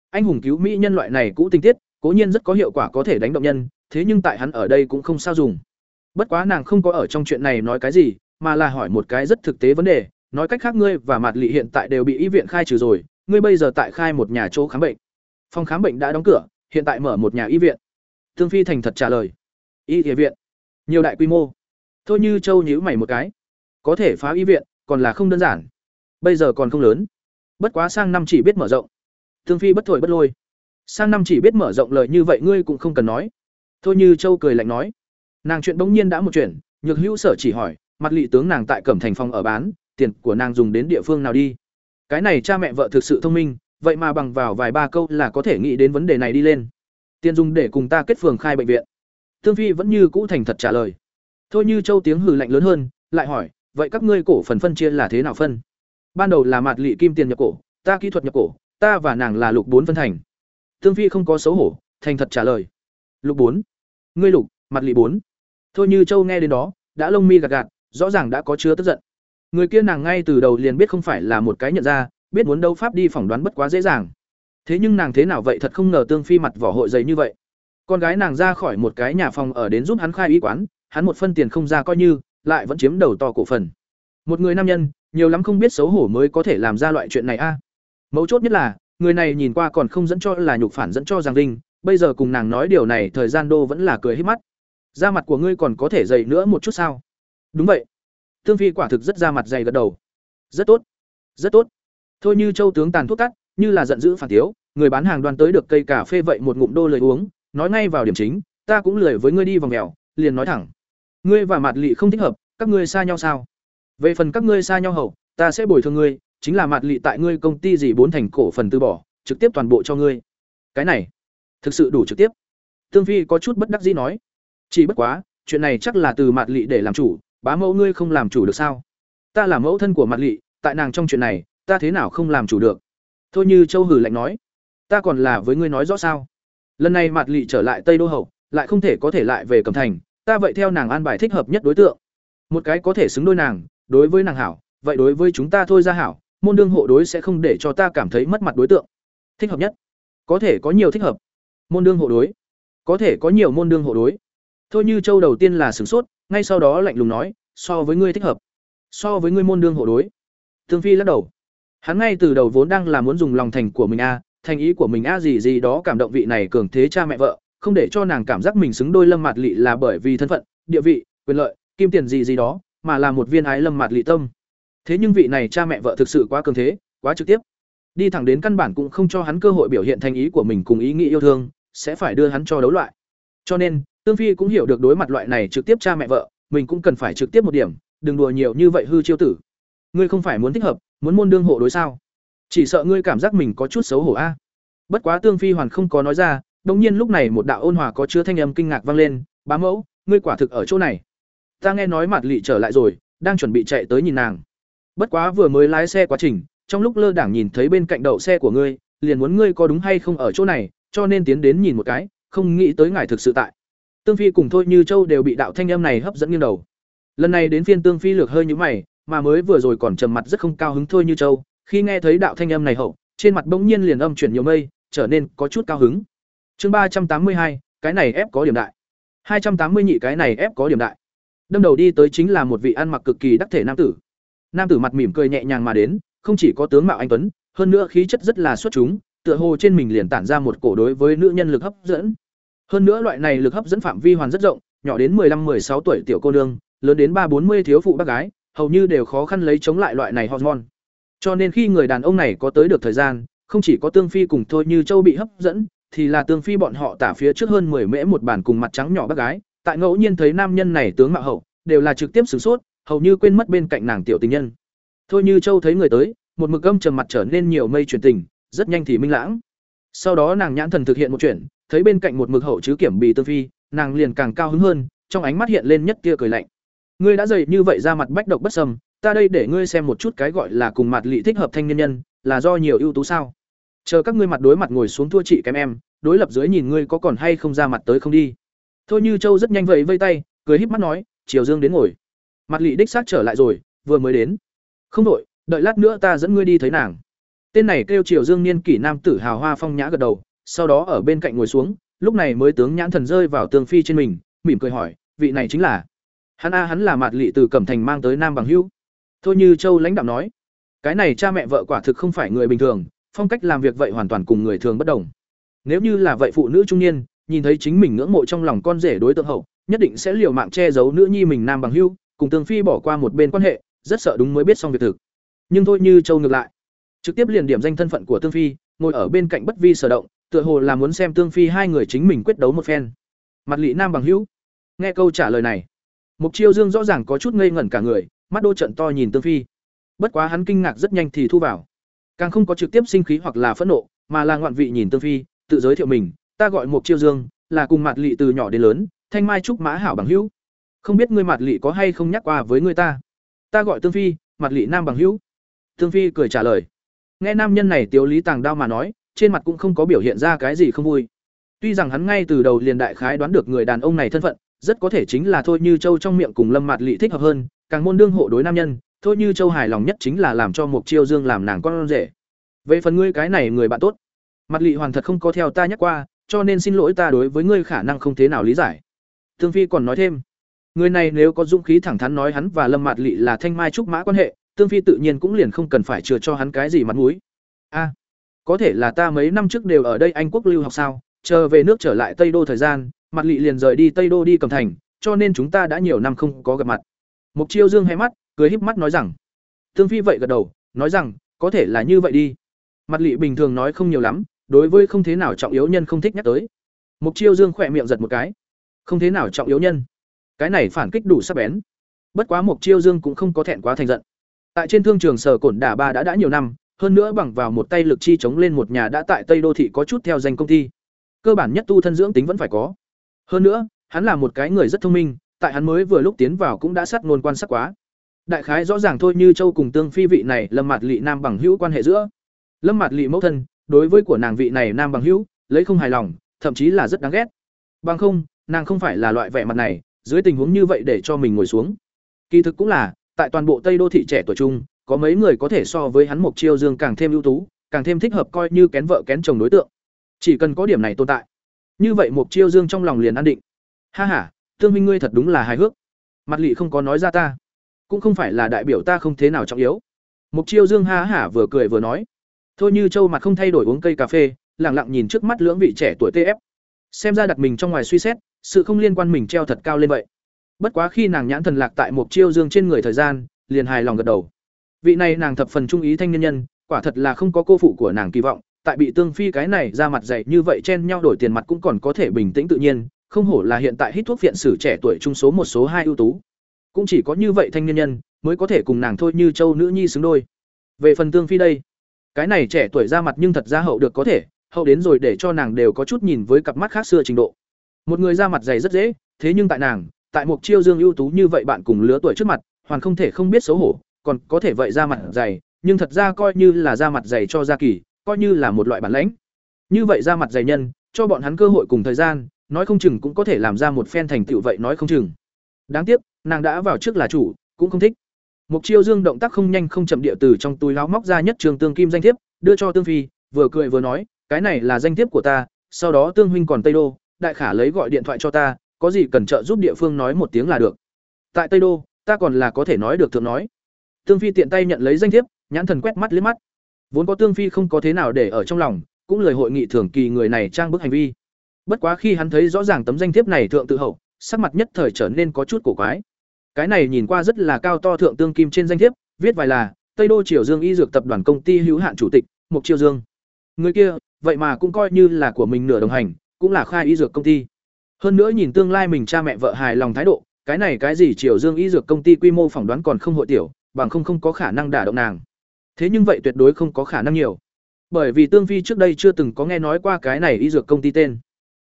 Anh hùng cứu mỹ nhân loại này cũ tinh tiết, cố nhiên rất có hiệu quả có thể đánh động nhân, thế nhưng tại hắn ở đây cũng không sao dùng. Bất quá nàng không có ở trong chuyện này nói cái gì, mà là hỏi một cái rất thực tế vấn đề, nói cách khác ngươi và mạt lị hiện tại đều bị y viện khai trừ rồi ngươi bây giờ tại khai một nhà chỗ khám bệnh. Phòng khám bệnh đã đóng cửa, hiện tại mở một nhà y viện. Tương phi thành thật trả lời. Y địa viện. Nhiều đại quy mô. Thôi như châu nhíu mày một cái. Có thể phá y viện, còn là không đơn giản. Bây giờ còn không lớn. Bất quá sang năm chỉ biết mở rộng. Tương phi bất thổi bất lôi. Sang năm chỉ biết mở rộng lời như vậy ngươi cũng không cần nói. Thôi như châu cười lạnh nói. Nàng chuyện bỗng nhiên đã một chuyện, nhược hữu sở chỉ hỏi, mặt lị tướng nàng tại cẩm thành phòng ở bán, tiền của nàng dùng đến địa phương nào đi? Cái này cha mẹ vợ thực sự thông minh, vậy mà bằng vào vài ba câu là có thể nghĩ đến vấn đề này đi lên. Tiền dùng để cùng ta kết phường khai bệnh viện. Thương phi vẫn như cũ thành thật trả lời. Thôi như châu tiếng hừ lạnh lớn hơn, lại hỏi, vậy các ngươi cổ phần phân chia là thế nào phân? Ban đầu là mặt lị kim tiền nhập cổ, ta kỹ thuật nhập cổ, ta và nàng là lục bốn phân thành. Thương phi không có xấu hổ, thành thật trả lời. Lục bốn? Ngươi lục mặt lị bốn? Thôi như châu nghe đến đó, đã lông mi gạt gạt, rõ ràng đã có chứa tức giận người kia nàng ngay từ đầu liền biết không phải là một cái nhận ra, biết muốn đấu pháp đi phỏng đoán bất quá dễ dàng. Thế nhưng nàng thế nào vậy thật không ngờ tương phi mặt vỏ hội dày như vậy. Con gái nàng ra khỏi một cái nhà phòng ở đến giúp hắn khai y quán, hắn một phân tiền không ra coi như, lại vẫn chiếm đầu to cổ phần. Một người nam nhân, nhiều lắm không biết xấu hổ mới có thể làm ra loại chuyện này a. Mấu chốt nhất là, người này nhìn qua còn không dẫn cho là nhục phản dẫn cho giang linh, bây giờ cùng nàng nói điều này thời gian đô vẫn là cười hết mắt. Da mặt của ngươi còn có thể dày nữa một chút sao? Đúng vậy. Thương phi quả thực rất ra mặt dày gật đầu. Rất tốt rất tốt. Thôi như châu tướng tàn thuốc tắt, như là giận dữ phản tiếu người bán hàng đoan tới được cây cà phê vậy một ngụm đô lời uống nói ngay vào điểm chính ta cũng lười với ngươi đi vòng mèo liền nói thẳng. Ngươi và Mạt Lệ không thích hợp các ngươi xa nhau sao? Về phần các ngươi xa nhau hậu ta sẽ bồi thường ngươi chính là Mạt Lệ tại ngươi công ty gì bốn thành cổ phần từ bỏ trực tiếp toàn bộ cho ngươi. Cái này thực sự đủ trực tiếp. Tương phi có chút bất đắc dĩ nói. Chỉ bất quá chuyện này chắc là từ Mạt Lệ để làm chủ bá mẫu ngươi không làm chủ được sao? Ta là mẫu thân của mặt lỵ, tại nàng trong chuyện này ta thế nào không làm chủ được? Thôi như châu hử lạnh nói ta còn là với ngươi nói rõ sao? Lần này mặt lỵ trở lại tây đô hậu lại không thể có thể lại về cẩm thành ta vậy theo nàng an bài thích hợp nhất đối tượng. Một cái có thể xứng đôi nàng đối với nàng hảo vậy đối với chúng ta thôi ra hảo môn đương hộ đối sẽ không để cho ta cảm thấy mất mặt đối tượng. Thích hợp nhất. Có thể có nhiều thích hợp. Môn đương hộ đối. Có thể có nhiều môn đương hộ đối thôi như châu đầu tiên là sửng sốt, ngay sau đó lạnh lùng nói, so với ngươi thích hợp, so với ngươi môn đương hộ đối. Thương phi lắc đầu. Hắn ngay từ đầu vốn đang là muốn dùng lòng thành của mình a, thành ý của mình a gì gì đó cảm động vị này cường thế cha mẹ vợ, không để cho nàng cảm giác mình xứng đôi lâm mạt lị là bởi vì thân phận, địa vị, quyền lợi, kim tiền gì gì đó, mà là một viên ái lâm mạt lị tâm. Thế nhưng vị này cha mẹ vợ thực sự quá cường thế, quá trực tiếp. Đi thẳng đến căn bản cũng không cho hắn cơ hội biểu hiện thành ý của mình cùng ý nghĩ yêu thương, sẽ phải đưa hắn cho đấu loại. Cho nên tương phi cũng hiểu được đối mặt loại này trực tiếp cha mẹ vợ, mình cũng cần phải trực tiếp một điểm, đừng đùa nhiều như vậy hư chiêu tử. Ngươi không phải muốn thích hợp, muốn môn đương hộ đối sao? Chỉ sợ ngươi cảm giác mình có chút xấu hổ a. Bất quá tương phi hoàn không có nói ra đồng nhiên lúc này một đạo ôn hòa có chứa thanh âm kinh ngạc vang lên, bá mẫu, ngươi quả thực ở chỗ này. Ta nghe nói Mạt Lệ trở lại rồi, đang chuẩn bị chạy tới nhìn nàng. Bất quá vừa mới lái xe quá trình, trong lúc lơ đảng nhìn thấy bên cạnh đậu xe của ngươi, liền muốn ngươi có đúng hay không ở chỗ này, cho nên tiến đến nhìn một cái, không nghĩ tới ngài thực sự tại tương phi cùng thôi như châu đều bị đạo thanh âm này hấp dẫn nghiêng đầu. Lần này đến phiên tương phi lược hơi nhũ mày, mà mới vừa rồi còn trầm mặt rất không cao hứng thôi như châu. Khi nghe thấy đạo thanh âm này hậu, trên mặt bỗng nhiên liền âm chuyển nhiều mây, trở nên có chút cao hứng. Chương ba trăm tám mươi hai, cái này ép có điểm đại. Hai trăm tám mươi nhị cái này ép có điểm đại. Đâm đầu đi tới chính là một vị ăn mặc cực kỳ đắc thể nam tử. Nam tử mặt mỉm cười nhẹ nhàng mà đến, không chỉ có tướng mạo anh tuấn, hơn nữa khí chất rất là xuất chúng, tựa hồ trên mình liền tản ra một cổ đối với nữ nhân lực hấp dẫn hơn nữa loại này lực hấp dẫn phạm vi hoàn rất rộng, nhỏ đến 15-16 tuổi tiểu cô nương, lớn đến ba, bốn mươi thiếu phụ bác gái, hầu như đều khó khăn lấy chống lại loại này hormone. Cho nên khi người đàn ông này có tới được thời gian, không chỉ có tương phi cùng thôi như châu bị hấp dẫn, thì là tương phi bọn họ tả phía trước hơn 10 mễ một bàn cùng mặt trắng nhỏ bác gái. Tại ngẫu nhiên thấy nam nhân này tướng mạo hậu, đều là trực tiếp sử sốt, hầu như quên mất bên cạnh nàng tiểu tình nhân. Thôi như châu thấy người tới, một mực âm trầm mặt trở nên nhiều mây chuyển tình, rất nhanh thì minh lãng. Sau đó nàng nhãn thần thực hiện một chuyện thấy bên cạnh một mực hậu chứ kiểm bì tương phi, nàng liền càng cao hứng hơn, trong ánh mắt hiện lên nhất tia cười lạnh. Ngươi đã dày như vậy ra mặt bách độc bất sâm, ta đây để ngươi xem một chút cái gọi là cùng mặt lị thích hợp thanh niên nhân, là do nhiều ưu tú sao? Chờ các ngươi mặt đối mặt ngồi xuống thua chị kém em, đối lập dưới nhìn ngươi có còn hay không ra mặt tới không đi. Thôi như châu rất nhanh vậy vây tay, cười híp mắt nói, triều dương đến ngồi. Mặt lị đích xác trở lại rồi, vừa mới đến. Không đội đợi lát nữa ta dẫn ngươi đi thấy nàng. Tên này kêu triều dương niên kỷ nam tử hào hoa phong nhã gật đầu sau đó ở bên cạnh ngồi xuống, lúc này mới tướng nhãn thần rơi vào tường phi trên mình, mỉm cười hỏi, vị này chính là? Hắn a, hắn là mạt lị từ cẩm thành mang tới nam bằng hữu. Thôi như châu lãnh đạo nói, cái này cha mẹ vợ quả thực không phải người bình thường, phong cách làm việc vậy hoàn toàn cùng người thường bất đồng. Nếu như là vậy phụ nữ trung niên, nhìn thấy chính mình ngưỡng mộ trong lòng con rể đối tượng hậu, nhất định sẽ liều mạng che giấu nữ nhi mình nam bằng hưu cùng tương phi bỏ qua một bên quan hệ, rất sợ đúng mới biết xong việc thực. Nhưng thôi như châu ngược lại, trực tiếp liền điểm danh thân phận của tương phi, ngồi ở bên cạnh bất vi sở động tựa hồ là muốn xem tương phi hai người chính mình quyết đấu một phen. Mặt lị nam bằng hữu. Nghe câu trả lời này, mục chiêu dương rõ ràng có chút ngây ngẩn cả người, mắt đô trận to nhìn tương phi. Bất quá hắn kinh ngạc rất nhanh thì thu vào. Càng không có trực tiếp sinh khí hoặc là phẫn nộ, mà là ngoạn vị nhìn tương phi, tự giới thiệu mình, ta gọi mục chiêu dương, là cùng mặt lị từ nhỏ đến lớn, thanh mai trúc mã hảo bằng hữu. Không biết ngươi mặt lị có hay không nhắc qua với người ta? Ta gọi tương phi, mặt lị nam bằng hữu. Tương phi cười trả lời. Nghe nam nhân này tiếu lý tàng đao mà nói trên mặt cũng không có biểu hiện ra cái gì không vui. Tuy rằng hắn ngay từ đầu liền đại khái đoán được người đàn ông này thân phận, rất có thể chính là thôi như châu trong miệng cùng lâm mạt lị thích hợp hơn, càng môn đương hộ đối nam nhân, thôi như châu hài lòng nhất chính là làm cho mục chiêu dương làm nàng con rể. Về phần ngươi cái này người bạn tốt mặt lị hoàn thật không có theo ta nhắc qua, cho nên xin lỗi ta đối với ngươi khả năng không thế nào lý giải. Thương phi còn nói thêm, người này nếu có dũng khí thẳng thắn nói hắn và lâm mạt lị là thanh mai trúc mã quan hệ tương phi tự nhiên cũng liền không cần phải chừa cho hắn cái gì mặt mũi. A có thể là ta mấy năm trước đều ở đây anh quốc lưu học sao, chờ về nước trở lại tây đô thời gian, mặt lị liền rời đi tây đô đi cầm thành, cho nên chúng ta đã nhiều năm không có gặp mặt. Mục chiêu dương hay mắt, cười híp mắt nói rằng tương phi vậy gật đầu, nói rằng, có thể là như vậy đi. Mặt lị bình thường nói không nhiều lắm, đối với không thế nào trọng yếu nhân không thích nhắc tới. Mục chiêu dương khỏe miệng giật một cái, không thế nào trọng yếu nhân. Cái này phản kích đủ sắc bén. Bất quá mục chiêu dương cũng không có thẹn quá thành giận. Tại trên thương trường sở cổn đả ba đã đã nhiều năm hơn nữa bằng vào một tay lực chi chống lên một nhà đã tại tây đô thị có chút theo danh công ty. Cơ bản nhất tu thân dưỡng tính vẫn phải có. Hơn nữa, hắn là một cái người rất thông minh, tại hắn mới vừa lúc tiến vào cũng đã sát ngôn quan sát quá. Đại khái rõ ràng thôi như châu cùng tương phi vị này lâm mạt Lệ nam bằng hữu quan hệ giữa. Lâm mạt Lệ mẫu thân, đối với của nàng vị này nam bằng hữu, lấy không hài lòng, thậm chí là rất đáng ghét. Bằng không, nàng không phải là loại vẻ mặt này, dưới tình huống như vậy để cho mình ngồi xuống. Kỳ thực cũng là, tại toàn bộ tây đô thị trẻ tuổi trung có mấy người có thể so với hắn mục chiêu dương càng thêm ưu tú, càng thêm thích hợp coi như kén vợ kén chồng đối tượng. Chỉ cần có điểm này tồn tại. Như vậy mục chiêu dương trong lòng liền an định. Ha ha tương minh ngươi thật đúng là hài hước. Mặt lị không có nói ra ta. Cũng không phải là đại biểu ta không thế nào trọng yếu. Mục chiêu dương ha hả vừa cười vừa nói. Thôi như châu mặt không thay đổi uống cây cà phê lẳng lặng nhìn trước mắt lưỡng vị trẻ tuổi tf xem ra đặt mình trong ngoài suy xét, sự không liên quan mình treo thật cao lên vậy. Bất quá khi nàng nhãn thần lạc tại mục chiêu dương trên người thời gian, liền hài lòng gật đầu vị này nàng thập phần trung ý thanh niên nhân, quả thật là không có cô phụ của nàng kỳ vọng, tại bị tương phi cái này ra mặt dày như vậy chen nhau đổi tiền mặt cũng còn có thể bình tĩnh tự nhiên, không hổ là hiện tại hít thuốc viện sử trẻ tuổi trung số một, số hai ưu tú. Cũng chỉ có như vậy thanh niên nhân, mới có thể cùng nàng thôi như châu nữ nhi xứng đôi. Về phần tương phi đây, cái này trẻ tuổi ra mặt nhưng thật ra hậu được có thể, hậu đến rồi để cho nàng đều có chút nhìn với cặp mắt khác xưa trình độ. Một người ra mặt dày rất dễ, thế nhưng tại nàng, tại một chiêu dương ưu tú như vậy bạn cùng lứa tuổi trước mặt, hoàn không thể không biết xấu hổ còn có thể vậy ra mặt dày, nhưng thật ra coi như là ra mặt dày cho gia kỳ, coi như là một loại bản lãnh. Như vậy ra mặt dày nhân, cho bọn hắn cơ hội cùng thời gian, nói không chừng cũng có thể làm ra một phen thành tựu vậy nói không chừng. Đáng tiếc, nàng đã vào trước là chủ, cũng không thích. Mục chiêu dương động tác không nhanh không chậm địa từ trong túi láo móc ra nhất trường tương kim danh thiếp, đưa cho tương phi, vừa cười vừa nói, cái này là danh thiếp của ta, sau đó tương huynh còn tây đô, đại khả lấy gọi điện thoại cho ta, có gì cần trợ giúp địa phương nói một tiếng là được. Tại tây đô, ta còn là có thể nói được thượng nói tương phi tiện tay nhận lấy danh thiếp, nhãn thần quét mắt liếc mắt. Vốn có tương phi không có thế nào để ở trong lòng, cũng lời hội nghị thường kỳ người này trang bức hành vi. Bất quá khi hắn thấy rõ ràng tấm danh thiếp này thượng tự hậu, sắc mặt nhất thời trở nên có chút cổ quái. Cái này nhìn qua rất là cao to thượng tương kim trên danh thiếp, viết vài là, tây đô triều dương y dược tập đoàn công ty hữu hạn chủ tịch, mục triều dương. Người kia, vậy mà cũng coi như là của mình nửa đồng hành, cũng là khai y dược công ty. Hơn nữa nhìn tương lai mình cha mẹ vợ hài lòng thái độ, cái này cái gì triều dương y dược công ty quy mô phỏng đoán còn không hội tiểu bằng không không có khả năng đả động nàng. Thế nhưng vậy tuyệt đối không có khả năng nhiều. Bởi vì tương phi trước đây chưa từng có nghe nói qua cái này y dược công ty tên.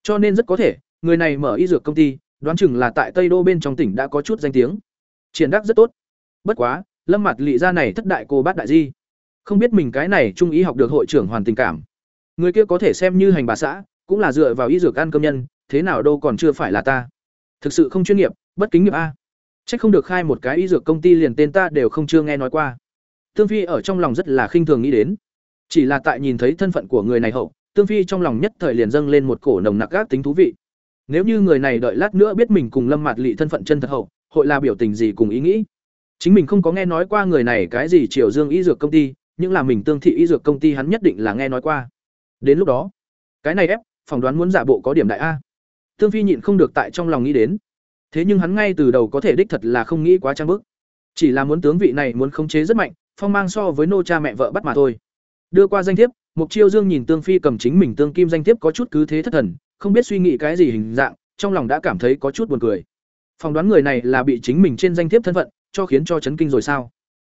Cho nên rất có thể, người này mở y dược công ty, đoán chừng là tại tây đô bên trong tỉnh đã có chút danh tiếng. Triển đắc rất tốt. Bất quá, lâm mặt lị ra này thất đại cô bát đại di. Không biết mình cái này trung ý học được hội trưởng hoàn tình cảm. Người kia có thể xem như hành bà xã, cũng là dựa vào y dược ăn cơm nhân, thế nào đâu còn chưa phải là ta. Thực sự không chuyên nghiệp, bất kính nghiệp a. Chắc không được khai một cái y dược công ty liền tên ta đều không chưa nghe nói qua. Tương Phi ở trong lòng rất là khinh thường nghĩ đến. Chỉ là tại nhìn thấy thân phận của người này hậu, Tương Phi trong lòng nhất thời liền dâng lên một cổ nồng nặc gác tính thú vị. Nếu như người này đợi lát nữa biết mình cùng Lâm Mạt Lệ thân phận chân thật hậu, hội là biểu tình gì cùng ý nghĩ. Chính mình không có nghe nói qua người này cái gì Triều Dương y dược công ty, nhưng là mình Tương thị y dược công ty hắn nhất định là nghe nói qua. Đến lúc đó, cái này ép, phỏng đoán muốn giả bộ có điểm đại a. Tương Phi nhịn không được tại trong lòng nghĩ đến thế nhưng hắn ngay từ đầu có thể đích thật là không nghĩ quá trang bức. Chỉ là muốn tướng vị này muốn khống chế rất mạnh, phong mang so với nô cha mẹ vợ bắt mà thôi. Đưa qua danh thiếp, mục chiêu dương nhìn tương phi cầm chính mình tương kim danh thiếp có chút cứ thế thất thần, không biết suy nghĩ cái gì hình dạng, trong lòng đã cảm thấy có chút buồn cười. Phỏng đoán người này là bị chính mình trên danh thiếp thân phận, cho khiến cho chấn kinh rồi sao?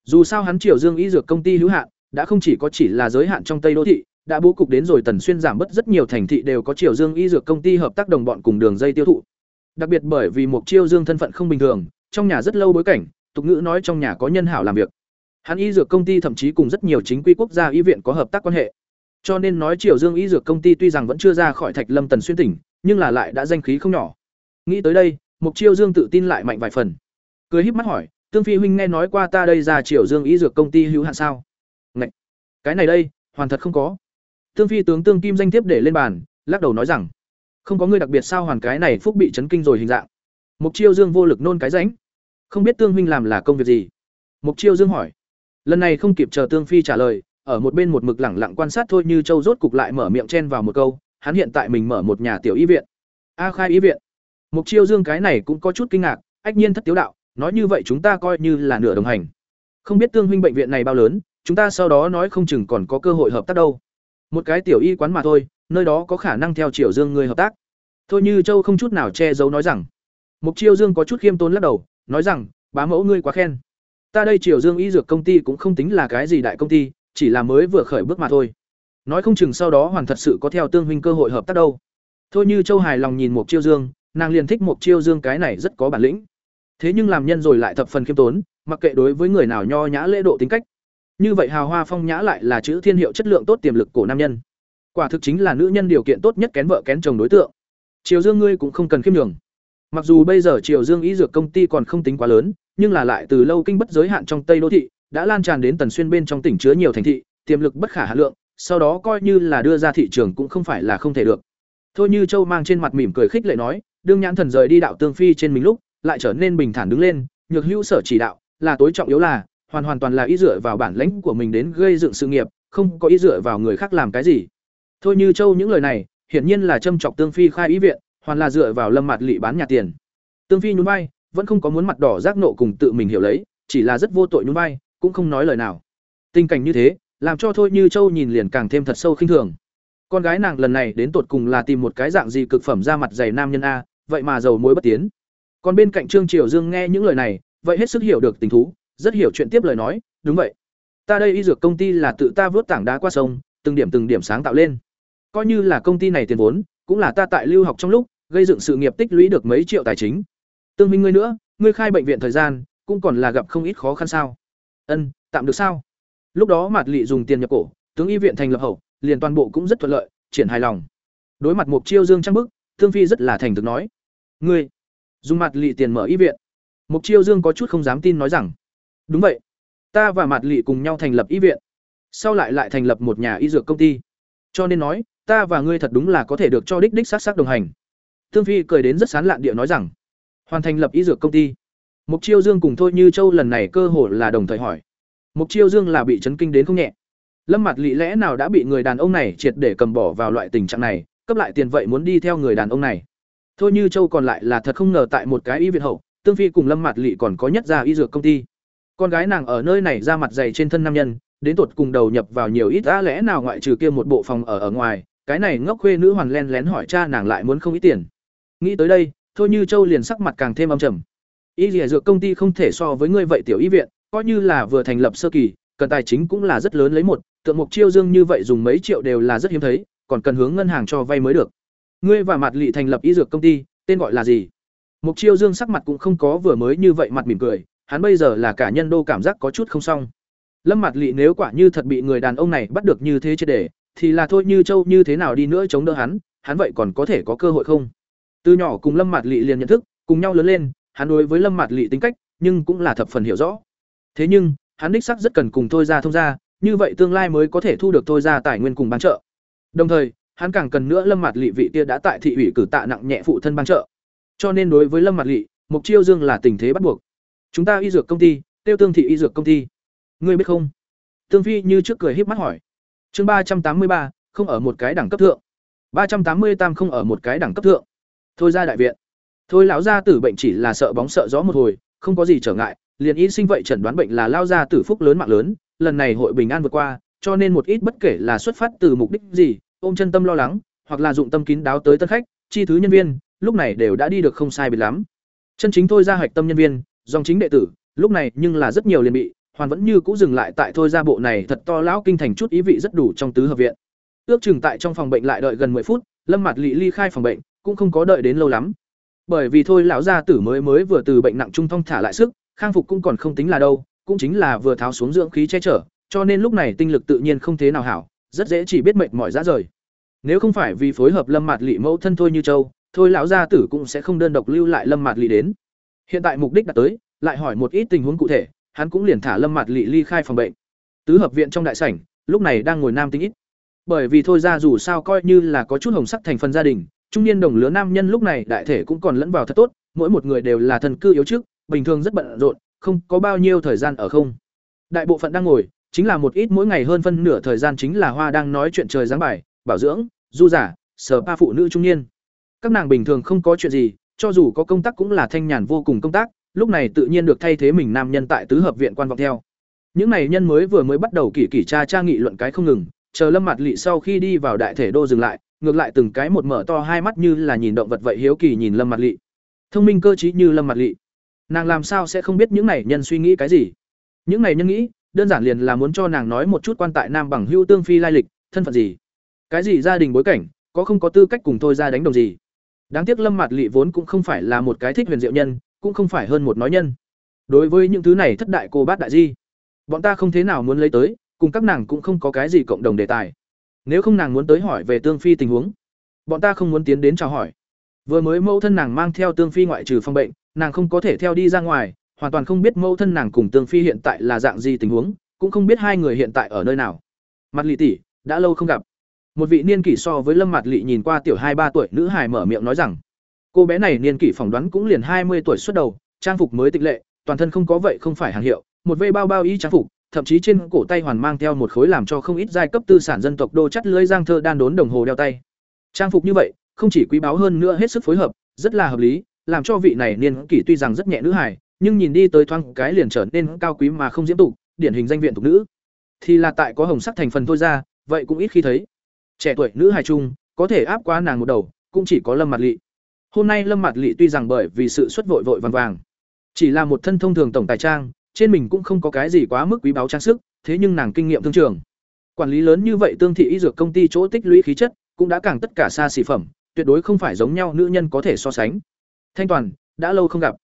Dù sao hắn triều dương y dược công ty hữu hạn, đã không chỉ có chỉ là giới hạn trong tây đô thị, đã bố cục đến rồi tần xuyên giảm bớt rất nhiều thành thị đều có triều dương y dược công ty hợp tác đồng bọn cùng đường dây tiêu thụ đặc biệt bởi vì mục chiêu dương thân phận không bình thường, trong nhà rất lâu bối cảnh, tục ngữ nói trong nhà có nhân hảo làm việc. Hắn y dược công ty thậm chí cùng rất nhiều chính quy quốc gia y viện có hợp tác quan hệ. Cho nên nói triều dương y dược công ty tuy rằng vẫn chưa ra khỏi thạch lâm tần xuyên tỉnh, nhưng là lại đã danh khí không nhỏ. Nghĩ tới đây mục chiêu dương tự tin lại mạnh vài phần. Cười híp mắt hỏi, tương phi huynh nghe nói qua ta đây ra triều dương y dược công ty hữu hạn sao? Ngậy! cái này đây, hoàn thật không có. Tương phi tướng tương kim danh thiếp để lên bàn, lắc đầu nói rằng không có người đặc biệt sao hoàn cái này phúc bị chấn kinh rồi hình dạng. Mục chiêu dương vô lực nôn cái ránh. Không biết tương huynh làm là công việc gì. Mục chiêu dương hỏi. Lần này không kịp chờ tương phi trả lời, ở một bên một mực lẳng lặng quan sát thôi như châu rốt cục lại mở miệng chen vào một câu, hắn hiện tại mình mở một nhà tiểu y viện. A khai y viện. Mục chiêu dương cái này cũng có chút kinh ngạc, ách nhiên thất tiếu đạo, nói như vậy chúng ta coi như là nửa đồng hành. Không biết tương huynh bệnh viện này bao lớn, chúng ta sau đó nói không chừng còn có cơ hội hợp tác đâu. Một cái tiểu y quán mà thôi nơi đó có khả năng theo triều dương người hợp tác. Thôi như châu không chút nào che giấu nói rằng, mục chiêu dương có chút khiêm tốn lắc đầu, nói rằng, bá mẫu ngươi quá khen. Ta đây triều dương y dược công ty cũng không tính là cái gì đại công ty, chỉ là mới vừa khởi bước mà thôi. Nói không chừng sau đó hoàn thật sự có theo tương huynh cơ hội hợp tác đâu. Thôi như châu hài lòng nhìn mục chiêu dương, nàng liền thích mục chiêu dương cái này rất có bản lĩnh. Thế nhưng làm nhân rồi lại thập phần khiêm tốn, mặc kệ đối với người nào nho nhã lễ độ tính cách. Như vậy hào hoa phong nhã lại là chữ thiên hiệu chất lượng tốt tiềm lực của nam nhân quả thực chính là nữ nhân điều kiện tốt nhất kén vợ kén chồng đối tượng. Triều dương ngươi cũng không cần khiêm nhường. Mặc dù bây giờ triều dương y dược công ty còn không tính quá lớn, nhưng là lại từ lâu kinh bất giới hạn trong tây đô thị, đã lan tràn đến tần xuyên bên trong tỉnh chứa nhiều thành thị, tiềm lực bất khả hà lượng, sau đó coi như là đưa ra thị trường cũng không phải là không thể được. Thôi như châu mang trên mặt mỉm cười khích lệ nói, đương nhãn thần rời đi đạo tương phi trên mình lúc, lại trở nên bình thản đứng lên, nhược hữu sở chỉ đạo, là tối trọng yếu là, hoàn hoàn toàn là ý dựa vào bản lãnh của mình đến gây dựng sự nghiệp, không có ý dựa vào người khác làm cái gì thôi như châu những lời này, hiển nhiên là châm chọc tương phi khai ý viện, hoàn là dựa vào lâm mặt lị bán nhà tiền. Tương phi nhún vai, vẫn không có muốn mặt đỏ giác nộ cùng tự mình hiểu lấy, chỉ là rất vô tội nhún vai, cũng không nói lời nào. Tình cảnh như thế, làm cho thôi như châu nhìn liền càng thêm thật sâu khinh thường. Con gái nàng lần này đến tột cùng là tìm một cái dạng gì cực phẩm ra mặt dày nam nhân a, vậy mà dầu mối bất tiến. Còn bên cạnh trương triều dương nghe những lời này, vậy hết sức hiểu được tình thú, rất hiểu chuyện tiếp lời nói, đúng vậy. Ta đây y dược công ty là tự ta vớt tảng đá qua sông, từng điểm từng điểm sáng tạo lên coi như là công ty này tiền vốn, cũng là ta tại lưu học trong lúc, gây dựng sự nghiệp tích lũy được mấy triệu tài chính. Tương minh ngươi nữa, ngươi khai bệnh viện thời gian, cũng còn là gặp không ít khó khăn sao? Ân, tạm được sao? Lúc đó mạt Lệ dùng tiền nhập cổ, tướng y viện thành lập hậu, liền toàn bộ cũng rất thuận lợi, triển hài lòng. Đối mặt mục chiêu dương trang bức, thương phi rất là thành thực nói. Ngươi, dùng mặt Lệ tiền mở y viện. Mục chiêu dương có chút không dám tin nói rằng. Đúng vậy. Ta và mặt Lệ cùng nhau thành lập y viện. Sau lại lại thành lập một nhà y dược công ty. Cho nên nói ta và ngươi thật đúng là có thể được cho đích đích sát sát đồng hành. Thương phi cười đến rất sán lạn địa nói rằng, hoàn thành lập y dược công ty. Mục chiêu dương cùng thôi như châu lần này cơ hội là đồng thời hỏi. Mục chiêu dương là bị chấn kinh đến không nhẹ. Lâm mặt lị lẽ nào đã bị người đàn ông này triệt để cầm bỏ vào loại tình trạng này, cấp lại tiền vậy muốn đi theo người đàn ông này. Thôi như châu còn lại là thật không ngờ tại một cái y viện hậu tương phi cùng lâm mặt lị còn có nhất ra y dược công ty. Con gái nàng ở nơi này ra mặt dày trên thân nam nhân, đến tột cùng đầu nhập vào nhiều ít đã lẽ nào ngoại trừ kia một bộ phòng ở ở ngoài cái này ngốc khuê nữ hoàn len lén hỏi cha nàng lại muốn không ít tiền. Nghĩ tới đây, thôi như châu liền sắc mặt càng thêm âm trầm. Y dìa dược công ty không thể so với ngươi vậy tiểu y viện, coi như là vừa thành lập sơ kỳ, cần tài chính cũng là rất lớn lấy một, tượng mục chiêu dương như vậy dùng mấy triệu đều là rất hiếm thấy, còn cần hướng ngân hàng cho vay mới được. Ngươi và mặt lị thành lập y dược công ty, tên gọi là gì? Mục chiêu dương sắc mặt cũng không có vừa mới như vậy mặt mỉm cười, hắn bây giờ là cả nhân đô cảm giác có chút không xong. Lâm mặt lị nếu quả như thật bị người đàn ông này bắt được như thế chết để thì là thôi như châu như thế nào đi nữa chống đỡ hắn hắn vậy còn có thể có cơ hội không? Từ nhỏ cùng lâm mặt lị liền nhận thức, cùng nhau lớn lên, hắn đối với lâm mặt lị tính cách, nhưng cũng là thập phần hiểu rõ. Thế nhưng, hắn đích sắc rất cần cùng thôi ra thông ra như vậy tương lai mới có thể thu được thôi ra tài nguyên cùng bán trợ. Đồng thời, hắn càng cần nữa lâm mặt lị vị kia đã tại thị ủy cử tạ nặng nhẹ phụ thân ban trợ. Cho nên đối với lâm mặt lị mục chiêu dương là tình thế bắt buộc. Chúng ta y dược công ty, tiêu tương thị y dược công ty. Ngươi biết không? Tương phi như trước cười híp mắt hỏi chương ba trăm tám mươi ba, không ở một cái đẳng cấp thượng. ba trăm tám mươi tam không ở một cái đẳng cấp thượng. Thôi ra đại viện. Thôi lão gia tử bệnh chỉ là sợ bóng sợ gió một hồi, không có gì trở ngại, liền y sinh vậy chẩn đoán bệnh là lao gia tử phúc lớn mạng lớn, lần này hội bình an vượt qua, cho nên một ít bất kể là xuất phát từ mục đích gì, ôm chân tâm lo lắng, hoặc là dụng tâm kín đáo tới tân khách, chi thứ nhân viên, lúc này đều đã đi được không sai biệt lắm. Chân chính thôi ra hoạch tâm nhân viên, dòng chính đệ tử, lúc này nhưng là rất nhiều liền bị hoàn vẫn như cũ dừng lại tại thôi ra bộ này thật to lão kinh thành chút ý vị rất đủ trong tứ hợp viện. Ước chừng tại trong phòng bệnh lại đợi gần 10 phút, lâm mặt lị ly khai phòng bệnh, cũng không có đợi đến lâu lắm. Bởi vì thôi lão gia tử mới mới vừa từ bệnh nặng trung thông thả lại sức, khang phục cũng còn không tính là đâu, cũng chính là vừa tháo xuống dưỡng khí che chở, cho nên lúc này tinh lực tự nhiên không thế nào hảo, rất dễ chỉ biết mệt mỏi ra rời. Nếu không phải vì phối hợp lâm mạt lị mẫu thân thôi như châu, thôi lão gia tử cũng sẽ không đơn độc lưu lại lâm mạt lị đến. Hiện tại mục đích đã tới, lại hỏi một ít tình huống cụ thể hắn cũng liền thả lâm mạt lị ly khai phòng bệnh. Tứ hợp viện trong đại sảnh, lúc này đang ngồi nam tính ít. Bởi vì thôi ra dù sao coi như là có chút hồng sắc thành phần gia đình, trung niên đồng lứa nam nhân lúc này đại thể cũng còn lẫn vào thật tốt, mỗi một người đều là thần cư yếu trước, bình thường rất bận rộn, không có bao nhiêu thời gian ở không. Đại bộ phận đang ngồi, chính là một ít mỗi ngày hơn phân nửa thời gian chính là hoa đang nói chuyện trời giáng bài, bảo dưỡng, du giả, sở ba phụ nữ trung niên. Các nàng bình thường không có chuyện gì, cho dù có công tác cũng là thanh nhàn vô cùng công tác lúc này tự nhiên được thay thế mình nam nhân tại tứ hợp viện quan vọng theo. Những này nhân mới vừa mới bắt đầu kỳ kỳ tra tra nghị luận cái không ngừng, chờ lâm mặt lị sau khi đi vào đại thể đô dừng lại, ngược lại từng cái một mở to hai mắt như là nhìn động vật vậy hiếu kỳ nhìn lâm mặt lị. Thông minh cơ t như lâm mặt lị. Nàng làm sao sẽ không biết những này nhân suy nghĩ cái gì? Những này nhân nghĩ, đơn giản liền là muốn cho nàng nói một chút quan tại nam bằng hưu tương phi lai lịch, thân phận gì? Cái gì gia đình bối cảnh, có không có tư cách cùng tôi ra đánh đồng gì? Đáng tiếc lâm mặt lị vốn cũng không phải là một cái thích huyền diệu nhân cũng không phải hơn một nói nhân. Đối với những thứ này thất đại cô bát đại di, bọn ta không thế nào muốn lấy tới, cùng các nàng cũng không có cái gì cộng đồng đề tài. Nếu không nàng muốn tới hỏi về tương phi tình huống, bọn ta không muốn tiến đến chào hỏi. Vừa mới mẫu thân nàng mang theo tương phi ngoại trừ phòng bệnh, nàng không có thể theo đi ra ngoài, hoàn toàn không biết mẫu thân nàng cùng tương phi hiện tại là dạng gì tình huống, cũng không biết hai người hiện tại ở nơi nào. Mặt lị tỷ, đã lâu không gặp. Một vị niên kỷ so với lâm mặt lị nhìn qua tiểu hai ba tuổi nữ hài mở miệng nói rằng cô bé này niên kỷ phỏng đoán cũng liền hai mươi tuổi xuất đầu, trang phục mới tịch lệ, toàn thân không có vậy không phải hàng hiệu, một vây bao bao y trang phục, thậm chí trên cổ tay hoàn mang theo một khối làm cho không ít giai cấp tư sản dân tộc đô chắt lưới giang thơ đan đốn đồng hồ đeo tay. Trang phục như vậy, không chỉ quý báu hơn nữa hết sức phối hợp, rất là hợp lý, làm cho vị này niên kỷ tuy rằng rất nhẹ nữ hài, nhưng nhìn đi tới thoáng cái liền trở nên cao quý mà không diễm tục, điển hình danh viện tục nữ. Thì là tại có hồng sắc thành phần thôi ra, vậy cũng ít khi thấy. Trẻ tuổi nữ hài trung, có thể áp quá nàng một đầu, cũng chỉ có lâm mặt lị hôm nay lâm mặt Lệ tuy rằng bởi vì sự xuất vội vội vàng vàng, chỉ là một thân thông thường tổng tài trang, trên mình cũng không có cái gì quá mức quý báu trang sức, thế nhưng nàng kinh nghiệm thương trường. Quản lý lớn như vậy tương thị y dược công ty chỗ tích lũy khí chất, cũng đã càng tất cả xa xỉ phẩm, tuyệt đối không phải giống nhau nữ nhân có thể so sánh. Thanh toàn, đã lâu không gặp.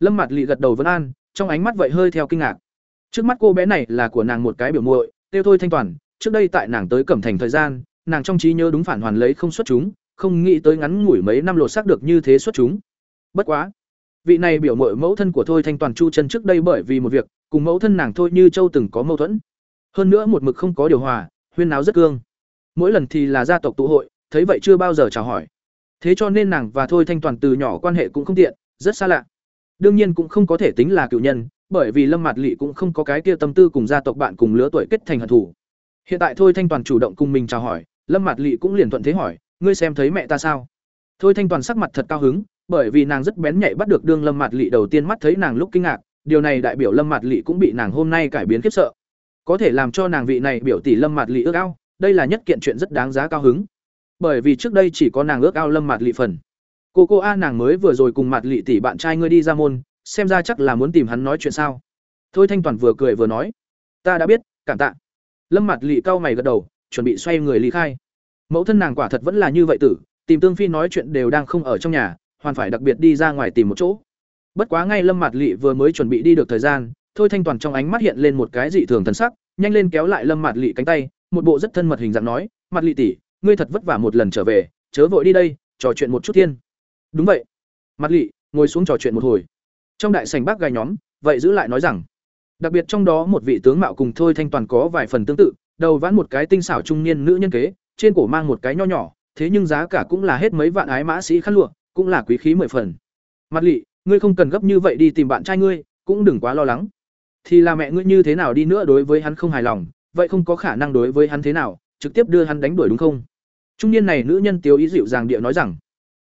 Lâm mặt Lệ gật đầu vẫn an, trong ánh mắt vậy hơi theo kinh ngạc. Trước mắt cô bé này là của nàng một cái biểu muội tiêu thôi thanh toàn, trước đây tại nàng tới cẩm thành thời gian, nàng trong trí nhớ đúng phản hoàn lấy không xuất chúng không nghĩ tới ngắn ngủi mấy năm lột xác được như thế xuất chúng. Bất quá, vị này biểu mội mẫu thân của thôi thanh toàn chu chân trước đây bởi vì một việc, cùng mẫu thân nàng thôi như châu từng có mâu thuẫn. Hơn nữa một mực không có điều hòa, huyên náo rất cương. Mỗi lần thì là gia tộc tụ hội, thấy vậy chưa bao giờ chào hỏi. Thế cho nên nàng và thôi thanh toàn từ nhỏ quan hệ cũng không tiện, rất xa lạ. Đương nhiên cũng không có thể tính là cựu nhân, bởi vì lâm mạt lỵ cũng không có cái kia tâm tư cùng gia tộc bạn cùng lứa tuổi kết thành hận thù. hiện tại thôi thanh toàn chủ động cùng mình chào hỏi, lâm mạt lỵ cũng liền thuận thế hỏi ngươi xem thấy mẹ ta sao? Thôi thanh toàn sắc mặt thật cao hứng, bởi vì nàng rất bén nhạy bắt được đương lâm mạt lỵ đầu tiên mắt thấy nàng lúc kinh ngạc, điều này đại biểu lâm mạt lỵ cũng bị nàng hôm nay cải biến khiếp sợ. Có thể làm cho nàng vị này biểu tỷ lâm mạt lỵ ước ao, đây là nhất kiện chuyện rất đáng giá cao hứng. Bởi vì trước đây chỉ có nàng ước ao lâm mạt lỵ phần. Cô cô a, nàng mới vừa rồi cùng mạt lỵ tỷ bạn trai ngươi đi ra môn, xem ra chắc là muốn tìm hắn nói chuyện sao? Thôi thanh toàn vừa cười vừa nói. Ta đã biết, cảm tạ. Lâm mạt lỵ cau mày gật đầu, chuẩn bị xoay người lý khai mẫu thân nàng quả thật vẫn là như vậy tử, tìm tương phi nói chuyện đều đang không ở trong nhà, hoàn phải đặc biệt đi ra ngoài tìm một chỗ. Bất quá ngay lâm mặt lỵ vừa mới chuẩn bị đi được thời gian, thôi thanh toàn trong ánh mắt hiện lên một cái dị thường thần sắc, nhanh lên kéo lại lâm mặt lỵ cánh tay, một bộ rất thân mật hình dạng nói mặt lỵ tỷ, ngươi thật vất vả một lần trở về, chớ vội đi đây, trò chuyện một chút thiên đúng vậy. Mặt lỵ ngồi xuống trò chuyện một hồi. Trong đại sảnh bác gai nhóm, vậy giữ lại nói rằng, đặc biệt trong đó một vị tướng mạo cùng thôi thanh toàn có vài phần tương tự, đầu vãn một cái tinh xảo trung niên nữ nhân kế trên cổ mang một cái nho nhỏ, thế nhưng giá cả cũng là hết mấy vạn ái mã sĩ khăn lụa, cũng là quý khí mười phần. Mặt lỵ ngươi không cần gấp như vậy đi tìm bạn trai ngươi, cũng đừng quá lo lắng. Thì là mẹ ngươi như thế nào đi nữa đối với hắn không hài lòng, vậy không có khả năng đối với hắn thế nào, trực tiếp đưa hắn đánh đuổi đúng không? Trung niên này nữ nhân tiểu ý dịu dàng địa nói rằng,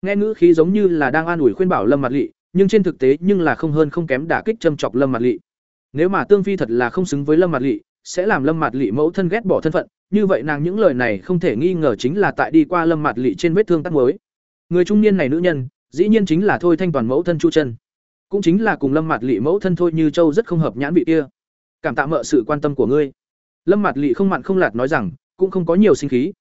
nghe ngữ khí giống như là đang an ủi khuyên bảo lâm mặt lị, nhưng trên thực tế nhưng là không hơn không kém đả kích châm chọc lâm mặt lị. Nếu mà tương phi thật là không xứng với lâm mặt lị, sẽ làm lâm mặt Lệ mẫu thân ghét bỏ thân phận như vậy nàng những lời này không thể nghi ngờ chính là tại đi qua lâm mặt lỵ trên vết thương tắc mới người trung niên này nữ nhân, dĩ nhiên chính là thôi thanh toàn mẫu thân chu chân. Cũng chính là cùng lâm mặt lỵ mẫu thân thôi như châu rất không hợp nhãn vị kia. Cảm tạ mợ sự quan tâm của ngươi. Lâm mặt lỵ không mặn không lạt nói rằng, cũng không có nhiều sinh khí.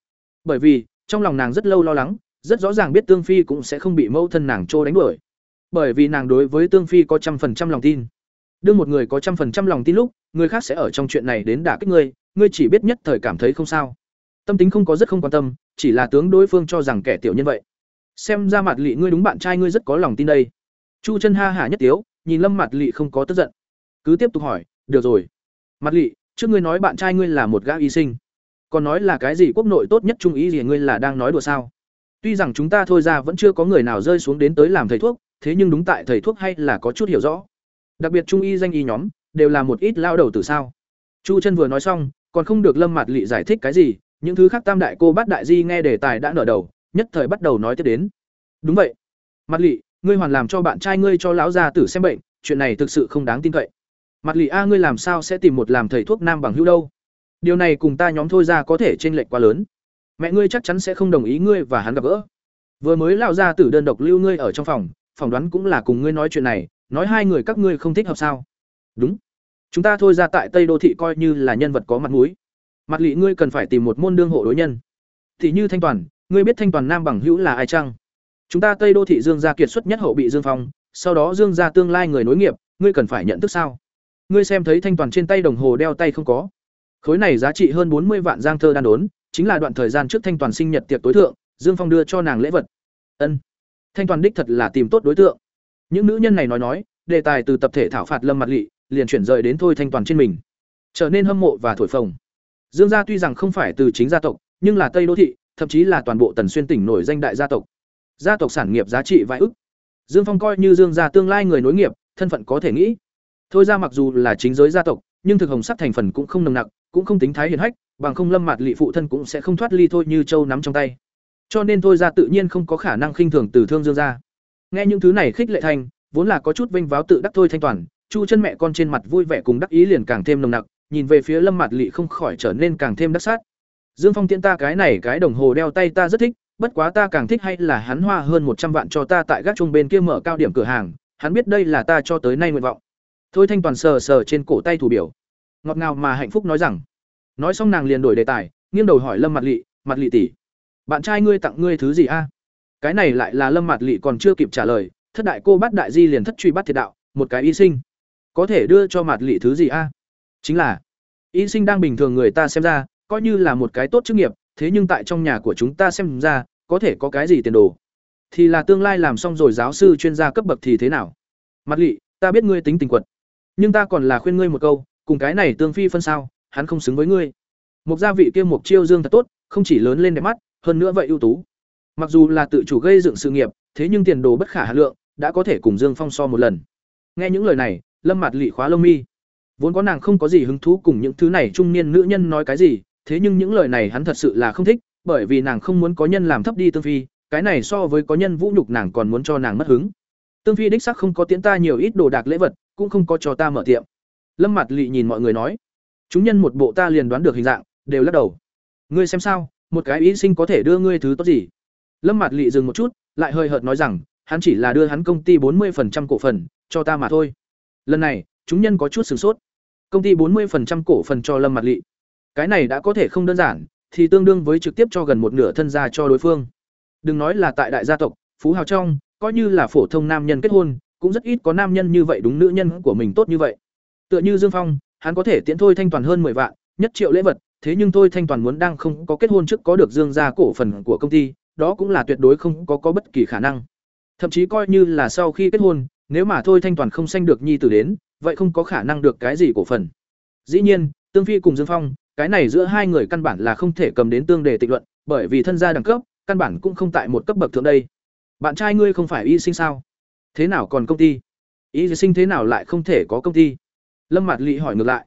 Bởi vì, trong lòng nàng rất lâu lo lắng, rất rõ ràng biết tương phi cũng sẽ không bị mẫu thân nàng trô đánh đuổi. Bởi vì nàng đối với tương phi có trăm phần trăm lòng tin. Đương một người có trăm phần trăm lòng tin lúc, người khác sẽ ở trong chuyện này đến đả kích ngươi ngươi chỉ biết nhất thời cảm thấy không sao. Tâm tính không có rất không quan tâm, chỉ là tướng đối phương cho rằng kẻ tiểu nhân vậy. Xem ra mặt lị ngươi đúng bạn trai ngươi rất có lòng tin đây. Chu chân ha hả nhất tiếu, nhìn lâm mặt lị không có tức giận. Cứ tiếp tục hỏi, được rồi. Mặt lị, trước ngươi nói bạn trai ngươi là một gã y sinh. Còn nói là cái gì quốc nội tốt nhất trung ý gì ngươi là đang nói đùa sao? Tuy rằng chúng ta thôi ra vẫn chưa có người nào rơi xuống đến tới làm thầy thuốc, thế nhưng đúng tại thầy thuốc hay là có chút hiểu rõ. Đặc biệt trung y danh y nhóm, đều là một ít lao đầu từ sao? Chu chân vừa nói xong còn không được lâm mặt lị giải thích cái gì, những thứ khác tam đại cô bát đại di nghe đề tài đã nở đầu, nhất thời bắt đầu nói tiếp đến. Đúng vậy. Mặt lị, ngươi hoàn làm cho bạn trai ngươi cho lão gia tử xem bệnh, chuyện này thực sự không đáng tin cậy. Mặt lị, a, ngươi làm sao sẽ tìm một làm thầy thuốc nam bằng hữu đâu? Điều này cùng ta nhóm thôi ra có thể t r ê n lệch quá lớn. Mẹ ngươi chắc chắn sẽ không đồng ý ngươi và hắn gặp gỡ. Vừa mới lão gia tử đơn độc lưu ngươi ở trong phòng, phỏng đoán cũng là cùng ngươi nói chuyện này, nói hai người các ngươi không thích hợp sao? Đúng chúng ta thôi ra tại tây đô thị coi như là nhân vật có mặt mũi. Mặt lị ngươi cần phải tìm một môn đương hộ đối nhân. Thì như thanh toàn, ngươi biết thanh toàn nam bằng hữu là ai chăng? Chúng ta tây đô thị dương gia kiệt xuất nhất hậu bị dương phong, sau đó dương gia tương lai người nối nghiệp, ngươi cần phải nhận thức sao? Ngươi xem thấy thanh toàn trên tay đồng hồ đeo tay không có. Khối này giá trị hơn bốn mươi vạn giang thơ đan đốn, chính là đoạn thời gian trước thanh toàn sinh nhật tiệc tối thượng, dương phong đưa cho nàng lễ vật. Ân. Thanh toàn đích thật là tìm tốt đối tượng. Những nữ nhân này nói nói, đề tài từ tập thể thảo phạt lâm mặt lỵ liền chuyển rời đến thôi thanh toàn trên mình. Trở nên hâm mộ và thổi phồng. Dương gia tuy rằng không phải từ chính gia tộc nhưng là tây đô thị thậm chí là toàn bộ tần xuyên tỉnh nổi danh đại gia tộc. Gia tộc sản nghiệp giá trị vài ức. Dương phong coi như dương gia tương lai người nối nghiệp thân phận có thể nghĩ. Thôi ra mặc dù là chính giới gia tộc nhưng thực hồng sắc thành phần cũng không nồng nặc cũng không tính thái hiền hách bằng không lâm mặt lị phụ thân cũng sẽ không thoát ly thôi như châu nắm trong tay. Cho nên thôi ra tự nhiên không có khả năng khinh thường từ thương dương gia. nghe những thứ này khích lệ thành, vốn là có chút vinh váo tự đắc thôi thanh toàn chu chân mẹ con trên mặt vui vẻ cùng đắc ý liền càng thêm nồng nặc, nhìn về phía lâm mặt lị không khỏi trở nên càng thêm đắc sát. Dương phong tiễn ta cái này cái đồng hồ đeo tay ta rất thích, bất quá ta càng thích hay là hắn hoa hơn một trăm vạn cho ta tại gác chung bên kia mở cao điểm cửa hàng, hắn biết đây là ta cho tới nay nguyện vọng. Thôi thanh toàn sờ sờ trên cổ tay thủ biểu. Ngọt ngào mà hạnh phúc nói rằng, nói xong nàng liền đổi đề tài, nghiêng đầu hỏi lâm mặt lị mặt lị tỷ, bạn trai ngươi tặng ngươi thứ gì a? Cái này lại là lâm mặt lị còn chưa kịp trả lời, thất đại cô bắt đại di liền thất truy bắt thiệt đạo, một cái y sinh có thể đưa cho mặt lị thứ gì a? Chính là, y sinh đang bình thường người ta xem ra, coi như là một cái tốt chức nghiệp, thế nhưng tại trong nhà của chúng ta xem ra, có thể có cái gì tiền đồ? Thì là tương lai làm xong rồi giáo sư chuyên gia cấp bậc thì thế nào? Mặt lị, ta biết ngươi tính tình quật, nhưng ta còn là khuyên ngươi một câu, cùng cái này tương phi phân sao, hắn không xứng với ngươi. Một gia vị kia mục chiêu dương thật tốt, không chỉ lớn lên đẹp mắt, hơn nữa vậy ưu tú. Mặc dù là tự chủ gây dựng sự nghiệp, thế nhưng tiền đồ bất khả hà lượng, đã có thể cùng dương phong so một lần. Nghe những lời này lâm mặt lị khóa lông mi. Vốn có nàng không có gì hứng thú cùng những thứ này trung niên nữ nhân nói cái gì, thế nhưng những lời này hắn thật sự là không thích, bởi vì nàng không muốn có nhân làm thấp đi tương phi, cái này so với có nhân vũ nhục nàng còn muốn cho nàng mất hứng. Tương phi đích sắc không có tiễn ta nhiều ít đồ đạc lễ vật, cũng không có cho ta mở tiệm. Lâm mặt lị nhìn mọi người nói, chúng nhân một bộ ta liền đoán được hình dạng, đều lắc đầu. Ngươi xem sao, một cái ý sinh có thể đưa ngươi thứ tốt gì? Lâm mặt lị dừng một chút, lại hơi hợt nói rằng, hắn chỉ là đưa hắn công ty bốn 40% cổ phần, cho ta mà thôi lần này, chúng nhân có chút sửng sốt. Công ty bốn 40% cổ phần cho lâm mặt lị. Cái này đã có thể không đơn giản, thì tương đương với trực tiếp cho gần một nửa thân gia cho đối phương. Đừng nói là tại đại gia tộc, phú hào trong, coi như là phổ thông nam nhân kết hôn, cũng rất ít có nam nhân như vậy đúng nữ nhân của mình tốt như vậy. Tựa như dương phong, hắn có thể tiễn thôi thanh toàn hơn 10 vạn, nhất triệu lễ vật, thế nhưng thôi thanh toàn muốn đang không có kết hôn trước có được dương gia cổ phần của công ty, đó cũng là tuyệt đối không có có bất kỳ khả năng. Thậm chí coi như là sau khi kết hôn nếu mà thôi thanh toàn không sanh được nhi tử đến vậy không có khả năng được cái gì cổ phần. Dĩ nhiên tương phi cùng dương phong cái này giữa hai người căn bản là không thể cầm đến tương đề tịch luận bởi vì thân gia đẳng cấp căn bản cũng không tại một cấp bậc thượng đây. Bạn trai ngươi không phải y sinh sao? Thế nào còn công ty? Y sinh thế nào lại không thể có công ty? Lâm mặt lị hỏi ngược lại.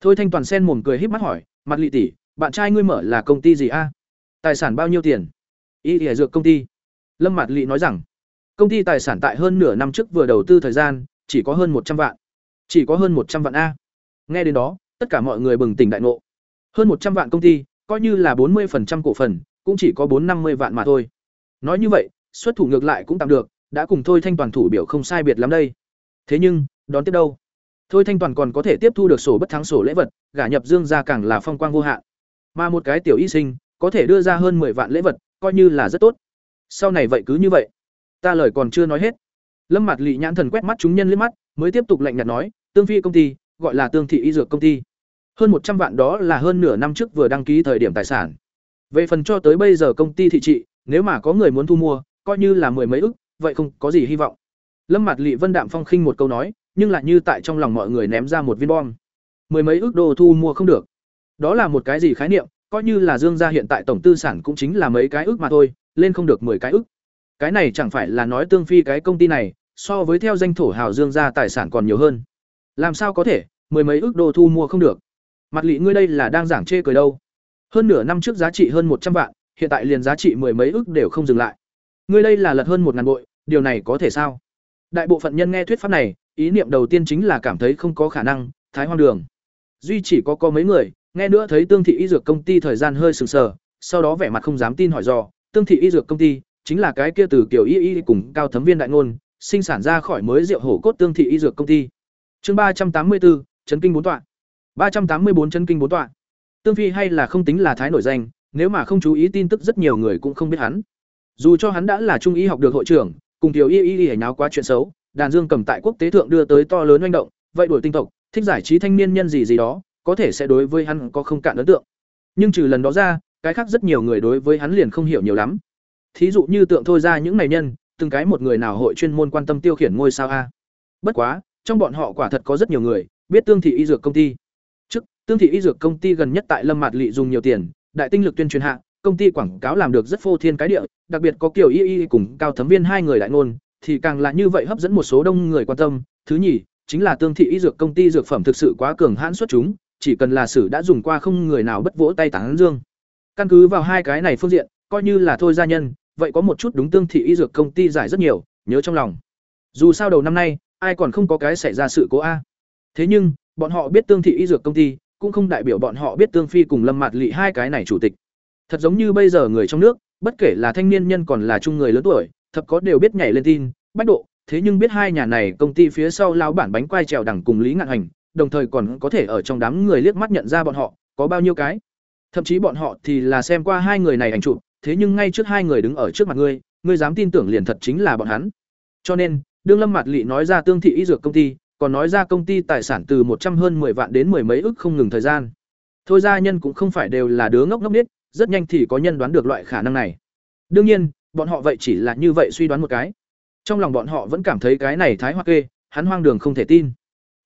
Thôi thanh toàn sen mồm cười híp mắt hỏi mặt lị tỷ bạn trai ngươi mở là công ty gì a? Tài sản bao nhiêu tiền? Y ỉa dược công ty. Lâm mặt Lị nói rằng, công ty tài sản tại hơn nửa năm trước vừa đầu tư thời gian, chỉ có hơn một trăm vạn. Chỉ có hơn một trăm vạn a. Nghe đến đó, tất cả mọi người bừng tỉnh đại ngộ. Hơn một trăm vạn công ty, coi như là bốn 40% cổ phần, cũng chỉ có bốn năm mươi vạn mà thôi. Nói như vậy, xuất thủ ngược lại cũng tạm được, đã cùng thôi thanh toàn thủ biểu không sai biệt lắm đây. Thế nhưng, đón tiếp đâu? Thôi thanh toàn còn có thể tiếp thu được sổ bất thắng sổ lễ vật, gả nhập Dương gia càng là phong quang vô hạn. Mà một cái tiểu y sinh, có thể đưa ra hơn 10 vạn lễ vật, coi như là rất tốt. Sau này vậy cứ như vậy. Ta lời còn chưa nói hết. Lâm mặt Lệ nhãn thần quét mắt chúng nhân liếc mắt, mới tiếp tục lạnh nhạt nói, Tương Phi công ty, gọi là Tương thị y dược công ty. Hơn một trăm vạn đó là hơn nửa năm trước vừa đăng ký thời điểm tài sản. Về phần cho tới bây giờ công ty thị trị, nếu mà có người muốn thu mua, coi như là mười mấy ức, vậy không có gì hy vọng. Lâm mặt Lệ Vân đạm phong khinh một câu nói, nhưng lại như tại trong lòng mọi người ném ra một viên bom. Mười mấy ước đô thu mua không được. Đó là một cái gì khái niệm, coi như là Dương gia hiện tại tổng tư sản cũng chính là mấy cái ước mà thôi, lên không được 10 cái ước. Cái này chẳng phải là nói Tương Phi cái công ty này, so với theo danh thổ hào Dương gia tài sản còn nhiều hơn. Làm sao có thể, mười mấy ước đô thu mua không được. Mặt lị ngươi đây là đang giảng chê cười đâu? Hơn nửa năm trước giá trị hơn một trăm vạn, hiện tại liền giá trị mười mấy ước đều không dừng lại. Ngươi đây là lật hơn một ngàn bội, điều này có thể sao? Đại bộ phận nhân nghe thuyết pháp này, ý niệm đầu tiên chính là cảm thấy không có khả năng, thái hoang đường. Duy chỉ có có mấy người, nghe nữa thấy Tương thị y dược công ty thời gian hơi sừng sờ, sau đó vẻ mặt không dám tin hỏi dò, Tương thị y dược công ty chính là cái kia từ kiểu y y cùng cao thấm viên đại ngôn, sinh sản ra khỏi mới rượu hổ cốt Tương thị y dược công ty. Chương ba trăm tám mươi bốn, chấn kinh bốn tọa. ba trăm tám mươi bốn chấn kinh bốn tọa. Tương Phi hay là không tính là thái nổi danh, nếu mà không chú ý tin tức rất nhiều người cũng không biết hắn. Dù cho hắn đã là trung y học được hội trưởng, cùng tiểu y y y nháo quá chuyện xấu, đàn dương cầm tại quốc tế thượng đưa tới to lớn manh động, vậy đổi tinh tộc, thích giải trí thanh niên nhân gì gì đó, có thể sẽ đối với hắn có không cạn ấn tượng. Nhưng trừ lần đó ra, cái khác rất nhiều người đối với hắn liền không hiểu nhiều lắm. Thí dụ như tượng thôi ra những này nhân, từng cái một người nào hội chuyên môn quan tâm tiêu khiển ngôi sao a. Bất quá, trong bọn họ quả thật có rất nhiều người biết Tương thị y dược công ty. Trước, Tương thị y dược công ty gần nhất tại Lâm Mạt Lệ dùng nhiều tiền, đại tinh lực tuyên truyền hạ, công ty quảng cáo làm được rất phô thiên cái địa, đặc biệt có kiểu y y cùng cao thấm viên hai người đại ngôn, thì càng là như vậy hấp dẫn một số đông người quan tâm. Thứ nhì, chính là Tương thị y dược công ty dược phẩm thực sự quá cường hãn xuất chúng, chỉ cần là sử đã dùng qua không người nào bất vỗ tay tán dương. Căn cứ vào hai cái này phương diện, coi như là thôi gia nhân, vậy có một chút đúng Tương thị y dược công ty giải rất nhiều, nhớ trong lòng. Dù sao đầu năm nay, ai còn không có cái xảy ra sự cố a. Thế nhưng, bọn họ biết Tương thị y dược công ty, cũng không đại biểu bọn họ biết Tương Phi cùng Lâm Mạt Lệ hai cái này chủ tịch. Thật giống như bây giờ người trong nước, bất kể là thanh niên nhân còn là trung người lớn tuổi, thật có đều biết nhảy lên tin, bách độ, thế nhưng biết hai nhà này công ty phía sau lao bản bánh quai trèo đẳng cùng Lý Ngạn Hành, đồng thời còn có thể ở trong đám người liếc mắt nhận ra bọn họ, có bao nhiêu cái. Thậm chí bọn họ thì là xem qua hai người này ảnh chụp, thế nhưng ngay trước hai người đứng ở trước mặt ngươi, ngươi dám tin tưởng liền thật chính là bọn hắn. Cho nên, đương Lâm Mạt Lệ nói ra Tương thị y dược công ty, còn nói ra công ty tài sản từ một trăm hơn 10 vạn đến mười mấy ức không ngừng thời gian. Thôi gia nhân cũng không phải đều là đứa ngốc ngốc nít, rất nhanh thì có nhân đoán được loại khả năng này. Đương nhiên, bọn họ vậy chỉ là như vậy suy đoán một cái. Trong lòng bọn họ vẫn cảm thấy cái này thái hoa kê, hắn hoang đường không thể tin.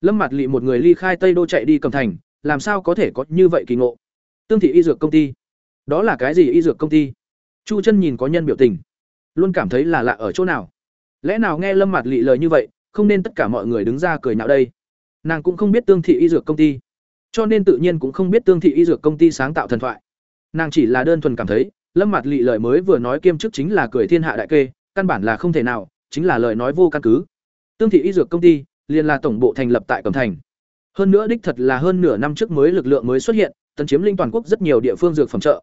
Lâm Mạt Lệ một người ly khai Tây Đô chạy đi cầm thành, làm sao có thể có như vậy kỳ ngộ? Tương thị y dược công ty, đó là cái gì y dược công ty? Chu Chân nhìn có nhân biểu tình, luôn cảm thấy là lạ ở chỗ nào. Lẽ nào nghe Lâm mặt lị lời như vậy, không nên tất cả mọi người đứng ra cười nhạo đây? Nàng cũng không biết Tương thị y dược công ty, cho nên tự nhiên cũng không biết Tương thị y dược công ty sáng tạo thần thoại. Nàng chỉ là đơn thuần cảm thấy, Lâm mặt lị lời mới vừa nói kiêm chức chính là cười thiên hạ đại kê, căn bản là không thể nào, chính là lời nói vô căn cứ. Tương thị y dược công ty, liền là tổng bộ thành lập tại Cẩm Thành. Hơn nữa đích thật là hơn nửa năm trước mới lực lượng mới xuất hiện, tấn chiếm linh toàn quốc rất nhiều địa phương dược phẩm chợ.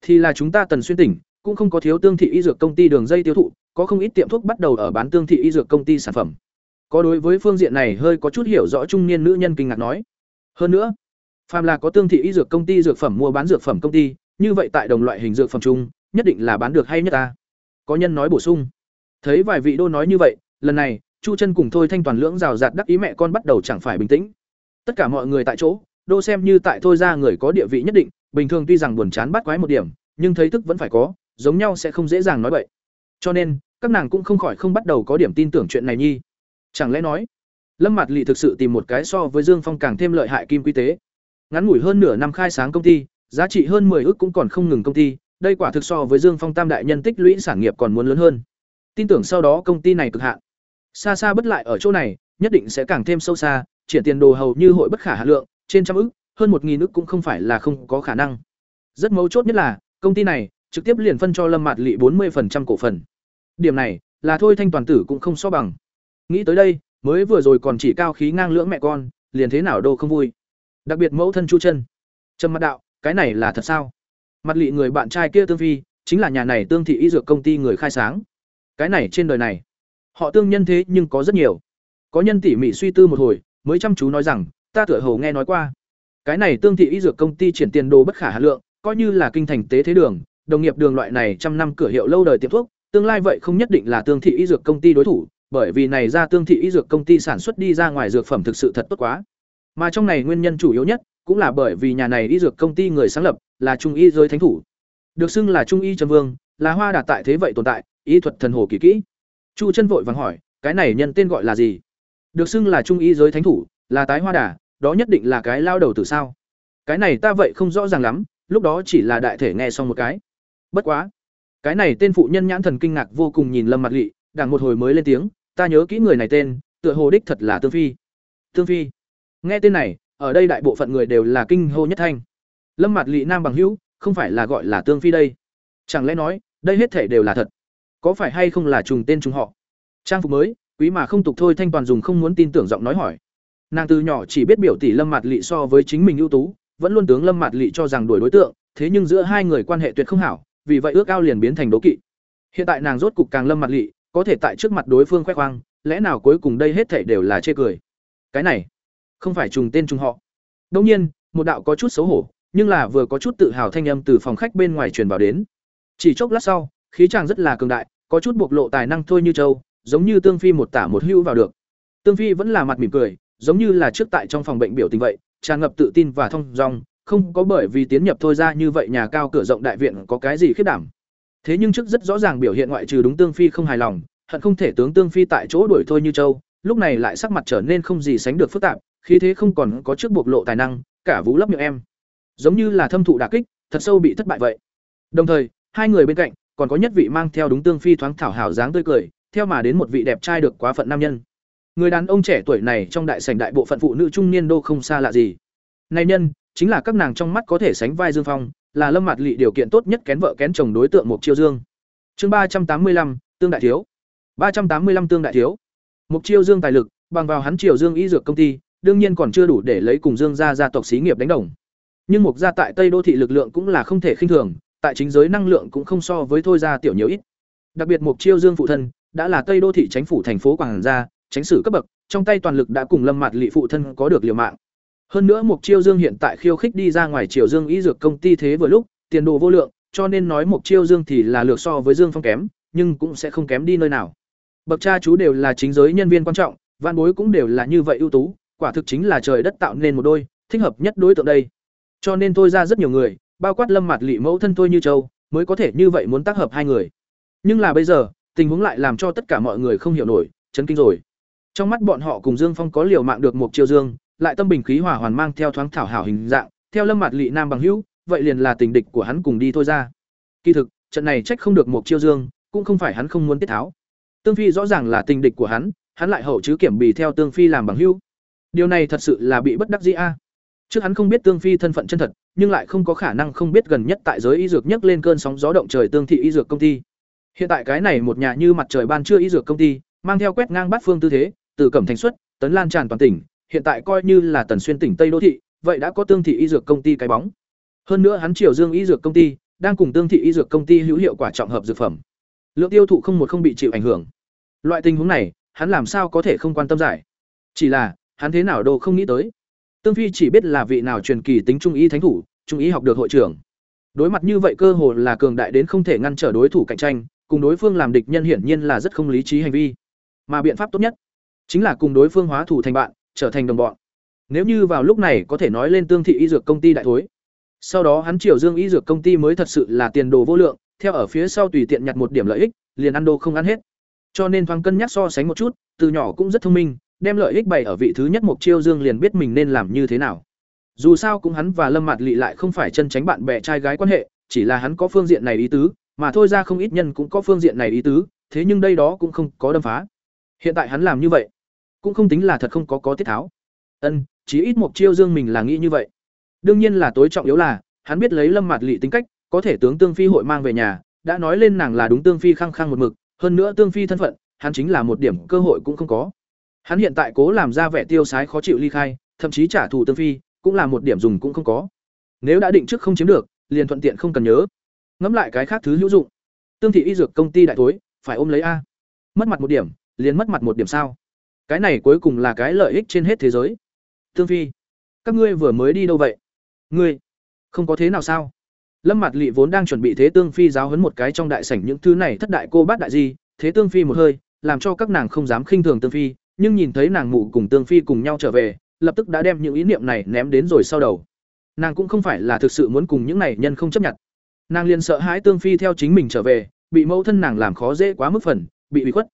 Thì là chúng ta tần xuyên tỉnh, cũng không có thiếu tương thị y dược công ty đường dây tiêu thụ, có không ít tiệm thuốc bắt đầu ở bán tương thị y dược công ty sản phẩm. Có đối với phương diện này hơi có chút hiểu rõ trung niên nữ nhân kinh ngạc nói. Hơn nữa, phàm là có tương thị y dược công ty dược phẩm mua bán dược phẩm công ty, như vậy tại đồng loại hình dược phẩm chung, nhất định là bán được hay nhất ta. Có nhân nói bổ sung. Thấy vài vị đô nói như vậy, lần này, Chu chân cùng thôi thanh toàn lưỡng rào rạt đắc ý mẹ con bắt đầu chẳng phải bình tĩnh. Tất cả mọi người tại chỗ, đô xem như tại thôi ra người có địa vị nhất định, bình thường tuy rằng buồn chán bắt quái một điểm, nhưng thấy thức vẫn phải có, giống nhau sẽ không dễ dàng nói vậy. Cho nên, các nàng cũng không khỏi không bắt đầu có điểm tin tưởng chuyện này nhi. Chẳng lẽ nói, Lâm Mạt Lệ thực sự tìm một cái so với Dương Phong càng thêm lợi hại kim quy tế. Ngắn ngủi hơn nửa năm khai sáng công ty, giá trị hơn 10 ức cũng còn không ngừng công ty, đây quả thực so với Dương Phong tam đại nhân tích lũy sản nghiệp còn muốn lớn hơn. Tin tưởng sau đó công ty này cực hạn. Xa xa bất lại ở chỗ này, nhất định sẽ càng thêm sâu xa, triển tiền đồ hầu như hội bất khả hạ lượng, trên trăm ức, hơn một nghìn ức cũng không phải là không có khả năng. Rất mấu chốt nhất là, công ty này trực tiếp liền phân cho Lâm Mạt Lệ 40% cổ phần. Điểm này, là thôi thanh toàn tử cũng không so bằng. Nghĩ tới đây, mới vừa rồi còn chỉ cao khí ngang lưỡng mẹ con, liền thế nào đâu không vui. Đặc biệt mẫu thân Chu Chân. Trầm mặt đạo, cái này là thật sao? Mặt Lệ người bạn trai kia Tương Phi, chính là nhà này Tương thị y dược công ty người khai sáng. Cái này trên đời này, họ tương nhân thế nhưng có rất nhiều. Có nhân tỉ mỉ suy tư một hồi, mới chăm chú nói rằng, ta tựa hồ nghe nói qua. Cái này Tương thị y dược công ty triển tiền đồ bất khả hà lượng, coi như là kinh thành tế thế đường, đồng nghiệp đường loại này trăm năm cửa hiệu lâu đời tiệm thuốc, tương lai vậy không nhất định là Tương thị y dược công ty đối thủ, bởi vì này ra Tương thị y dược công ty sản xuất đi ra ngoài dược phẩm thực sự thật tốt quá. Mà trong này nguyên nhân chủ yếu nhất cũng là bởi vì nhà này y dược công ty người sáng lập là trung y giới thánh thủ. Được xưng là trung y chân vương, là hoa đạt tại thế vậy tồn tại, y thuật thần hồ kỳ kỹ. Chu chân vội vàng hỏi, cái này nhân tên gọi là gì? Được xưng là trung y giới thánh thủ, là tái hoa đà, đó nhất định là cái lao đầu từ sao? Cái này ta vậy không rõ ràng lắm, lúc đó chỉ là đại thể nghe xong một cái. Bất quá, cái này tên phụ nhân nhãn thần kinh ngạc vô cùng nhìn Lâm Mặt lỵ đảng một hồi mới lên tiếng, ta nhớ kỹ người này tên, tựa hồ đích thật là Tương Phi. Tương Phi. Nghe tên này, ở đây đại bộ phận người đều là kinh hô nhất thanh. Lâm mặt lỵ nam bằng hữu, không phải là gọi là Tương Phi đây. Chẳng lẽ nói, đây hết thể đều là thật? Có phải hay không là trùng tên trùng họ? Trang phục mới, quý mà không tục thôi Thanh Toàn dùng không muốn tin tưởng giọng nói hỏi. Nàng từ nhỏ chỉ biết biểu tỷ Lâm Mạt lỵ so với chính mình ưu tú, vẫn luôn tướng Lâm Mạt lỵ cho rằng đuổi đối tượng, thế nhưng giữa hai người quan hệ tuyệt không hảo, vì vậy ước ao liền biến thành đố kỵ. Hiện tại nàng rốt cục càng Lâm mặt Lị, có thể tại trước mặt đối phương khoe khoang, lẽ nào cuối cùng đây hết thảy đều là chê cười. Cái này, không phải trùng tên trùng họ. Đương nhiên, một đạo có chút xấu hổ, nhưng là vừa có chút tự hào thanh âm từ phòng khách bên ngoài truyền vào đến. Chỉ chốc lát sau, khí chàng rất là cường đại, có chút bộc lộ tài năng thôi như châu, giống như Tương Phi một tả một hữu vào được. Tương Phi vẫn là mặt mỉm cười, giống như là trước tại trong phòng bệnh biểu tình vậy, tràn ngập tự tin và thông dong, không có bởi vì tiến nhập thôi ra như vậy nhà cao cửa rộng đại viện có cái gì khiếp đảm. Thế nhưng trước rất rõ ràng biểu hiện ngoại trừ đúng Tương Phi không hài lòng, hận không thể tướng Tương Phi tại chỗ đuổi thôi như châu, lúc này lại sắc mặt trở nên không gì sánh được phức tạp, khí thế không còn có trước bộc lộ tài năng, cả vũ lấp miệng em. Giống như là thâm thụ đả kích, thật sâu bị thất bại vậy. Đồng thời, hai người bên cạnh còn có nhất vị mang theo đúng tương phi thoáng thảo hảo dáng tươi cười, theo mà đến một vị đẹp trai được quá phận nam nhân. Người đàn ông trẻ tuổi này trong đại sảnh đại bộ phận phụ nữ trung niên đô không xa lạ gì. nay nhân, chính là các nàng trong mắt có thể sánh vai Dương Phong, là Lâm Mạt Lệ điều kiện tốt nhất kén vợ kén chồng đối tượng Mục Chiêu Dương. Chương ba trăm tám mươi lăm tương đại thiếu. ba trăm tám mươi lăm tương đại thiếu. Mục Chiêu Dương tài lực, bằng vào hắn Triều Dương y dược công ty, đương nhiên còn chưa đủ để lấy cùng Dương gia gia tộc xí nghiệp đánh đồng. Nhưng Mục gia tại Tây đô thị lực lượng cũng là không thể khinh thường, tại chính giới năng lượng cũng không so với thôi gia tiểu nhiều ít. Đặc biệt Mục Chiêu Dương phụ thân, đã là Tây đô thị chính phủ thành phố quảng gia, tránh sử cấp bậc, trong tay toàn lực đã cùng Lâm Mạt Lệ phụ thân có được liều mạng. Hơn nữa Mục Chiêu Dương hiện tại khiêu khích đi ra ngoài Triều Dương y dược công ty thế vừa lúc, tiền đồ vô lượng, cho nên nói Mục Chiêu Dương thì là lược so với Dương Phong kém, nhưng cũng sẽ không kém đi nơi nào. Bậc cha chú đều là chính giới nhân viên quan trọng, văn bối cũng đều là như vậy ưu tú, quả thực chính là trời đất tạo nên một đôi, thích hợp nhất đối tượng đây. Cho nên tôi ra rất nhiều người, bao quát Lâm Mạt Lệ mẫu thân tôi như châu, mới có thể như vậy muốn tác hợp hai người. Nhưng là bây giờ, tình huống lại làm cho tất cả mọi người không hiểu nổi, chấn kinh rồi. Trong mắt bọn họ cùng Dương Phong có liều mạng được một chiêu dương, lại tâm bình khí hòa hoàn mang theo thoáng thảo hảo hình dạng, theo Lâm Mạt Lệ nam bằng hữu, vậy liền là tình địch của hắn cùng đi thôi ra. Kỳ thực, trận này trách không được một chiêu dương, cũng không phải hắn không muốn tiết tháo. Tương Phi rõ ràng là tình địch của hắn, hắn lại hậu chứ kiểm bì theo Tương Phi làm bằng hữu. Điều này thật sự là bị bất đắc dĩ a. Trước hắn không biết Tương Phi thân phận chân thật, nhưng lại không có khả năng không biết gần nhất tại giới y dược nhấc lên cơn sóng gió động trời Tương thị y dược công ty. Hiện tại cái này một nhà như mặt trời ban trưa y dược công ty, mang theo quét ngang bát phương tư thế, từ cẩm thành xuất, tấn lan tràn toàn tỉnh, hiện tại coi như là tần xuyên tỉnh Tây đô thị, vậy đã có Tương thị y dược công ty cái bóng. Hơn nữa hắn Triều Dương y dược công ty đang cùng Tương thị y dược công ty hữu hiệu quả trọng hợp dược phẩm. Lượng tiêu thụ không một không bị chịu ảnh hưởng. Loại tình huống này, hắn làm sao có thể không quan tâm giải? Chỉ là, hắn thế nào đâu không nghĩ tới. Tương Phi chỉ biết là vị nào truyền kỳ tính trung y thánh thủ, trung y học được hội trưởng. Đối mặt như vậy cơ hồ là cường đại đến không thể ngăn trở đối thủ cạnh tranh, cùng đối phương làm địch nhân hiển nhiên là rất không lý trí hành vi. Mà biện pháp tốt nhất chính là cùng đối phương hóa thủ thành bạn, trở thành đồng bọn. Nếu như vào lúc này có thể nói lên Tương thị y dược công ty đại thối. Sau đó hắn Triều Dương y dược công ty mới thật sự là tiền đồ vô lượng, theo ở phía sau tùy tiện nhặt một điểm lợi ích, liền ăn đồ không ăn hết. Cho nên thoáng cân nhắc so sánh một chút, từ nhỏ cũng rất thông minh, đem lợi ích bày ở vị thứ nhất Mục Chiêu Dương liền biết mình nên làm như thế nào. Dù sao cũng hắn và Lâm Mạt Lệ lại không phải chân tránh bạn bè trai gái quan hệ, chỉ là hắn có phương diện này ý tứ, mà thôi ra không ít nhân cũng có phương diện này ý tứ, thế nhưng đây đó cũng không có đâm phá. Hiện tại hắn làm như vậy, cũng không tính là thật không có có tiết tháo. Ân, chí ít Mục Chiêu Dương mình là nghĩ như vậy. Đương nhiên là tối trọng yếu là, hắn biết lấy Lâm Mạt Lệ tính cách, có thể tướng Tương Phi hội mang về nhà, đã nói lên nàng là đúng Tương Phi khăng khăng một mực, hơn nữa tương phi thân phận hắn chính là một điểm cơ hội cũng không có. Hắn hiện tại cố làm ra vẻ tiêu sái khó chịu ly khai thậm chí trả thù tương phi cũng là một điểm dùng cũng không có. Nếu đã định trước không chiếm được liền thuận tiện không cần nhớ. Ngẫm lại cái khác thứ hữu dụng. Tương thị y dược công ty đại tối phải ôm lấy a. Mất mặt một điểm liền mất mặt một điểm sao? Cái này cuối cùng là cái lợi ích trên hết thế giới. Tương phi, các ngươi vừa mới đi đâu vậy? Ngươi, không có thế nào sao? Lâm mặt lị vốn đang chuẩn bị thế tương phi giáo hấn một cái trong đại sảnh những thứ này thất đại cô bát đại di, thế tương phi một hơi, làm cho các nàng không dám khinh thường tương phi, nhưng nhìn thấy nàng mụ cùng tương phi cùng nhau trở về, lập tức đã đem những ý niệm này ném đến rồi sau đầu. Nàng cũng không phải là thực sự muốn cùng những này nhân không chấp nhận. Nàng liền sợ hãi tương phi theo chính mình trở về, bị mẫu thân nàng làm khó dễ quá mức phần, bị bị khuất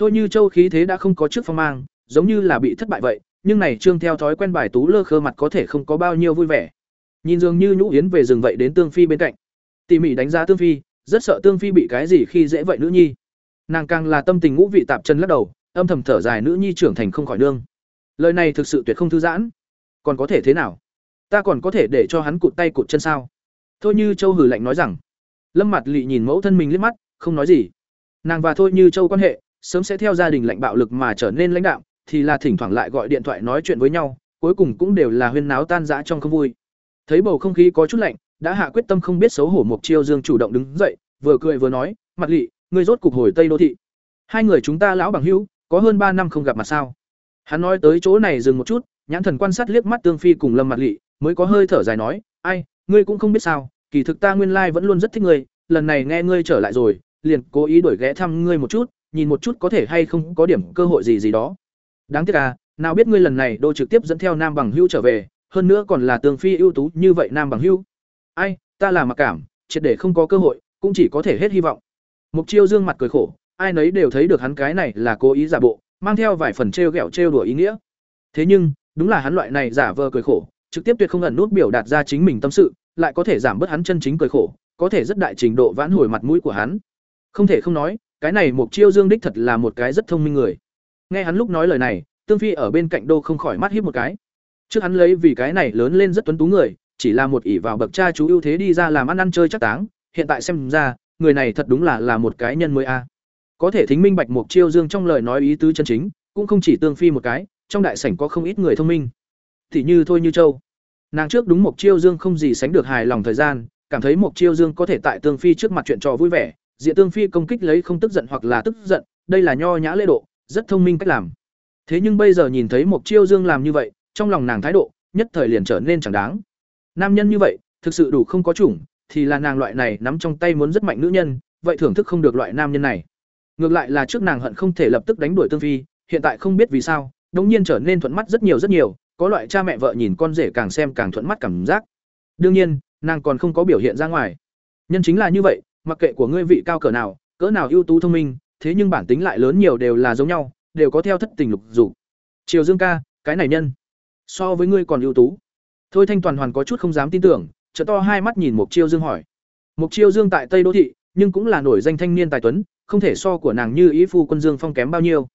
thôi như châu khí thế đã không có trước phong mang, giống như là bị thất bại vậy, nhưng này trương theo thói quen bài tú lơ khơ mặt có thể không có bao nhiêu vui vẻ. Nhìn dường như nhũ yến về rừng vậy đến tương phi bên cạnh. Tỉ mỉ đánh giá tương phi, rất sợ tương phi bị cái gì khi dễ vậy nữ nhi. Nàng càng là tâm tình ngũ vị tạp chân lắc đầu, âm thầm thở dài nữ nhi trưởng thành không khỏi nương. Lời này thực sự tuyệt không thư giãn. Còn có thể thế nào? Ta còn có thể để cho hắn cụt tay cụt chân sao? Thôi như châu hử lạnh nói rằng. Lâm mặt lị nhìn mẫu thân mình liếc mắt, không nói gì. Nàng và thôi như châu quan hệ sớm sẽ theo gia đình lãnh bạo lực mà trở nên lãnh đạo thì là thỉnh thoảng lại gọi điện thoại nói chuyện với nhau, cuối cùng cũng đều là huyên náo tan rã trong không vui. Thấy bầu không khí có chút lạnh, đã hạ quyết tâm không biết xấu hổ mục chiêu dương chủ động đứng dậy, vừa cười vừa nói mặt lị, ngươi rốt cục hồi tây đô thị. Hai người chúng ta lão bằng hữu, có hơn ba năm không gặp mặt sao? Hắn nói tới chỗ này dừng một chút, nhãn thần quan sát liếc mắt tương phi cùng lâm mặt lị, mới có hơi thở dài nói, ai, ngươi cũng không biết sao, kỳ thực ta nguyên lai vẫn luôn rất thích ngươi, lần này nghe ngươi trở lại rồi, liền cố ý đổi ghé thăm ngươi một chút nhìn một chút có thể hay không có điểm cơ hội gì gì đó. Đáng tiếc à nào biết ngươi lần này đô trực tiếp dẫn theo nam bằng hưu trở về, hơn nữa còn là tương phi ưu tú như vậy nam bằng hưu. Ai, ta là mặc cảm, triệt để không có cơ hội, cũng chỉ có thể hết hy vọng. Mục chiêu dương mặt cười khổ, ai nấy đều thấy được hắn cái này là cố ý giả bộ, mang theo vài phần trêu ghẹo trêu đùa ý nghĩa. Thế nhưng, đúng là hắn loại này giả vờ cười khổ, trực tiếp tuyệt không ẩn nút biểu đạt ra chính mình tâm sự, lại có thể giảm bớt hắn chân chính cười khổ, có thể rất đại trình độ vãn hồi mặt mũi của hắn. Không thể không nói cái này mục chiêu dương đích thật là một cái rất thông minh người. Nghe hắn lúc nói lời này, tương phi ở bên cạnh đô không khỏi mắt híp một cái. Trước hắn lấy vì cái này lớn lên rất tuấn tú người, chỉ là một ỷ vào bậc cha chú ưu thế đi ra làm ăn ăn chơi chắc táng, hiện tại xem ra, người này thật đúng là là một cái nhân mới a. Có thể thính minh bạch mục chiêu dương trong lời nói ý tứ chân chính, cũng không chỉ tương phi một cái, trong đại sảnh có không ít người thông minh. Thì như thôi như châu. Nàng trước đúng mục chiêu dương không gì sánh được hài lòng thời gian, cảm thấy mục chiêu dương có thể tại tương phi trước mặt chuyện trò vui vẻ diện tương phi công kích lấy không tức giận hoặc là tức giận, đây là nho nhã lễ độ, rất thông minh cách làm. Thế nhưng bây giờ nhìn thấy một chiêu dương làm như vậy, trong lòng nàng thái độ, nhất thời liền trở nên chẳng đáng. Nam nhân như vậy, thực sự đủ không có chủng, thì là nàng loại này nắm trong tay muốn rất mạnh nữ nhân, vậy thưởng thức không được loại nam nhân này. Ngược lại là trước nàng hận không thể lập tức đánh đuổi tương phi, hiện tại không biết vì sao, đống nhiên trở nên thuận mắt rất nhiều rất nhiều, có loại cha mẹ vợ nhìn con rể càng xem càng thuận mắt cảm giác. Đương nhiên, nàng còn không có biểu hiện ra ngoài. Nhân chính là như vậy mặc kệ của ngươi vị cao cỡ nào cỡ nào ưu tú thông minh, thế nhưng bản tính lại lớn nhiều đều là giống nhau, đều có theo thất tình lục dục. Triều dương ca, cái này nhân, so với ngươi còn ưu tú. Thôi thanh toàn hoàn có chút không dám tin tưởng, trợ to hai mắt nhìn mục chiêu dương hỏi. Mục chiêu dương tại tây đô thị, nhưng cũng là nổi danh thanh niên tài tuấn, không thể so của nàng như ý phu quân dương phong kém bao nhiêu.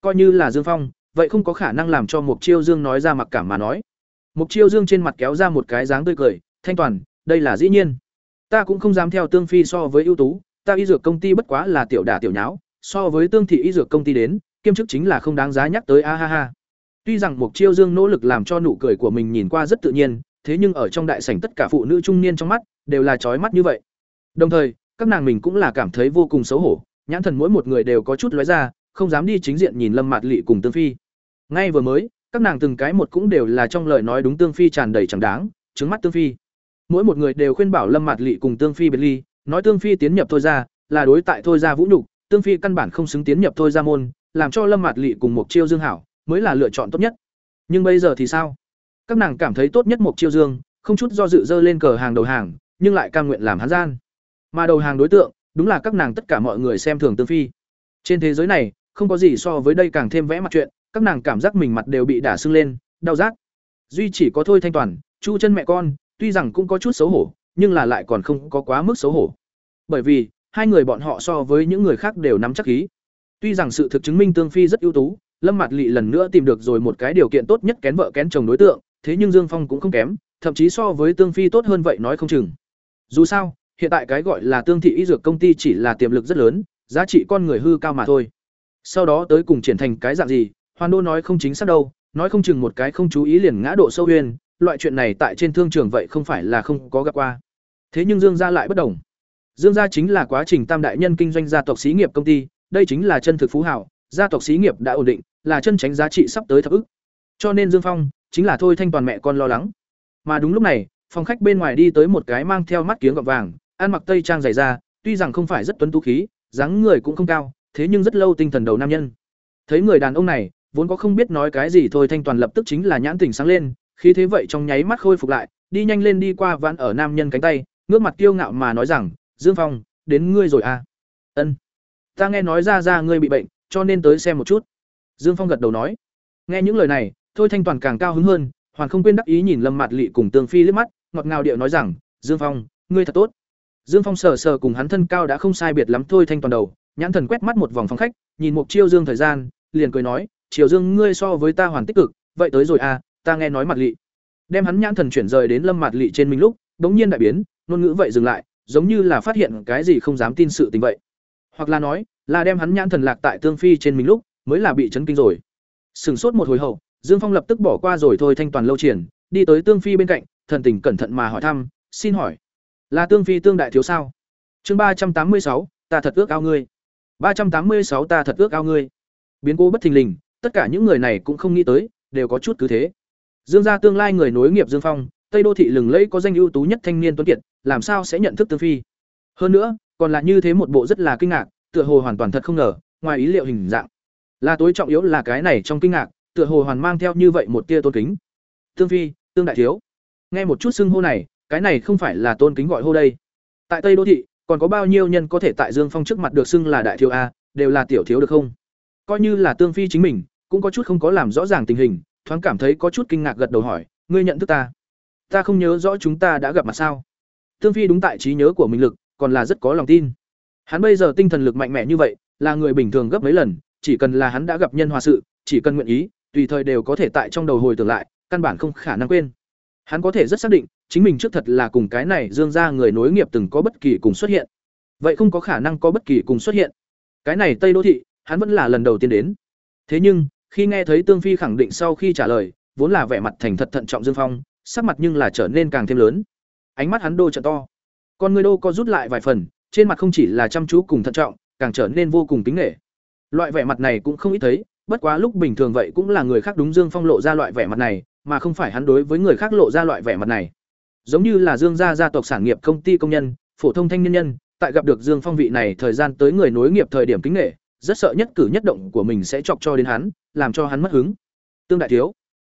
Coi như là dương phong, vậy không có khả năng làm cho mục chiêu dương nói ra mặc cảm mà nói. Mục chiêu dương trên mặt kéo ra một cái dáng tươi cười, thanh toàn, đây là dĩ nhiên ta cũng không dám theo tương phi so với ưu tú, ta y dược công ty bất quá là tiểu đả tiểu nháo, so với tương thị y dược công ty đến, kiêm chức chính là không đáng giá nhắc tới, a ha ha. Tuy rằng mục chiêu dương nỗ lực làm cho nụ cười của mình nhìn qua rất tự nhiên, thế nhưng ở trong đại sảnh tất cả phụ nữ trung niên trong mắt, đều là trói mắt như vậy. Đồng thời, các nàng mình cũng là cảm thấy vô cùng xấu hổ, nhãn thần mỗi một người đều có chút lóe ra, không dám đi chính diện nhìn lâm mạt lị cùng tương phi. Ngay vừa mới, các nàng từng cái một cũng đều là trong lời nói đúng tương phi tràn đầy chẳng đáng, trứng mắt tương phi mỗi một người đều khuyên bảo lâm mạt lị cùng tương phi biệt ly, nói tương phi tiến nhập thôi ra là đối tại thôi ra vũ nhục, tương phi căn bản không xứng tiến nhập thôi ra môn, làm cho lâm mạt lị cùng một chiêu dương hảo, mới là lựa chọn tốt nhất. Nhưng bây giờ thì sao? Các nàng cảm thấy tốt nhất một chiêu dương, không chút do dự dơ lên cờ hàng đầu hàng, nhưng lại cam nguyện làm hán gian. Mà đầu hàng đối tượng, đúng là các nàng tất cả mọi người xem thường tương phi. Trên thế giới này, không có gì so với đây càng thêm vẽ mặt chuyện, các nàng cảm giác mình mặt đều bị đả sưng lên, đau rát. Duy chỉ có thôi thanh toàn, chu chân mẹ con tuy rằng cũng có chút xấu hổ nhưng là lại còn không có quá mức xấu hổ. Bởi vì hai người bọn họ so với những người khác đều nắm chắc khí. Tuy rằng sự thực chứng minh tương phi rất ưu tú lâm mặt lị lần nữa tìm được rồi một cái điều kiện tốt nhất kén vợ kén chồng đối tượng thế nhưng dương phong cũng không kém thậm chí so với tương phi tốt hơn vậy nói không chừng. Dù sao hiện tại cái gọi là tương thị y dược công ty chỉ là tiềm lực rất lớn giá trị con người hư cao mà thôi. Sau đó tới cùng triển thành cái dạng gì, Hoàn Đô nói không chính xác đâu, nói không chừng một cái không chú ý liền ngã độ sâu huyền, loại chuyện này tại trên thương trường vậy không phải là không có gặp qua. Thế nhưng Dương gia lại bất đồng. Dương gia chính là quá trình tam đại nhân kinh doanh gia tộc xí nghiệp công ty, đây chính là chân thực phú hảo, gia tộc xí nghiệp đã ổn định, là chân tránh giá trị sắp tới thập ức. Cho nên Dương Phong chính là thôi thanh toàn mẹ con lo lắng. Mà đúng lúc này, phòng khách bên ngoài đi tới một cái mang theo mắt kiếng gọng vàng, ăn mặc tây trang dày da, tuy rằng không phải rất tuấn tú khí, dáng người cũng không cao, thế nhưng rất lâu tinh thần đầu nam nhân. Thấy người đàn ông này, vốn có không biết nói cái gì thôi thanh toàn lập tức chính là nhãn tỉnh sáng lên, khí thế vậy trong nháy mắt khôi phục lại, đi nhanh lên đi qua vãn ở nam nhân cánh tay, ngước mặt kiêu ngạo mà nói rằng, "Dương Phong, đến ngươi rồi à?" "Ân. Ta nghe nói ra ra ngươi bị bệnh, cho nên tới xem một chút." Dương Phong gật đầu nói. Nghe những lời này, thôi thanh toàn càng cao hứng hơn, hoàn không quên đắc ý nhìn Lâm Mạt Lệ cùng Tương Phi liếc mắt, ngọt ngào điệu nói rằng, "Dương Phong, ngươi thật tốt." Dương Phong sờ sờ cùng hắn thân cao đã không sai biệt lắm thôi thanh toàn đầu, nhãn thần quét mắt một vòng phòng khách, nhìn Mục Chiêu Dương thời gian, liền cười nói, "Triều Dương ngươi so với ta hoàn tích cực, vậy tới rồi à, ta nghe nói mặt lị." Đem hắn nhãn thần chuyển rời đến Lâm mặt Lị trên mình lúc, bỗng nhiên đại biến, ngôn ngữ vậy dừng lại, giống như là phát hiện cái gì không dám tin sự tình vậy. Hoặc là nói, là đem hắn nhãn thần lạc tại Tương Phi trên mình lúc, mới là bị chấn kinh rồi. Sừng sốt một hồi hậu, Dương Phong lập tức bỏ qua rồi thôi thanh toàn lâu triển, đi tới Tương Phi bên cạnh, thần tình cẩn thận mà hỏi thăm, "Xin hỏi, là Tương Phi tương đại thiếu sao?" Chương ba trăm tám mươi sáu, ta thật ước ao ngươi. ba trăm tám mươi sáu ta thật ước ao ngươi. Biến cố bất thình lình, tất cả những người này cũng không nghĩ tới, đều có chút cứ thế. Dương gia tương lai người nối nghiệp Dương Phong, Tây đô thị lừng lẫy có danh ưu tú nhất thanh niên tuấn kiệt, làm sao sẽ nhận thức Tương Phi? Hơn nữa, còn là như thế một bộ rất là kinh ngạc, tựa hồ hoàn toàn thật không ngờ, ngoài ý liệu hình dạng. Là tối trọng yếu là cái này trong kinh ngạc, tựa hồ hoàn mang theo như vậy một tia tôn kính. Tương Phi, Tương đại thiếu. Nghe một chút xưng hô này, cái này không phải là tôn kính gọi hô đây. Tại Tây đô thị, còn có bao nhiêu nhân có thể tại Dương Phong trước mặt được xưng là đại thiếu a, đều là tiểu thiếu được không? Coi như là Tương Phi chính mình, cũng có chút không có làm rõ ràng tình hình, thoáng cảm thấy có chút kinh ngạc gật đầu hỏi, ngươi nhận thức ta? Ta không nhớ rõ chúng ta đã gặp mặt sao? Tương Phi đúng tại trí nhớ của mình lực, còn là rất có lòng tin. Hắn bây giờ tinh thần lực mạnh mẽ như vậy, là người bình thường gấp mấy lần, chỉ cần là hắn đã gặp nhân hòa sự, chỉ cần nguyện ý, tùy thời đều có thể tại trong đầu hồi tưởng lại, căn bản không khả năng quên. Hắn có thể rất xác định, chính mình trước thật là cùng cái này Dương gia người nối nghiệp từng có bất kỳ cùng xuất hiện. Vậy không có khả năng có bất kỳ cùng xuất hiện. Cái này Tây đô thị, hắn vẫn là lần đầu tiên đến. Thế nhưng, khi nghe thấy Tương Phi khẳng định sau khi trả lời, vốn là vẻ mặt thành thật thận trọng Dương Phong, sắc mặt nhưng là trở nên càng thêm lớn. Ánh mắt hắn đô trận to. Con người đô co rút lại vài phần, trên mặt không chỉ là chăm chú cùng thận trọng, càng trở nên vô cùng kính nể. Loại vẻ mặt này cũng không ít thấy, bất quá lúc bình thường vậy cũng là người khác đúng Dương Phong lộ ra loại vẻ mặt này, mà không phải hắn đối với người khác lộ ra loại vẻ mặt này. Giống như là Dương gia gia tộc sản nghiệp công ty công nhân, phổ thông thanh niên nhân, tại gặp được Dương Phong vị này thời gian tới người nối nghiệp thời điểm kính nể, rất sợ nhất cử nhất động của mình sẽ chọc cho đến hắn, làm cho hắn mất hứng. Tương đại thiếu,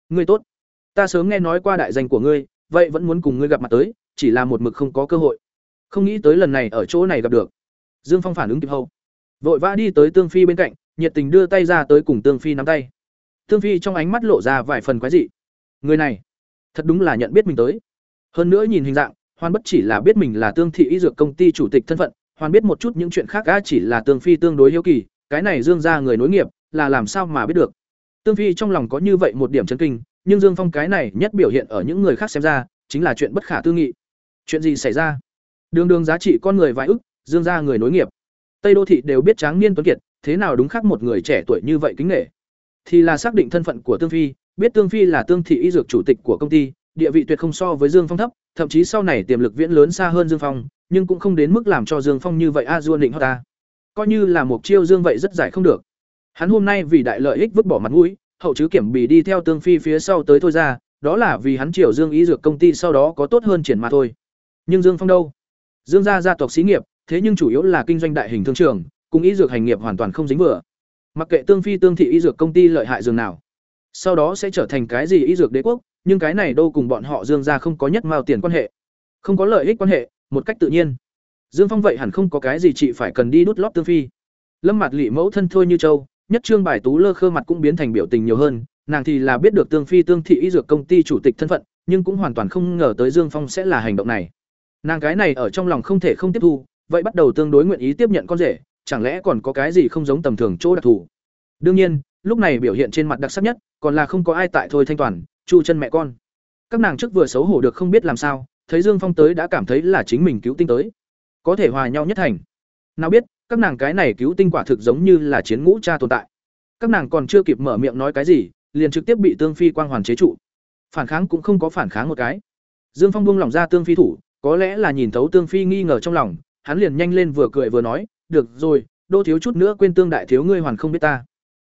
ngươi tốt. Ta sớm nghe nói qua đại danh của ngươi, vậy vẫn muốn cùng ngươi gặp mặt tới, chỉ là một mực không có cơ hội. Không nghĩ tới lần này ở chỗ này gặp được. Dương Phong phản ứng kịp hậu, vội vã đi tới Tương Phi bên cạnh, nhiệt tình đưa tay ra tới cùng Tương Phi nắm tay. Tương Phi trong ánh mắt lộ ra vài phần quái dị. Người này, thật đúng là nhận biết mình tới. Hơn nữa nhìn hình dạng, Hoan bất chỉ là biết mình là Tương thị y dược công ty chủ tịch thân phận, Hoan biết một chút những chuyện khác á chỉ là Tương Phi tương đối hiếu kỳ, cái này Dương gia người nối nghiệp, là làm sao mà biết được. Tương Phi trong lòng có như vậy một điểm chấn kinh, nhưng Dương Phong cái này nhất biểu hiện ở những người khác xem ra, chính là chuyện bất khả tư nghị. Chuyện gì xảy ra? Đường đường giá trị con người vài ức, Dương gia người nối nghiệp. Tây đô thị đều biết Tráng Niên Tuấn Kiệt, thế nào đúng khác một người trẻ tuổi như vậy kính nể. Thì là xác định thân phận của Tương Phi, biết Tương Phi là Tương thị y dược chủ tịch của công ty, địa vị tuyệt không so với Dương Phong thấp, thậm chí sau này tiềm lực viễn lớn xa hơn Dương Phong, nhưng cũng không đến mức làm cho Dương Phong như vậy a du định hoặc ta. Coi như là một chiêu Dương vậy rất giải không được. Hắn hôm nay vì đại lợi ích vứt bỏ mặt mũi, hậu chứ kiểm bì đi theo Tương Phi phía sau tới thôi ra, đó là vì hắn triều Dương ý dược công ty sau đó có tốt hơn triển mà thôi. Nhưng Dương Phong đâu? Dương gia gia tộc xí nghiệp, thế nhưng chủ yếu là kinh doanh đại hình thương trường, cùng ý dược hành nghiệp hoàn toàn không dính vừa. Mặc kệ Tương Phi Tương thị ý dược công ty lợi hại dường nào, sau đó sẽ trở thành cái gì ý dược đế quốc, nhưng cái này đâu cùng bọn họ Dương gia không có nhất mao tiền quan hệ, không có lợi ích quan hệ, một cách tự nhiên. Dương Phong vậy hẳn không có cái gì chị phải cần đi đút lót Tương Phi. Lâm Mạt Lệ mẫu thân thôi như châu, nhất trương bài tú lơ khơ mặt cũng biến thành biểu tình nhiều hơn, nàng thì là biết được Tương Phi Tương thị y dược công ty chủ tịch thân phận, nhưng cũng hoàn toàn không ngờ tới Dương Phong sẽ là hành động này. Nàng cái này ở trong lòng không thể không tiếp thu, vậy bắt đầu tương đối nguyện ý tiếp nhận con rể, chẳng lẽ còn có cái gì không giống tầm thường chỗ đặc thù. Đương nhiên, lúc này biểu hiện trên mặt đặc sắc nhất, còn là không có ai tại thôi thanh toàn, chu chân mẹ con. Các nàng trước vừa xấu hổ được không biết làm sao, thấy Dương Phong tới đã cảm thấy là chính mình cứu tinh tới, có thể hòa nhau nhất thành. Nào biết, các nàng cái này cứu tinh quả thực giống như là chiến ngũ cha tồn tại. Các nàng còn chưa kịp mở miệng nói cái gì liền trực tiếp bị tương phi quang hoàn chế trụ. Phản kháng cũng không có phản kháng một cái. Dương phong buông lỏng ra tương phi thủ có lẽ là nhìn thấu tương phi nghi ngờ trong lòng hắn liền nhanh lên vừa cười vừa nói được rồi đô thiếu chút nữa quên tương đại thiếu ngươi hoàn không biết ta.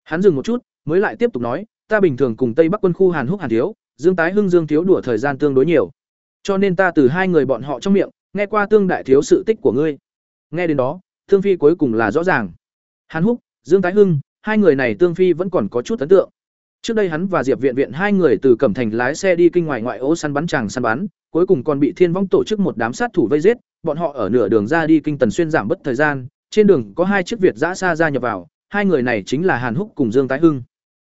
Hắn dừng một chút mới lại tiếp tục nói ta bình thường cùng tây bắc quân khu hàn húc hàn thiếu dương tái hưng dương thiếu đùa thời gian tương đối nhiều. Cho nên ta từ hai người bọn họ trong miệng nghe qua tương đại thiếu sự tích của ngươi. Nghe đến đó tương phi cuối cùng là rõ ràng. Hàn húc, dương tái hưng, hai người này tương phi vẫn còn có chút ấn tượng. Trước đây hắn và diệp viện viện hai người từ cẩm thành lái xe đi kinh ngoài ngoại ô săn bắn chàng săn bắn, cuối cùng còn bị thiên vong tổ chức một đám sát thủ vây giết, bọn họ ở nửa đường ra đi kinh tần xuyên giảm bớt thời gian, trên đường có hai chiếc việt giã xa ra nhập vào, hai người này chính là hàn húc cùng dương tái hưng.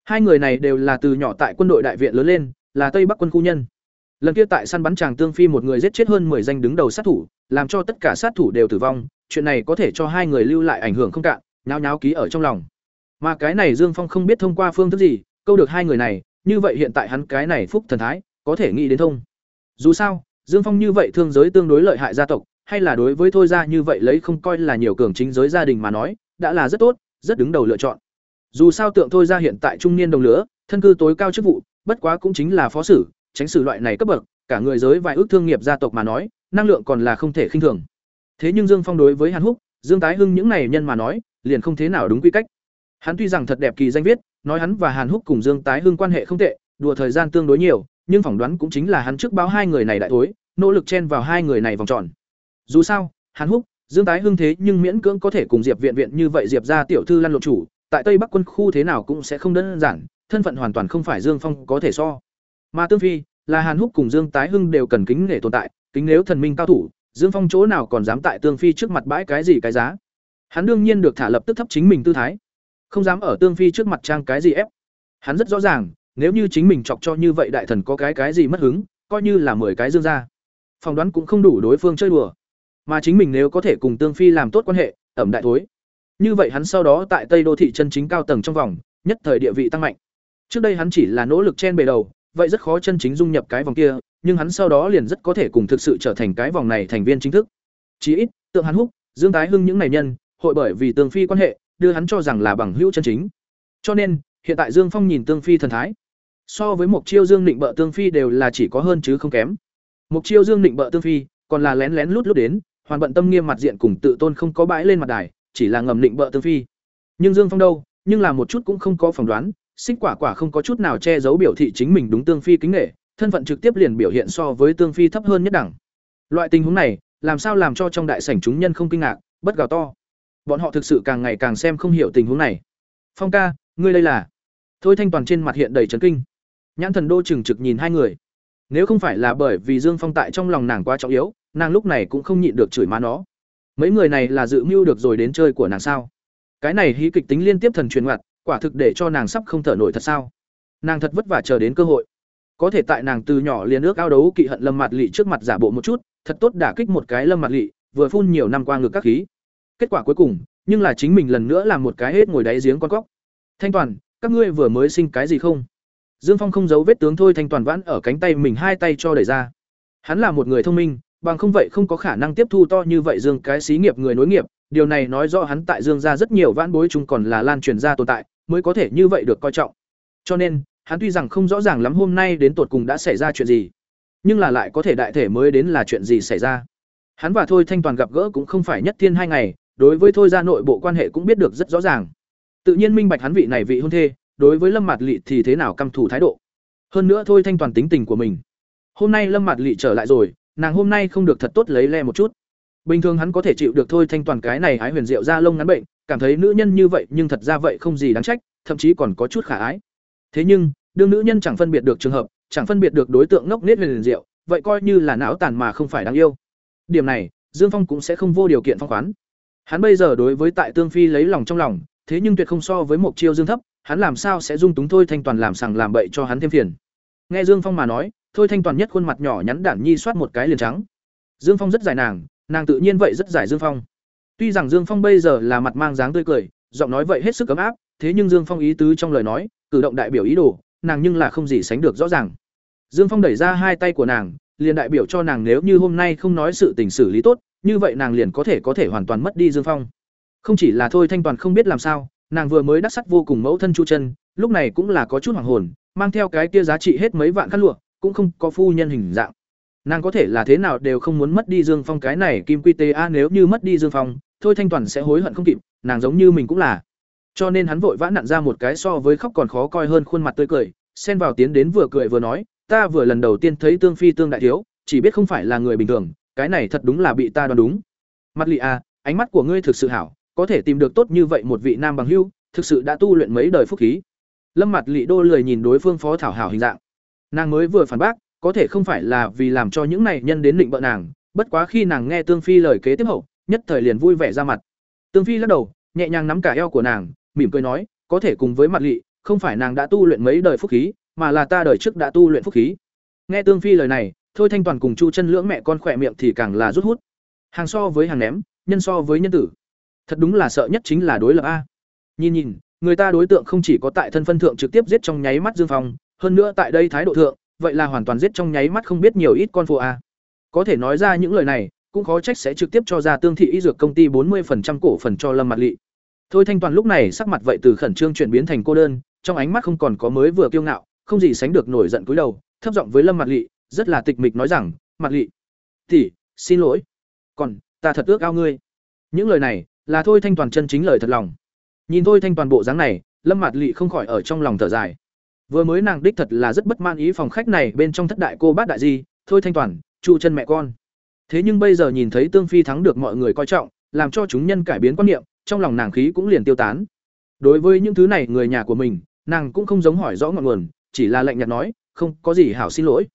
Hai người này đều là từ nhỏ tại quân đội đại viện lớn lên, là tây bắc quân khu nhân lần kia tại săn bắn chàng tương phi một người giết chết hơn 10 danh đứng đầu sát thủ, làm cho tất cả sát thủ đều tử vong, chuyện này có thể cho hai người lưu lại ảnh hưởng không cạn, nháo nháo ký ở trong lòng. Mà cái này dương phong không biết thông qua phương thức gì, câu được hai người này, như vậy hiện tại hắn cái này phúc thần thái, có thể nghĩ đến thông. Dù sao, dương phong như vậy thương giới tương đối lợi hại gia tộc, hay là đối với thôi ra như vậy lấy không coi là nhiều cường chính giới gia đình mà nói, đã là rất tốt, rất đứng đầu lựa chọn. Dù sao tượng thôi ra hiện tại trung niên đồng lứa thân cư tối cao chức vụ, bất quá cũng chính là phó sử tránh xử loại này cấp bậc, cả người giới vài ước thương nghiệp gia tộc mà nói, năng lượng còn là không thể khinh thường. Thế nhưng dương phong đối với hàn húc, dương tái hưng những này nhân mà nói, liền không thế nào đúng quy cách. Hắn tuy rằng thật đẹp kỳ danh viết, nói hắn và hàn húc cùng dương tái hưng quan hệ không tệ, đùa thời gian tương đối nhiều, nhưng phỏng đoán cũng chính là hắn trước báo hai người này đại thối, nỗ lực chen vào hai người này vòng tròn. Dù sao, hàn húc, dương tái hưng thế nhưng miễn cưỡng có thể cùng diệp viện viện như vậy diệp ra tiểu thư lăn lộn chủ, tại tây bắc quân khu thế nào cũng sẽ không đơn giản, thân phận hoàn toàn không phải dương phong có thể so mà tương phi, là hàn húc cùng dương tái hưng đều cần kính để tồn tại, kính nếu thần minh cao thủ, dương phong chỗ nào còn dám tại tương phi trước mặt bãi cái gì cái giá? Hắn đương nhiên được thả lập tức thấp chính mình tư thái. Không dám ở tương phi trước mặt trang cái gì ép. Hắn rất rõ ràng, nếu như chính mình chọc cho như vậy đại thần có cái cái gì mất hứng, coi như là mười cái dương ra phỏng đoán cũng không đủ đối phương chơi đùa. Mà chính mình nếu có thể cùng tương phi làm tốt quan hệ, ẩm đại thối. Như vậy hắn sau đó tại tây đô thị chân chính cao tầng trong vòng, nhất thời địa vị tăng mạnh. Trước đây hắn chỉ là nỗ lực chen bề đầu vậy rất khó chân chính dung nhập cái vòng kia, nhưng hắn sau đó liền rất có thể cùng thực sự trở thành cái vòng này thành viên chính thức. Chí ít, tượng hắn húc, dương tái hưng những này nhân, hội bởi vì tương phi quan hệ, đưa hắn cho rằng là bằng hữu chân chính. Cho nên, hiện tại dương phong nhìn tương phi thần thái, so với mục chiêu dương định bợ tương phi đều là chỉ có hơn chứ không kém. Mục chiêu dương định bợ tương phi, còn là lén lén lút lút đến, hoàn bận tâm nghiêm mặt diện cùng tự tôn không có bãi lên mặt đài, chỉ là ngầm định bợ tương phi. Nhưng dương phong đâu, nhưng là một chút cũng không có phỏng đoán xích quả quả không có chút nào che giấu biểu thị chính mình đúng tương phi kính nghệ, thân phận trực tiếp liền biểu hiện so với tương phi thấp hơn nhất đẳng. Loại tình huống này, làm sao làm cho trong đại sảnh chúng nhân không kinh ngạc, bất gào to. Bọn họ thực sự càng ngày càng xem không hiểu tình huống này. Phong ca, ngươi đây là? Thôi thanh toàn trên mặt hiện đầy trấn kinh. Nhãn thần đô chừng trực nhìn hai người. Nếu không phải là bởi vì dương phong tại trong lòng nàng quá trọng yếu, nàng lúc này cũng không nhịn được chửi má nó. Mấy người này là dự mưu được rồi đến chơi của nàng sao? Cái này hí kịch tính liên tiếp thần truyền ngặt quả thực để cho nàng sắp không thở nổi thật sao? Nàng thật vất vả chờ đến cơ hội. Có thể tại nàng từ nhỏ liền ước ao đấu kỵ hận lâm mặt lị trước mặt giả bộ một chút, thật tốt đả kích một cái lâm mặt lị, vừa phun nhiều năm qua ngực các khí. Kết quả cuối cùng, nhưng là chính mình lần nữa làm một cái hết ngồi đáy giếng con cóc. Thanh toàn, các ngươi vừa mới sinh cái gì không? Dương phong không giấu vết tướng thôi thanh toàn vãn ở cánh tay mình hai tay cho đẩy ra. Hắn là một người thông minh, bằng không vậy không có khả năng tiếp thu to như vậy dương cái xí nghiệp người nối nghiệp. Điều này nói rõ hắn tại dương ra rất nhiều vãn bối chúng còn là lan truyền ra tồn tại mới có thể như vậy được coi trọng. Cho nên, hắn tuy rằng không rõ ràng lắm hôm nay đến tột cùng đã xảy ra chuyện gì, nhưng là lại có thể đại thể mới đến là chuyện gì xảy ra. Hắn và thôi thanh toàn gặp gỡ cũng không phải nhất thiên hai ngày, đối với thôi gia nội bộ quan hệ cũng biết được rất rõ ràng. Tự nhiên minh bạch hắn vị này vị hôn thê, đối với lâm mạt Lệ thì thế nào căm thủ thái độ. Hơn nữa thôi thanh toàn tính tình của mình. Hôm nay lâm mạt Lệ trở lại rồi, nàng hôm nay không được thật tốt lấy le một chút. Bình thường hắn có thể chịu được thôi thanh toàn cái này hái huyền diệu ra lông ngắn bệnh cảm thấy nữ nhân như vậy nhưng thật ra vậy không gì đáng trách, thậm chí còn có chút khả ái. Thế nhưng, đương nữ nhân chẳng phân biệt được trường hợp, chẳng phân biệt được đối tượng ngốc nết liền rượu vậy coi như là não tàn mà không phải đáng yêu. Điểm này, dương phong cũng sẽ không vô điều kiện phong khoán. Hắn bây giờ đối với tại tương phi lấy lòng trong lòng, thế nhưng tuyệt không so với một chiêu dương thấp, hắn làm sao sẽ dung túng thôi thanh toàn làm sằng làm bậy cho hắn thêm phiền. Nghe dương phong mà nói, thôi thanh toàn nhất khuôn mặt nhỏ nhắn đản nhi soát một cái liền trắng. Dương phong rất giải nàng nàng tự nhiên vậy rất giải dương phong tuy rằng dương phong bây giờ là mặt mang dáng tươi cười giọng nói vậy hết sức ấm áp thế nhưng dương phong ý tứ trong lời nói cử động đại biểu ý đồ nàng nhưng là không gì sánh được rõ ràng dương phong đẩy ra hai tay của nàng liền đại biểu cho nàng nếu như hôm nay không nói sự tình xử lý tốt như vậy nàng liền có thể có thể hoàn toàn mất đi dương phong Không chỉ là thôi Thanh Toàn không biết làm sao, nàng vừa mới đắc sắt vô cùng mẫu thân Chu Chân, lúc này cũng là có chút hoàng hồn, mang theo cái kia giá trị hết mấy vạn khăn lụa, cũng không có phu nhân hình dạng. Nàng có thể là thế nào đều không muốn mất đi Dương Phong cái này kim quy tế a nếu như mất đi Dương Phong, thôi Thanh Toàn sẽ hối hận không kịp, nàng giống như mình cũng là. Cho nên hắn vội vã nặn ra một cái so với khóc còn khó coi hơn khuôn mặt tươi cười, xen vào tiến đến vừa cười vừa nói, ta vừa lần đầu tiên thấy Tương Phi Tương đại thiếu, chỉ biết không phải là người bình thường, cái này thật đúng là bị ta đoán đúng. Mặt lì a, à, ánh mắt của ngươi thực sự hảo, có thể tìm được tốt như vậy một vị nam bằng hưu thực sự đã tu luyện mấy đời phúc khí. Lâm Mặt Lị đô lười nhìn đối phương phó thảo hảo hình dạng. Nàng mới vừa phản bác, có thể không phải là vì làm cho những này nhân đến định bợ nàng, bất quá khi nàng nghe Tương Phi lời kế tiếp hậu, nhất thời liền vui vẻ ra mặt. Tương Phi lắc đầu, nhẹ nhàng nắm cả eo của nàng, mỉm cười nói, có thể cùng với mặt lị, không phải nàng đã tu luyện mấy đời phúc khí, mà là ta đời trước đã tu luyện phúc khí. Nghe Tương Phi lời này, thôi Thanh Toàn cùng Chu Chân lưỡng mẹ con khỏe miệng thì càng là rút hút. Hàng so với hàng ném, nhân so với nhân tử. Thật đúng là sợ nhất chính là đối lập a. Nhìn nhìn, người ta đối tượng không chỉ có tại thân phân thượng trực tiếp giết trong nháy mắt Dương Phong, hơn nữa tại đây thái độ thượng, vậy là hoàn toàn giết trong nháy mắt không biết nhiều ít con phụ a. Có thể nói ra những lời này, cũng khó trách sẽ trực tiếp cho ra Tương thị y dược công ty 40% cổ phần cho Lâm Mạt Lệ. Thôi Thanh Toàn lúc này sắc mặt vậy từ khẩn trương chuyển biến thành cô đơn, trong ánh mắt không còn có mới vừa kiêu ngạo, không gì sánh được nổi giận cúi đầu, thấp giọng với Lâm Mạt Lệ, rất là tịch mịch nói rằng, "Mạt Lệ, tỷ, xin lỗi. Còn, ta thật ước ao ngươi." Những lời này, là thôi Thanh Toàn chân chính lời thật lòng. Nhìn thôi Thanh Toàn bộ dáng này, Lâm Mạt Lệ không khỏi ở trong lòng thở dài. Vừa mới nàng đích thật là rất bất mãn ý phòng khách này bên trong thất đại cô bát đại gì, thôi Thanh Toàn, chu chân mẹ con. Thế nhưng bây giờ nhìn thấy Tương Phi thắng được mọi người coi trọng, làm cho chúng nhân cải biến quan niệm, trong lòng nàng khí cũng liền tiêu tán. Đối với những thứ này người nhà của mình, nàng cũng không giống hỏi rõ ngọn nguồn, chỉ là lạnh nhạt nói, không có gì hảo xin lỗi.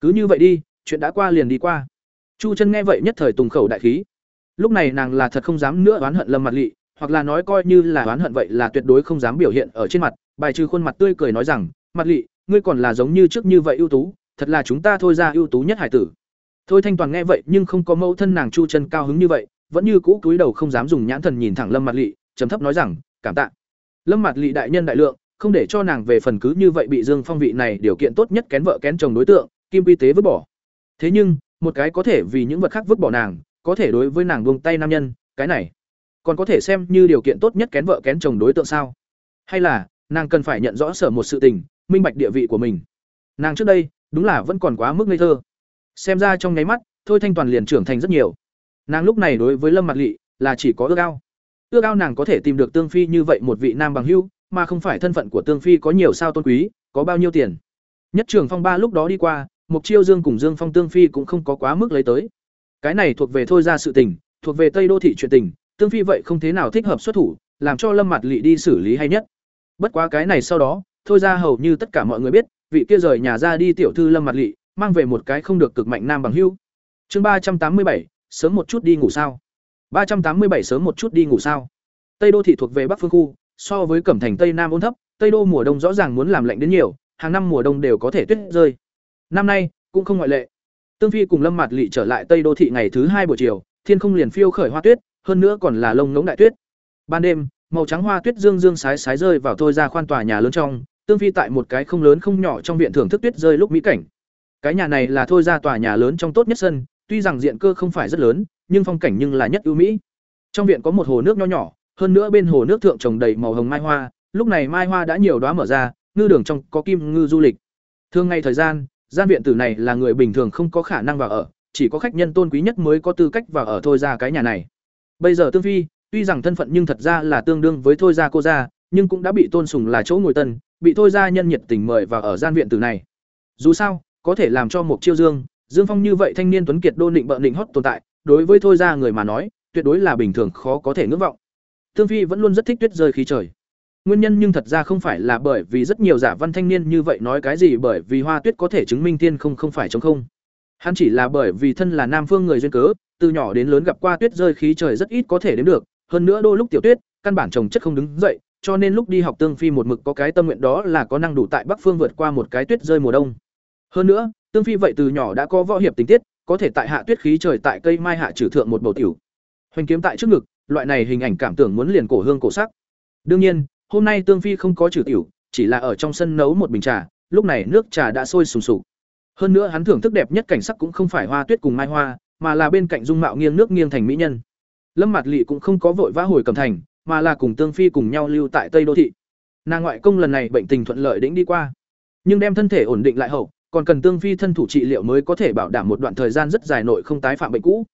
Cứ như vậy đi, chuyện đã qua liền đi qua. Chu chân nghe vậy nhất thời tùng khẩu đại khí. Lúc này nàng là thật không dám nữa oán hận Lâm Mặt lị hoặc là nói coi như là oán hận vậy là tuyệt đối không dám biểu hiện ở trên mặt, bài trừ khuôn mặt tươi cười nói rằng, "Mặt Lệ, ngươi còn là giống như trước như vậy ưu tú, thật là chúng ta thôi ra ưu tú nhất hải tử." Thôi Thanh Toàn nghe vậy nhưng không có mẫu thân nàng Chu chân cao hứng như vậy, vẫn như cũ cúi đầu không dám dùng nhãn thần nhìn thẳng Lâm Mặt Lệ, trầm thấp nói rằng, "Cảm tạ." Lâm Mặt Lệ đại nhân đại lượng, không để cho nàng về phần cứ như vậy bị Dương Phong vị này điều kiện tốt nhất kén vợ kén chồng đối tượng, Kim Vi Tế vứt bỏ. Thế nhưng, một cái có thể vì những vật khác vứt bỏ nàng, có thể đối với nàng buông tay nam nhân, cái này còn có thể xem như điều kiện tốt nhất kén vợ kén chồng đối tượng sao? Hay là, nàng cần phải nhận rõ sở một sự tình, minh bạch địa vị của mình. Nàng trước đây, đúng là vẫn còn quá mức ngây thơ. Xem ra trong nháy mắt, Thôi Thanh Toàn liền trưởng thành rất nhiều. Nàng lúc này đối với lâm mặt lỵ là chỉ có ước ao. Ước ao nàng có thể tìm được tương phi như vậy một vị nam bằng hưu mà không phải thân phận của tương phi có nhiều sao tôn quý có bao nhiêu tiền. Nhất trường phong ba lúc đó đi qua mục chiêu dương cùng dương phong tương phi cũng không có quá mức lấy tới. Cái này thuộc về thôi ra sự tình thuộc về tây đô thị chuyện tình tương phi vậy không thế nào thích hợp xuất thủ làm cho lâm mặt lỵ đi xử lý hay nhất. Bất quá cái này sau đó thôi ra hầu như tất cả mọi người biết vị kia rời nhà ra đi tiểu thư lâm Mạt Lệ mang về một cái không được cực mạnh nam bằng hưu chương ba trăm tám mươi bảy sớm một chút đi ngủ sao? ba trăm tám mươi bảy sớm một chút đi ngủ sao? Tây đô thị thuộc về Bắc phương khu, so với Cẩm Thành Tây Nam ôn thấp, Tây đô mùa đông rõ ràng muốn làm lạnh đến nhiều, hàng năm mùa đông đều có thể tuyết rơi. Năm nay cũng không ngoại lệ. Tương Phi cùng Lâm Mạt Lệ trở lại Tây đô thị ngày thứ hai buổi chiều, thiên không liền phiêu khởi hoa tuyết, hơn nữa còn là lông ngỗng đại tuyết. Ban đêm, màu trắng hoa tuyết dương dương sái sái rơi vào thôi ra khoan tòa nhà lớn trong, Tương Phi tại một cái không lớn không nhỏ trong viện thưởng thức tuyết rơi lúc mỹ cảnh. Cái nhà này là thôi ra tòa nhà lớn trong tốt nhất sân, tuy rằng diện cơ không phải rất lớn, nhưng phong cảnh nhưng là nhất ưu mỹ. Trong viện có một hồ nước nho nhỏ, hơn nữa bên hồ nước thượng trồng đầy màu hồng mai hoa, lúc này mai hoa đã nhiều đóa mở ra, ngư đường trong có kim ngư du lịch. Thường ngày thời gian, gian viện tử này là người bình thường không có khả năng vào ở, chỉ có khách nhân tôn quý nhất mới có tư cách vào ở thôi ra cái nhà này. Bây giờ Tương Phi, tuy rằng thân phận nhưng thật ra là tương đương với thôi ra cô gia, nhưng cũng đã bị tôn sùng là chỗ ngồi tân, bị thôi ra nhân nhiệt tình mời vào ở gian viện tử này. Dù sao, có thể làm cho một chiêu dương, Dương Phong như vậy thanh niên tuấn kiệt đô định bợ định hót tồn tại, đối với thôi ra người mà nói, tuyệt đối là bình thường khó có thể ngưỡng vọng. Tương Phi vẫn luôn rất thích tuyết rơi khí trời. Nguyên nhân nhưng thật ra không phải là bởi vì rất nhiều giả văn thanh niên như vậy nói cái gì bởi vì hoa tuyết có thể chứng minh thiên không không phải trống không. Hắn chỉ là bởi vì thân là nam phương người duyên cớ, từ nhỏ đến lớn gặp qua tuyết rơi khí trời rất ít có thể đến được, hơn nữa đôi lúc tiểu tuyết, căn bản trồng chất không đứng dậy, cho nên lúc đi học Tương Phi một mực có cái tâm nguyện đó là có năng đủ tại Bắc phương vượt qua một cái tuyết rơi mùa đông. Hơn nữa, Tương Phi vậy từ nhỏ đã có võ hiệp tình tiết, có thể tại hạ tuyết khí trời tại cây mai hạ trừ thượng một bầu tiểu. Hoành kiếm tại trước ngực, loại này hình ảnh cảm tưởng muốn liền cổ hương cổ sắc. Đương nhiên, hôm nay Tương Phi không có trừ tiểu, chỉ là ở trong sân nấu một bình trà, lúc này nước trà đã sôi sùng sục. Hơn nữa hắn thưởng thức đẹp nhất cảnh sắc cũng không phải hoa tuyết cùng mai hoa, mà là bên cạnh dung mạo nghiêng nước nghiêng thành mỹ nhân. lâm Mạt Lệ cũng không có vội vã hồi cầm thành mà là cùng tương phi cùng nhau lưu tại tây đô thị. Nàng ngoại công lần này bệnh tình thuận lợi đĩnh đi qua. Nhưng đem thân thể ổn định lại hậu, còn cần tương phi thân thủ trị liệu mới có thể bảo đảm một đoạn thời gian rất dài nội không tái phạm bệnh cũ.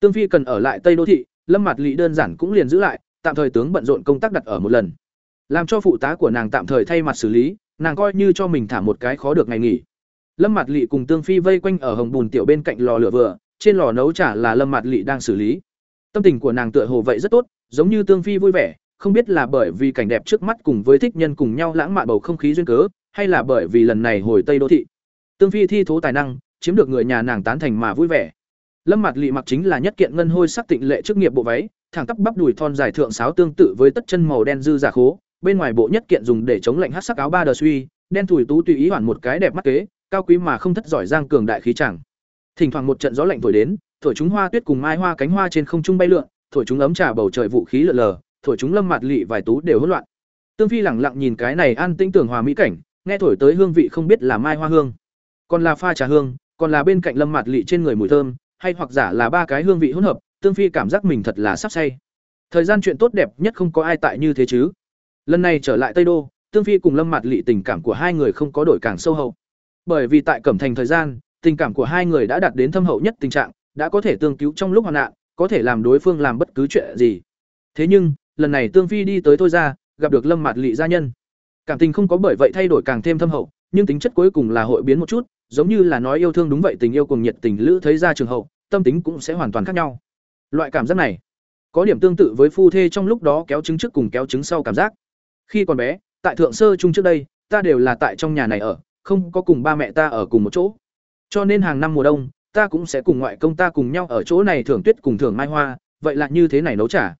Tương phi cần ở lại tây đô thị, lâm mặt lỵ đơn giản cũng liền giữ lại, tạm thời tướng bận rộn công tác đặt ở một lần. Làm cho phụ tá của nàng tạm thời thay mặt xử lý, nàng coi như cho mình thả một cái khó được ngày nghỉ. Lâm mặt Lệ cùng tương phi vây quanh ở hồng bùn tiểu bên cạnh lò lửa vừa, trên lò nấu chả là lâm mặt Lệ đang xử lý tâm tình của nàng tựa hồ vậy rất tốt, giống như tương phi vui vẻ, không biết là bởi vì cảnh đẹp trước mắt cùng với thích nhân cùng nhau lãng mạn bầu không khí duyên cớ, hay là bởi vì lần này hồi tây đô thị. Tương phi thi thố tài năng, chiếm được người nhà nàng tán thành mà vui vẻ. Lâm mặt lị mặc chính là nhất kiện ngân hôi sắc tịnh lệ trước nghiệp bộ váy, thẳng tắp bắp đùi thon dài thượng sáo tương tự với tất chân màu đen dư giả khố, bên ngoài bộ nhất kiện dùng để chống lạnh hát sắc áo ba đờ suy, đen thủi tú tùy ý hoàn một cái đẹp mắt kế, cao quý mà không thất giỏi giang cường đại khí chẳng. Thỉnh thoảng một trận gió lạnh thổi đến thổi chúng hoa tuyết cùng mai hoa cánh hoa trên không trung bay lượn, thổi chúng ấm trà bầu trời vũ khí lượn lờ, thổi chúng lâm mạt lị vài tú đều hỗn loạn. Tương phi lẳng lặng nhìn cái này an tĩnh tưởng hòa mỹ cảnh, nghe thổi tới hương vị không biết là mai hoa hương, còn là pha trà hương, còn là bên cạnh lâm mạt lị trên người mùi thơm, hay hoặc giả là ba cái hương vị hỗn hợp, tương phi cảm giác mình thật là sắp say. Thời gian chuyện tốt đẹp nhất không có ai tại như thế chứ. Lần này trở lại tây đô, tương phi cùng lâm mạt lị tình cảm của hai người không có đổi càng sâu hậu. Bởi vì tại cẩm thành thời gian, tình cảm của hai người đã đạt đến thâm hậu nhất tình trạng đã có thể tương cứu trong lúc hoạn nạn, có thể làm đối phương làm bất cứ chuyện gì. Thế nhưng, lần này tương phi đi tới thôi ra, gặp được lâm mặt lỵ gia nhân. Cảm tình không có bởi vậy thay đổi càng thêm thâm hậu, nhưng tính chất cuối cùng là hội biến một chút, giống như là nói yêu thương đúng vậy tình yêu cùng nhiệt tình lữ thấy ra trường hậu, tâm tính cũng sẽ hoàn toàn khác nhau. Loại cảm giác này, có điểm tương tự với phu thê trong lúc đó kéo trứng trước cùng kéo trứng sau cảm giác. Khi còn bé, tại thượng sơ chung trước đây, ta đều là tại trong nhà này ở, không có cùng ba mẹ ta ở cùng một chỗ. Cho nên hàng năm mùa đông ta cũng sẽ cùng ngoại công ta cùng nhau ở chỗ này thưởng tuyết cùng thưởng mai hoa, vậy là như thế này nấu trả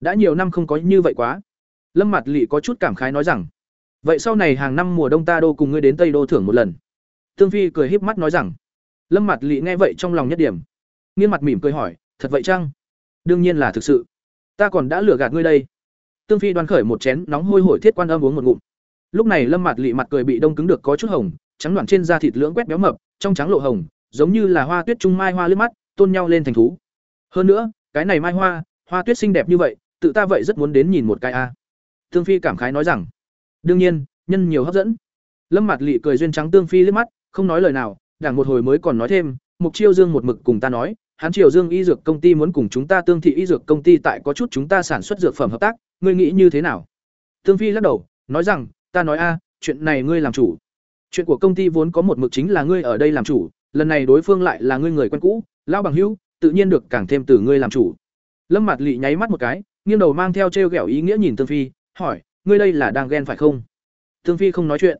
đã nhiều năm không có như vậy quá. Lâm Mạt Lệ có chút cảm khái nói rằng, vậy sau này hàng năm mùa đông ta đô cùng ngươi đến tây đô thưởng một lần. Tương phi cười híp mắt nói rằng, lâm Mạt Lệ nghe vậy trong lòng nhất điểm, nghiêng mặt mỉm cười hỏi, thật vậy chăng? Đương nhiên là thực sự. Ta còn đã lừa gạt ngươi đây. Tương phi đoan khởi một chén nóng hôi hổi thiết quan âm uống một ngụm. Lúc này lâm Mạt Lệ mặt cười bị đông cứng được có chút hồng, trắng loạn trên da thịt lưỡng quét béo mập, trong trắng lộ hồng giống như là hoa tuyết trung mai hoa lướt mắt, tôn nhau lên thành thú. Hơn nữa, cái này mai hoa hoa tuyết xinh đẹp như vậy, tự ta vậy rất muốn đến nhìn một cái a. Tương phi cảm khái nói rằng, đương nhiên, nhân nhiều hấp dẫn. Lâm mặt lị cười duyên trắng tương phi liếc mắt, không nói lời nào, đảng một hồi mới còn nói thêm, mục chiêu dương một mực cùng ta nói, hắn triều dương y dược công ty muốn cùng chúng ta tương thị y dược công ty tại có chút chúng ta sản xuất dược phẩm hợp tác, ngươi nghĩ như thế nào? Tương phi lắc đầu, nói rằng, ta nói a, chuyện này ngươi làm chủ. Chuyện của công ty vốn có một mực chính là ngươi ở đây làm chủ lần này đối phương lại là ngươi người quen cũ, lão bằng hữu, tự nhiên được càng thêm từ ngươi làm chủ. Lâm mặt lị nháy mắt một cái, nghiêng đầu mang theo trêu ghẹo ý nghĩa nhìn tương phi, hỏi, ngươi đây là đang ghen phải không? Tương phi không nói chuyện.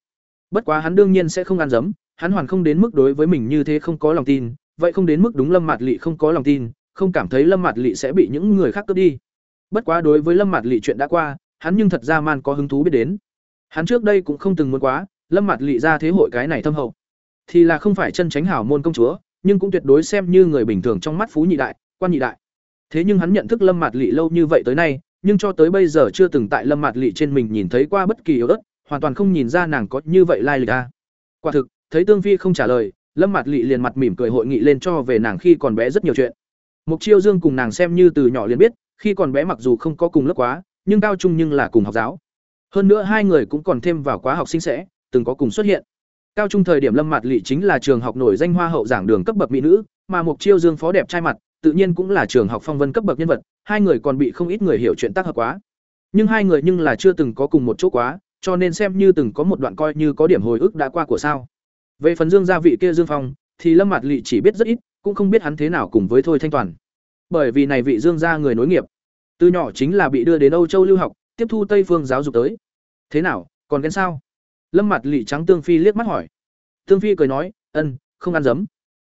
Bất quá hắn đương nhiên sẽ không ăn dấm, hắn hoàn không đến mức đối với mình như thế không có lòng tin, vậy không đến mức đúng lâm mặt lị không có lòng tin, không cảm thấy lâm mặt lị sẽ bị những người khác cướp đi. Bất quá đối với lâm mặt lị chuyện đã qua, hắn nhưng thật ra man có hứng thú biết đến. Hắn trước đây cũng không từng muốn quá, lâm mặt lị ra thế hội cái này thâm hậu thì là không phải chân tránh hảo môn công chúa, nhưng cũng tuyệt đối xem như người bình thường trong mắt phú nhị đại, quan nhị đại. Thế nhưng hắn nhận thức lâm mạt lị lâu như vậy tới nay, nhưng cho tới bây giờ chưa từng tại lâm mạt lị trên mình nhìn thấy qua bất kỳ yếu ớt, hoàn toàn không nhìn ra nàng có như vậy lai lịch a. Quả thực, thấy tương phi không trả lời, lâm mạt lị liền mặt mỉm cười hội nghị lên cho về nàng khi còn bé rất nhiều chuyện. Mục chiêu dương cùng nàng xem như từ nhỏ liền biết, khi còn bé mặc dù không có cùng lớp quá, nhưng cao trung nhưng là cùng học giáo. Hơn nữa hai người cũng còn thêm vào quá học sinh sẽ, từng có cùng xuất hiện cao trung thời điểm lâm mạt Lệ chính là trường học nổi danh hoa hậu giảng đường cấp bậc mỹ nữ, mà mục chiêu dương phó đẹp trai mặt, tự nhiên cũng là trường học phong vân cấp bậc nhân vật, hai người còn bị không ít người hiểu chuyện tác hợp quá. Nhưng hai người nhưng là chưa từng có cùng một chỗ quá, cho nên xem như từng có một đoạn coi như có điểm hồi ức đã qua của sao. Về phần dương gia vị kia dương phong, thì lâm Mạt Lệ chỉ biết rất ít, cũng không biết hắn thế nào cùng với thôi thanh toàn. Bởi vì này vị dương gia người nối nghiệp. Từ nhỏ chính là bị đưa đến âu châu lưu học, tiếp thu tây phương giáo dục tới. Thế nào, còn ghen sao? Lâm mặt lị trắng tương phi liếc mắt hỏi. Tương phi cười nói ân không ăn dấm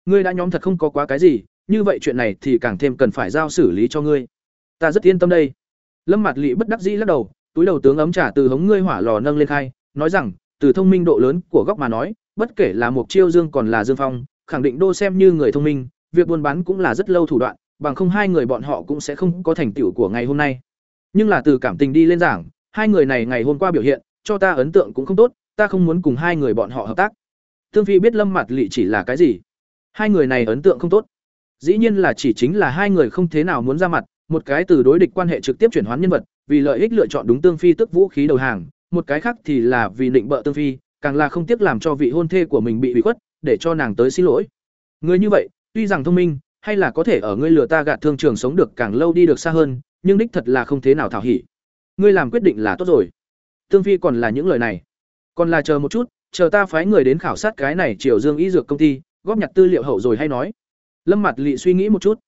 ngươi đã nhóm thật không có quá cái gì như vậy chuyện này thì càng thêm cần phải giao xử lý cho ngươi. Ta rất yên tâm đây. Lâm mặt lị bất đắc dĩ lắc đầu túi đầu tướng ấm trả từ hống ngươi hỏa lò nâng lên khai nói rằng từ thông minh độ lớn của góc mà nói bất kể là Mục Chiêu Dương còn là Dương Phong, khẳng định đô xem như người thông minh, việc buôn bán cũng là rất lâu thủ đoạn, bằng không hai người bọn họ cũng sẽ không có thành tựu của ngày hôm nay. Nhưng là từ cảm tình đi lên giảng, hai người này ngày hôm qua biểu hiện, cho ta ấn tượng cũng không tốt, ta không muốn cùng hai người bọn họ hợp tác. Tương Phi biết Lâm Mặt Lệ chỉ là cái gì. Hai người này ấn tượng không tốt. Dĩ nhiên là chỉ chính là hai người không thế nào muốn ra mặt, một cái từ đối địch quan hệ trực tiếp chuyển hóa nhân vật vì lợi ích lựa chọn đúng tương phi tức vũ khí đầu hàng một cái khác thì là vì định bợ tương phi càng là không tiếc làm cho vị hôn thê của mình bị bị khuất để cho nàng tới xin lỗi người như vậy tuy rằng thông minh hay là có thể ở ngươi lừa ta gạt thương trường sống được càng lâu đi được xa hơn nhưng đích thật là không thế nào thảo hỉ ngươi làm quyết định là tốt rồi tương phi còn là những lời này còn là chờ một chút, chờ ta phái người đến khảo sát cái này triều dương y dược công ty, góp nhặt tư liệu hậu rồi hay nói. Lâm mặt lị suy nghĩ một chút.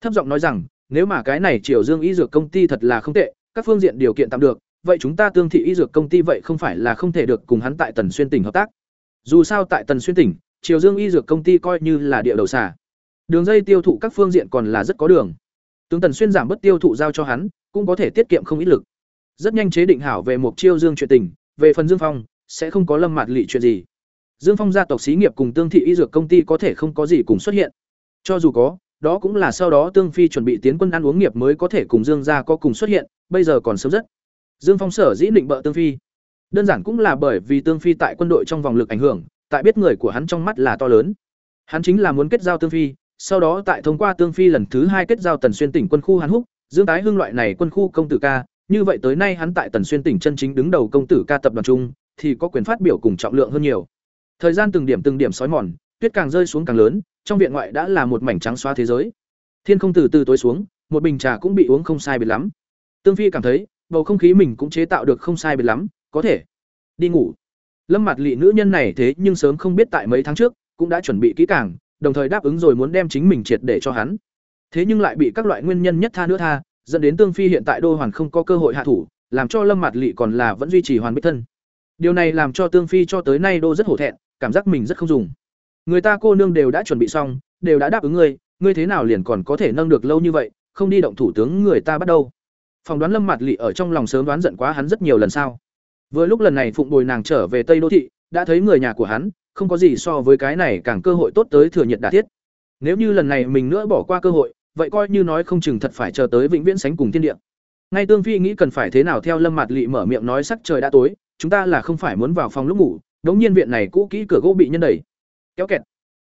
Thấp giọng nói rằng, nếu mà cái này triều dương y dược công ty thật là không tệ, các phương diện điều kiện tạm được, vậy chúng ta tương thị y dược công ty vậy không phải là không thể được cùng hắn tại tần xuyên tỉnh hợp tác. Dù sao tại tần xuyên tỉnh, triều dương y dược công ty coi như là địa đầu xả đường dây tiêu thụ các phương diện còn là rất có đường. Tướng tần xuyên giảm bớt tiêu thụ giao cho hắn, cũng có thể tiết kiệm không ít lực. Rất nhanh chế định hảo về mục chiêu dương chuyện tình, về phần dương phong sẽ không có lâm mạt lị chuyện gì. Dương phong gia tộc xí nghiệp cùng tương thị y dược công ty có thể không có gì cùng xuất hiện. Cho dù có, đó cũng là sau đó tương phi chuẩn bị tiến quân ăn uống nghiệp mới có thể cùng dương gia có cùng xuất hiện, bây giờ còn sớm rất. Dương phong sở dĩ định bợ tương phi. Đơn giản cũng là bởi vì tương phi tại quân đội trong vòng lực ảnh hưởng, tại biết người của hắn trong mắt là to lớn. Hắn chính là muốn kết giao tương phi, sau đó tại thông qua tương phi lần thứ hai kết giao tần xuyên tỉnh quân khu hàn húc, dương tái hưng loại này quân khu công tử ca, như vậy tới nay hắn tại tần xuyên tỉnh chân chính đứng đầu công tử ca tập đoàn trung thì có quyền phát biểu cùng trọng lượng hơn nhiều. Thời gian từng điểm từng điểm sói mòn, tuyết càng rơi xuống càng lớn, trong viện ngoại đã là một mảnh trắng xóa thế giới. Thiên không từ từ tối xuống, một bình trà cũng bị uống không sai biệt lắm. Tương phi cảm thấy, bầu không khí mình cũng chế tạo được không sai biệt lắm, có thể. Đi ngủ. Lâm Mạt Lệ nữ nhân này thế nhưng sớm không biết tại mấy tháng trước, cũng đã chuẩn bị kỹ càng, đồng thời đáp ứng rồi muốn đem chính mình triệt để cho hắn. Thế nhưng lại bị các loại nguyên nhân nhất tha nữa tha, dẫn đến tương phi hiện tại đô hoàn không có cơ hội hạ thủ, làm cho lâm Mạt Lệ còn là vẫn duy trì hoàn bích thân điều này làm cho tương phi cho tới nay đô rất hổ thẹn, cảm giác mình rất không dùng. Người ta cô nương đều đã chuẩn bị xong, đều đã đáp ứng ngươi ngươi thế nào liền còn có thể nâng được lâu như vậy, không đi động thủ tướng người ta bắt đầu. Phỏng đoán lâm mặt lị ở trong lòng sớm đoán giận quá hắn rất nhiều lần sao. Vừa lúc lần này phụng bồi nàng trở về tây đô thị, đã thấy người nhà của hắn, không có gì so với cái này càng cơ hội tốt tới thừa nhiệt đà thiết. Nếu như lần này mình nữa bỏ qua cơ hội, vậy coi như nói không chừng thật phải chờ tới vĩnh viễn sánh cùng thiên địa. Ngay tương phi nghĩ cần phải thế nào theo lâm mặt lị mở miệng nói sắc trời đã tối chúng ta là không phải muốn vào phòng lúc ngủ, đống nhiên viện này cũ kỹ cửa gỗ bị nhân đẩy. Kéo kẹt.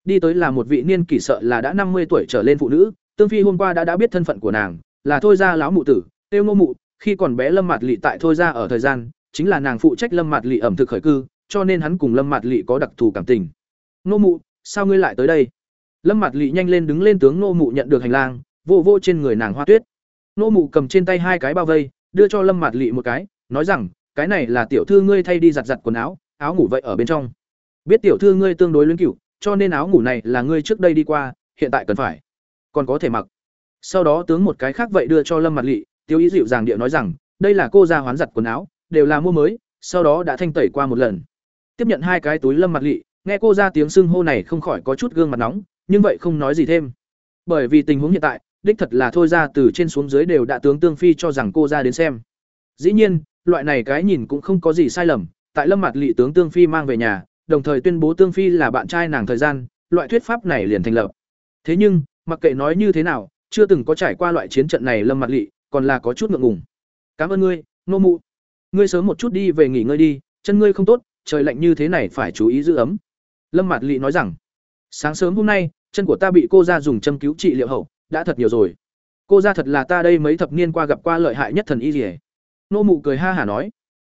Đi tới là một vị niên kỷ sợ là đã năm mươi tuổi trở lên phụ nữ, tương phi hôm qua đã đã biết thân phận của nàng, là thôi ra láo mụ tử têu ngô mụ, khi còn bé lâm Mạt lị tại thôi ra ở thời gian, chính là nàng phụ trách lâm Mạt lị ẩm thực khởi cư, cho nên hắn cùng lâm Mạt lị có đặc thù cảm tình. Ngô mụ, sao ngươi lại tới đây? Lâm Mạt lị nhanh lên đứng lên tướng ngô mụ nhận được hành lang, vô vô trên người nàng hoa tuyết. Ngô mụ cầm trên tay hai cái bao vây, đưa cho lâm Mạt lị một cái, nói rằng cái này là tiểu thư ngươi thay đi giặt giặt quần áo áo ngủ vậy ở bên trong. Biết tiểu thư ngươi tương đối luyến cựu cho nên áo ngủ này là ngươi trước đây đi qua, hiện tại cần phải. Còn có thể mặc. Sau đó tướng một cái khác vậy đưa cho lâm mặt lị, tiêu ý dịu dàng địa nói rằng, đây là cô ra hoán giặt quần áo, đều là mua mới, sau đó đã thanh tẩy qua một lần. Tiếp nhận hai cái túi lâm mặt lị, nghe cô ra tiếng sưng hô này không khỏi có chút gương mặt nóng, nhưng vậy không nói gì thêm. Bởi vì tình huống hiện tại, đích thật là thôi ra từ trên xuống dưới đều đã tướng tương phi cho rằng cô ra đến xem. Dĩ nhiên loại này cái nhìn cũng không có gì sai lầm, tại lâm mặt lỵ tướng tương phi mang về nhà, đồng thời tuyên bố tương phi là bạn trai nàng thời gian, loại thuyết pháp này liền thành lập. Thế nhưng, mặc kệ nói như thế nào, chưa từng có trải qua loại chiến trận này lâm mặt lỵ còn là có chút ngượng ngùng. Cảm ơn ngươi, nô mụ. Ngươi sớm một chút đi về nghỉ ngơi đi, chân ngươi không tốt, trời lạnh như thế này phải chú ý giữ ấm. Lâm mặt lỵ nói rằng, sáng sớm hôm nay, chân của ta bị cô ra dùng châm cứu trị liệu hậu, đã thật nhiều rồi. Cô ra thật là ta đây mấy thập niên qua gặp qua lợi hại nhất thần y rỉa nô mụ cười ha hả nói.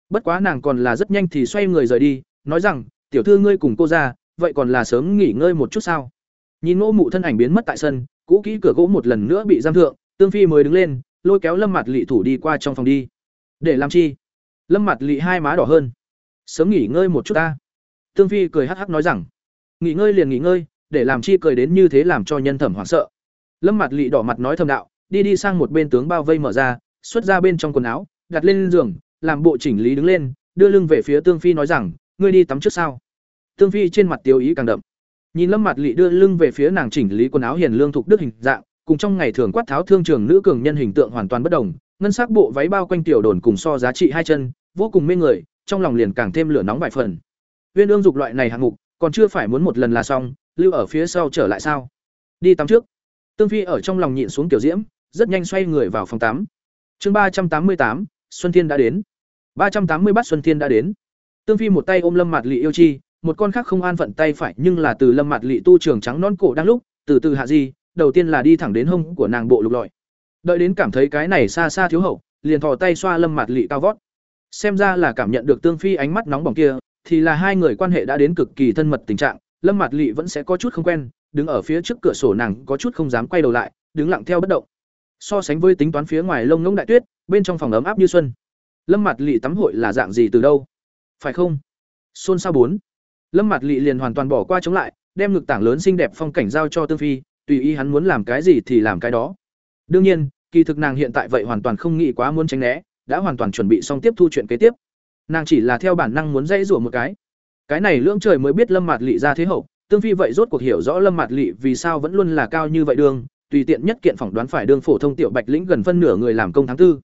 Bất quá nàng còn là rất nhanh thì xoay người rời đi, nói rằng, tiểu thư ngươi cùng cô ra, vậy còn là sớm nghỉ ngơi một chút sao? Nhìn nô mụ thân ảnh biến mất tại sân, cũ kỹ cửa gỗ một lần nữa bị giam thượng, tương phi mới đứng lên, lôi kéo lâm mặt lị thủ đi qua trong phòng đi. Để làm chi? Lâm mặt lị hai má đỏ hơn. Sớm nghỉ ngơi một chút ta. Tương phi cười hắc hắc nói rằng, nghỉ ngơi liền nghỉ ngơi, để làm chi cười đến như thế làm cho nhân thẩm hoảng sợ. Lâm mặt lị đỏ mặt nói thầm đạo, đi đi sang một bên tướng bao vây mở ra, xuất ra bên trong quần áo đặt lên giường, làm bộ chỉnh lý đứng lên, đưa lưng về phía tương phi nói rằng, ngươi đi tắm trước sao? Tương phi trên mặt tiêu ý càng đậm. Nhìn lâm mặt lị đưa lưng về phía nàng chỉnh lý quần áo hiền lương thục đức hình dạng, cùng trong ngày thường quát tháo thương trường nữ cường nhân hình tượng hoàn toàn bất đồng, ngân sắc bộ váy bao quanh tiểu đồn cùng so giá trị hai chân, vô cùng mê người, trong lòng liền càng thêm lửa nóng vài phần. Viên ương dục loại này hạng mục, còn chưa phải muốn một lần là xong, lưu ở phía sau trở lại sao? Đi tắm trước. Tương phi ở trong lòng nhịn xuống tiểu diễm, rất nhanh xoay người vào phòng tắm. Chương ba trăm tám mươi tám xuân thiên đã đến. ba trăm tám mươi bát xuân thiên đã đến. Tương phi một tay ôm lâm Mạt Lệ yêu chi một con khác không an phận tay phải nhưng là từ lâm Mạt Lệ tu trường trắng non cổ đang lúc từ từ hạ gì, đầu tiên là đi thẳng đến hông của nàng bộ lục lọi. Đợi đến cảm thấy cái này xa xa thiếu hậu liền thò tay xoa lâm mạt Lệ cao vót. Xem ra là cảm nhận được tương phi ánh mắt nóng bỏng kia thì là hai người quan hệ đã đến cực kỳ thân mật tình trạng lâm mạt Lệ vẫn sẽ có chút không quen đứng ở phía trước cửa sổ nàng có chút không dám quay đầu lại đứng lặng theo bất động so sánh với tính toán phía ngoài lông ngỗng đại tuyết, bên trong phòng ấm áp như xuân. Lâm mặt lỵ tắm hội là dạng gì từ đâu? Phải không? Xôn xao bốn. Lâm mặt lỵ liền hoàn toàn bỏ qua chống lại, đem ngực tảng lớn xinh đẹp phong cảnh giao cho tương phi, tùy ý hắn muốn làm cái gì thì làm cái đó. Đương nhiên, kỳ thực nàng hiện tại vậy hoàn toàn không nghĩ quá muốn tránh né, đã hoàn toàn chuẩn bị xong tiếp thu chuyện kế tiếp. Nàng chỉ là theo bản năng muốn dãy rủa một cái. Cái này lưỡng trời mới biết lâm mạt lị ra thế hậu, tương phi vậy rốt cuộc hiểu rõ lâm mạt lị vì sao vẫn luôn là cao như vậy đường tùy tiện nhất kiện phỏng đoán phải đương phổ thông tiểu bạch lĩnh gần phân nửa người làm công tháng tư.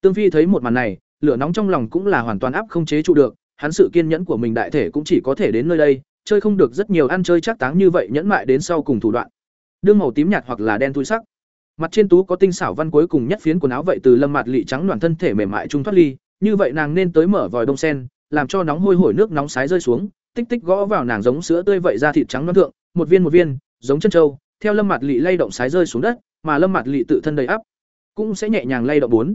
Tương phi thấy một màn này, lửa nóng trong lòng cũng là hoàn toàn áp không chế trụ được, hắn sự kiên nhẫn của mình đại thể cũng chỉ có thể đến nơi đây, chơi không được rất nhiều ăn chơi chắc táng như vậy nhẫn mại đến sau cùng thủ đoạn. Đương màu tím nhạt hoặc là đen thui sắc. Mặt trên tú có tinh xảo văn cuối cùng nhất phiến quần áo vậy từ lâm mạt lị trắng đoàn thân thể mềm mại trung thoát ly, như vậy nàng nên tới mở vòi đông sen, làm cho nóng hôi hổi nước nóng sái rơi xuống, tích tích gõ vào nàng giống sữa tươi vậy ra thịt trắng non thượng, một viên một viên, giống chân trâu theo lâm mặt lị lay động sái rơi xuống đất, mà lâm mặt lị tự thân đầy ắp, cũng sẽ nhẹ nhàng lay động bốn.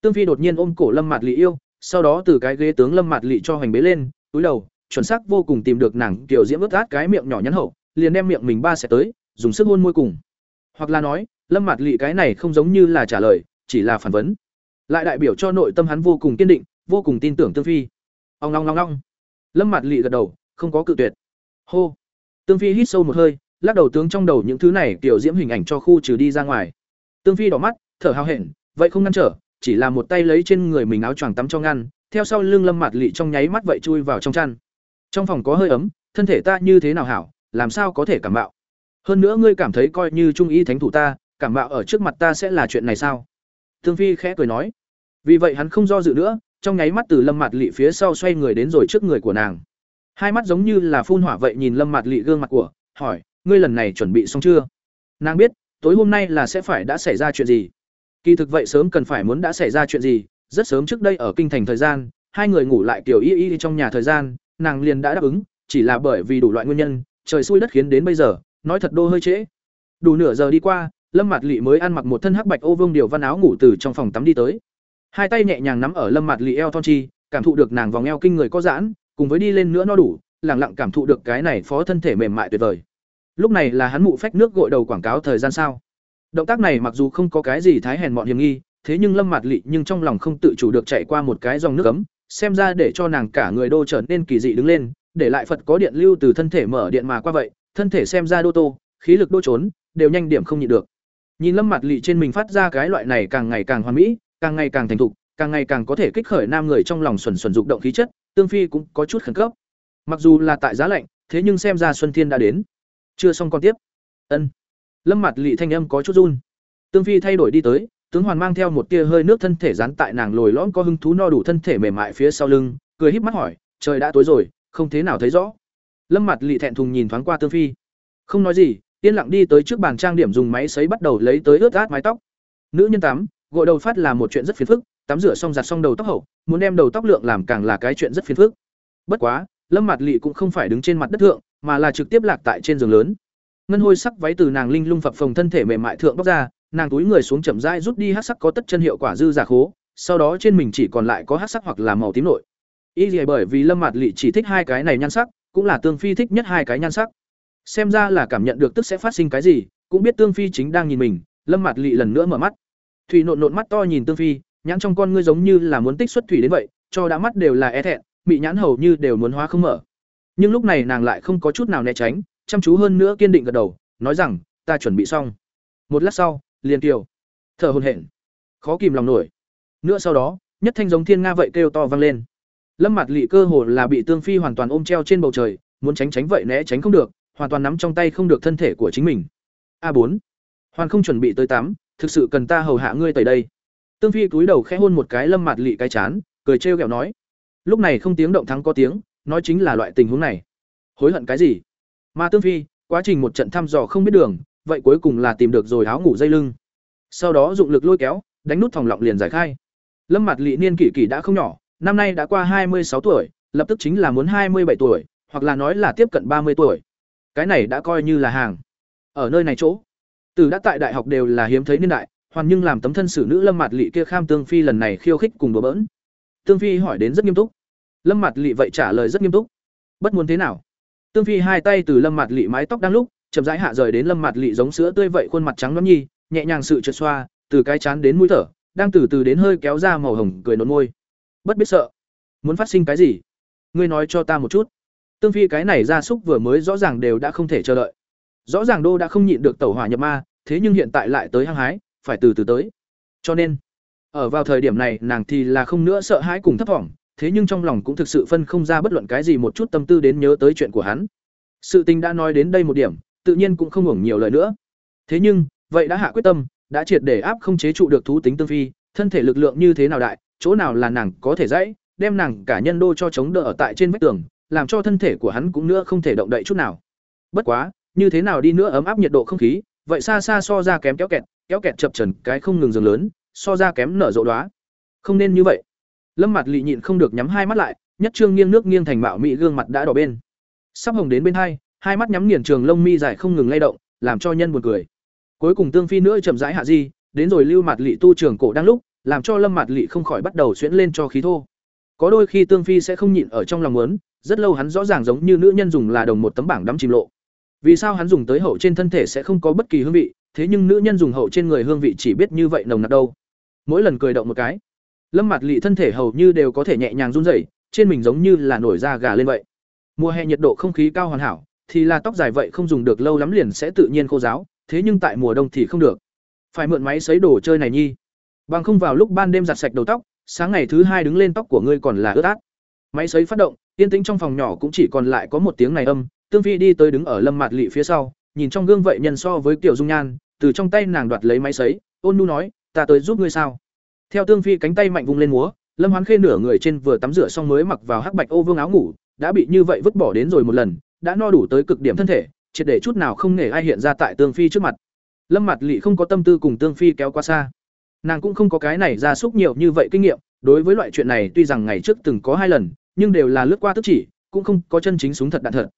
Tương phi đột nhiên ôm cổ lâm mặt lị yêu, sau đó từ cái ghế tướng lâm mặt lị cho hành bế lên, túi đầu, chuẩn xác vô cùng tìm được nàng kiểu diễm ướt át cái miệng nhỏ nhắn hậu, liền đem miệng mình ba sẽ tới, dùng sức hôn môi cùng. Hoặc là nói, lâm mặt lị cái này không giống như là trả lời, chỉ là phản vấn. Lại đại biểu cho nội tâm hắn vô cùng kiên định, vô cùng tin tưởng tương phi. Ông long long long lâm mặt lị gật đầu, không có cự tuyệt. Hô. Tương phi hít sâu một hơi lắc đầu tướng trong đầu những thứ này tiểu diễm hình ảnh cho khu trừ đi ra ngoài. Tương phi đỏ mắt, thở hào hển vậy không ngăn trở, chỉ là một tay lấy trên người mình áo choàng tắm cho ngăn, theo sau lưng lâm mạt lị trong nháy mắt vậy chui vào trong chăn. Trong phòng có hơi ấm, thân thể ta như thế nào hảo, làm sao có thể cảm bạo hơn nữa ngươi cảm thấy coi như trung y thánh thủ ta, cảm bạo ở trước mặt ta sẽ là chuyện này sao? Tương phi khẽ cười nói. Vì vậy hắn không do dự nữa, trong nháy mắt từ lâm mạt lị phía sau xoay người đến rồi trước người của nàng. Hai mắt giống như là phun hỏa vậy nhìn lâm mạt lị gương mặt của, hỏi ngươi lần này chuẩn bị xong chưa? Nàng biết, tối hôm nay là sẽ phải đã xảy ra chuyện gì. Kỳ thực vậy sớm cần phải muốn đã xảy ra chuyện gì, rất sớm trước đây ở kinh thành thời gian, hai người ngủ lại kiểu y y trong nhà thời gian, nàng liền đã đáp ứng, chỉ là bởi vì đủ loại nguyên nhân, trời xui đất khiến đến bây giờ, nói thật đô hơi trễ. Đủ nửa giờ đi qua, lâm mạt lị mới ăn mặc một thân hắc bạch ô vương điều văn áo ngủ từ trong phòng tắm đi tới. Hai tay nhẹ nhàng nắm ở lâm mạt lỵ eo thon chi, cảm thụ được nàng vòng eo kinh người có giãn, cùng với đi lên nữa no đủ lẳng lặng cảm thụ được cái này phó thân thể mềm mại tuyệt vời lúc này là hắn mụ phách nước gội đầu quảng cáo thời gian sao? Động tác này mặc dù không có cái gì thái hèn mọn hiểm nghi, thế nhưng lâm mạt lị nhưng trong lòng không tự chủ được chạy qua một cái dòng nước ấm, xem ra để cho nàng cả người đô trở nên kỳ dị đứng lên, để lại phật có điện lưu từ thân thể mở điện mà qua vậy, thân thể xem ra đô tô, khí lực đô trốn, đều nhanh điểm không nhịn được. Nhìn lâm mặt lị trên mình phát ra cái loại này càng ngày càng hoàn mỹ, càng ngày càng thành thục, càng ngày càng có thể kích khởi nam người trong lòng xuẩn xuẩn dục động khí chất, tương phi cũng có chút khẩn cấp. Mặc dù là tại giá lạnh, thế nhưng xem ra xuân thiên đã đến chưa xong còn tiếp. Ân. Lâm mặt lị thanh âm có chút run. Tương phi thay đổi đi tới, tướng hoàn mang theo một tia hơi nước thân thể dán tại nàng lồi lõm có hứng thú no đủ thân thể mềm mại phía sau lưng, cười híp mắt hỏi, trời đã tối rồi, không thế nào thấy rõ. Lâm mặt lị thẹn thùng nhìn thoáng qua tương phi. Không nói gì, yên lặng đi tới trước bàn trang điểm dùng máy sấy bắt đầu lấy tới ướt át mái tóc. Nữ nhân tắm gội đầu phát là một chuyện rất phiền phức, tắm rửa xong giặt xong đầu tóc hậu, muốn đem đầu tóc lượng làm càng là cái chuyện rất phiền phức. Bất quá, lâm mặt lị cũng không phải đứng trên mặt đất thượng mà là trực tiếp lạc tại trên giường lớn. Ngân hôi sắc váy từ nàng linh lung phập phồng thân thể mềm mại thượng bóc ra, nàng túi người xuống chậm rãi rút đi hát sắc có tất chân hiệu quả dư giả khố, sau đó trên mình chỉ còn lại có hát sắc hoặc là màu tím nội. Y gì bởi vì lâm mặt lị chỉ thích hai cái này nhan sắc, cũng là tương phi thích nhất hai cái nhan sắc. Xem ra là cảm nhận được tức sẽ phát sinh cái gì, cũng biết tương phi chính đang nhìn mình, lâm mặt lị lần nữa mở mắt. Thủy nộn nộn mắt to nhìn tương phi, nhãn trong con ngươi giống như là muốn tích xuất thủy đến vậy, cho đã mắt đều là e thẹn bị nhãn hầu như đều muốn hóa không mở nhưng lúc này nàng lại không có chút nào né tránh, chăm chú hơn nữa kiên định gật đầu, nói rằng, ta chuẩn bị xong. Một lát sau, liền kiều thở hồn hển. Khó kìm lòng nổi. Nữa sau đó, nhất thanh giống thiên nga vậy kêu to vang lên. Lâm mặt lị cơ hồ là bị tương phi hoàn toàn ôm treo trên bầu trời, muốn tránh tránh vậy né tránh không được, hoàn toàn nắm trong tay không được thân thể của chính mình. A bốn. Hoàn không chuẩn bị tới tắm thực sự cần ta hầu hạ ngươi tới đây. Tương phi cúi đầu khẽ hôn một cái lâm mặt lị cái chán, cười trêu ghẹo nói. Lúc này không tiếng động thắng có tiếng nói chính là loại tình huống này. Hối hận cái gì? Mà tương phi, quá trình một trận thăm dò không biết đường, vậy cuối cùng là tìm được rồi áo ngủ dây lưng. Sau đó dụng lực lôi kéo, đánh nút thòng lọng liền giải khai. Lâm mặt lị niên kỷ kỷ đã không nhỏ, năm nay đã qua hai mươi sáu tuổi, lập tức chính là muốn hai mươi bảy tuổi, hoặc là nói là tiếp cận ba mươi tuổi. Cái này đã coi như là hàng. Ở nơi này chỗ, từ đã tại đại học đều là hiếm thấy niên đại, hoàn nhưng làm tấm thân xử nữ lâm mạt lị kia kham tương phi lần này khiêu khích cùng đùa bỡn. Tương phi hỏi đến rất nghiêm túc lâm mặt lỵ vậy trả lời rất nghiêm túc. Bất muốn thế nào? Tương phi hai tay từ lâm mặt lỵ mái tóc đang lúc, chậm rãi hạ rời đến lâm mặt lỵ giống sữa tươi vậy khuôn mặt trắng nõn nhi, nhẹ nhàng sự trượt xoa, từ cái chán đến mũi thở, đang từ từ đến hơi kéo ra màu hồng, cười nôn môi. Bất biết sợ, muốn phát sinh cái gì? Ngươi nói cho ta một chút. Tương phi cái này ra súc vừa mới rõ ràng đều đã không thể chờ đợi. Rõ ràng đô đã không nhịn được tẩu hỏa nhập ma, thế nhưng hiện tại lại tới hăng hái, phải từ từ tới. Cho nên, ở vào thời điểm này nàng thì là không nữa sợ hãi cùng thấp thỏm thế nhưng trong lòng cũng thực sự phân không ra bất luận cái gì một chút tâm tư đến nhớ tới chuyện của hắn. Sự tình đã nói đến đây một điểm, tự nhiên cũng không hưởng nhiều lời nữa. Thế nhưng, vậy đã hạ quyết tâm, đã triệt để áp không chế trụ được thú tính tương phi, thân thể lực lượng như thế nào đại, chỗ nào là nàng có thể dãy, đem nàng cả nhân đô cho chống đỡ ở tại trên vách tường, làm cho thân thể của hắn cũng nữa không thể động đậy chút nào. Bất quá, như thế nào đi nữa ấm áp nhiệt độ không khí, vậy xa xa so ra kém kéo kẹt kéo kẹt chập trần cái không ngừng dừng lớn, so ra kém nở rộ đoá không nên như vậy lâm mặt lị nhịn không được nhắm hai mắt lại, nhất trương nghiêng nước nghiêng thành mạo mỹ gương mặt đã đỏ bên. Sắp hồng đến bên hai hai mắt nhắm nghiền trường lông mi dài không ngừng lay động, làm cho nhân buồn cười. Cuối cùng tương phi nữa chậm rãi hạ di, đến rồi lưu mặt lị tu trường cổ đang lúc, làm cho lâm mặt lị không khỏi bắt đầu xuyễn lên cho khí thô. Có đôi khi tương phi sẽ không nhịn ở trong lòng muốn, rất lâu hắn rõ ràng giống như nữ nhân dùng là đồng một tấm bảng đắm chìm lộ. Vì sao hắn dùng tới hậu trên thân thể sẽ không có bất kỳ hương vị, thế nhưng nữ nhân dùng hậu trên người hương vị chỉ biết như vậy nồng nặc đâu. Mỗi lần cười động một cái lâm mặt lị thân thể hầu như đều có thể nhẹ nhàng run rẩy, trên mình giống như là nổi da gà lên vậy. Mùa hè nhiệt độ không khí cao hoàn hảo, thì là tóc dài vậy không dùng được lâu lắm liền sẽ tự nhiên khô giáo thế nhưng tại mùa đông thì không được. Phải mượn máy xấy đồ chơi này nhi. Bằng không vào lúc ban đêm giặt sạch đầu tóc, sáng ngày thứ hai đứng lên tóc của ngươi còn là ướt át. Máy xấy phát động, yên tĩnh trong phòng nhỏ cũng chỉ còn lại có một tiếng này âm, tương phi đi tới đứng ở lâm mạt lị phía sau, nhìn trong gương vậy nhân so với kiểu dung nhan, từ trong tay nàng đoạt lấy máy xấy, ôn nu nói, ta tới giúp ngươi sao? Theo tương phi cánh tay mạnh vung lên múa, lâm hoán khê nửa người trên vừa tắm rửa xong mới mặc vào hắc bạch ô vương áo ngủ, đã bị như vậy vứt bỏ đến rồi một lần, đã no đủ tới cực điểm thân thể, triệt để chút nào không nể ai hiện ra tại tương phi trước mặt. Lâm mặt Lệ không có tâm tư cùng tương phi kéo qua xa. Nàng cũng không có cái này ra xúc nhiều như vậy kinh nghiệm, đối với loại chuyện này tuy rằng ngày trước từng có hai lần, nhưng đều là lướt qua tức chỉ, cũng không có chân chính súng thật đạn thật.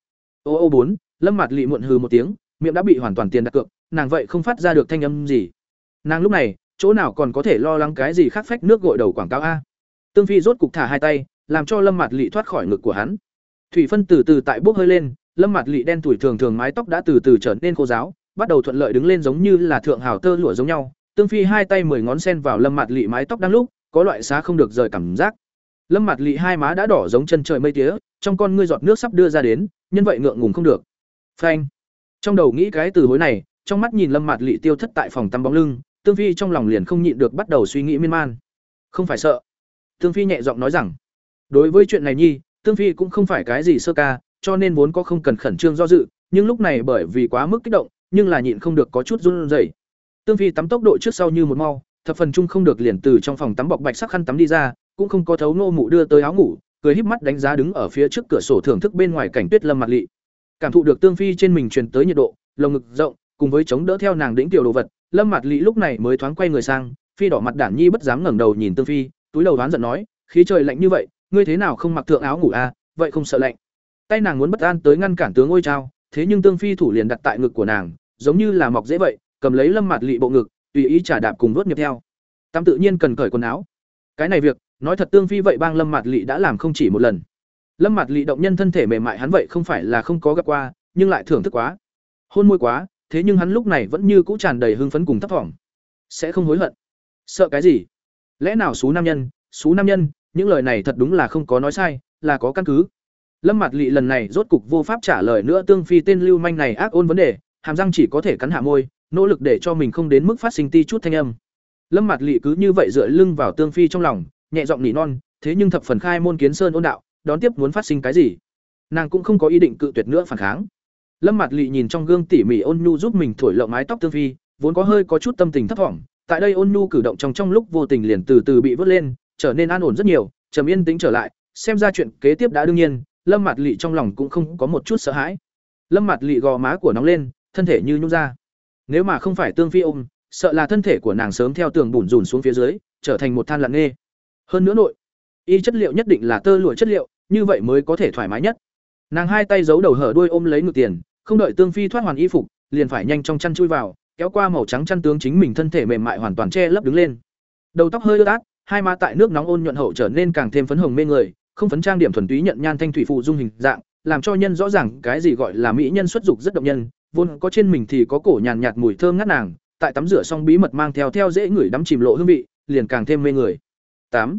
Ô ô bốn, lâm mặt Lệ muộn hừ một tiếng, miệng đã bị hoàn toàn tiền đặt cược, nàng vậy không phát ra được thanh âm gì. Nàng lúc này chỗ nào còn có thể lo lắng cái gì khác phách nước gội đầu quảng cáo a? Tương phi rốt cục thả hai tay, làm cho lâm mặt lị thoát khỏi ngực của hắn. Thủy phân từ từ tại bốc hơi lên, lâm mặt lị đen tuổi thường thường mái tóc đã từ từ trở nên khô giáo bắt đầu thuận lợi đứng lên giống như là thượng hào tơ lụa giống nhau. Tương phi hai tay mười ngón sen vào lâm mặt lị mái tóc đang lúc, có loại xá không được rời cảm giác. Lâm mặt lị hai má đã đỏ giống chân trời mây tía, trong con ngươi giọt nước sắp đưa ra đến, nhân vậy ngượng ngùng không được. Phanh. Trong đầu nghĩ cái từ hối này, trong mắt nhìn lâm mặt lị tiêu thất tại phòng tắm bóng lưng tương phi trong lòng liền không nhịn được bắt đầu suy nghĩ miên man. Không phải sợ. Tương phi nhẹ giọng nói rằng, đối với chuyện này nhi, tương phi cũng không phải cái gì sơ ca, cho nên vốn có không cần khẩn trương do dự, nhưng lúc này bởi vì quá mức kích động, nhưng là nhịn không được có chút run rẩy. Tương phi tắm tốc độ trước sau như một mau, thập phần chung không được liền từ trong phòng tắm bọc bạch sắc khăn tắm đi ra, cũng không có thấu nô mụ đưa tới áo ngủ, cười híp mắt đánh giá đứng ở phía trước cửa sổ thưởng thức bên ngoài cảnh tuyết lâm mặt lị. Cảm thụ được tương phi trên mình truyền tới nhiệt độ, lồng ngực rộng, cùng với chống đỡ theo nàng đỉnh tiểu đồ vật lâm mặt lị lúc này mới thoáng quay người sang, phi đỏ mặt đản nhi bất dám ngẩng đầu nhìn tương phi, túi đầu đoán giận nói, khí trời lạnh như vậy, ngươi thế nào không mặc thượng áo ngủ à vậy không sợ lạnh. Tay nàng muốn bất an tới ngăn cản tướng ôi trao, thế nhưng tương phi thủ liền đặt tại ngực của nàng, giống như là mọc dễ vậy, cầm lấy lâm mặt lị bộ ngực, tùy ý trả đạp cùng vớt nghiệp theo. Tam tự nhiên cần cởi quần áo. Cái này việc, nói thật tương phi vậy bang lâm mặt lị đã làm không chỉ một lần. Lâm mặt lị động nhân thân thể mềm mại hắn vậy không phải là không có gặp qua, nhưng lại thưởng thức quá. Hôn môi quá thế nhưng hắn lúc này vẫn như cũ tràn đầy hưng phấn cùng thấp thỏm. Sẽ không hối hận. Sợ cái gì? Lẽ nào xú nam nhân, xú nam nhân, những lời này thật đúng là không có nói sai, là có căn cứ. Lâm mặt lị lần này rốt cục vô pháp trả lời nữa tương phi tên lưu manh này ác ôn vấn đề, hàm răng chỉ có thể cắn hạ môi, nỗ lực để cho mình không đến mức phát sinh ti chút thanh âm. Lâm mặt lị cứ như vậy dựa lưng vào tương phi trong lòng, nhẹ giọng nỉ non, thế nhưng thập phần khai môn kiến sơn ôn đạo, đón tiếp muốn phát sinh cái gì? Nàng cũng không có ý định cự tuyệt nữa phản kháng lâm mặt lị nhìn trong gương tỉ mỉ ôn nhu giúp mình thổi lộng mái tóc tương phi, vốn có hơi có chút tâm tình thấp thỏm, tại đây ôn nhu cử động trong trong lúc vô tình liền từ từ bị vớt lên, trở nên an ổn rất nhiều, trầm yên tĩnh trở lại, xem ra chuyện kế tiếp đã đương nhiên, lâm mặt lị trong lòng cũng không có một chút sợ hãi. Lâm mặt lị gò má của nóng lên, thân thể như nhung ra. Nếu mà không phải tương phi ôm, sợ là thân thể của nàng sớm theo tường bùn rùn xuống phía dưới, trở thành một than lặng nghê. Hơn nữa nội, y chất liệu nhất định là tơ lụa chất liệu, như vậy mới có thể thoải mái nhất. Nàng hai tay giấu đầu hở đuôi ôm lấy ngực tiền không đợi tương phi thoát hoàn y phục liền phải nhanh trong chăn chui vào kéo qua màu trắng chăn tướng chính mình thân thể mềm mại hoàn toàn che lấp đứng lên. Đầu tóc hơi ướt át, hai má tại nước nóng ôn nhuận hậu trở nên càng thêm phấn hồng mê người, không phấn trang điểm thuần túy nhận nhan thanh thủy phụ dung hình dạng, làm cho nhân rõ ràng cái gì gọi là mỹ nhân xuất dục rất động nhân, vốn có trên mình thì có cổ nhàn nhạt mùi thơm ngát nàng, tại tắm rửa xong bí mật mang theo theo dễ người đắm chìm lộ hương vị, liền càng thêm mê người. tám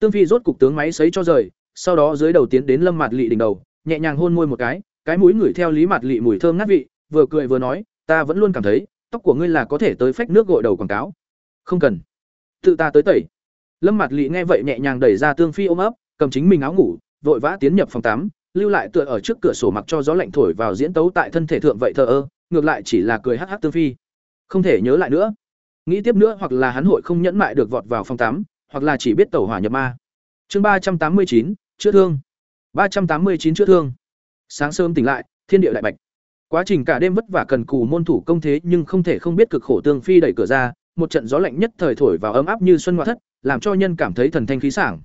Tương Phi rốt cục tướng máy sấy cho rời, sau đó dưới đầu tiến đến Lâm Mạt lị đỉnh đầu, nhẹ nhàng hôn môi một cái, cái mũi ngửi theo Lý mặt lị mùi thơm ngát vị, vừa cười vừa nói, ta vẫn luôn cảm thấy, tóc của ngươi là có thể tới phách nước gội đầu quảng cáo. Không cần, tự ta tới tẩy. Lâm mặt lị nghe vậy nhẹ nhàng đẩy ra Tương Phi ôm ấp, cầm chính mình áo ngủ, vội vã tiến nhập phòng tắm, lưu lại tựa ở trước cửa sổ mặc cho gió lạnh thổi vào diễn tấu tại thân thể thượng vậy thờ ơ, ngược lại chỉ là cười hắc hắc Tương Phi. Không thể nhớ lại nữa. Nghĩ tiếp nữa hoặc là hắn hội không nhẫn mại được vọt vào phòng tắm, hoặc là chỉ biết tẩu hỏa nhập ma. Chương ba trăm tám mươi chín chữa thương. ba trăm tám mươi chín chữa thương. Sáng sớm tỉnh lại, thiên địa đại bạch. Quá trình cả đêm vất vả cần cù môn thủ công thế nhưng không thể không biết cực khổ tương phi đẩy cửa ra, một trận gió lạnh nhất thời thổi vào ấm áp như xuân ngoại thất, làm cho nhân cảm thấy thần thanh khí sảng.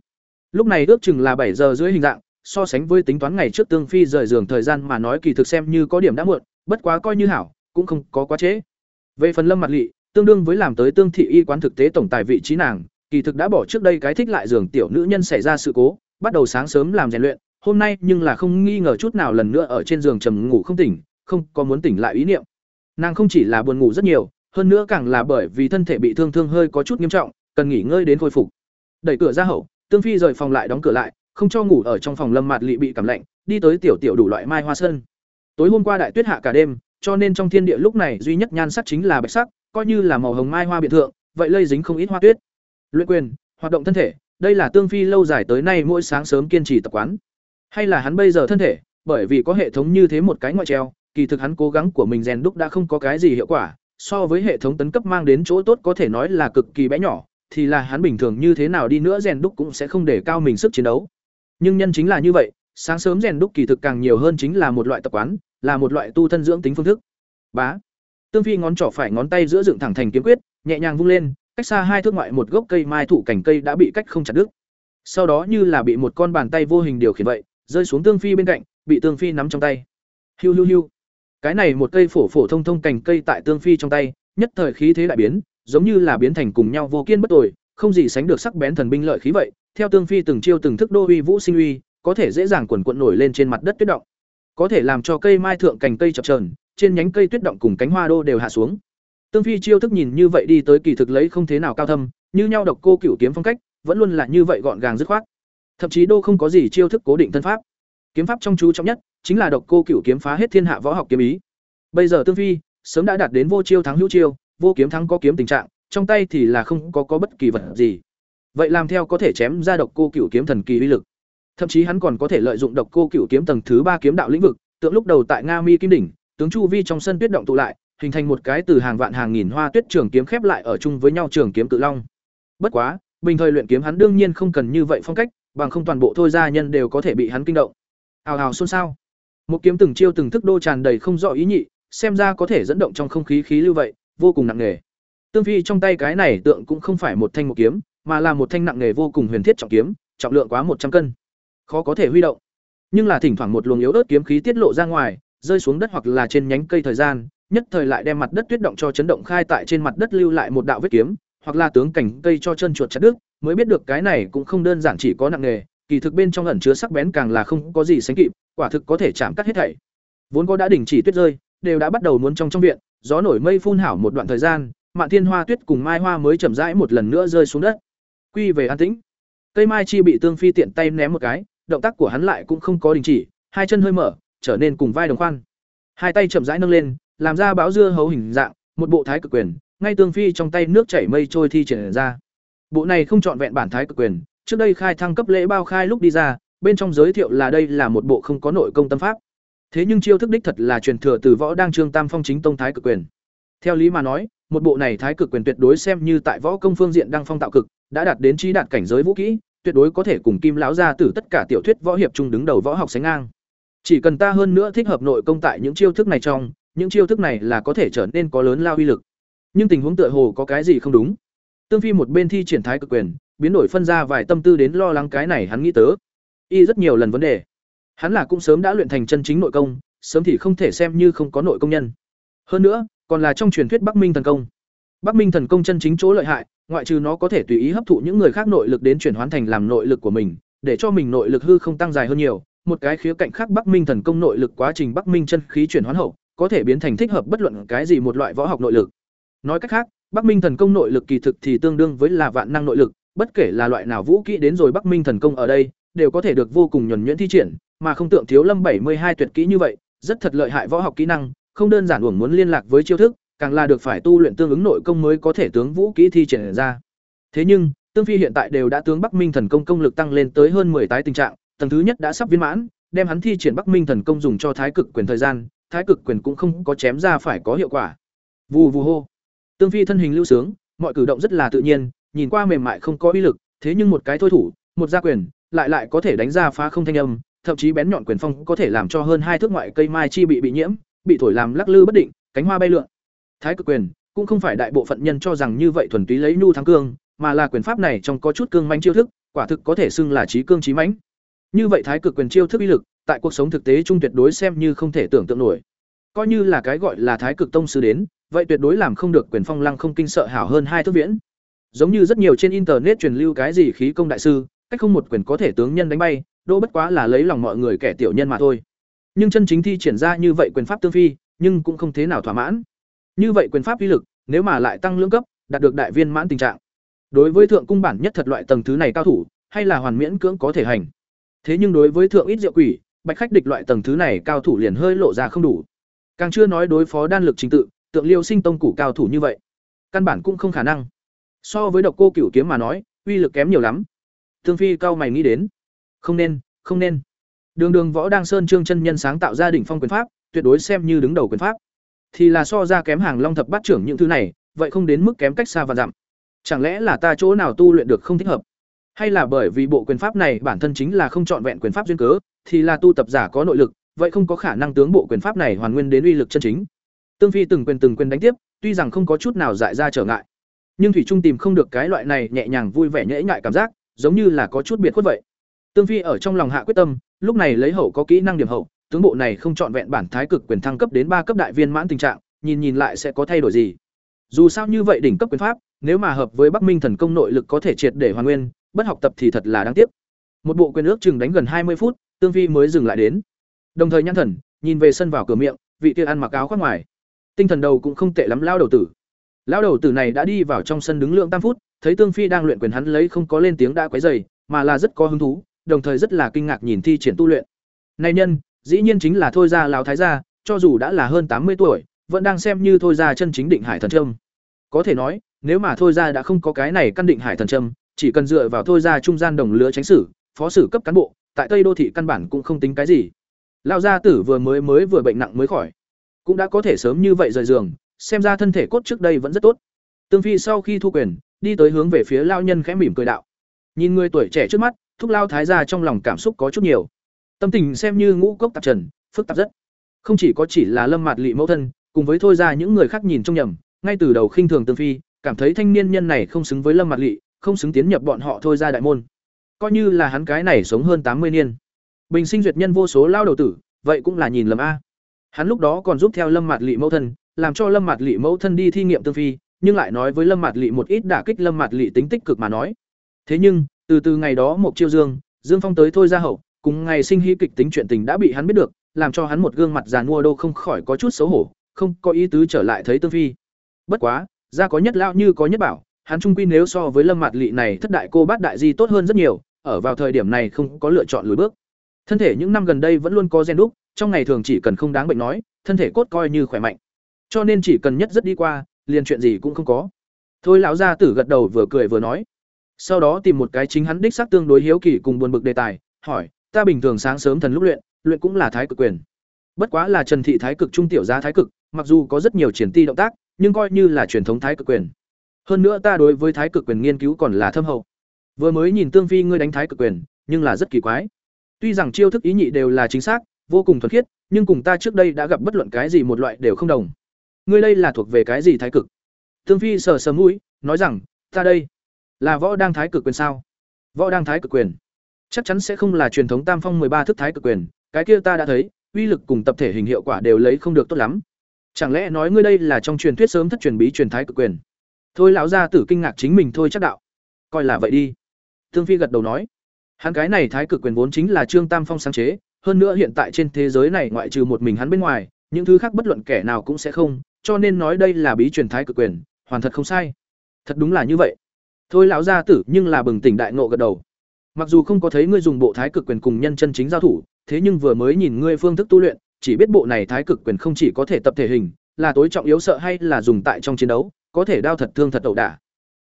Lúc này ước chừng là bảy giờ dưới hình dạng, so sánh với tính toán ngày trước tương phi rời giường thời gian mà nói kỳ thực xem như có điểm đã muộn, bất quá coi như hảo, cũng không có quá trễ. Về phần Lâm Mặt lỵ tương đương với làm tới tương thị y quán thực tế tổng tài vị trí nàng, kỳ thực đã bỏ trước đây cái thích lại giường tiểu nữ nhân xảy ra sự cố, bắt đầu sáng sớm làm rèn luyện, hôm nay nhưng là không nghi ngờ chút nào lần nữa ở trên giường trầm ngủ không tỉnh, không có muốn tỉnh lại ý niệm. Nàng không chỉ là buồn ngủ rất nhiều, hơn nữa càng là bởi vì thân thể bị thương thương hơi có chút nghiêm trọng, cần nghỉ ngơi đến khôi phục. Đẩy cửa ra hậu, Tương Phi rời phòng lại đóng cửa lại, không cho ngủ ở trong phòng Lâm Mạt Lị bị cảm lạnh, đi tới tiểu tiểu đủ loại mai hoa sơn. Tối hôm qua đại tuyết hạ cả đêm, cho nên trong thiên địa lúc này duy nhất nhan sắc chính là bạch sắc, coi như là màu hồng mai hoa biệt thượng, vậy lây dính không ít hoa tuyết. Luyện quyền, hoạt động thân thể, đây là Tương Phi lâu dài tới nay mỗi sáng sớm kiên trì tập quán. Hay là hắn bây giờ thân thể, bởi vì có hệ thống như thế một cái ngoại treo, kỳ thực hắn cố gắng của mình rèn đúc đã không có cái gì hiệu quả, so với hệ thống tấn cấp mang đến chỗ tốt có thể nói là cực kỳ bé nhỏ, thì là hắn bình thường như thế nào đi nữa rèn đúc cũng sẽ không để cao mình sức chiến đấu. Nhưng nhân chính là như vậy, sáng sớm rèn đúc kỳ thực càng nhiều hơn chính là một loại tập quán, là một loại tu thân dưỡng tính phương thức. Bá. Tương Phi ngón trỏ phải ngón tay giữa dựng thẳng thành kiếm quyết, nhẹ nhàng vung lên, cách xa hai thước ngoại một gốc cây mai thụ cảnh cây đã bị cách không chặt đứt. Sau đó như là bị một con bàn tay vô hình điều khiển vậy, rơi xuống Tương Phi bên cạnh, bị Tương Phi nắm trong tay. Hiu hiu hiu. Cái này một cây phổ phổ thông thông cành cây tại Tương Phi trong tay, nhất thời khí thế đại biến, giống như là biến thành cùng nhau vô kiên bất tồi, không gì sánh được sắc bén thần binh lợi khí vậy. Theo Tương Phi từng chiêu từng thức đô uy vũ sinh uy, có thể dễ dàng quần quận nổi lên trên mặt đất tuyết động. Có thể làm cho cây mai thượng cành cây chập chờn, trên nhánh cây tuyết động cùng cánh hoa đô đều hạ xuống. Tương Phi chiêu thức nhìn như vậy đi tới kỳ thực lấy không thế nào cao thâm, như nhau độc cô cửu kiếm phong cách, vẫn luôn là như vậy gọn gàng dứt khoát. Thậm chí đô không có gì chiêu thức cố định thân pháp. Kiếm pháp trong chú trọng nhất chính là độc cô cửu kiếm phá hết thiên hạ võ học kiếm ý. Bây giờ Tương Phi sớm đã đạt đến vô chiêu thắng hữu chiêu, vô kiếm thắng có kiếm tình trạng, trong tay thì là không có có bất kỳ vật gì. Vậy làm theo có thể chém ra độc cô cửu kiếm thần kỳ uy lực. Thậm chí hắn còn có thể lợi dụng độc cô cửu kiếm tầng thứ ba kiếm đạo lĩnh vực, tượng lúc đầu tại Nga Mi Kim đỉnh, tướng chu vi trong sân tuyết động tụ lại, hình thành một cái từ hàng vạn hàng nghìn hoa tuyết trường kiếm khép lại ở chung với nhau trường kiếm cự long. Bất quá, bình thời luyện kiếm hắn đương nhiên không cần như vậy phong cách, bằng không toàn bộ thôi gia nhân đều có thể bị hắn kinh động. Hào hào xôn xao. Một kiếm từng chiêu từng thức đô tràn đầy không rõ ý nhị, xem ra có thể dẫn động trong không khí khí lưu vậy, vô cùng nặng nề. Tương Phi trong tay cái này tượng cũng không phải một thanh một kiếm, mà là một thanh nặng nề vô cùng huyền thiết trọng kiếm, trọng lượng quá một trăm cân. Khó có thể huy động. Nhưng là thỉnh thoảng một luồng yếu ớt kiếm khí tiết lộ ra ngoài, rơi xuống đất hoặc là trên nhánh cây thời gian, nhất thời lại đem mặt đất tuyết động cho chấn động khai tại trên mặt đất lưu lại một đạo vết kiếm, hoặc là tướng cảnh cây cho chân chuột chặt đứt, mới biết được cái này cũng không đơn giản chỉ có nặng nghề, kỳ thực bên trong ẩn chứa sắc bén càng là không có gì sánh kịp, quả thực có thể chạm cắt hết thảy. Vốn có đã đình chỉ tuyết rơi, đều đã bắt đầu muốn trong trong viện, gió nổi mây phun hảo một đoạn thời gian, Mạn Thiên Hoa Tuyết cùng Mai Hoa mới chậm rãi một lần nữa rơi xuống đất. Quy về an tĩnh. Cây mai chi bị Tương Phi tiện tay ném một cái, động tác của hắn lại cũng không có đình chỉ, hai chân hơi mở, trở nên cùng vai đồng khoan. Hai tay chậm rãi nâng lên, làm ra báo dưa hấu hình dạng, một bộ thái cực quyền, ngay tương phi trong tay nước chảy mây trôi thi triển ra. Bộ này không chọn vẹn bản thái cực quyền, trước đây khai thăng cấp lễ bao khai lúc đi ra, bên trong giới thiệu là đây là một bộ không có nội công tâm pháp. Thế nhưng chiêu thức đích thật là truyền thừa từ võ đang trương tam phong chính tông thái cực quyền. Theo lý mà nói, một bộ này thái cực quyền tuyệt đối xem như tại võ công phương diện đăng phong tạo cực, đã đạt đến trí đạt cảnh giới vũ kỹ, tuyệt đối có thể cùng Kim lão gia tử tất cả tiểu thuyết võ hiệp trung đứng đầu võ học sánh ngang. Chỉ cần ta hơn nữa thích hợp nội công tại những chiêu thức này trong, những chiêu thức này là có thể trở nên có lớn lao uy lực. Nhưng tình huống tựa hồ có cái gì không đúng. Tương Phi một bên thi triển thái cực quyền, biến đổi phân ra vài tâm tư đến lo lắng cái này hắn nghĩ tớ. Y rất nhiều lần vấn đề. Hắn là cũng sớm đã luyện thành chân chính nội công, sớm thì không thể xem như không có nội công nhân. Hơn nữa, còn là trong truyền thuyết Bắc Minh thần công. Bắc Minh thần công chân chính chỗ lợi hại, ngoại trừ nó có thể tùy ý hấp thụ những người khác nội lực đến chuyển hóa thành làm nội lực của mình, để cho mình nội lực hư không tăng dài hơn nhiều, một cái khía cạnh khác Bắc Minh thần công nội lực quá trình Bắc Minh chân khí chuyển hóa hậu, có thể biến thành thích hợp bất luận cái gì một loại võ học nội lực. Nói cách khác, Bắc Minh thần công nội lực kỳ thực thì tương đương với là vạn năng nội lực, bất kể là loại nào vũ kỹ đến rồi Bắc Minh thần công ở đây, đều có thể được vô cùng nhuần nhuyễn thi triển, mà không tượng thiếu Lâm bảy mươi hai tuyệt kỹ như vậy, rất thật lợi hại võ học kỹ năng, không đơn giản uổng muốn liên lạc với chiêu thức, càng là được phải tu luyện tương ứng nội công mới có thể tướng vũ kỹ thi triển ra. Thế nhưng, Tương Phi hiện tại đều đã tướng Bắc Minh thần công công lực tăng lên tới hơn 10 tái tình trạng, tầng thứ nhất đã sắp viên mãn, đem hắn thi triển Bắc Minh thần công dùng cho thái cực quyền thời gian, thái cực quyền cũng không có chém ra phải có hiệu quả. Vù vù hô. Tương Phi thân hình lưu sướng, mọi cử động rất là tự nhiên, nhìn qua mềm mại không có uy lực, thế nhưng một cái thôi thủ, một gia quyền, lại lại có thể đánh ra phá không thanh âm, thậm chí bén nhọn quyền phong có thể làm cho hơn hai thước ngoại cây mai chi bị bị nhiễm, bị thổi làm lắc lư bất định, cánh hoa bay lượn. Thái cực quyền cũng không phải đại bộ phận nhân cho rằng như vậy thuần túy lấy nhu thắng cương, mà là quyền pháp này trong có chút cương mãnh chiêu thức, quả thực có thể xưng là trí cương trí mãnh. Như vậy thái cực quyền chiêu thức uy lực, tại cuộc sống thực tế trung tuyệt đối xem như không thể tưởng tượng nổi. Coi như là cái gọi là thái cực tông sư đến, vậy tuyệt đối làm không được quyền phong lăng không kinh sợ hảo hơn hai thước viễn. Giống như rất nhiều trên internet truyền lưu cái gì khí công đại sư, cách không một quyền có thể tướng nhân đánh bay, đỗ bất quá là lấy lòng mọi người kẻ tiểu nhân mà thôi. Nhưng chân chính thi triển ra như vậy quyền pháp tương phi, nhưng cũng không thế nào thỏa mãn. Như vậy quyền pháp uy lực, nếu mà lại tăng lưỡng cấp, đạt được đại viên mãn tình trạng. Đối với thượng cung bản nhất thật loại tầng thứ này cao thủ, hay là hoàn miễn cưỡng có thể hành. Thế nhưng đối với thượng ít diệu quỷ, bạch khách địch loại tầng thứ này cao thủ liền hơi lộ ra không đủ. Càng chưa nói đối phó đan lực chính tự, tượng Liêu Sinh tông củ cao thủ như vậy, căn bản cũng không khả năng. So với độc cô cửu kiếm mà nói, uy lực kém nhiều lắm. Thương Phi cao mày nghĩ đến, không nên, không nên. Đường Đường Võ đăng Sơn Trương chân nhân sáng tạo ra đỉnh phong quyền pháp, tuyệt đối xem như đứng đầu quyền pháp. Thì là so ra kém hàng Long thập bát trưởng những thứ này, vậy không đến mức kém cách xa và dặm. Chẳng lẽ là ta chỗ nào tu luyện được không thích hợp? Hay là bởi vì bộ quyền pháp này bản thân chính là không trọn vẹn quyền pháp duyên cớ, thì là tu tập giả có nội lực, vậy không có khả năng tướng bộ quyền pháp này hoàn nguyên đến uy lực chân chính. Tương Phi từng quyền từng quyền đánh tiếp, tuy rằng không có chút nào dại ra trở ngại, nhưng thủy trung tìm không được cái loại này nhẹ nhàng vui vẻ nhễ nhại cảm giác, giống như là có chút biệt khuất vậy. Tương Phi ở trong lòng hạ quyết tâm, lúc này lấy hậu có kỹ năng điểm hậu, tướng bộ này không chọn vẹn bản thái cực quyền thăng cấp đến ba cấp đại viên mãn tình trạng, nhìn nhìn lại sẽ có thay đổi gì. Dù sao như vậy đỉnh cấp quyền pháp, nếu mà hợp với Bắc Minh thần công nội lực có thể triệt để hoàn nguyên, bất học tập thì thật là đáng tiếc. Một bộ quyền ước chừng đánh gần hai mươi phút, Tương Phi mới dừng lại đến. Đồng thời nhãn thần, nhìn về sân vào cửa miệng, vị kia ăn mặc áo khoác ngoài. Tinh thần đầu cũng không tệ lắm lao đầu tử. Lao đầu tử này đã đi vào trong sân đứng lượng tam phút, thấy Tương Phi đang luyện quyền hắn lấy không có lên tiếng đã quấy dày mà là rất có hứng thú, đồng thời rất là kinh ngạc nhìn thi triển tu luyện. Này nhân, dĩ nhiên chính là thôi ra lão thái gia, cho dù đã là hơn tám mươi tuổi, vẫn đang xem như thôi ra chân chính định hải thần trâm. Có thể nói, nếu mà thôi ra đã không có cái này căn định hải thần trâm, chỉ cần dựa vào thôi ra trung gian đồng lứa tránh sử, phó sử cấp cán bộ, tại Tây đô thị căn bản cũng không tính cái gì. Lão gia tử vừa mới mới vừa bệnh nặng mới khỏi, cũng đã có thể sớm như vậy rời giường, xem ra thân thể cốt trước đây vẫn rất tốt. Tương Phi sau khi thu quyền, đi tới hướng về phía lao nhân khẽ mỉm cười đạo. Nhìn người tuổi trẻ trước mắt, thúc lao thái gia trong lòng cảm xúc có chút nhiều. Tâm tình xem như ngũ cốc tạp trần, phức tạp rất. Không chỉ có chỉ là Lâm Mạt lị mẫu thân, cùng với thôi ra những người khác nhìn trong nhầm, ngay từ đầu khinh thường Tương Phi, cảm thấy thanh niên nhân này không xứng với Lâm Mạt lị không xứng tiến nhập bọn họ thôi ra đại môn. Coi như là hắn cái này sống hơn tám mươi niên. Bình sinh duyệt nhân vô số lao đầu tử, vậy cũng là nhìn lầm a. Hắn lúc đó còn giúp theo Lâm Mạt Lệ mẫu thân, làm cho Lâm Mạt Lệ mẫu thân đi thi nghiệm Tương Phi, nhưng lại nói với Lâm Mạt Lệ một ít đả kích Lâm Mạt Lệ tính tích cực mà nói. Thế nhưng, từ từ ngày đó một chiêu dương, Dương Phong tới thôi ra hậu, cùng ngày sinh hy kịch tính chuyện tình đã bị hắn biết được, làm cho hắn một gương mặt già mua đô không khỏi có chút xấu hổ, không có ý tứ trở lại thấy Tương Phi. Bất quá, ra có nhất lão như có nhất bảo, hắn trung quy nếu so với Lâm Mạt Lệ này thất đại cô bát đại di tốt hơn rất nhiều, ở vào thời điểm này không có lựa chọn lùi bước. Thân thể những năm gần đây vẫn luôn có gen đúc, trong ngày thường chỉ cần không đáng bệnh nói, thân thể cốt coi như khỏe mạnh. Cho nên chỉ cần nhất rất đi qua, liền chuyện gì cũng không có. Thôi lão gia tử gật đầu vừa cười vừa nói. Sau đó tìm một cái chính hắn đích xác tương đối hiếu kỳ cùng buồn bực đề tài, hỏi, ta bình thường sáng sớm thần lúc luyện, luyện cũng là thái cực quyền. Bất quá là Trần thị thái cực trung tiểu gia thái cực, mặc dù có rất nhiều triển ti động tác, nhưng coi như là truyền thống thái cực quyền. Hơn nữa ta đối với thái cực quyền nghiên cứu còn là thâm hậu. Vừa mới nhìn Tương Phi ngươi đánh thái cực quyền, nhưng là rất kỳ quái. Tuy rằng chiêu thức ý nhị đều là chính xác, vô cùng thuần khiết, nhưng cùng ta trước đây đã gặp bất luận cái gì một loại đều không đồng. Ngươi đây là thuộc về cái gì thái cực? Tương Phi sờ sờ mũi, nói rằng, ta đây là võ đang thái cực quyền sao? Võ đang thái cực quyền, chắc chắn sẽ không là truyền thống Tam Phong ba thức thái cực quyền, cái kia ta đã thấy, uy lực cùng tập thể hình hiệu quả đều lấy không được tốt lắm. chẳng lẽ nói ngươi đây là trong truyền thuyết sớm thất truyền bí truyền thái cực quyền thôi lão gia tử kinh ngạc chính mình thôi chắc đạo coi là vậy đi tương phi gật đầu nói hắn cái này thái cực quyền vốn chính là trương tam phong sáng chế hơn nữa hiện tại trên thế giới này ngoại trừ một mình hắn bên ngoài, những thứ khác bất luận kẻ nào cũng sẽ không, cho nên nói đây là bí truyền thái cực quyền, hoàn thật không sai. Thật đúng là như vậy. Thôi lão gia tử, nhưng là bừng tỉnh đại ngộ gật đầu. Mặc dù không có thấy ngươi dùng bộ thái cực quyền cùng nhân chân chính giao thủ, thế nhưng vừa mới nhìn ngươi phương thức tu luyện, chỉ biết bộ này thái cực quyền không chỉ có thể tập thể hình, là tối trọng yếu sợ hay là dùng tại trong chiến đấu, có thể đao thật thương thật ẩu đả.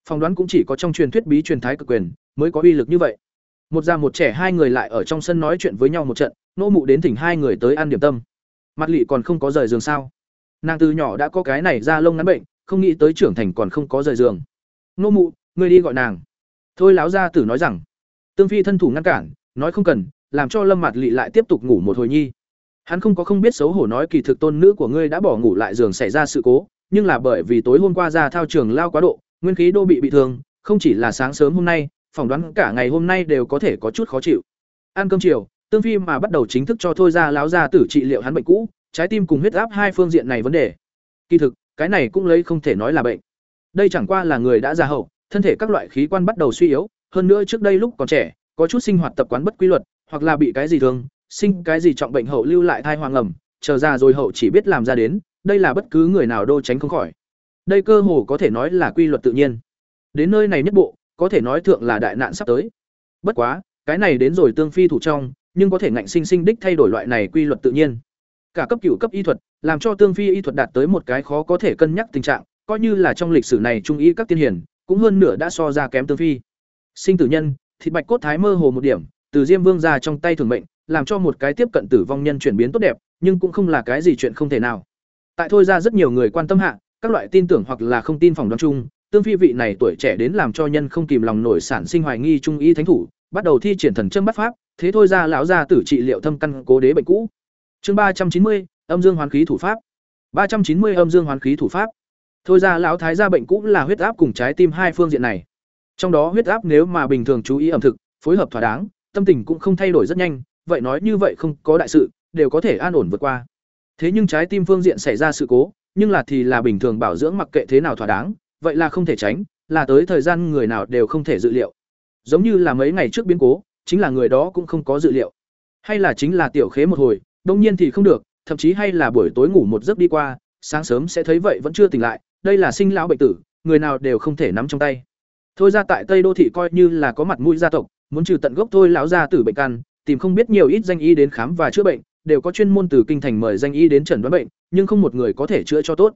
Phỏng đoán cũng chỉ có trong truyền thuyết bí truyền thái cực quyền mới có uy lực như vậy một già một trẻ hai người lại ở trong sân nói chuyện với nhau một trận, nô mụ đến thỉnh hai người tới ăn điểm tâm. Mặt lị còn không có rời giường sao? Nàng từ nhỏ đã có cái này ra lông ngắn bệnh, không nghĩ tới trưởng thành còn không có rời giường. Nô mụ, ngươi đi gọi nàng. Thôi láo gia tử nói rằng. Tương phi thân thủ ngăn cản, nói không cần, làm cho lâm mặt lị lại tiếp tục ngủ một hồi nhi. Hắn không có không biết xấu hổ nói kỳ thực tôn nữ của ngươi đã bỏ ngủ lại giường xảy ra sự cố, nhưng là bởi vì tối hôm qua ra thao trường lao quá độ, nguyên khí đô bị bị thương, không chỉ là sáng sớm hôm nay phỏng đoán cả ngày hôm nay đều có thể có chút khó chịu. Ăn cơm chiều, tương phi mà bắt đầu chính thức cho thôi ra láo ra tử trị liệu hắn bệnh cũ, trái tim cùng huyết áp hai phương diện này vấn đề. Kỳ thực, cái này cũng lấy không thể nói là bệnh. Đây chẳng qua là người đã già hậu, thân thể các loại khí quan bắt đầu suy yếu, hơn nữa trước đây lúc còn trẻ, có chút sinh hoạt tập quán bất quy luật, hoặc là bị cái gì thương, sinh cái gì trọng bệnh hậu lưu lại thai hoàng ẩm, chờ ra rồi hậu chỉ biết làm ra đến, đây là bất cứ người nào đô tránh không khỏi. Đây cơ hồ có thể nói là quy luật tự nhiên. Đến nơi này nhất bộ có thể nói thượng là đại nạn sắp tới. Bất quá, cái này đến rồi tương phi thủ trong, nhưng có thể ngạnh sinh sinh đích thay đổi loại này quy luật tự nhiên. Cả cấp cửu cấp y thuật, làm cho tương phi y thuật đạt tới một cái khó có thể cân nhắc tình trạng, coi như là trong lịch sử này trung y các tiên hiển, cũng hơn nửa đã so ra kém tương phi. Sinh tử nhân, thịt bạch cốt thái mơ hồ một điểm, từ diêm vương ra trong tay thường mệnh, làm cho một cái tiếp cận tử vong nhân chuyển biến tốt đẹp, nhưng cũng không là cái gì chuyện không thể nào. Tại thôi ra rất nhiều người quan tâm hạ, các loại tin tưởng hoặc là không tin phòng đoán chung tương phi vị này tuổi trẻ đến làm cho nhân không kìm lòng nổi sản sinh hoài nghi trung y thánh thủ, bắt đầu thi triển thần châm bắt pháp, thế thôi ra lão gia tử trị liệu thâm căn cố đế bệnh cũ. Chương ba trăm chín mươi, âm dương hoán khí thủ pháp. ba trăm chín mươi, âm dương hoán khí thủ pháp. Thôi ra lão thái gia bệnh cũ là huyết áp cùng trái tim hai phương diện này. Trong đó huyết áp nếu mà bình thường chú ý ẩm thực, phối hợp thỏa đáng, tâm tình cũng không thay đổi rất nhanh, vậy nói như vậy không có đại sự, đều có thể an ổn vượt qua. Thế nhưng trái tim phương diện xảy ra sự cố, nhưng là thì là bình thường bảo dưỡng mặc kệ thế nào thỏa đáng vậy là không thể tránh, là tới thời gian người nào đều không thể dự liệu. Giống như là mấy ngày trước biến cố, chính là người đó cũng không có dự liệu. Hay là chính là tiểu khế một hồi đương nhiên thì không được, thậm chí hay là buổi tối ngủ một giấc đi qua, sáng sớm sẽ thấy vậy vẫn chưa tỉnh lại, đây là sinh lão bệnh tử, người nào đều không thể nắm trong tay. Thôi ra tại tây đô thị coi như là có mặt mũi gia tộc, muốn trừ tận gốc thôi lão gia tử bệnh căn, tìm không biết nhiều ít danh y đến khám và chữa bệnh, đều có chuyên môn từ kinh thành mời danh y đến chẩn đoán bệnh, nhưng không một người có thể chữa cho tốt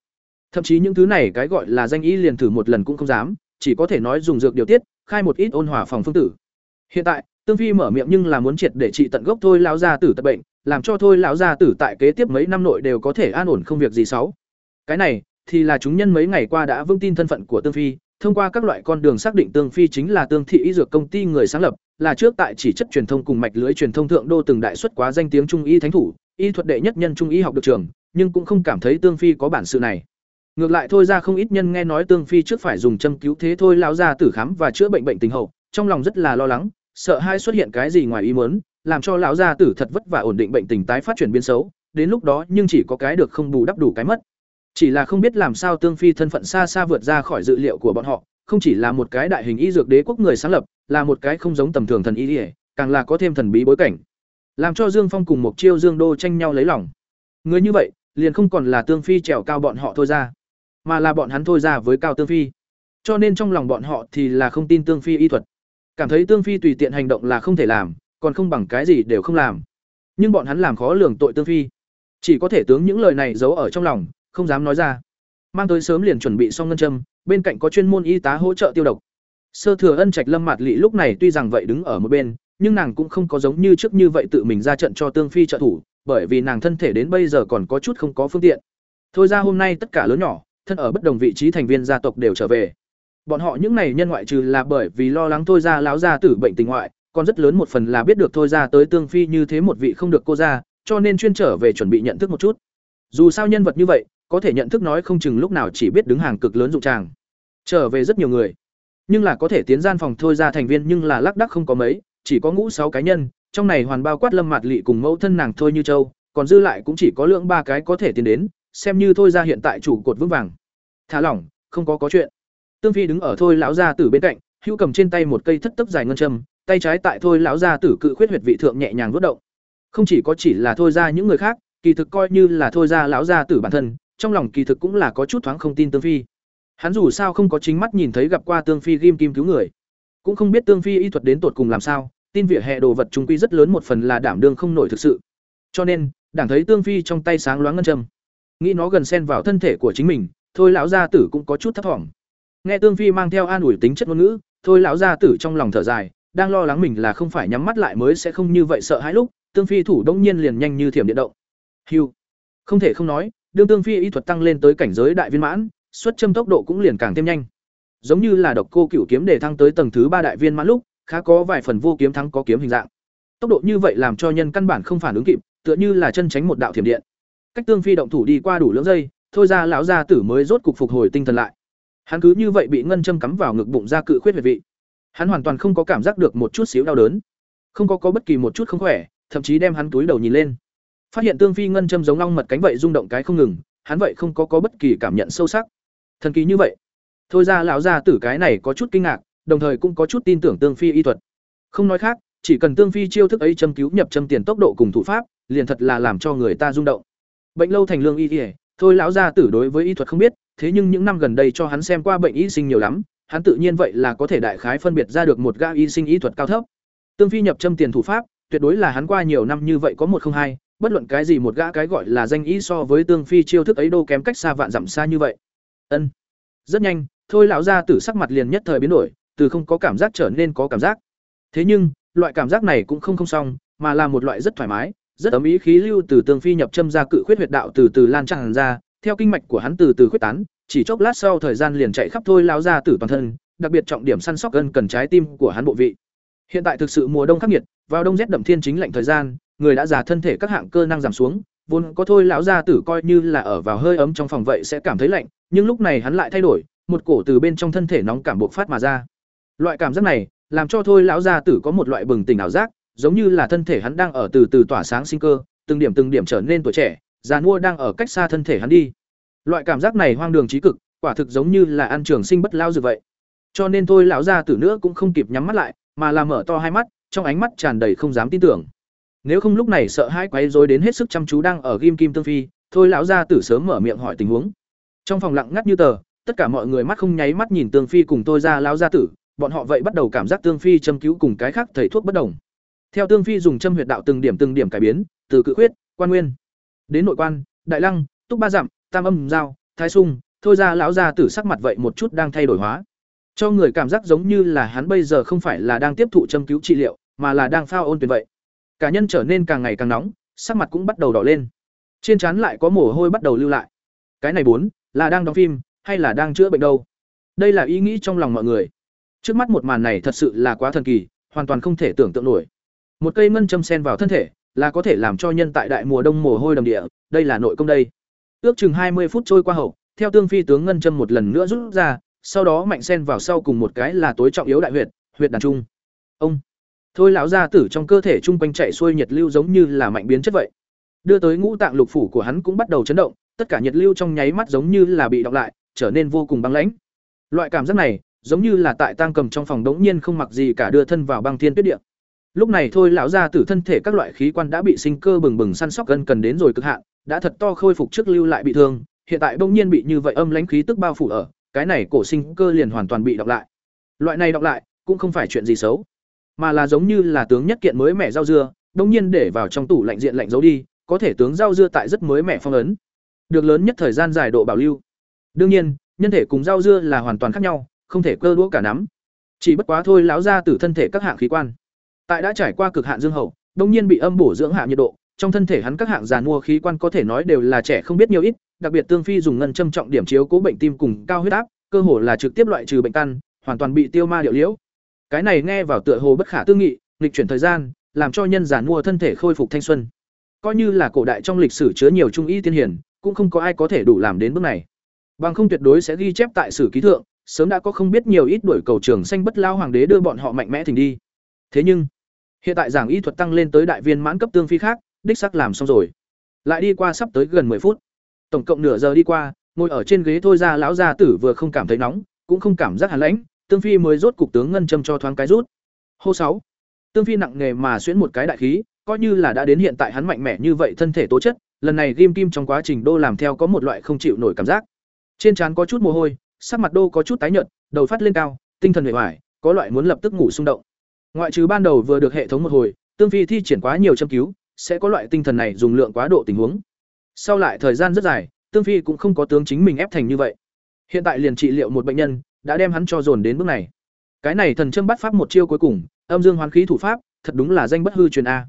thậm chí những thứ này cái gọi là danh y liền thử một lần cũng không dám, chỉ có thể nói dùng dược điều tiết, khai một ít ôn hòa phòng phương tử. Hiện tại, tương phi mở miệng nhưng là muốn triệt để trị tận gốc thôi lão gia tử tật bệnh, làm cho thôi lão gia tử tại kế tiếp mấy năm nội đều có thể an ổn không việc gì xấu. Cái này, thì là chúng nhân mấy ngày qua đã vững tin thân phận của tương phi, thông qua các loại con đường xác định tương phi chính là tương thị y dược công ty người sáng lập, là trước tại chỉ chất truyền thông cùng mạch lưới truyền thông thượng đô từng đại xuất quá danh tiếng trung y thánh thủ, y thuật đệ nhất nhân trung y học được trường, nhưng cũng không cảm thấy tương phi có bản sự này ngược lại thôi ra không ít nhân nghe nói tương phi trước phải dùng châm cứu thế thôi, lão ra tử khám và chữa bệnh bệnh tình hậu, trong lòng rất là lo lắng, sợ hai xuất hiện cái gì ngoài ý muốn, làm cho lão gia tử thật vất vả ổn định bệnh tình tái phát triển biến xấu, đến lúc đó nhưng chỉ có cái được không bù đắp đủ cái mất. Chỉ là không biết làm sao tương phi thân phận xa xa vượt ra khỏi dự liệu của bọn họ, không chỉ là một cái đại hình y dược đế quốc người sáng lập, là một cái không giống tầm thường thần y ỉa càng là có thêm thần bí bối cảnh. Làm cho dương phong cùng một chiêu dương đô tranh nhau lấy lòng. Người như vậy, liền không còn là tương phi trèo cao bọn họ thôi ra mà là bọn hắn thôi ra với cao tương phi. Cho nên trong lòng bọn họ thì là không tin tương phi y thuật. Cảm thấy tương phi tùy tiện hành động là không thể làm, còn không bằng cái gì đều không làm. Nhưng bọn hắn làm khó lường tội tương phi. Chỉ có thể tướng những lời này giấu ở trong lòng, không dám nói ra. Mang tới sớm liền chuẩn bị xong ngân châm, bên cạnh có chuyên môn y tá hỗ trợ tiêu độc. Sơ thừa ân trạch lâm mạt lị lúc này tuy rằng vậy đứng ở một bên, nhưng nàng cũng không có giống như trước như vậy tự mình ra trận cho tương phi trợ thủ, bởi vì nàng thân thể đến bây giờ còn có chút không có phương tiện. Thôi ra hôm nay tất cả lớn nhỏ thân ở bất đồng vị trí thành viên gia tộc đều trở về. Bọn họ những này nhân ngoại trừ là bởi vì lo lắng thôi ra láo ra tử bệnh tình ngoại, còn rất lớn một phần là biết được thôi ra tới tương phi như thế một vị không được cô ra, cho nên chuyên trở về chuẩn bị nhận thức một chút. Dù sao nhân vật như vậy, có thể nhận thức nói không chừng lúc nào chỉ biết đứng hàng cực lớn dụng tràng. Trở về rất nhiều người. Nhưng là có thể tiến gian phòng thôi ra thành viên nhưng là lác đắc không có mấy, chỉ có ngũ sáu cá nhân, trong này hoàn bao quát lâm mạt lị cùng mẫu thân nàng thôi như châu, còn dư lại cũng chỉ có lượng ba cái có thể tiến đến xem như thôi ra hiện tại chủ cột vững vàng. Thả lỏng, không có có chuyện. Tương phi đứng ở thôi lão gia tử bên cạnh, hữu cầm trên tay một cây thất tấc dài ngân châm, tay trái tại thôi lão gia tử cự khuyết huyệt vị thượng nhẹ nhàng vớt động. Không chỉ có chỉ là thôi ra những người khác, kỳ thực coi như là thôi ra lão gia tử bản thân, trong lòng kỳ thực cũng là có chút thoáng không tin tương phi. Hắn dù sao không có chính mắt nhìn thấy gặp qua tương phi ghim kim cứu người. Cũng không biết tương phi y thuật đến tột cùng làm sao, tin vỉa hè đồ vật trung quy rất lớn một phần là đảm đương không nổi thực sự. Cho nên, đảng thấy tương phi trong tay sáng loáng ngân châm nghĩ nó gần xen vào thân thể của chính mình thôi lão gia tử cũng có chút thấp thỏm nghe tương phi mang theo an ủi tính chất ngôn ngữ thôi lão gia tử trong lòng thở dài đang lo lắng mình là không phải nhắm mắt lại mới sẽ không như vậy sợ hãi lúc tương phi thủ đông nhiên liền nhanh như thiểm điện động Hưu. Không thể không nói, đương tương phi y thuật tăng lên tới cảnh giới đại viên mãn, xuất châm tốc độ cũng liền càng thêm nhanh. Giống như là độc cô cửu kiếm để thăng tới tầng thứ ba đại viên mãn lúc, khá có vài phần vô kiếm thắng có kiếm hình dạng. Tốc độ như vậy làm cho nhân căn bản không phản ứng kịp, tựa như là chân tránh một đạo thiểm điện. Cách tương phi động thủ đi qua đủ lưỡng giây, thôi ra lão gia tử mới rốt cục phục hồi tinh thần lại. Hắn cứ như vậy bị ngân châm cắm vào ngực bụng ra cự khuyết huyệt vị. Hắn hoàn toàn không có cảm giác được một chút xíu đau đớn, không có có bất kỳ một chút không khỏe, thậm chí đem hắn túi đầu nhìn lên. Phát hiện tương phi ngân châm giống long mật cánh vậy rung động cái không ngừng hắn vậy không có có bất kỳ cảm nhận sâu sắc. Thần kỳ như vậy. Thôi ra lão gia tử cái này có chút kinh ngạc đồng thời cũng có chút tin tưởng tương phi y thuật. Không nói khác chỉ cần tương phi chiêu thức ấy châm cứu nhập châm tiền tốc độ cùng thủ pháp liền thật là làm cho người ta rung động bệnh lâu thành lương y ỉa thôi lão gia tử đối với y thuật không biết, thế nhưng những năm gần đây cho hắn xem qua bệnh y sinh nhiều lắm, hắn tự nhiên vậy là có thể đại khái phân biệt ra được một gã y sinh y thuật cao thấp. Tương phi nhập châm tiền thủ pháp, tuyệt đối là hắn qua nhiều năm như vậy có một không hai, bất luận cái gì một gã cái gọi là danh ý so với tương phi chiêu thức ấy đô kém cách xa vạn dặm xa như vậy. Ân. Rất nhanh, thôi lão gia tử sắc mặt liền nhất thời biến đổi, từ không có cảm giác trở nên có cảm giác. Thế nhưng, loại cảm giác này cũng không không xong, mà là một loại rất thoải mái rất ấm ý khí lưu từ tương phi nhập châm ra cự khuyết huyệt đạo từ từ lan tràn ra, theo kinh mạch của hắn từ từ khuyết tán, chỉ chốc lát sau thời gian liền chạy khắp thôi lão gia tử toàn thân, đặc biệt trọng điểm săn sóc gân cần trái tim của hắn bộ vị. Hiện tại thực sự mùa đông khắc nghiệt, vào đông rét đậm thiên chính lạnh thời gian, người đã già thân thể các hạng cơ năng giảm xuống, vốn có thôi lão gia tử coi như là ở vào hơi ấm trong phòng vậy sẽ cảm thấy lạnh, nhưng lúc này hắn lại thay đổi, một cổ từ bên trong thân thể nóng cảm bộc phát mà ra. Loại cảm giác này, làm cho thôi lão gia tử có một loại bừng tỉnh ảo giác giống như là thân thể hắn đang ở từ từ tỏa sáng sinh cơ, từng điểm từng điểm trở nên tuổi trẻ, già mua đang ở cách xa thân thể hắn đi. Loại cảm giác này hoang đường trí cực, quả thực giống như là ăn trường sinh bất lao dược vậy. Cho nên thôi lão gia tử nữa cũng không kịp nhắm mắt lại, mà là mở to hai mắt, trong ánh mắt tràn đầy không dám tin tưởng. Nếu không lúc này sợ hai quấy rối đến hết sức chăm chú đang ở ghim kim tương phi, thôi lão gia tử sớm mở miệng hỏi tình huống. Trong phòng lặng ngắt như tờ, tất cả mọi người mắt không nháy mắt nhìn tương phi cùng tôi ra lão gia tử, bọn họ vậy bắt đầu cảm giác tương phi châm cứu cùng cái khác thầy thuốc bất đồng theo tương phi dùng châm huyệt đạo từng điểm từng điểm cải biến, từ cự khuyết, quan nguyên, đến nội quan, đại lăng, túc ba dặm, tam âm, giao, thái sung, thôi ra lão gia tử sắc mặt vậy một chút đang thay đổi hóa. Cho người cảm giác giống như là hắn bây giờ không phải là đang tiếp thụ châm cứu trị liệu, mà là đang phao ôn tuyệt vậy. Cả nhân trở nên càng ngày càng nóng, sắc mặt cũng bắt đầu đỏ lên. Trên trán lại có mồ hôi bắt đầu lưu lại. Cái này bốn, là đang đóng phim, hay là đang chữa bệnh đâu? Đây là ý nghĩ trong lòng mọi người. Trước mắt một màn này thật sự là quá thần kỳ, hoàn toàn không thể tưởng tượng nổi một cây ngân châm sen vào thân thể, là có thể làm cho nhân tại đại mùa đông mồ hôi đầm địa, đây là nội công đây. Ước chừng hai mươi phút trôi qua hậu, theo tương phi tướng ngân châm một lần nữa rút ra, sau đó mạnh sen vào sau cùng một cái là tối trọng yếu đại huyệt huyệt đàn trung. Ông! Thôi lão gia tử trong cơ thể trung quanh chạy xuôi nhiệt lưu giống như là mạnh biến chất vậy. Đưa tới ngũ tạng lục phủ của hắn cũng bắt đầu chấn động, tất cả nhiệt lưu trong nháy mắt giống như là bị đọc lại, trở nên vô cùng băng lãnh. Loại cảm giác này, giống như là tại tang cầm trong phòng đống nhiên không mặc gì cả đưa thân vào băng thiên tuyết địa lúc này thôi lão gia tử thân thể các loại khí quan đã bị sinh cơ bừng bừng săn sóc gần cần đến rồi cực hạn, đã thật to khôi phục trước lưu lại bị thương, hiện tại bỗng nhiên bị như vậy âm lãnh khí tức bao phủ ở, cái này cổ sinh cơ liền hoàn toàn bị đọc lại. Loại này đọc lại, cũng không phải chuyện gì xấu, mà là giống như là tướng nhất kiện mới mẻ rau dưa, bỗng nhiên để vào trong tủ lạnh diện lạnh giấu đi, có thể tướng rau dưa tại rất mới mẻ phong ấn. Được lớn nhất thời gian dài độ bảo lưu. Đương nhiên, nhân thể cùng rau dưa là hoàn toàn khác nhau, không thể cơ đũa cả nắm. Chỉ bất quá thôi lão ra từ thân thể các hạng khí quan tại đã trải qua cực hạn dương hậu, đông nhiên bị âm bổ dưỡng hạ nhiệt độ, trong thân thể hắn các hạng giàn mua khí quan có thể nói đều là trẻ không biết nhiều ít, đặc biệt tương phi dùng ngân châm trọng điểm chiếu cố bệnh tim cùng cao huyết áp, cơ hồ là trực tiếp loại trừ bệnh căn, hoàn toàn bị tiêu ma điệu liễu. Cái này nghe vào tựa hồ bất khả tư nghị, nghịch chuyển thời gian, làm cho nhân giàn mua thân thể khôi phục thanh xuân. Coi như là cổ đại trong lịch sử chứa nhiều trung y tiên hiển, cũng không có ai có thể đủ làm đến bước này. Bằng không tuyệt đối sẽ ghi chép tại sử ký thượng, sớm đã có không biết nhiều ít đuổi cầu trường xanh bất lao hoàng đế đưa bọn họ mạnh mẽ thình đi thế nhưng, hiện tại giảng y thuật tăng lên tới đại viên mãn cấp tương phi khác, đích sắc làm xong rồi. Lại đi qua sắp tới gần 10 phút. Tổng cộng nửa giờ đi qua, ngồi ở trên ghế thôi ra lão gia tử vừa không cảm thấy nóng, cũng không cảm giác hàn lãnh, tương phi mới rốt cục tướng ngân châm cho thoáng cái rút. Hô sáu, tương phi nặng nghề mà xuyễn một cái đại khí, coi như là đã đến hiện tại hắn mạnh mẽ như vậy thân thể tố chất, lần này ghim kim trong quá trình đô làm theo có một loại không chịu nổi cảm giác. Trên trán có chút mồ hôi, sắc mặt đô có chút tái nhợt, đầu phát lên cao, tinh thần hệ hoài có loại muốn lập tức ngủ xung động ngoại trừ ban đầu vừa được hệ thống một hồi, tương phi thi triển quá nhiều châm cứu, sẽ có loại tinh thần này dùng lượng quá độ tình huống. Sau lại thời gian rất dài, tương phi cũng không có tướng chính mình ép thành như vậy. Hiện tại liền trị liệu một bệnh nhân, đã đem hắn cho dồn đến bước này. Cái này thần châm bắt pháp một chiêu cuối cùng, âm dương hoán khí thủ pháp, thật đúng là danh bất hư truyền a.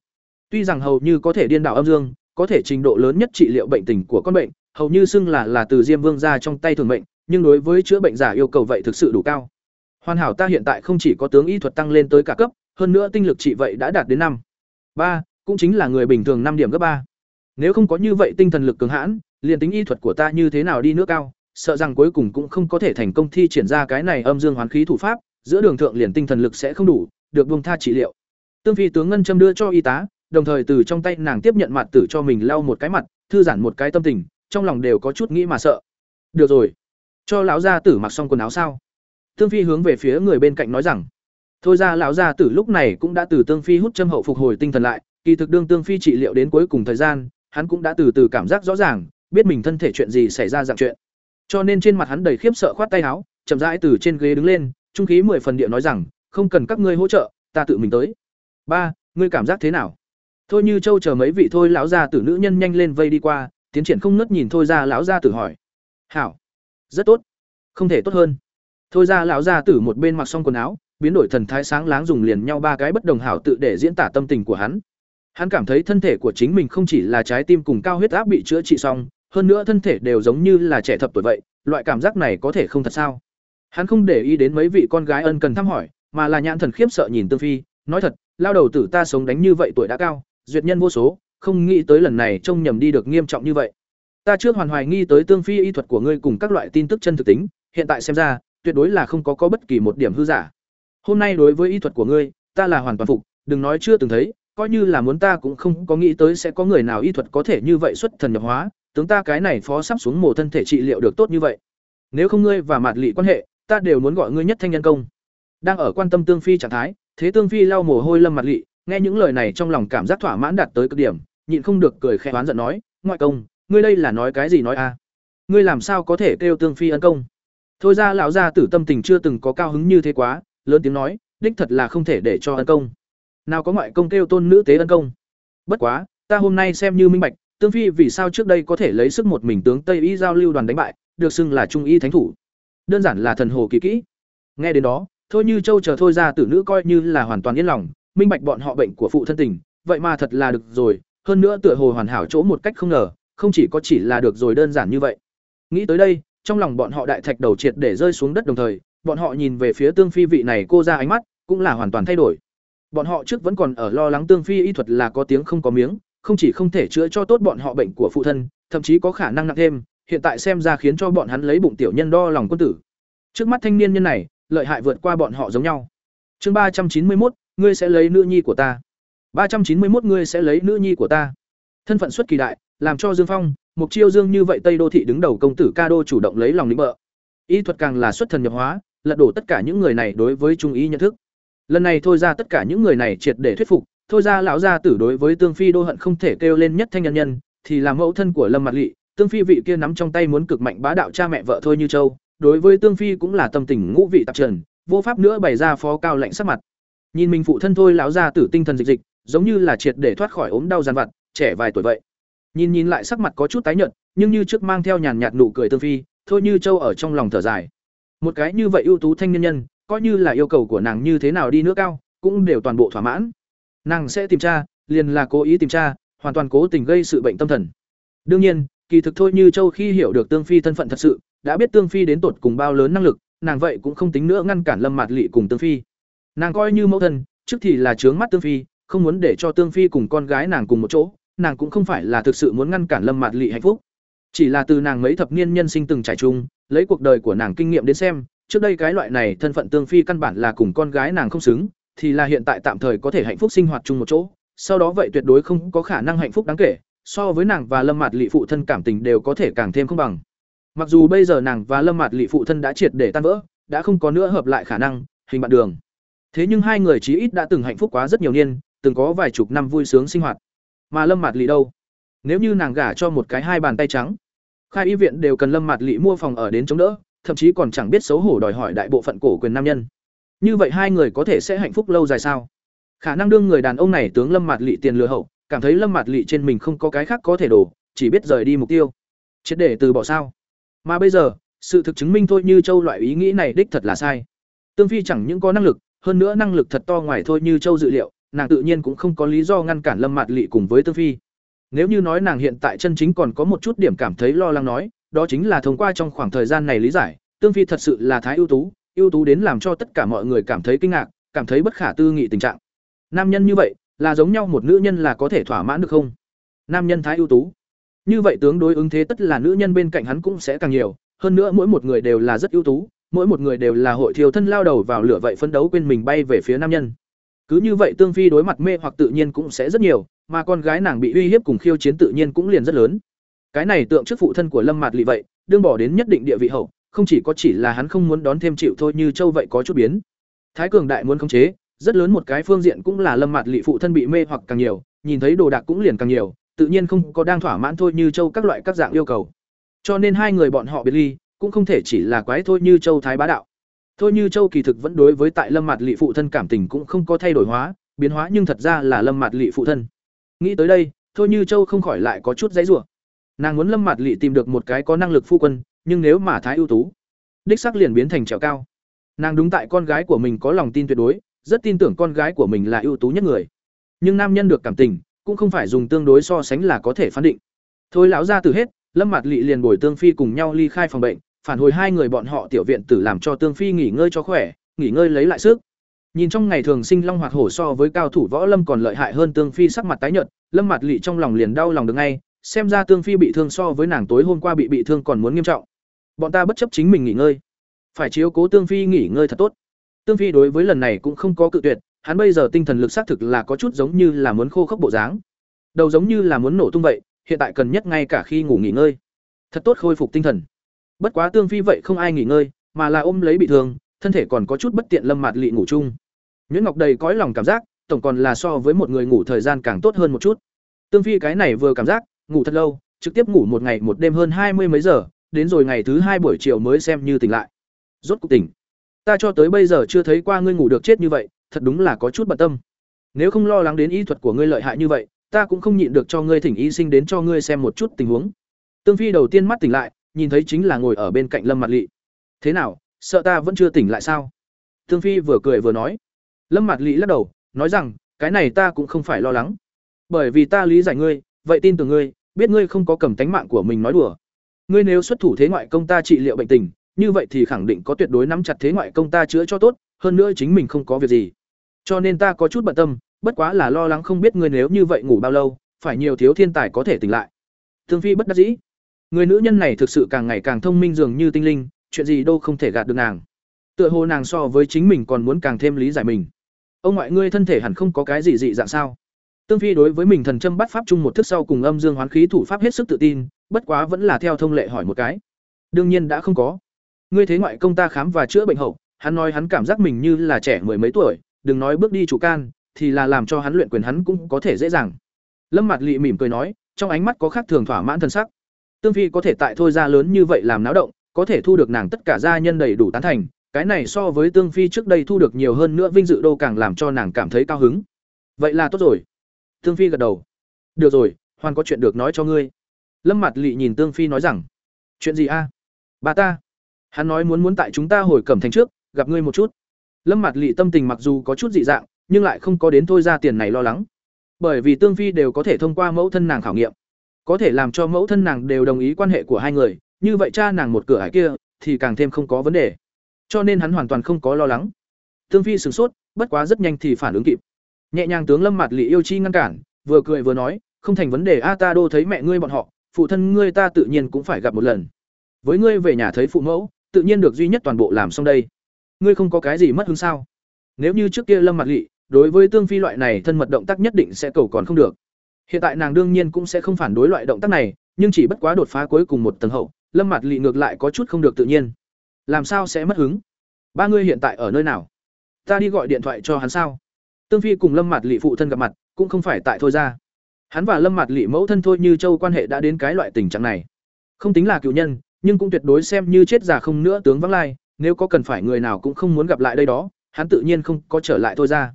Tuy rằng hầu như có thể điên đảo âm dương, có thể trình độ lớn nhất trị liệu bệnh tình của con bệnh, hầu như xưng là là từ diêm vương ra trong tay thường mệnh, nhưng đối với chữa bệnh giả yêu cầu vậy thực sự đủ cao hoàn hảo ta hiện tại không chỉ có tướng y thuật tăng lên tới cả cấp, hơn nữa tinh lực trị vậy đã đạt đến năm. Ba, cũng chính là người bình thường năm điểm gấp ba. Nếu không có như vậy tinh thần lực cường hãn, liền tính y thuật của ta như thế nào đi nước cao, sợ rằng cuối cùng cũng không có thể thành công thi triển ra cái này âm dương hoán khí thủ pháp, giữa đường thượng liền tinh thần lực sẽ không đủ, được buông tha trị liệu. Tương phi tướng ngân châm đưa cho y tá, đồng thời từ trong tay nàng tiếp nhận mặt tử cho mình lau một cái mặt, thư giãn một cái tâm tình, trong lòng đều có chút nghĩ mà sợ. Được rồi. Cho lão gia tử mặc xong quần áo sao? Tương phi hướng về phía người bên cạnh nói rằng, thôi ra, lão gia tử lúc này cũng đã từ tương phi hút châm hậu phục hồi tinh thần lại, kỳ thực đương tương phi trị liệu đến cuối cùng thời gian, hắn cũng đã từ từ cảm giác rõ ràng, biết mình thân thể chuyện gì xảy ra dạng chuyện. Cho nên trên mặt hắn đầy khiếp sợ khoát tay áo, chậm rãi từ trên ghế đứng lên, trung khí mười phần địa nói rằng, không cần các ngươi hỗ trợ, ta tự mình tới. Ba, ngươi cảm giác thế nào? Thôi như châu chờ mấy vị thôi, lão gia tử nữ nhân nhanh lên vây đi qua, tiến triển không ngớt nhìn thôi ra, lão gia tử hỏi. Hảo, rất tốt, không thể tốt hơn thôi ra lão gia tử một bên mặc xong quần áo, biến đổi thần thái sáng láng dùng liền nhau ba cái bất đồng hảo tự để diễn tả tâm tình của hắn. Hắn cảm thấy thân thể của chính mình không chỉ là trái tim cùng cao huyết áp bị chữa trị xong, hơn nữa thân thể đều giống như là trẻ thập tuổi vậy, loại cảm giác này có thể không thật sao? Hắn không để ý đến mấy vị con gái ân cần thăm hỏi, mà là nhãn thần khiếp sợ nhìn tương phi, nói thật, lao đầu tử ta sống đánh như vậy tuổi đã cao, duyệt nhân vô số, không nghĩ tới lần này trông nhầm đi được nghiêm trọng như vậy. Ta trước hoàn hoài nghi tới tương phi y thuật của ngươi cùng các loại tin tức chân thực tính, hiện tại xem ra tuyệt đối là không có có bất kỳ một điểm hư giả. Hôm nay đối với y thuật của ngươi ta là hoàn toàn phục đừng nói chưa từng thấy coi như là muốn ta cũng không có nghĩ tới sẽ có người nào y thuật có thể như vậy xuất thần nhập hóa tướng ta cái này phó sắp xuống mồ thân thể trị liệu được tốt như vậy. Nếu không ngươi và mạt Lệ quan hệ ta đều muốn gọi ngươi nhất thanh nhân công. Đang ở quan tâm tương phi trạng thái thế tương phi lau mồ hôi lâm mặt Lệ, nghe những lời này trong lòng cảm giác thỏa mãn đạt tới cực điểm nhịn không được cười khẽ oán giận nói ngoại công ngươi đây là nói cái gì nói a? Ngươi làm sao có thể kêu tương phi ân công? Thôi ra lão gia tử tâm tình chưa từng có cao hứng như thế quá, lớn tiếng nói, đích thật là không thể để cho ân công. Nào có ngoại công kêu tôn nữ tế ân công. Bất quá, ta hôm nay xem như minh bạch, tương phi vì sao trước đây có thể lấy sức một mình tướng tây y giao lưu đoàn đánh bại, được xưng là trung y thánh thủ. Đơn giản là thần hồ kỳ kỹ. Nghe đến đó, thôi như châu chờ thôi ra tử nữ coi như là hoàn toàn yên lòng, minh bạch bọn họ bệnh của phụ thân tình, vậy mà thật là được rồi, hơn nữa tựa hồ hoàn hảo chỗ một cách không ngờ, không chỉ có chỉ là được rồi đơn giản như vậy. Nghĩ tới đây trong lòng bọn họ đại thạch đầu triệt để rơi xuống đất đồng thời, bọn họ nhìn về phía tương phi vị này cô ra ánh mắt, cũng là hoàn toàn thay đổi. Bọn họ trước vẫn còn ở lo lắng tương phi y thuật là có tiếng không có miếng, không chỉ không thể chữa cho tốt bọn họ bệnh của phụ thân, thậm chí có khả năng nặng thêm, hiện tại xem ra khiến cho bọn hắn lấy bụng tiểu nhân đo lòng quân tử. Trước mắt thanh niên nhân này, lợi hại vượt qua bọn họ giống nhau. Chương ba trăm chín mươi một ngươi sẽ lấy nữ nhi của ta. ba trăm chín mươi một ngươi sẽ lấy nữ nhi của ta. Thân phận xuất kỳ đại, làm cho dương phong mục chiêu dương như vậy tây đô thị đứng đầu công tử ca đô chủ động lấy lòng lĩnh bợ. Y thuật càng là xuất thần nhập hóa, lật đổ tất cả những người này đối với trung ý nhận thức. Lần này thôi ra tất cả những người này triệt để thuyết phục, thôi ra lão gia tử đối với tương phi đô hận không thể kêu lên nhất thanh nhân nhân, thì là mẫu thân của lâm mặt lỵ tương phi vị kia nắm trong tay muốn cực mạnh bá đạo cha mẹ vợ thôi như châu, đối với tương phi cũng là tâm tình ngũ vị tạp trần, vô pháp nữa bày ra phó cao lạnh sắc mặt. Nhìn mình phụ thân thôi, lão gia tử tinh thần dịch dịch, giống như là triệt để thoát khỏi ốm đau giàn vặt, trẻ vài tuổi vậy nhìn nhìn lại sắc mặt có chút tái nhợt, nhưng như trước mang theo nhàn nhạt nụ cười tương phi, thôi như châu ở trong lòng thở dài. Một cái như vậy ưu tú thanh niên nhân, coi như là yêu cầu của nàng như thế nào đi nữa cao, cũng đều toàn bộ thỏa mãn. Nàng sẽ tìm tra liền là cố ý tìm tra hoàn toàn cố tình gây sự bệnh tâm thần. Đương nhiên, kỳ thực thôi như châu khi hiểu được tương phi thân phận thật sự, đã biết tương phi đến tột cùng bao lớn năng lực, nàng vậy cũng không tính nữa ngăn cản lâm mạt lị cùng tương phi. Nàng coi như mẫu thân, trước thì là trướng mắt tương phi, không muốn để cho tương phi cùng con gái nàng cùng một chỗ nàng cũng không phải là thực sự muốn ngăn cản lâm mạt lị hạnh phúc. Chỉ là từ nàng mấy thập niên nhân sinh từng trải chung, lấy cuộc đời của nàng kinh nghiệm đến xem, trước đây cái loại này thân phận tương phi căn bản là cùng con gái nàng không xứng, thì là hiện tại tạm thời có thể hạnh phúc sinh hoạt chung một chỗ. Sau đó vậy tuyệt đối không có khả năng hạnh phúc đáng kể, so với nàng và lâm mạt lị phụ thân cảm tình đều có thể càng thêm không bằng. Mặc dù bây giờ nàng và lâm mạt lị phụ thân đã triệt để tan vỡ, đã không có nữa hợp lại khả năng, hình bạn đường. Thế nhưng hai người chí ít đã từng hạnh phúc quá rất nhiều niên, từng có vài chục năm vui sướng sinh hoạt mà lâm mạt lị đâu? Nếu như nàng gả cho một cái hai bàn tay trắng, khai y viện đều cần lâm mạt lị mua phòng ở đến chống đỡ, thậm chí còn chẳng biết xấu hổ đòi hỏi đại bộ phận cổ quyền nam nhân. Như vậy hai người có thể sẽ hạnh phúc lâu dài sao? Khả năng đương người đàn ông này tướng lâm mạt lị tiền lừa hậu, cảm thấy lâm mạt lị trên mình không có cái khác có thể đổ, chỉ biết rời đi mục tiêu. Triệt để từ bỏ sao? Mà bây giờ, sự thực chứng minh thôi như châu loại ý nghĩ này đích thật là sai. Tương phi chẳng những có năng lực, hơn nữa năng lực thật to ngoài thôi như châu dự liệu nàng tự nhiên cũng không có lý do ngăn cản lâm mạt lị cùng với tương phi. Nếu như nói nàng hiện tại chân chính còn có một chút điểm cảm thấy lo lắng nói, đó chính là thông qua trong khoảng thời gian này lý giải, tương phi thật sự là thái ưu tú ưu tú đến làm cho tất cả mọi người cảm thấy kinh ngạc, cảm thấy bất khả tư nghị tình trạng. Nam nhân như vậy, là giống nhau một nữ nhân là có thể thỏa mãn được không? Nam nhân thái ưu tú. Như vậy tướng đối ứng thế tất là nữ nhân bên cạnh hắn cũng sẽ càng nhiều, hơn nữa mỗi một người đều là rất ưu tú, mỗi một người đều là hội thiêu thân lao đầu vào lửa vậy phấn đấu quên mình bay về phía nam nhân cứ như vậy tương phi đối mặt mê hoặc tự nhiên cũng sẽ rất nhiều, mà con gái nàng bị uy hiếp cùng khiêu chiến tự nhiên cũng liền rất lớn. Cái này tượng trước phụ thân của lâm mạt lì vậy, đương bỏ đến nhất định địa vị hậu, không chỉ có chỉ là hắn không muốn đón thêm chịu thôi như châu vậy có chút biến. Thái cường đại muốn khống chế, rất lớn một cái phương diện cũng là lâm mạt lị phụ thân bị mê hoặc càng nhiều, nhìn thấy đồ đạc cũng liền càng nhiều, tự nhiên không có đang thỏa mãn thôi như châu các loại các dạng yêu cầu. Cho nên hai người bọn họ biệt ly, cũng không thể chỉ là quái thôi như châu thái bá đạo thôi như châu kỳ thực vẫn đối với tại lâm mạt lị phụ thân cảm tình cũng không có thay đổi hóa, biến hóa nhưng thật ra là lâm mạt lị phụ thân. Nghĩ tới đây, thôi như châu không khỏi lại có chút dãy rủa. Nàng muốn lâm mạt lị tìm được một cái có năng lực phu quân, nhưng nếu mà thái ưu tú, đích sắc liền biến thành trèo cao. Nàng đúng tại con gái của mình có lòng tin tuyệt đối, rất tin tưởng con gái của mình là ưu tú nhất người. Nhưng nam nhân được cảm tình, cũng không phải dùng tương đối so sánh là có thể phán định. Thôi lão ra từ hết, lâm mạt lị liền bồi tương phi cùng nhau ly khai phòng bệnh phản hồi hai người bọn họ tiểu viện tử làm cho tương phi nghỉ ngơi cho khỏe, nghỉ ngơi lấy lại sức. Nhìn trong ngày thường sinh long hoạt hổ so với cao thủ võ lâm còn lợi hại hơn tương phi sắc mặt tái nhợt, lâm mạt lị trong lòng liền đau lòng được ngay, xem ra tương phi bị thương so với nàng tối hôm qua bị bị thương còn muốn nghiêm trọng. Bọn ta bất chấp chính mình nghỉ ngơi. Phải chiếu cố tương phi nghỉ ngơi thật tốt. Tương phi đối với lần này cũng không có cự tuyệt, hắn bây giờ tinh thần lực xác thực là có chút giống như là muốn khô khốc bộ dáng. Đầu giống như là muốn nổ tung vậy, hiện tại cần nhất ngay cả khi ngủ nghỉ ngơi. Thật tốt khôi phục tinh thần bất quá tương phi vậy không ai nghỉ ngơi, mà là ôm lấy bị thương, thân thể còn có chút bất tiện lâm mạt lị ngủ chung. Nguyễn ngọc đầy cõi lòng cảm giác, tổng còn là so với một người ngủ thời gian càng tốt hơn một chút. Tương phi cái này vừa cảm giác, ngủ thật lâu, trực tiếp ngủ một ngày một đêm hơn hai mươi mấy giờ, đến rồi ngày thứ hai buổi chiều mới xem như tỉnh lại. Rốt cuộc tỉnh. Ta cho tới bây giờ chưa thấy qua ngươi ngủ được chết như vậy, thật đúng là có chút bận tâm. Nếu không lo lắng đến y thuật của ngươi lợi hại như vậy, ta cũng không nhịn được cho ngươi thỉnh y sinh đến cho ngươi xem một chút tình huống. Tương phi đầu tiên mắt tỉnh lại nhìn thấy chính là ngồi ở bên cạnh lâm mặt lỵ thế nào, sợ ta vẫn chưa tỉnh lại sao? Thương phi vừa cười vừa nói. Lâm mặt lỵ lắc đầu, nói rằng, cái này ta cũng không phải lo lắng. Bởi vì ta lý giải ngươi, vậy tin tưởng ngươi, biết ngươi không có cầm tánh mạng của mình nói đùa. Ngươi nếu xuất thủ thế ngoại công ta trị liệu bệnh tình, như vậy thì khẳng định có tuyệt đối nắm chặt thế ngoại công ta chữa cho tốt, hơn nữa chính mình không có việc gì. Cho nên ta có chút bận tâm, bất quá là lo lắng không biết ngươi nếu như vậy ngủ bao lâu, phải nhiều thiếu thiên tài có thể tỉnh lại. Thương phi bất đắc dĩ người nữ nhân này thực sự càng ngày càng thông minh dường như tinh linh, chuyện gì đâu không thể gạt được nàng. Tựa hồ nàng so với chính mình còn muốn càng thêm lý giải mình. Ông ngoại ngươi thân thể hẳn không có cái gì dị dạng sao? Tương phi đối với mình thần châm bắt pháp chung một thức sau cùng âm dương hoán khí thủ pháp hết sức tự tin, bất quá vẫn là theo thông lệ hỏi một cái. Đương nhiên đã không có. Ngươi thế ngoại công ta khám và chữa bệnh hậu, hắn nói hắn cảm giác mình như là trẻ mười mấy tuổi, đừng nói bước đi chủ can, thì là làm cho hắn luyện quyền hắn cũng có thể dễ dàng. Lâm mặt lị mỉm cười nói, trong ánh mắt có khác thường thỏa mãn thần sắc tương phi có thể tại thôi ra lớn như vậy làm náo động, có thể thu được nàng tất cả gia nhân đầy đủ tán thành, cái này so với tương phi trước đây thu được nhiều hơn nữa vinh dự đô càng làm cho nàng cảm thấy cao hứng. Vậy là tốt rồi. Tương phi gật đầu. Được rồi, hoàn có chuyện được nói cho ngươi. Lâm Mạt Lệ nhìn tương phi nói rằng, chuyện gì a? À? bà ta? Hắn nói muốn muốn tại chúng ta hồi cẩm thành trước, gặp ngươi một chút. Lâm Mạt Lệ tâm tình mặc dù có chút dị dạng, nhưng lại không có đến thôi ra tiền này lo lắng. Bởi vì tương phi đều có thể thông qua mẫu thân nàng khảo nghiệm có thể làm cho mẫu thân nàng đều đồng ý quan hệ của hai người, như vậy cha nàng một cửa hải kia thì càng thêm không có vấn đề. Cho nên hắn hoàn toàn không có lo lắng. Tương phi sửng sốt, bất quá rất nhanh thì phản ứng kịp. Nhẹ nhàng tướng lâm mặt lị yêu chi ngăn cản, vừa cười vừa nói, không thành vấn đề, a ta đô thấy mẹ ngươi bọn họ, phụ thân ngươi ta tự nhiên cũng phải gặp một lần. Với ngươi về nhà thấy phụ mẫu, tự nhiên được duy nhất toàn bộ làm xong đây. Ngươi không có cái gì mất hứng sao? Nếu như trước kia lâm mặt lị đối với tương phi loại này thân mật động tác nhất định sẽ cầu còn không được hiện tại nàng đương nhiên cũng sẽ không phản đối loại động tác này, nhưng chỉ bất quá đột phá cuối cùng một tầng hậu, lâm mặt lị ngược lại có chút không được tự nhiên. Làm sao sẽ mất hứng? Ba ngươi hiện tại ở nơi nào? Ta đi gọi điện thoại cho hắn sao? Tương phi cùng lâm mặt lị phụ thân gặp mặt, cũng không phải tại thôi ra. Hắn và lâm mặt lị mẫu thân thôi như châu quan hệ đã đến cái loại tình trạng này. Không tính là cựu nhân, nhưng cũng tuyệt đối xem như chết già không nữa tướng vắng lai, nếu có cần phải người nào cũng không muốn gặp lại đây đó, hắn tự nhiên không có trở lại thôi ra.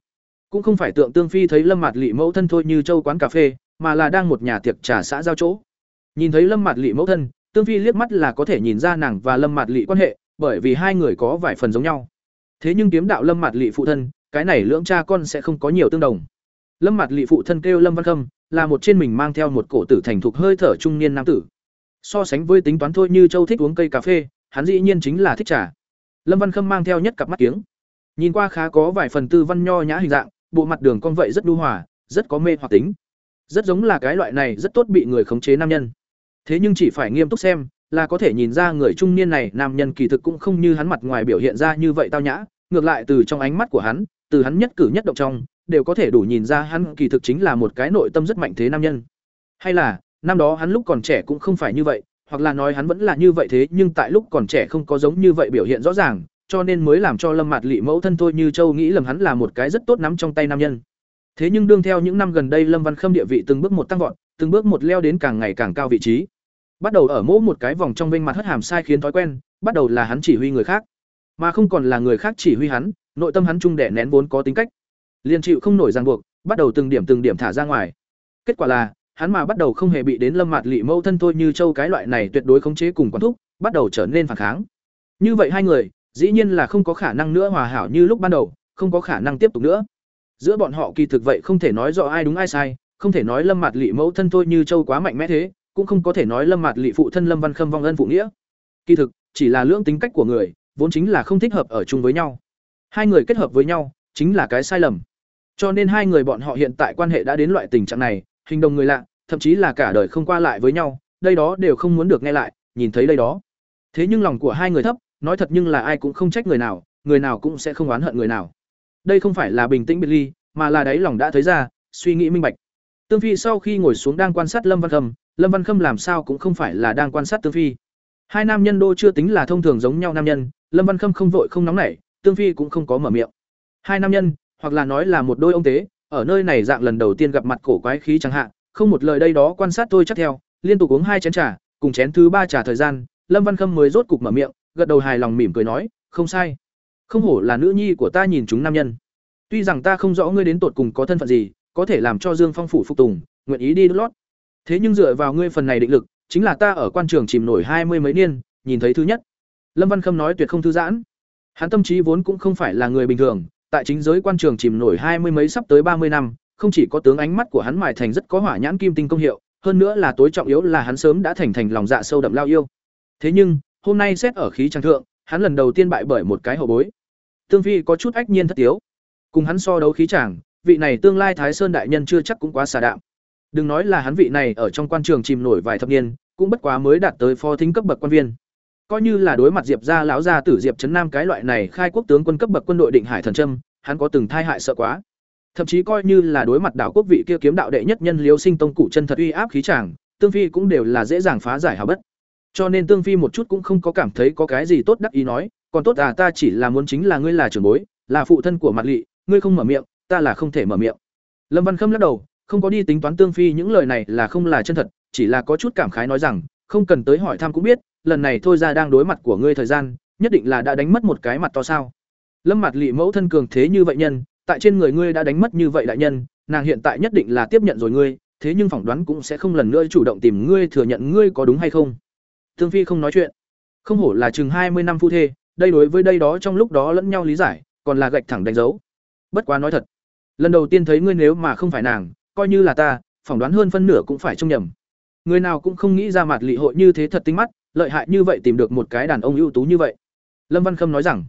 Cũng không phải tượng tương phi thấy lâm mặt lị mẫu thân thôi như châu quán cà phê mà là đang một nhà tiệc trà xã giao chỗ. Nhìn thấy lâm mạt lị mẫu thân, tương phi liếc mắt là có thể nhìn ra nàng và lâm mạt lị quan hệ, bởi vì hai người có vài phần giống nhau. Thế nhưng kiếm đạo lâm mạt lị phụ thân, cái này lưỡng cha con sẽ không có nhiều tương đồng. Lâm mạt lị phụ thân kêu lâm văn khâm, là một trên mình mang theo một cổ tử thành thục hơi thở trung niên nam tử. So sánh với tính toán thôi như châu thích uống cây cà phê, hắn dĩ nhiên chính là thích trà. Lâm văn khâm mang theo nhất cặp mắt kiếng. Nhìn qua khá có vài phần tư văn nho nhã hình dạng, bộ mặt đường con vậy rất đu hòa, rất có mê hoặc tính rất giống là cái loại này rất tốt bị người khống chế nam nhân. Thế nhưng chỉ phải nghiêm túc xem, là có thể nhìn ra người trung niên này nam nhân kỳ thực cũng không như hắn mặt ngoài biểu hiện ra như vậy tao nhã, ngược lại từ trong ánh mắt của hắn, từ hắn nhất cử nhất động trong, đều có thể đủ nhìn ra hắn kỳ thực chính là một cái nội tâm rất mạnh thế nam nhân. Hay là, năm đó hắn lúc còn trẻ cũng không phải như vậy, hoặc là nói hắn vẫn là như vậy thế nhưng tại lúc còn trẻ không có giống như vậy biểu hiện rõ ràng, cho nên mới làm cho lâm mạt lị mẫu thân thôi như châu nghĩ lầm hắn là một cái rất tốt nắm trong tay nam nhân thế nhưng đương theo những năm gần đây lâm văn khâm địa vị từng bước một tăng vọt, từng bước một leo đến càng ngày càng cao vị trí. Bắt đầu ở mỗi một cái vòng trong bên mặt hất hàm sai khiến thói quen, bắt đầu là hắn chỉ huy người khác. Mà không còn là người khác chỉ huy hắn, nội tâm hắn trung đẻ nén vốn có tính cách. Liền chịu không nổi ràng buộc, bắt đầu từng điểm từng điểm thả ra ngoài. Kết quả là, hắn mà bắt đầu không hề bị đến lâm mạt lị mâu thân thôi như châu cái loại này tuyệt đối khống chế cùng quản thúc, bắt đầu trở nên phản kháng. Như vậy hai người, dĩ nhiên là không có khả năng nữa hòa hảo như lúc ban đầu, không có khả năng tiếp tục nữa giữa bọn họ kỳ thực vậy không thể nói rõ ai đúng ai sai, không thể nói lâm mạt lị mẫu thân thôi như châu quá mạnh mẽ thế, cũng không có thể nói lâm mạt lị phụ thân lâm văn khâm vong ân phụ nghĩa. Kỳ thực, chỉ là lưỡng tính cách của người, vốn chính là không thích hợp ở chung với nhau. Hai người kết hợp với nhau, chính là cái sai lầm. Cho nên hai người bọn họ hiện tại quan hệ đã đến loại tình trạng này, hình đồng người lạ, thậm chí là cả đời không qua lại với nhau, đây đó đều không muốn được nghe lại, nhìn thấy đây đó. Thế nhưng lòng của hai người thấp, nói thật nhưng là ai cũng không trách người nào người nào cũng sẽ không oán hận người nào đây không phải là bình tĩnh biệt ly, mà là đáy lòng đã thấy ra, suy nghĩ minh bạch. Tương phi sau khi ngồi xuống đang quan sát lâm văn khâm, lâm văn khâm làm sao cũng không phải là đang quan sát tương phi. Hai nam nhân đô chưa tính là thông thường giống nhau nam nhân, lâm văn khâm không vội không nóng nảy, tương phi cũng không có mở miệng. Hai nam nhân, hoặc là nói là một đôi ông tế, ở nơi này dạng lần đầu tiên gặp mặt cổ quái khí chẳng hạn, không một lời đây đó quan sát tôi chắc theo, liên tục uống hai chén trà, cùng chén thứ ba trà thời gian, lâm văn khâm mới rốt cục mở miệng, gật đầu hài lòng mỉm cười nói, không sai không hổ là nữ nhi của ta nhìn chúng nam nhân. Tuy rằng ta không rõ ngươi đến tột cùng có thân phận gì, có thể làm cho dương phong phủ phục tùng, nguyện ý đi lót. Thế nhưng dựa vào ngươi phần này định lực, chính là ta ở quan trường chìm nổi hai mươi mấy niên, nhìn thấy thứ nhất. Lâm văn khâm nói tuyệt không thư giãn. Hắn tâm trí vốn cũng không phải là người bình thường, tại chính giới quan trường chìm nổi hai mươi mấy sắp tới ba mươi năm, không chỉ có tướng ánh mắt của hắn mài thành rất có hỏa nhãn kim tinh công hiệu, hơn nữa là tối trọng yếu là hắn sớm đã thành thành lòng dạ sâu đậm lao yêu. Thế nhưng, hôm nay xét ở khí trang thượng, hắn lần đầu tiên bại bởi một cái hậu bối tương phi có chút ách nhiên thất tiếu. Cùng hắn so đấu khí chàng vị này tương lai thái sơn đại nhân chưa chắc cũng quá xà đạm. Đừng nói là hắn vị này ở trong quan trường chìm nổi vài thập niên cũng bất quá mới đạt tới phó thính cấp bậc quan viên. Coi như là đối mặt diệp gia lão gia tử diệp trấn nam cái loại này khai quốc tướng quân cấp bậc quân đội định hải thần trâm hắn có từng thai hại sợ quá. Thậm chí coi như là đối mặt đảo quốc vị kia kiếm đạo đệ nhất nhân liếu sinh tông cụ chân thật uy áp khí chàng, tương phi cũng đều là dễ dàng phá giải hào bất cho nên tương phi một chút cũng không có cảm thấy có cái gì tốt đắc ý nói, còn tốt à ta chỉ là muốn chính là ngươi là trưởng bối, là phụ thân của mặt lỵ ngươi không mở miệng, ta là không thể mở miệng. Lâm văn khâm lắc đầu, không có đi tính toán tương phi những lời này là không là chân thật, chỉ là có chút cảm khái nói rằng, không cần tới hỏi thăm cũng biết, lần này thôi ra đang đối mặt của ngươi thời gian, nhất định là đã đánh mất một cái mặt to sao. Lâm mặt lỵ mẫu thân cường thế như vậy nhân, tại trên người ngươi đã đánh mất như vậy đại nhân, nàng hiện tại nhất định là tiếp nhận rồi ngươi, thế nhưng phỏng đoán cũng sẽ không lần nữa chủ động tìm ngươi thừa nhận ngươi có đúng hay không tương phi không nói chuyện. Không hổ là chừng hai mươi năm phu thê, đây đối với đây đó trong lúc đó lẫn nhau lý giải, còn là gạch thẳng đánh dấu. Bất quá nói thật, lần đầu tiên thấy ngươi nếu mà không phải nàng, coi như là ta, phỏng đoán hơn phân nửa cũng phải trông nhầm. Người nào cũng không nghĩ ra mặt lị hội như thế thật tinh mắt, lợi hại như vậy tìm được một cái đàn ông ưu tú như vậy. Lâm văn khâm nói rằng,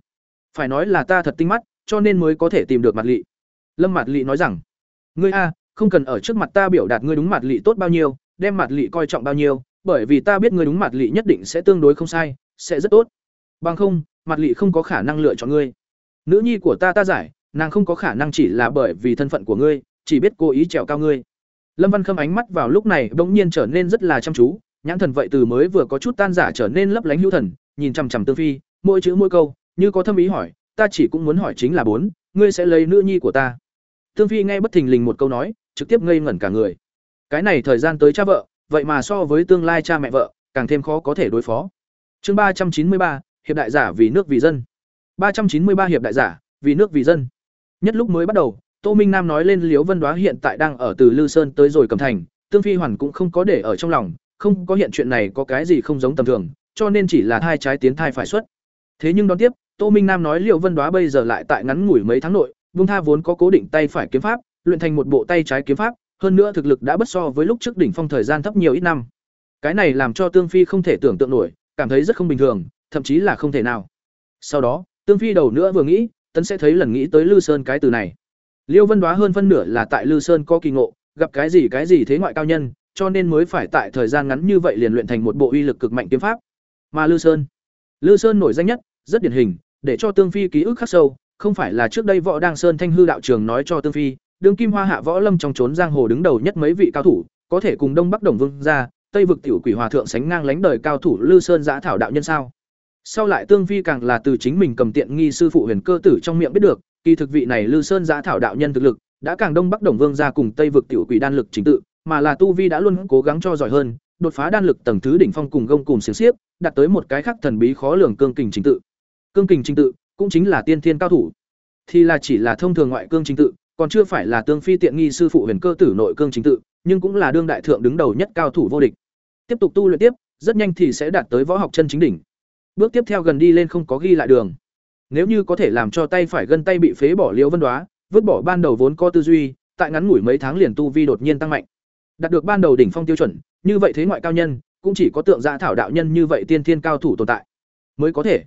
phải nói là ta thật tinh mắt, cho nên mới có thể tìm được mặt lị. Lâm Mạt lị nói rằng, ngươi a, không cần ở trước mặt ta biểu đạt ngươi đúng mặt lị tốt bao nhiêu, đem mặt lị coi trọng bao nhiêu bởi vì ta biết ngươi đúng mặt lị nhất định sẽ tương đối không sai, sẽ rất tốt. Bằng không, mặt lị không có khả năng lựa chọn ngươi. Nữ nhi của ta ta giải, nàng không có khả năng chỉ là bởi vì thân phận của ngươi, chỉ biết cố ý trèo cao ngươi. Lâm văn khâm ánh mắt vào lúc này bỗng nhiên trở nên rất là chăm chú, nhãn thần vậy từ mới vừa có chút tan giả trở nên lấp lánh hữu thần, nhìn chằm chằm tương phi, mỗi chữ mỗi câu, như có thâm ý hỏi, ta chỉ cũng muốn hỏi chính là bốn, ngươi sẽ lấy nữ nhi của ta. Tương phi nghe bất thình lình một câu nói, trực tiếp ngây ngẩn cả người. Cái này thời gian tới cha vợ vậy mà so với tương lai cha mẹ vợ càng thêm khó có thể đối phó. Chương ba trăm chín mươi ba hiệp đại giả vì nước vì dân. ba trăm chín mươi ba hiệp đại giả vì nước vì dân. Nhất lúc mới bắt đầu tô minh nam nói lên liễu vân đoá hiện tại đang ở từ lư sơn tới rồi cầm thành tương phi hoàn cũng không có để ở trong lòng không có hiện chuyện này có cái gì không giống tầm thường cho nên chỉ là hai trái tiến thai phải xuất. Thế nhưng đón tiếp tô minh nam nói liễu vân đoá bây giờ lại tại ngắn ngủi mấy tháng nội Vương Tha vốn có cố định tay phải kiếm pháp, luyện thành một bộ tay trái kiếm pháp, hơn nữa thực lực đã bất so với lúc trước đỉnh phong thời gian thấp nhiều ít năm. Cái này làm cho Tương Phi không thể tưởng tượng nổi, cảm thấy rất không bình thường, thậm chí là không thể nào. Sau đó, Tương Phi đầu nữa vừa nghĩ, tấn sẽ thấy lần nghĩ tới Lư Sơn cái từ này. Liêu Vân Đoá hơn phân nửa là tại Lư Sơn có kỳ ngộ, gặp cái gì cái gì thế ngoại cao nhân, cho nên mới phải tại thời gian ngắn như vậy liền luyện thành một bộ uy lực cực mạnh kiếm pháp. Mà Lư Sơn, Lư Sơn nổi danh nhất, rất điển hình, để cho Tương Phi ký ức khắc sâu, không phải là trước đây võ đăng sơn thanh hư đạo trường nói cho tương phi đương kim hoa hạ võ lâm trong trốn giang hồ đứng đầu nhất mấy vị cao thủ có thể cùng đông bắc đồng vương ra tây vực tiểu quỷ hòa thượng sánh ngang lánh đời cao thủ lư sơn giã thảo đạo nhân sao? Sau lại tương phi càng là từ chính mình cầm tiện nghi sư phụ huyền cơ tử trong miệng biết được kỳ thực vị này lư sơn giã thảo đạo nhân thực lực đã càng đông bắc đồng vương ra cùng tây vực tiểu quỷ đan lực chính tự mà là tu vi đã luôn cố gắng cho giỏi hơn đột phá đan lực tầng thứ đỉnh phong cùng gông cùng xiềng xiếp đạt tới một cái khác thần bí khó lường cương kình chính tự. Cương kình chính tự cũng chính là tiên thiên cao thủ. Thì là chỉ là thông thường ngoại cương chính tự, còn chưa phải là tương phi tiện nghi sư phụ huyền cơ tử nội cương chính tự, nhưng cũng là đương đại thượng đứng đầu nhất cao thủ vô địch. Tiếp tục tu luyện tiếp, rất nhanh thì sẽ đạt tới võ học chân chính đỉnh. Bước tiếp theo gần đi lên không có ghi lại đường. Nếu như có thể làm cho tay phải gân tay bị phế bỏ liễu vân đoá, vứt bỏ ban đầu vốn có tư duy, tại ngắn ngủi mấy tháng liền tu vi đột nhiên tăng mạnh. Đạt được ban đầu đỉnh phong tiêu chuẩn, như vậy thế ngoại cao nhân, cũng chỉ có tượng gia thảo đạo nhân như vậy tiên thiên cao thủ tồn tại mới có thể.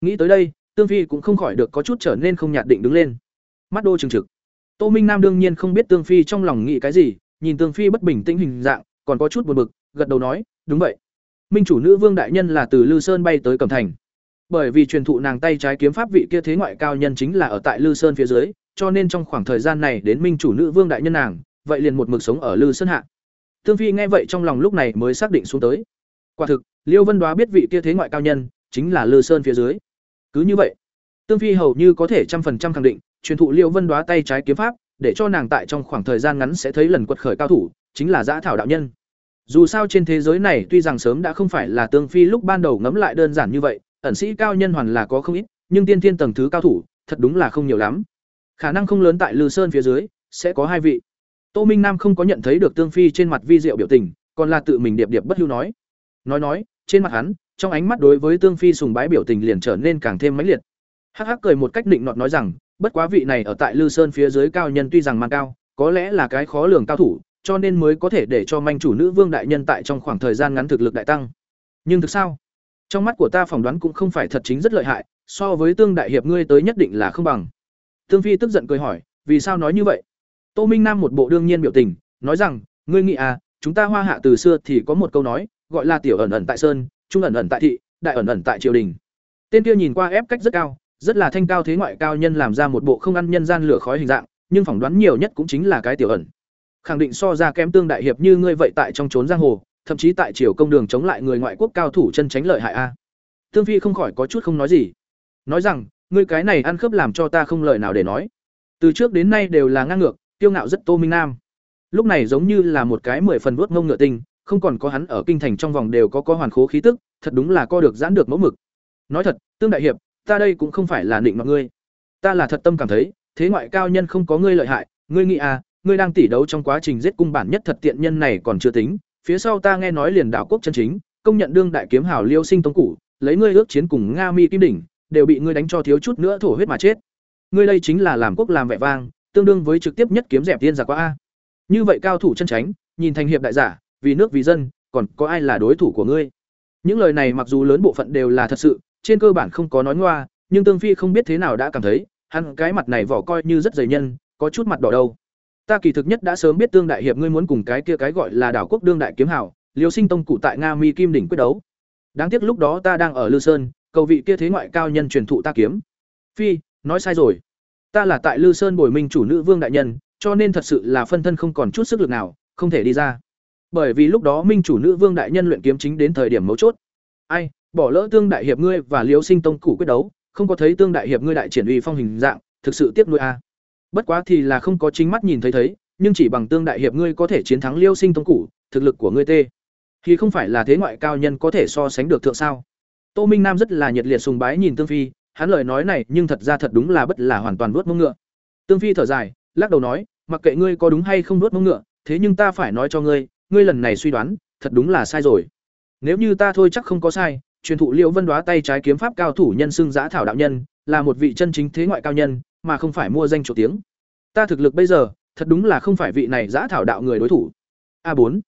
Nghĩ tới đây, Tương Phi cũng không khỏi được có chút trở nên không nhạt định đứng lên. Mắt đô trừng trực. Tô Minh Nam đương nhiên không biết Tương Phi trong lòng nghĩ cái gì, nhìn Tương Phi bất bình tĩnh hình dạng, còn có chút buồn bực, gật đầu nói, "Đúng vậy. Minh chủ nữ vương đại nhân là từ Lư Sơn bay tới Cẩm Thành. Bởi vì truyền thụ nàng tay trái kiếm pháp vị kia thế ngoại cao nhân chính là ở tại Lư Sơn phía dưới, cho nên trong khoảng thời gian này đến Minh chủ nữ vương đại nhân nàng, vậy liền một mực sống ở Lư Sơn hạ." Tương Phi nghe vậy trong lòng lúc này mới xác định xuống tới. Quả thực, Liêu Vân Đoá biết vị kia thế ngoại cao nhân chính là Lư Sơn phía dưới. Cứ như vậy, Tương Phi hầu như có thể trăm phần trăm khẳng định, truyền thụ Liễu Vân Đoá tay trái kiếm pháp, để cho nàng tại trong khoảng thời gian ngắn sẽ thấy lần quật khởi cao thủ, chính là Dã Thảo đạo nhân. Dù sao trên thế giới này tuy rằng sớm đã không phải là Tương Phi lúc ban đầu ngẫm lại đơn giản như vậy, ẩn sĩ cao nhân hoàn là có không ít, nhưng tiên thiên tầng thứ cao thủ, thật đúng là không nhiều lắm. Khả năng không lớn tại Lư Sơn phía dưới, sẽ có hai vị. Tô Minh Nam không có nhận thấy được Tương Phi trên mặt vi diệu biểu tình, còn là tự mình điệp điệp bất hưu nói. Nói nói, trên mặt hắn, trong ánh mắt đối với Tương Phi sùng bái biểu tình liền trở nên càng thêm mãnh liệt. Hắc Hắc cười một cách định nọt nói rằng, bất quá vị này ở tại Lư Sơn phía dưới cao nhân tuy rằng mang cao, có lẽ là cái khó lường cao thủ, cho nên mới có thể để cho manh chủ nữ vương đại nhân tại trong khoảng thời gian ngắn thực lực đại tăng. Nhưng thực sao? Trong mắt của ta phỏng đoán cũng không phải thật chính rất lợi hại, so với Tương đại hiệp ngươi tới nhất định là không bằng. Tương Phi tức giận cười hỏi, vì sao nói như vậy? Tô Minh Nam một bộ đương nhiên biểu tình, nói rằng, ngươi nghĩ à, chúng ta Hoa Hạ từ xưa thì có một câu nói, gọi là tiểu ẩn ẩn tại sơn, trung ẩn ẩn tại thị, đại ẩn ẩn tại triều đình. Tên kia nhìn qua ép cách rất cao, rất là thanh cao thế ngoại cao nhân làm ra một bộ không ăn nhân gian lửa khói hình dạng, nhưng phỏng đoán nhiều nhất cũng chính là cái tiểu ẩn. Khẳng định so ra kém tương đại hiệp như ngươi vậy tại trong trốn giang hồ, thậm chí tại triều công đường chống lại người ngoại quốc cao thủ chân tránh lợi hại a. Tương phi không khỏi có chút không nói gì. Nói rằng, ngươi cái này ăn khớp làm cho ta không lời nào để nói. Từ trước đến nay đều là ngang ngược tiêu ngạo rất tô minh nam. Lúc này giống như là một cái mười phần vuốt ngông ngựa tinh không còn có hắn ở kinh thành trong vòng đều có có hoàn khố khí tức, thật đúng là co được giãn được mẫu mực. Nói thật, tương đại hiệp ta đây cũng không phải là định mọi ngươi. Ta là thật tâm cảm thấy, thế ngoại cao nhân không có ngươi lợi hại. Ngươi nghĩ à ngươi đang tỉ đấu trong quá trình giết cung bản nhất thật tiện nhân này còn chưa tính. Phía sau ta nghe nói liền đảo quốc chân chính, công nhận đương đại kiếm hảo liêu sinh tống củ lấy ngươi ước chiến cùng nga mi kim đỉnh, đều bị ngươi đánh cho thiếu chút nữa thổ huyết mà chết. Ngươi đây chính là làm quốc làm vẻ vang, tương đương với trực tiếp nhất kiếm dẹp tiên giả qua a. Như vậy cao thủ chân tránh, nhìn thành hiệp đại giả, vì nước vì dân, còn có ai là đối thủ của ngươi? Những lời này mặc dù lớn bộ phận đều là thật sự trên cơ bản không có nói ngoa, nhưng Tương Phi không biết thế nào đã cảm thấy, hắn cái mặt này vỏ coi như rất dày nhân, có chút mặt đỏ đâu. Ta kỳ thực nhất đã sớm biết Tương đại hiệp ngươi muốn cùng cái kia cái gọi là đảo quốc đương đại kiếm hảo, Liêu Sinh Tông cụ tại Nga Mi Kim đỉnh quyết đấu. Đáng tiếc lúc đó ta đang ở Lư Sơn, cầu vị kia thế ngoại cao nhân truyền thụ ta kiếm. Phi, nói sai rồi. Ta là tại Lư Sơn bồi minh chủ nữ vương đại nhân, cho nên thật sự là phân thân không còn chút sức lực nào, không thể đi ra. Bởi vì lúc đó Minh chủ nữ vương đại nhân luyện kiếm chính đến thời điểm mấu chốt. Ai, bỏ lỡ tương đại hiệp ngươi và Liễu Sinh tông củ quyết đấu, không có thấy tương đại hiệp ngươi đại triển uy phong hình dạng, thực sự tiếc nuôi a. À. Bất quá thì là không có chính mắt nhìn thấy thấy, nhưng chỉ bằng tương đại hiệp ngươi có thể chiến thắng Liêu Sinh tông củ, thực lực của ngươi tê thì không phải là thế ngoại cao nhân có thể so sánh được thượng sao? Tô Minh Nam rất là nhiệt liệt sùng bái nhìn Tương Phi, hắn lời nói này nhưng thật ra thật đúng là bất là hoàn toàn vuốt mông ngựa. Tương Phi thở dài, lắc đầu nói, mặc kệ ngươi có đúng hay không vuốt mông ngựa, thế nhưng ta phải nói cho ngươi, ngươi lần này suy đoán, thật đúng là sai rồi. Nếu như ta thôi chắc không có sai, truyền thụ Liễu Vân Đóa tay trái kiếm pháp cao thủ nhân xưng Giá Thảo đạo nhân, là một vị chân chính thế ngoại cao nhân, mà không phải mua danh chỗ tiếng. Ta thực lực bây giờ, thật đúng là không phải vị này Giá Thảo đạo người đối thủ. a bốn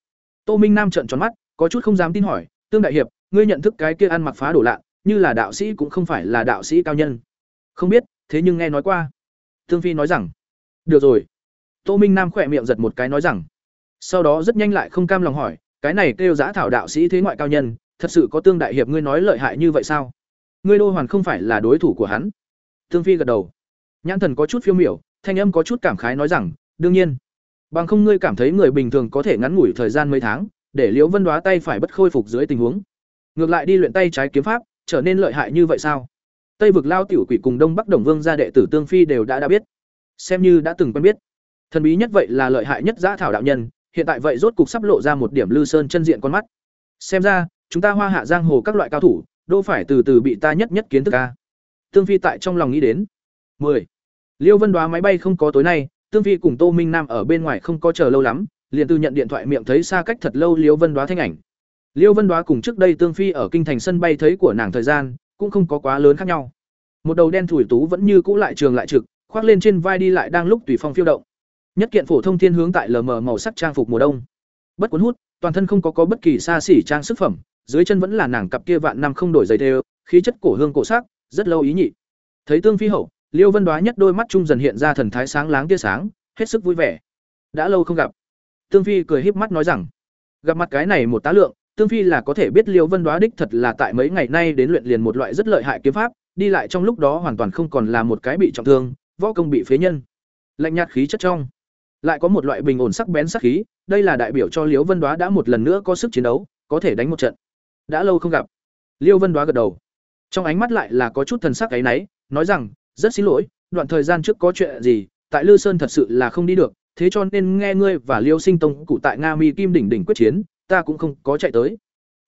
Tô Minh Nam trợn tròn mắt, có chút không dám tin hỏi, "Tương đại hiệp, ngươi nhận thức cái kia ăn mặc phá đổ lạ, như là đạo sĩ cũng không phải là đạo sĩ cao nhân." "Không biết, thế nhưng nghe nói qua." Thương Phi nói rằng. "Được rồi." Tô Minh Nam khỏe miệng giật một cái nói rằng. Sau đó rất nhanh lại không cam lòng hỏi, "Cái này kêu Giá Thảo đạo sĩ thế ngoại cao nhân, thật sự có Tương đại hiệp ngươi nói lợi hại như vậy sao?" Ngươi đô hoàn không phải là đối thủ của hắn. Tương Phi gật đầu. Nhãn thần có chút phiêu miểu, thanh âm có chút cảm khái nói rằng, "Đương nhiên." Bằng không ngươi cảm thấy người bình thường có thể ngắn ngủi thời gian mấy tháng, để Liễu Vân Đoá tay phải bất khôi phục dưới tình huống. Ngược lại đi luyện tay trái kiếm pháp, trở nên lợi hại như vậy sao? Tây vực lao tiểu quỷ cùng Đông Bắc Đồng Vương gia đệ tử Tương Phi đều đã đã biết, xem như đã từng quen biết. Thần bí nhất vậy là lợi hại nhất giã Thảo đạo nhân, hiện tại vậy rốt cục sắp lộ ra một điểm Lư Sơn chân diện con mắt. Xem ra, chúng ta Hoa Hạ giang hồ các loại cao thủ, đâu phải từ từ bị ta nhất nhất kiến thức ca. Tương Phi tại trong lòng nghĩ đến. 10. Liêu Vân Đoá máy bay không có tối nay, Tương Phi cùng Tô Minh Nam ở bên ngoài không có chờ lâu lắm, liền từ nhận điện thoại miệng thấy xa cách thật lâu Liêu Vân Đoá thanh ảnh. Liêu Vân Đoá cùng trước đây Tương Phi ở kinh thành sân bay thấy của nàng thời gian, cũng không có quá lớn khác nhau. Một đầu đen thủi tú vẫn như cũ lại trường lại trực, khoác lên trên vai đi lại đang lúc tùy phong phiêu động. Nhất kiện phổ thông thiên hướng tại lờ mờ màu sắc trang phục mùa đông. Bất cuốn hút, toàn thân không có có bất kỳ xa xỉ trang sức phẩm, dưới chân vẫn là nàng cặp kia vạn năm không đổi giày đều, khí chất cổ hương cổ sắc, rất lâu ý nhị. Thấy Tương Phi hậu, Liêu Vân Đoá nhất đôi mắt trung dần hiện ra thần thái sáng láng tia sáng, hết sức vui vẻ. Đã lâu không gặp. Tương Phi cười híp mắt nói rằng, gặp mặt cái này một tá lượng, Tương Phi là có thể biết Liêu Vân Đoá đích thật là tại mấy ngày nay đến luyện liền một loại rất lợi hại kiếm pháp, đi lại trong lúc đó hoàn toàn không còn là một cái bị trọng thương, võ công bị phế nhân. Lạnh nhạt khí chất trong, lại có một loại bình ổn sắc bén sắc khí, đây là đại biểu cho Liêu Vân Đoá đã một lần nữa có sức chiến đấu, có thể đánh một trận. Đã lâu không gặp. Liêu Vân Đoá gật đầu. Trong ánh mắt lại là có chút thần sắc ấy nấy, nói rằng, rất xin lỗi, đoạn thời gian trước có chuyện gì, tại Lư Sơn thật sự là không đi được, thế cho nên nghe ngươi và Liêu Sinh Tông cụ tại Nga Mi Kim đỉnh đỉnh quyết chiến, ta cũng không có chạy tới.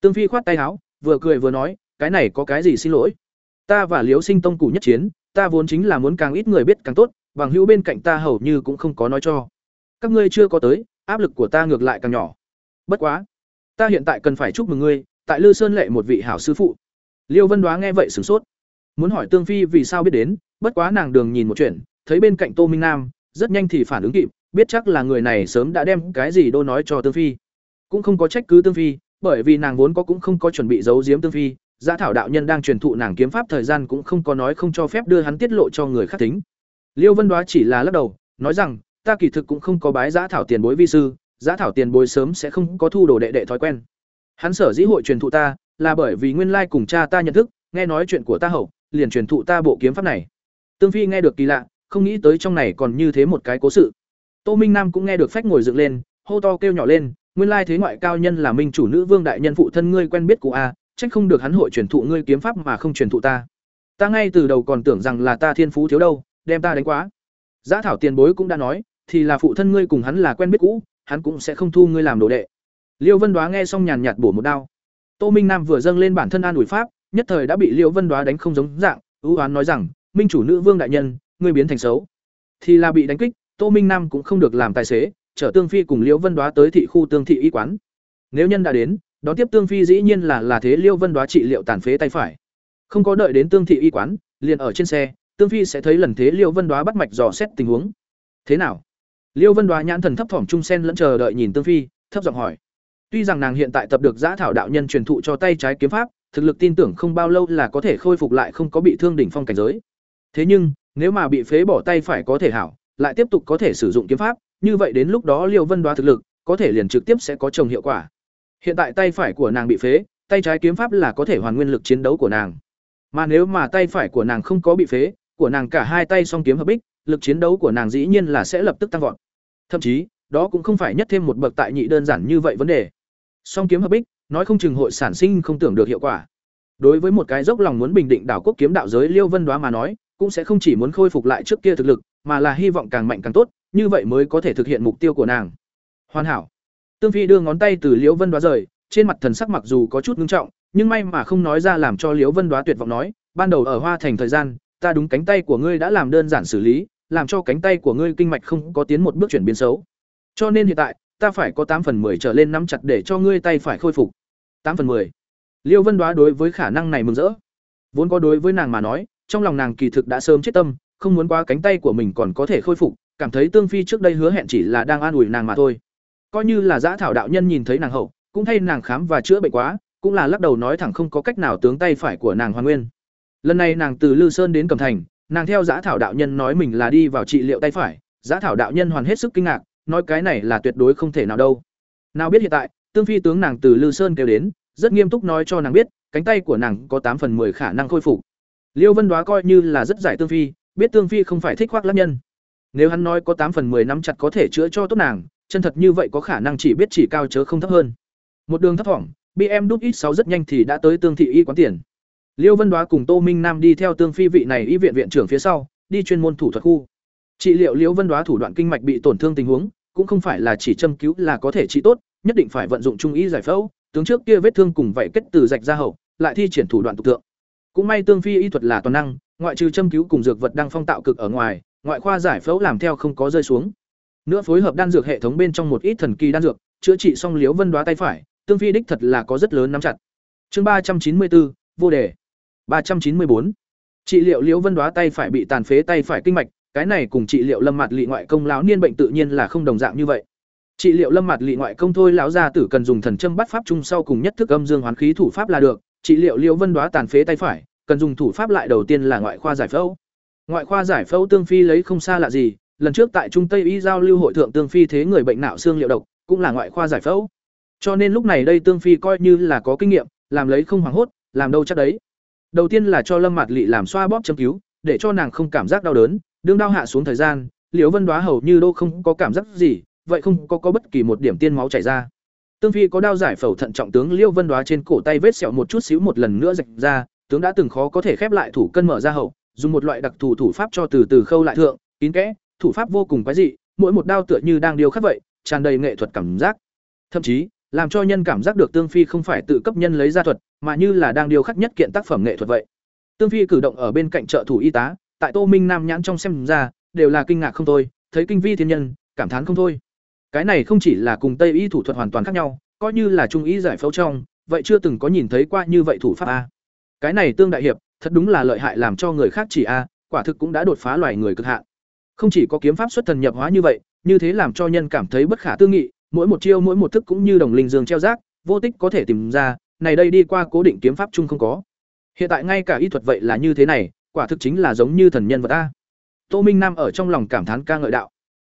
Tương Phi khoát tay áo, vừa cười vừa nói, cái này có cái gì xin lỗi? Ta và Liêu Sinh Tông cụ nhất chiến, ta vốn chính là muốn càng ít người biết càng tốt, bằng hữu bên cạnh ta hầu như cũng không có nói cho. Các ngươi chưa có tới, áp lực của ta ngược lại càng nhỏ. Bất quá, ta hiện tại cần phải chúc mừng ngươi, tại Lư Sơn lệ một vị hảo sư phụ. Liêu Vân Đoá nghe vậy sửng sốt, muốn hỏi Tương Phi vì sao biết đến, bất quá nàng đường nhìn một chuyện, thấy bên cạnh Tô Minh Nam, rất nhanh thì phản ứng kịp, biết chắc là người này sớm đã đem cái gì đô nói cho Tương Phi. Cũng không có trách cứ Tương Phi, bởi vì nàng vốn có cũng không có chuẩn bị giấu giếm Tương Phi, Giá Thảo đạo nhân đang truyền thụ nàng kiếm pháp thời gian cũng không có nói không cho phép đưa hắn tiết lộ cho người khác tính. Liêu Vân Đoá chỉ là lắc đầu, nói rằng, ta kỳ thực cũng không có bái Giá Thảo tiền bối vi sư, Giá Thảo tiền bối sớm sẽ không có thu đồ đệ đệ thói quen. Hắn sở dĩ hội truyền thụ ta, là bởi vì nguyên lai cùng cha ta nhận thức, nghe nói chuyện của ta hậu, liền truyền thụ ta bộ kiếm pháp này. Tương Phi nghe được kỳ lạ, không nghĩ tới trong này còn như thế một cái cố sự. Tô Minh Nam cũng nghe được phách ngồi dựng lên, hô to kêu nhỏ lên, nguyên lai thế ngoại cao nhân là minh chủ nữ vương đại nhân phụ thân ngươi quen biết cụ a, trách không được hắn hội truyền thụ ngươi kiếm pháp mà không truyền thụ ta. Ta ngay từ đầu còn tưởng rằng là ta thiên phú thiếu đâu, đem ta đánh quá. Giá thảo tiền bối cũng đã nói, thì là phụ thân ngươi cùng hắn là quen biết cũ, hắn cũng sẽ không thu ngươi làm đồ đệ. Liêu Vân Đoá nghe xong nhàn nhạt bổ một đao. Tô Minh Nam vừa dâng lên bản thân an ủi pháp, nhất thời đã bị Liêu Vân Đoá đánh không giống dạng, ưu oán nói rằng, minh chủ nữ vương đại nhân, ngươi biến thành xấu. Thì là bị đánh kích, Tô Minh Nam cũng không được làm tài xế, chở Tương Phi cùng Liêu Vân Đoá tới thị khu Tương thị y quán. Nếu nhân đã đến, đó tiếp Tương Phi dĩ nhiên là là thế Liêu Vân Đoá trị liệu tàn phế tay phải. Không có đợi đến Tương thị y quán, liền ở trên xe, Tương Phi sẽ thấy lần thế Liêu Vân Đoá bắt mạch dò xét tình huống. Thế nào? Liêu Vân Đoá nhãn thần thấp thỏm trung sen lẫn chờ đợi nhìn Tương Phi, thấp giọng hỏi. Tuy rằng nàng hiện tại tập được Giá Thảo đạo nhân truyền thụ cho tay trái kiếm pháp, thực lực tin tưởng không bao lâu là có thể khôi phục lại không có bị thương đỉnh phong cảnh giới. Thế nhưng, nếu mà bị phế bỏ tay phải có thể hảo, lại tiếp tục có thể sử dụng kiếm pháp, như vậy đến lúc đó Liêu Vân Đoá thực lực có thể liền trực tiếp sẽ có trồng hiệu quả. Hiện tại tay phải của nàng bị phế, tay trái kiếm pháp là có thể hoàn nguyên lực chiến đấu của nàng. Mà nếu mà tay phải của nàng không có bị phế, của nàng cả hai tay song kiếm hợp bích, lực chiến đấu của nàng dĩ nhiên là sẽ lập tức tăng vọt. Thậm chí, đó cũng không phải nhất thêm một bậc tại nhị đơn giản như vậy vấn đề. Song kiếm hợp bích, nói không chừng hội sản sinh không tưởng được hiệu quả. Đối với một cái dốc lòng muốn bình định đảo quốc kiếm đạo giới Liêu Vân Đoá mà nói, cũng sẽ không chỉ muốn khôi phục lại trước kia thực lực, mà là hy vọng càng mạnh càng tốt, như vậy mới có thể thực hiện mục tiêu của nàng. Hoàn hảo. Tương Phi đưa ngón tay từ Liễu Vân Đoá rời, trên mặt thần sắc mặc dù có chút ngưng trọng, nhưng may mà không nói ra làm cho Liễu Vân Đoá tuyệt vọng nói, ban đầu ở Hoa Thành thời gian, ta đúng cánh tay của ngươi đã làm đơn giản xử lý, làm cho cánh tay của ngươi kinh mạch không có tiến một bước chuyển biến xấu. Cho nên hiện tại, ta phải có tám phần 10 trở lên nắm chặt để cho ngươi tay phải khôi phục. tám phần 10. Liêu Vân Đoá đối với khả năng này mừng rỡ. Vốn có đối với nàng mà nói, trong lòng nàng kỳ thực đã sớm chết tâm, không muốn quá cánh tay của mình còn có thể khôi phục, cảm thấy Tương Phi trước đây hứa hẹn chỉ là đang an ủi nàng mà thôi. Coi như là Dã Thảo đạo nhân nhìn thấy nàng hậu, cũng thay nàng khám và chữa bệnh quá, cũng là lắc đầu nói thẳng không có cách nào tướng tay phải của nàng hoàn nguyên. Lần này nàng từ Lư Sơn đến Cẩm Thành, nàng theo Dã Thảo đạo nhân nói mình là đi vào trị liệu tay phải, Dã Thảo đạo nhân hoàn hết sức kinh ngạc, nói cái này là tuyệt đối không thể nào đâu. Nào biết hiện tại, Tương Phi tướng nàng từ Lư Sơn kêu đến, rất nghiêm túc nói cho nàng biết, cánh tay của nàng có tám phần 10 khả năng khôi phục. Liêu Vân Đoá coi như là rất giải Tương Phi, biết Tương Phi không phải thích khoác lác nhân. Nếu hắn nói có tám phần 10 năm chặt có thể chữa cho tốt nàng, chân thật như vậy có khả năng chỉ biết chỉ cao chớ không thấp hơn. Một đường thấp thỏm, BM đúc ít sáu rất nhanh thì đã tới Tương thị y quán tiền. Liêu Vân Đoá cùng Tô Minh Nam đi theo Tương Phi vị này y viện viện trưởng phía sau, đi chuyên môn thủ thuật khu. Trị liệu Liêu Vân Đoá thủ đoạn kinh mạch bị tổn thương tình huống, cũng không phải là chỉ châm cứu là có thể trị tốt, nhất định phải vận dụng trung y giải phẫu, tướng trước kia vết thương cùng vậy kết từ rạch ra hậu, lại thi triển thủ đoạn tục tượng. Cũng may Tương Phi y thuật là toàn năng, ngoại trừ châm cứu cùng dược vật đang phong tạo cực ở ngoài, ngoại khoa giải phẫu làm theo không có rơi xuống. Nữa phối hợp đan dược hệ thống bên trong một ít thần kỳ đan dược, chữa trị xong liếu vân đoá tay phải, Tương Phi đích thật là có rất lớn nắm chặt. Chương ba trăm chín mươi bốn vô đề. ba trăm chín mươi bốn Trị liệu liếu vân đoá tay phải bị tàn phế tay phải kinh mạch, cái này cùng trị liệu lâm mặt lị ngoại công lão niên bệnh tự nhiên là không đồng dạng như vậy. Trị liệu lâm mặt lị ngoại công thôi lão gia tử cần dùng thần châm bắt pháp chung sau cùng nhất thức âm dương hoán khí thủ pháp là được. Trị liệu liễu vân đoá tàn phế tay phải, cần dùng thủ pháp lại đầu tiên là ngoại khoa giải phẫu. Ngoại khoa giải phẫu tương phi lấy không xa lạ gì, lần trước tại trung tây y giao lưu hội thượng tương phi thế người bệnh não xương liệu độc, cũng là ngoại khoa giải phẫu. Cho nên lúc này đây tương phi coi như là có kinh nghiệm, làm lấy không hoảng hốt, làm đâu chắc đấy. Đầu tiên là cho lâm mặt lị làm xoa bóp châm cứu, để cho nàng không cảm giác đau đớn đương đao hạ xuống thời gian liễu vân đoá hầu như đâu không có cảm giác gì vậy không có có bất kỳ một điểm tiên máu chảy ra. Tương Phi có đao giải phẫu thận trọng tướng Liêu Vân Đoá trên cổ tay vết sẹo một chút xíu một lần nữa rạch ra, tướng đã từng khó có thể khép lại thủ cân mở ra hậu, dùng một loại đặc thù thủ pháp cho từ từ khâu lại thượng, kín kẽ, thủ pháp vô cùng quái dị, mỗi một đao tựa như đang điêu khắc vậy, tràn đầy nghệ thuật cảm giác. Thậm chí, làm cho nhân cảm giác được Tương Phi không phải tự cấp nhân lấy ra thuật, mà như là đang điêu khắc nhất kiện tác phẩm nghệ thuật vậy. Tương Phi cử động ở bên cạnh trợ thủ y tá, tại Tô Minh Nam nhãn trong xem ra, đều là kinh ngạc không thôi, thấy kinh vi thiên nhân, cảm thán không thôi. Cái này không chỉ là cùng Tây y thủ thuật hoàn toàn khác nhau, coi như là trung y giải phẫu trong, vậy chưa từng có nhìn thấy qua như vậy thủ pháp a. Cái này tương đại hiệp, thật đúng là lợi hại làm cho người khác chỉ a, quả thực cũng đã đột phá loài người cực hạn. Không chỉ có kiếm pháp xuất thần nhập hóa như vậy, như thế làm cho nhân cảm thấy bất khả tư nghị, mỗi một chiêu mỗi một thức cũng như đồng linh dương treo rác, vô tích có thể tìm ra, này đây đi qua cố định kiếm pháp chung không có. Hiện tại ngay cả y thuật vậy là như thế này, quả thực chính là giống như thần nhân vật a. Tô Minh Nam ở trong lòng cảm thán ca ngợi đạo.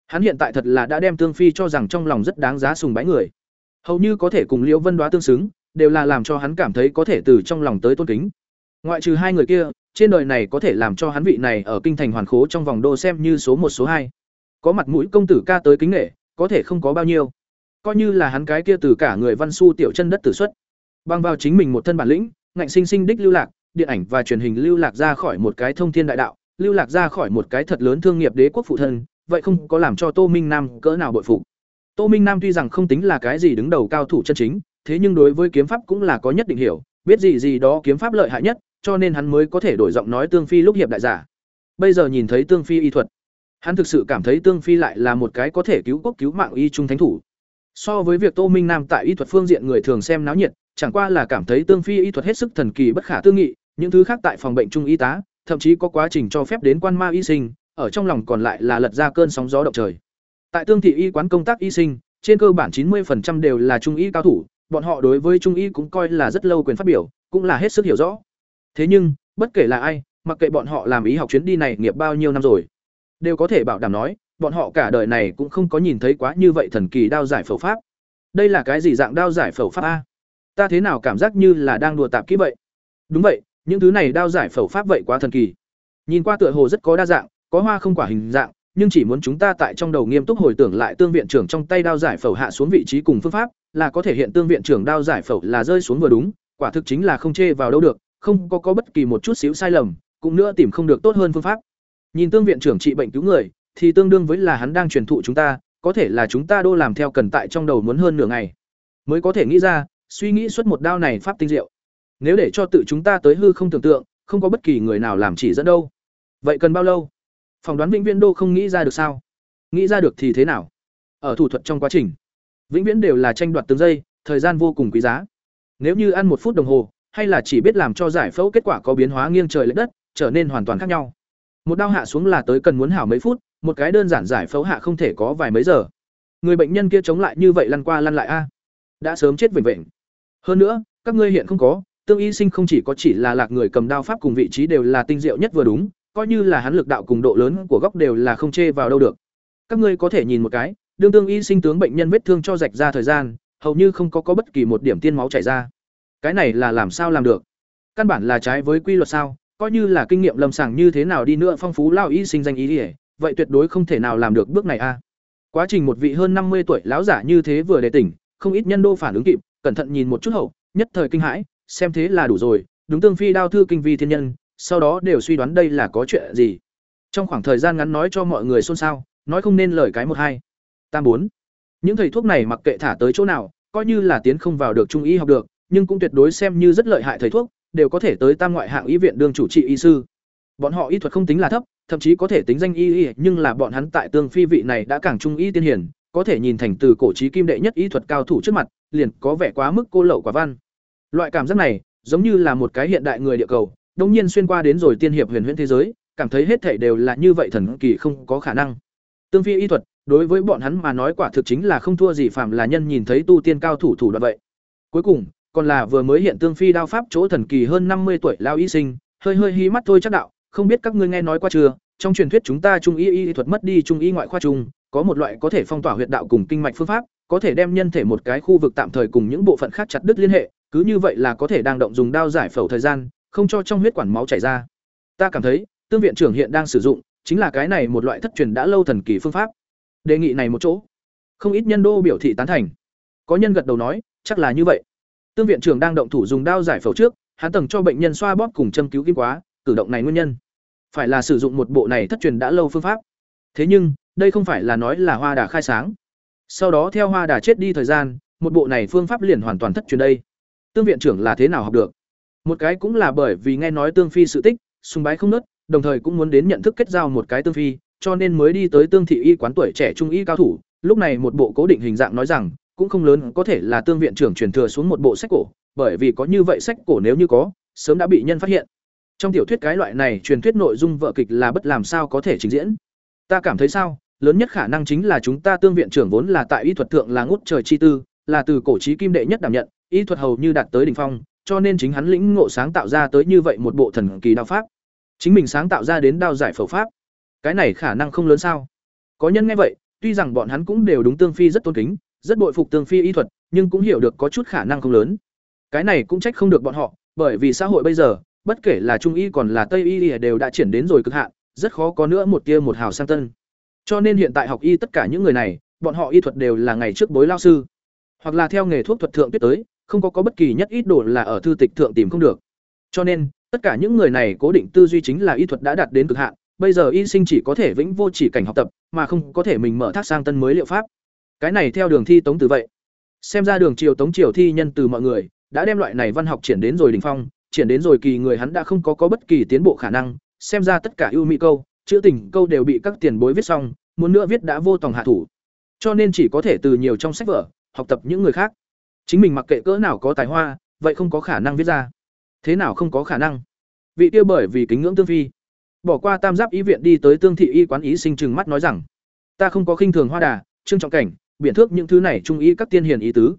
Hắn hiện tại thật là đã đem Tương Phi cho rằng trong lòng rất đáng giá sùng bái người. Hầu như có thể cùng Liễu Vân Đoá tương xứng, đều là làm cho hắn cảm thấy có thể từ trong lòng tới tôn kính. Ngoại trừ hai người kia, trên đời này có thể làm cho hắn vị này ở kinh thành hoàn khố trong vòng đô xem như số một số hai. Có mặt mũi công tử ca tới kính nể, có thể không có bao nhiêu. Coi như là hắn cái kia từ cả người văn su tiểu chân đất tử xuất. Bằng vào chính mình một thân bản lĩnh, ngạnh sinh sinh đích lưu lạc, điện ảnh và truyền hình lưu lạc ra khỏi một cái thông thiên đại đạo, lưu lạc ra khỏi một cái thật lớn thương nghiệp đế quốc phụ thân, vậy không có làm cho Tô Minh Nam cỡ nào bội phục. Tô Minh Nam tuy rằng không tính là cái gì đứng đầu cao thủ chân chính, thế nhưng đối với kiếm pháp cũng là có nhất định hiểu, biết gì gì đó kiếm pháp lợi hại nhất, cho nên hắn mới có thể đổi giọng nói Tương Phi lúc hiệp đại giả. Bây giờ nhìn thấy Tương Phi y thuật, hắn thực sự cảm thấy Tương Phi lại là một cái có thể cứu quốc cứu mạng y trung thánh thủ. So với việc Tô Minh Nam tại y thuật phương diện người thường xem náo nhiệt, chẳng qua là cảm thấy Tương Phi y thuật hết sức thần kỳ bất khả tư nghị, những thứ khác tại phòng bệnh trung y tá, thậm chí có quá trình cho phép đến quan ma y sinh, ở trong lòng còn lại là lật ra cơn sóng gió động trời. Tại Tương thị y quán công tác y sinh, trên cơ bản 90% đều là trung y cao thủ, bọn họ đối với trung y cũng coi là rất lâu quyền phát biểu, cũng là hết sức hiểu rõ. Thế nhưng, bất kể là ai, mặc kệ bọn họ làm ý học chuyến đi này nghiệp bao nhiêu năm rồi, đều có thể bảo đảm nói, bọn họ cả đời này cũng không có nhìn thấy quá như vậy thần kỳ đao giải phẫu pháp. Đây là cái gì dạng đao giải phẫu pháp a? Ta thế nào cảm giác như là đang đùa tạp kỹ vậy? Đúng vậy, những thứ này đao giải phẫu pháp vậy quá thần kỳ. Nhìn qua tựa hồ rất có đa dạng, có hoa không quả hình dạng, nhưng chỉ muốn chúng ta tại trong đầu nghiêm túc hồi tưởng lại tương viện trưởng trong tay đao giải phẫu hạ xuống vị trí cùng phương pháp, là có thể hiện tương viện trưởng đao giải phẫu là rơi xuống vừa đúng, quả thực chính là không chê vào đâu được, không có có bất kỳ một chút xíu sai lầm, cũng nữa tìm không được tốt hơn phương pháp. Nhìn tương viện trưởng trị bệnh cứu người, thì tương đương với là hắn đang truyền thụ chúng ta, có thể là chúng ta đô làm theo cần tại trong đầu muốn hơn nửa ngày, mới có thể nghĩ ra, suy nghĩ xuất một đao này pháp tinh diệu. Nếu để cho tự chúng ta tới hư không tưởng tượng, không có bất kỳ người nào làm chỉ dẫn đâu. Vậy cần bao lâu? Phỏng đoán Vĩnh Viễn đô không nghĩ ra được sao? Nghĩ ra được thì thế nào? Ở thủ thuật trong quá trình, Vĩnh Viễn đều là tranh đoạt từng giây, thời gian vô cùng quý giá. Nếu như ăn một phút đồng hồ, hay là chỉ biết làm cho giải phẫu kết quả có biến hóa nghiêng trời lệch đất, trở nên hoàn toàn khác nhau. Một đau hạ xuống là tới cần muốn hảo mấy phút, một cái đơn giản giải phẫu hạ không thể có vài mấy giờ. Người bệnh nhân kia chống lại như vậy lăn qua lăn lại a, đã sớm chết vĩnh vĩnh. Hơn nữa, các ngươi hiện không có, tương y sinh không chỉ có chỉ là lạc người cầm đao pháp cùng vị trí đều là tinh diệu nhất vừa đúng, coi như là hắn lực đạo cùng độ lớn của góc đều là không chê vào đâu được. Các ngươi có thể nhìn một cái, đương tương y sinh tướng bệnh nhân vết thương cho rạch ra thời gian, hầu như không có có bất kỳ một điểm tiên máu chảy ra. Cái này là làm sao làm được? Căn bản là trái với quy luật sao? Coi như là kinh nghiệm lâm sàng như thế nào đi nữa phong phú lao y sinh danh ý ỉa vậy tuyệt đối không thể nào làm được bước này a. Quá trình một vị hơn năm mươi tuổi lão giả như thế vừa để tỉnh, không ít nhân đô phản ứng kịp, cẩn thận nhìn một chút hậu, nhất thời kinh hãi, xem thế là đủ rồi, đúng tương phi đao thư kinh vi thiên nhân, sau đó đều suy đoán đây là có chuyện gì. Trong khoảng thời gian ngắn nói cho mọi người xôn xao, nói không nên lời cái một hai. Tam bốn. Những thầy thuốc này mặc kệ thả tới chỗ nào, coi như là tiến không vào được trung y học được, nhưng cũng tuyệt đối xem như rất lợi hại thầy thuốc, đều có thể tới tam ngoại hạng y viện đương chủ trị y sư. Bọn họ y thuật không tính là thấp, thậm chí có thể tính danh y y, nhưng là bọn hắn tại tương phi vị này đã càng trung y tiên hiển, có thể nhìn thành từ cổ chí kim đệ nhất y thuật cao thủ trước mặt, liền có vẻ quá mức cô lậu quả văn. Loại cảm giác này, giống như là một cái hiện đại người địa cầu, đống nhiên xuyên qua đến rồi tiên hiệp huyền huyễn thế giới, cảm thấy hết thảy đều là như vậy thần kỳ không có khả năng. Tương phi y thuật, đối với bọn hắn mà nói quả thực chính là không thua gì phạm là nhân nhìn thấy tu tiên cao thủ thủ đoạn vậy. Cuối cùng, còn là vừa mới hiện tương phi đao pháp chỗ thần kỳ hơn năm mươi tuổi lao y sinh, hơi hơi hí mắt thôi chắc đạo, không biết các ngươi nghe nói qua chưa, trong truyền thuyết chúng ta trung y y thuật mất đi trung y ngoại khoa trung, có một loại có thể phong tỏa huyệt đạo cùng kinh mạch phương pháp, có thể đem nhân thể một cái khu vực tạm thời cùng những bộ phận khác chặt đứt liên hệ, cứ như vậy là có thể đang động dùng đao giải phẫu thời gian, không cho trong huyết quản máu chảy ra. Ta cảm thấy, tương viện trưởng hiện đang sử dụng chính là cái này một loại thất truyền đã lâu thần kỳ phương pháp. Đề nghị này một chỗ, không ít nhân đô biểu thị tán thành. Có nhân gật đầu nói, chắc là như vậy. Tương viện trưởng đang động thủ dùng đao giải phẫu trước, hắn tầng cho bệnh nhân xoa bóp cùng châm cứu kim quá, cử động này nguyên nhân phải là sử dụng một bộ này thất truyền đã lâu phương pháp. Thế nhưng, đây không phải là nói là Hoa Đà khai sáng. Sau đó theo Hoa Đà chết đi thời gian, một bộ này phương pháp liền hoàn toàn thất truyền đây. Tương viện trưởng là thế nào học được? Một cái cũng là bởi vì nghe nói Tương Phi sự tích, sùng bái không nớt, đồng thời cũng muốn đến nhận thức kết giao một cái Tương Phi, cho nên mới đi tới Tương thị y quán tuổi trẻ trung y cao thủ. Lúc này một bộ cố định hình dạng nói rằng, cũng không lớn có thể là Tương viện trưởng truyền thừa xuống một bộ sách cổ, bởi vì có như vậy sách cổ nếu như có, sớm đã bị nhân phát hiện. Trong tiểu thuyết cái loại này truyền thuyết nội dung vợ kịch là bất làm sao có thể trình diễn. Ta cảm thấy sao, lớn nhất khả năng chính là chúng ta tương viện trưởng vốn là tại y thuật thượng là ngút trời chi tư, là từ cổ chí kim đệ nhất đảm nhận, y thuật hầu như đạt tới đỉnh phong, cho nên chính hắn lĩnh ngộ sáng tạo ra tới như vậy một bộ thần kỳ đao pháp. Chính mình sáng tạo ra đến đao giải phẫu pháp. Cái này khả năng không lớn sao? Có nhân nghe vậy, tuy rằng bọn hắn cũng đều đúng tương phi rất tôn kính, rất bội phục tương phi y thuật, nhưng cũng hiểu được có chút khả năng không lớn. Cái này cũng trách không được bọn họ, bởi vì xã hội bây giờ, bất kể là trung y còn là tây y đều đã triển đến rồi cực hạn, rất khó có nữa một tia một hào sang tân. Cho nên hiện tại học y tất cả những người này, bọn họ y thuật đều là ngày trước bối lao sư, hoặc là theo nghề thuốc thuật thượng tuyết tới, không có có bất kỳ nhất ít đồ là ở thư tịch thượng tìm không được. Cho nên, tất cả những người này cố định tư duy chính là y thuật đã đạt đến cực hạn, bây giờ y sinh chỉ có thể vĩnh vô chỉ cảnh học tập, mà không có thể mình mở thác sang tân mới liệu pháp. Cái này theo đường thi tống từ vậy. Xem ra đường triều tống triều thi nhân từ mọi người, đã đem loại này văn học triển đến rồi đỉnh phong, triển đến rồi kỳ người hắn đã không có có bất kỳ tiến bộ khả năng, xem ra tất cả ưu mỹ câu, chữ tình câu đều bị các tiền bối viết xong, muốn nữa viết đã vô tòng hạ thủ. Cho nên chỉ có thể từ nhiều trong sách vở, học tập những người khác. Chính mình mặc kệ cỡ nào có tài hoa, vậy không có khả năng viết ra. Thế nào không có khả năng? Vị kia bởi vì kính ngưỡng tương phi, bỏ qua tam giáp ý viện đi tới tương thị y quán ý sinh trừng mắt nói rằng, ta không có khinh thường hoa đà, trương trọng cảnh, biện thước những thứ này trung ý các tiên hiền ý tứ.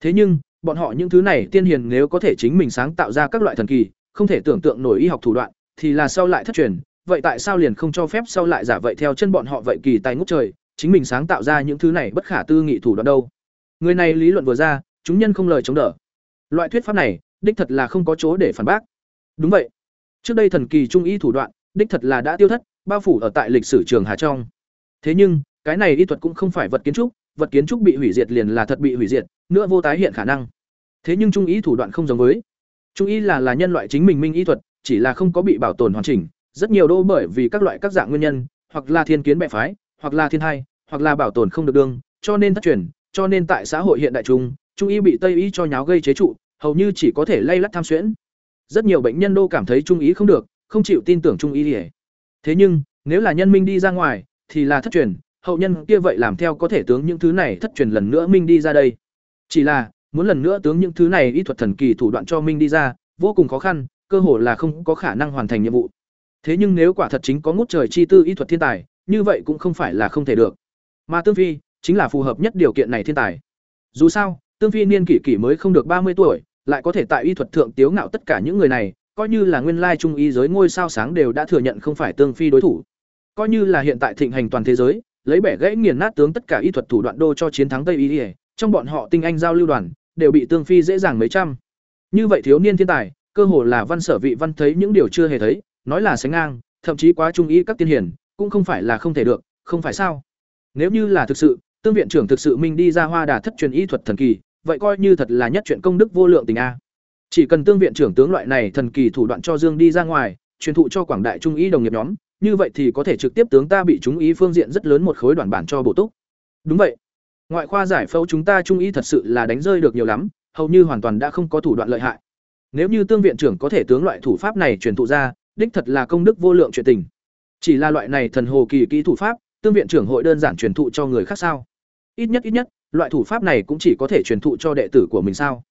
Thế nhưng, bọn họ những thứ này tiên hiền nếu có thể chính mình sáng tạo ra các loại thần kỳ, không thể tưởng tượng nổi y học thủ đoạn, thì là sau lại thất truyền, vậy tại sao liền không cho phép sau lại giả vậy theo chân bọn họ vậy kỳ tài ngút trời, chính mình sáng tạo ra những thứ này bất khả tư nghị thủ đoạn đâu? Người này lý luận vừa ra, chúng nhân không lời chống đỡ. Loại thuyết pháp này, đích thật là không có chỗ để phản bác. Đúng vậy. Trước đây thần kỳ trung y thủ đoạn, đích thật là đã tiêu thất, bao phủ ở tại lịch sử trường Hà trong. Thế nhưng, cái này y thuật cũng không phải vật kiến trúc, vật kiến trúc bị hủy diệt liền là thật bị hủy diệt, nữa vô tái hiện khả năng. Thế nhưng trung y thủ đoạn không giống với. Trung y là là nhân loại chính mình minh y thuật, chỉ là không có bị bảo tồn hoàn chỉnh, rất nhiều đô bởi vì các loại các dạng nguyên nhân, hoặc là thiên kiến bệ phái, hoặc là thiên hai, hoặc là bảo tồn không được đương, cho nên thất truyền, cho nên tại xã hội hiện đại chúng trung y bị tây y cho nháo gây chế trụ, hầu như chỉ có thể lay lắt tham xuyễn. Rất nhiều bệnh nhân đô cảm thấy trung y không được, không chịu tin tưởng trung y. Thế nhưng, nếu là nhân minh đi ra ngoài, thì là thất truyền, hậu nhân kia vậy làm theo có thể tướng những thứ này thất truyền lần nữa minh đi ra đây. Chỉ là, muốn lần nữa tướng những thứ này y thuật thần kỳ thủ đoạn cho minh đi ra, vô cùng khó khăn, cơ hồ là không có khả năng hoàn thành nhiệm vụ. Thế nhưng nếu quả thật chính có ngút trời chi tư y thuật thiên tài, như vậy cũng không phải là không thể được. Mà Tương Phi chính là phù hợp nhất điều kiện này thiên tài. Dù sao, Tương Phi niên kỷ kỷ mới không được ba mươi tuổi, lại có thể tại y thuật thượng tiếu ngạo tất cả những người này, coi như là nguyên lai trung y giới ngôi sao sáng đều đã thừa nhận không phải Tương Phi đối thủ. Coi như là hiện tại thịnh hành toàn thế giới, lấy bẻ gãy nghiền nát tướng tất cả y thuật thủ đoạn đô cho chiến thắng Tây Y, trong bọn họ tinh anh giao lưu đoàn đều bị Tương Phi dễ dàng mấy trăm. Như vậy thiếu niên thiên tài, cơ hồ là văn sở vị văn thấy những điều chưa hề thấy, nói là sánh ngang, thậm chí quá trung y các tiên hiển, cũng không phải là không thể được, không phải sao? Nếu như là thực sự, tương viện trưởng thực sự mình đi ra hoa đà thất truyền y thuật thần kỳ, vậy coi như thật là nhất chuyện công đức vô lượng tình a. Chỉ cần tương viện trưởng tướng loại này thần kỳ thủ đoạn cho Dương đi ra ngoài, truyền thụ cho quảng đại trung y đồng nghiệp nhóm, như vậy thì có thể trực tiếp tướng ta bị chúng ý phương diện rất lớn một khối đoạn bản cho bổ túc. Đúng vậy. Ngoại khoa giải phẫu chúng ta trung y thật sự là đánh rơi được nhiều lắm, hầu như hoàn toàn đã không có thủ đoạn lợi hại. Nếu như tương viện trưởng có thể tướng loại thủ pháp này truyền thụ ra, đích thật là công đức vô lượng chuyện tình. Chỉ là loại này thần hồ kỳ kỹ thủ pháp, tương viện trưởng hội đơn giản truyền thụ cho người khác sao? Ít nhất ít nhất, loại thủ pháp này cũng chỉ có thể truyền thụ cho đệ tử của mình sao?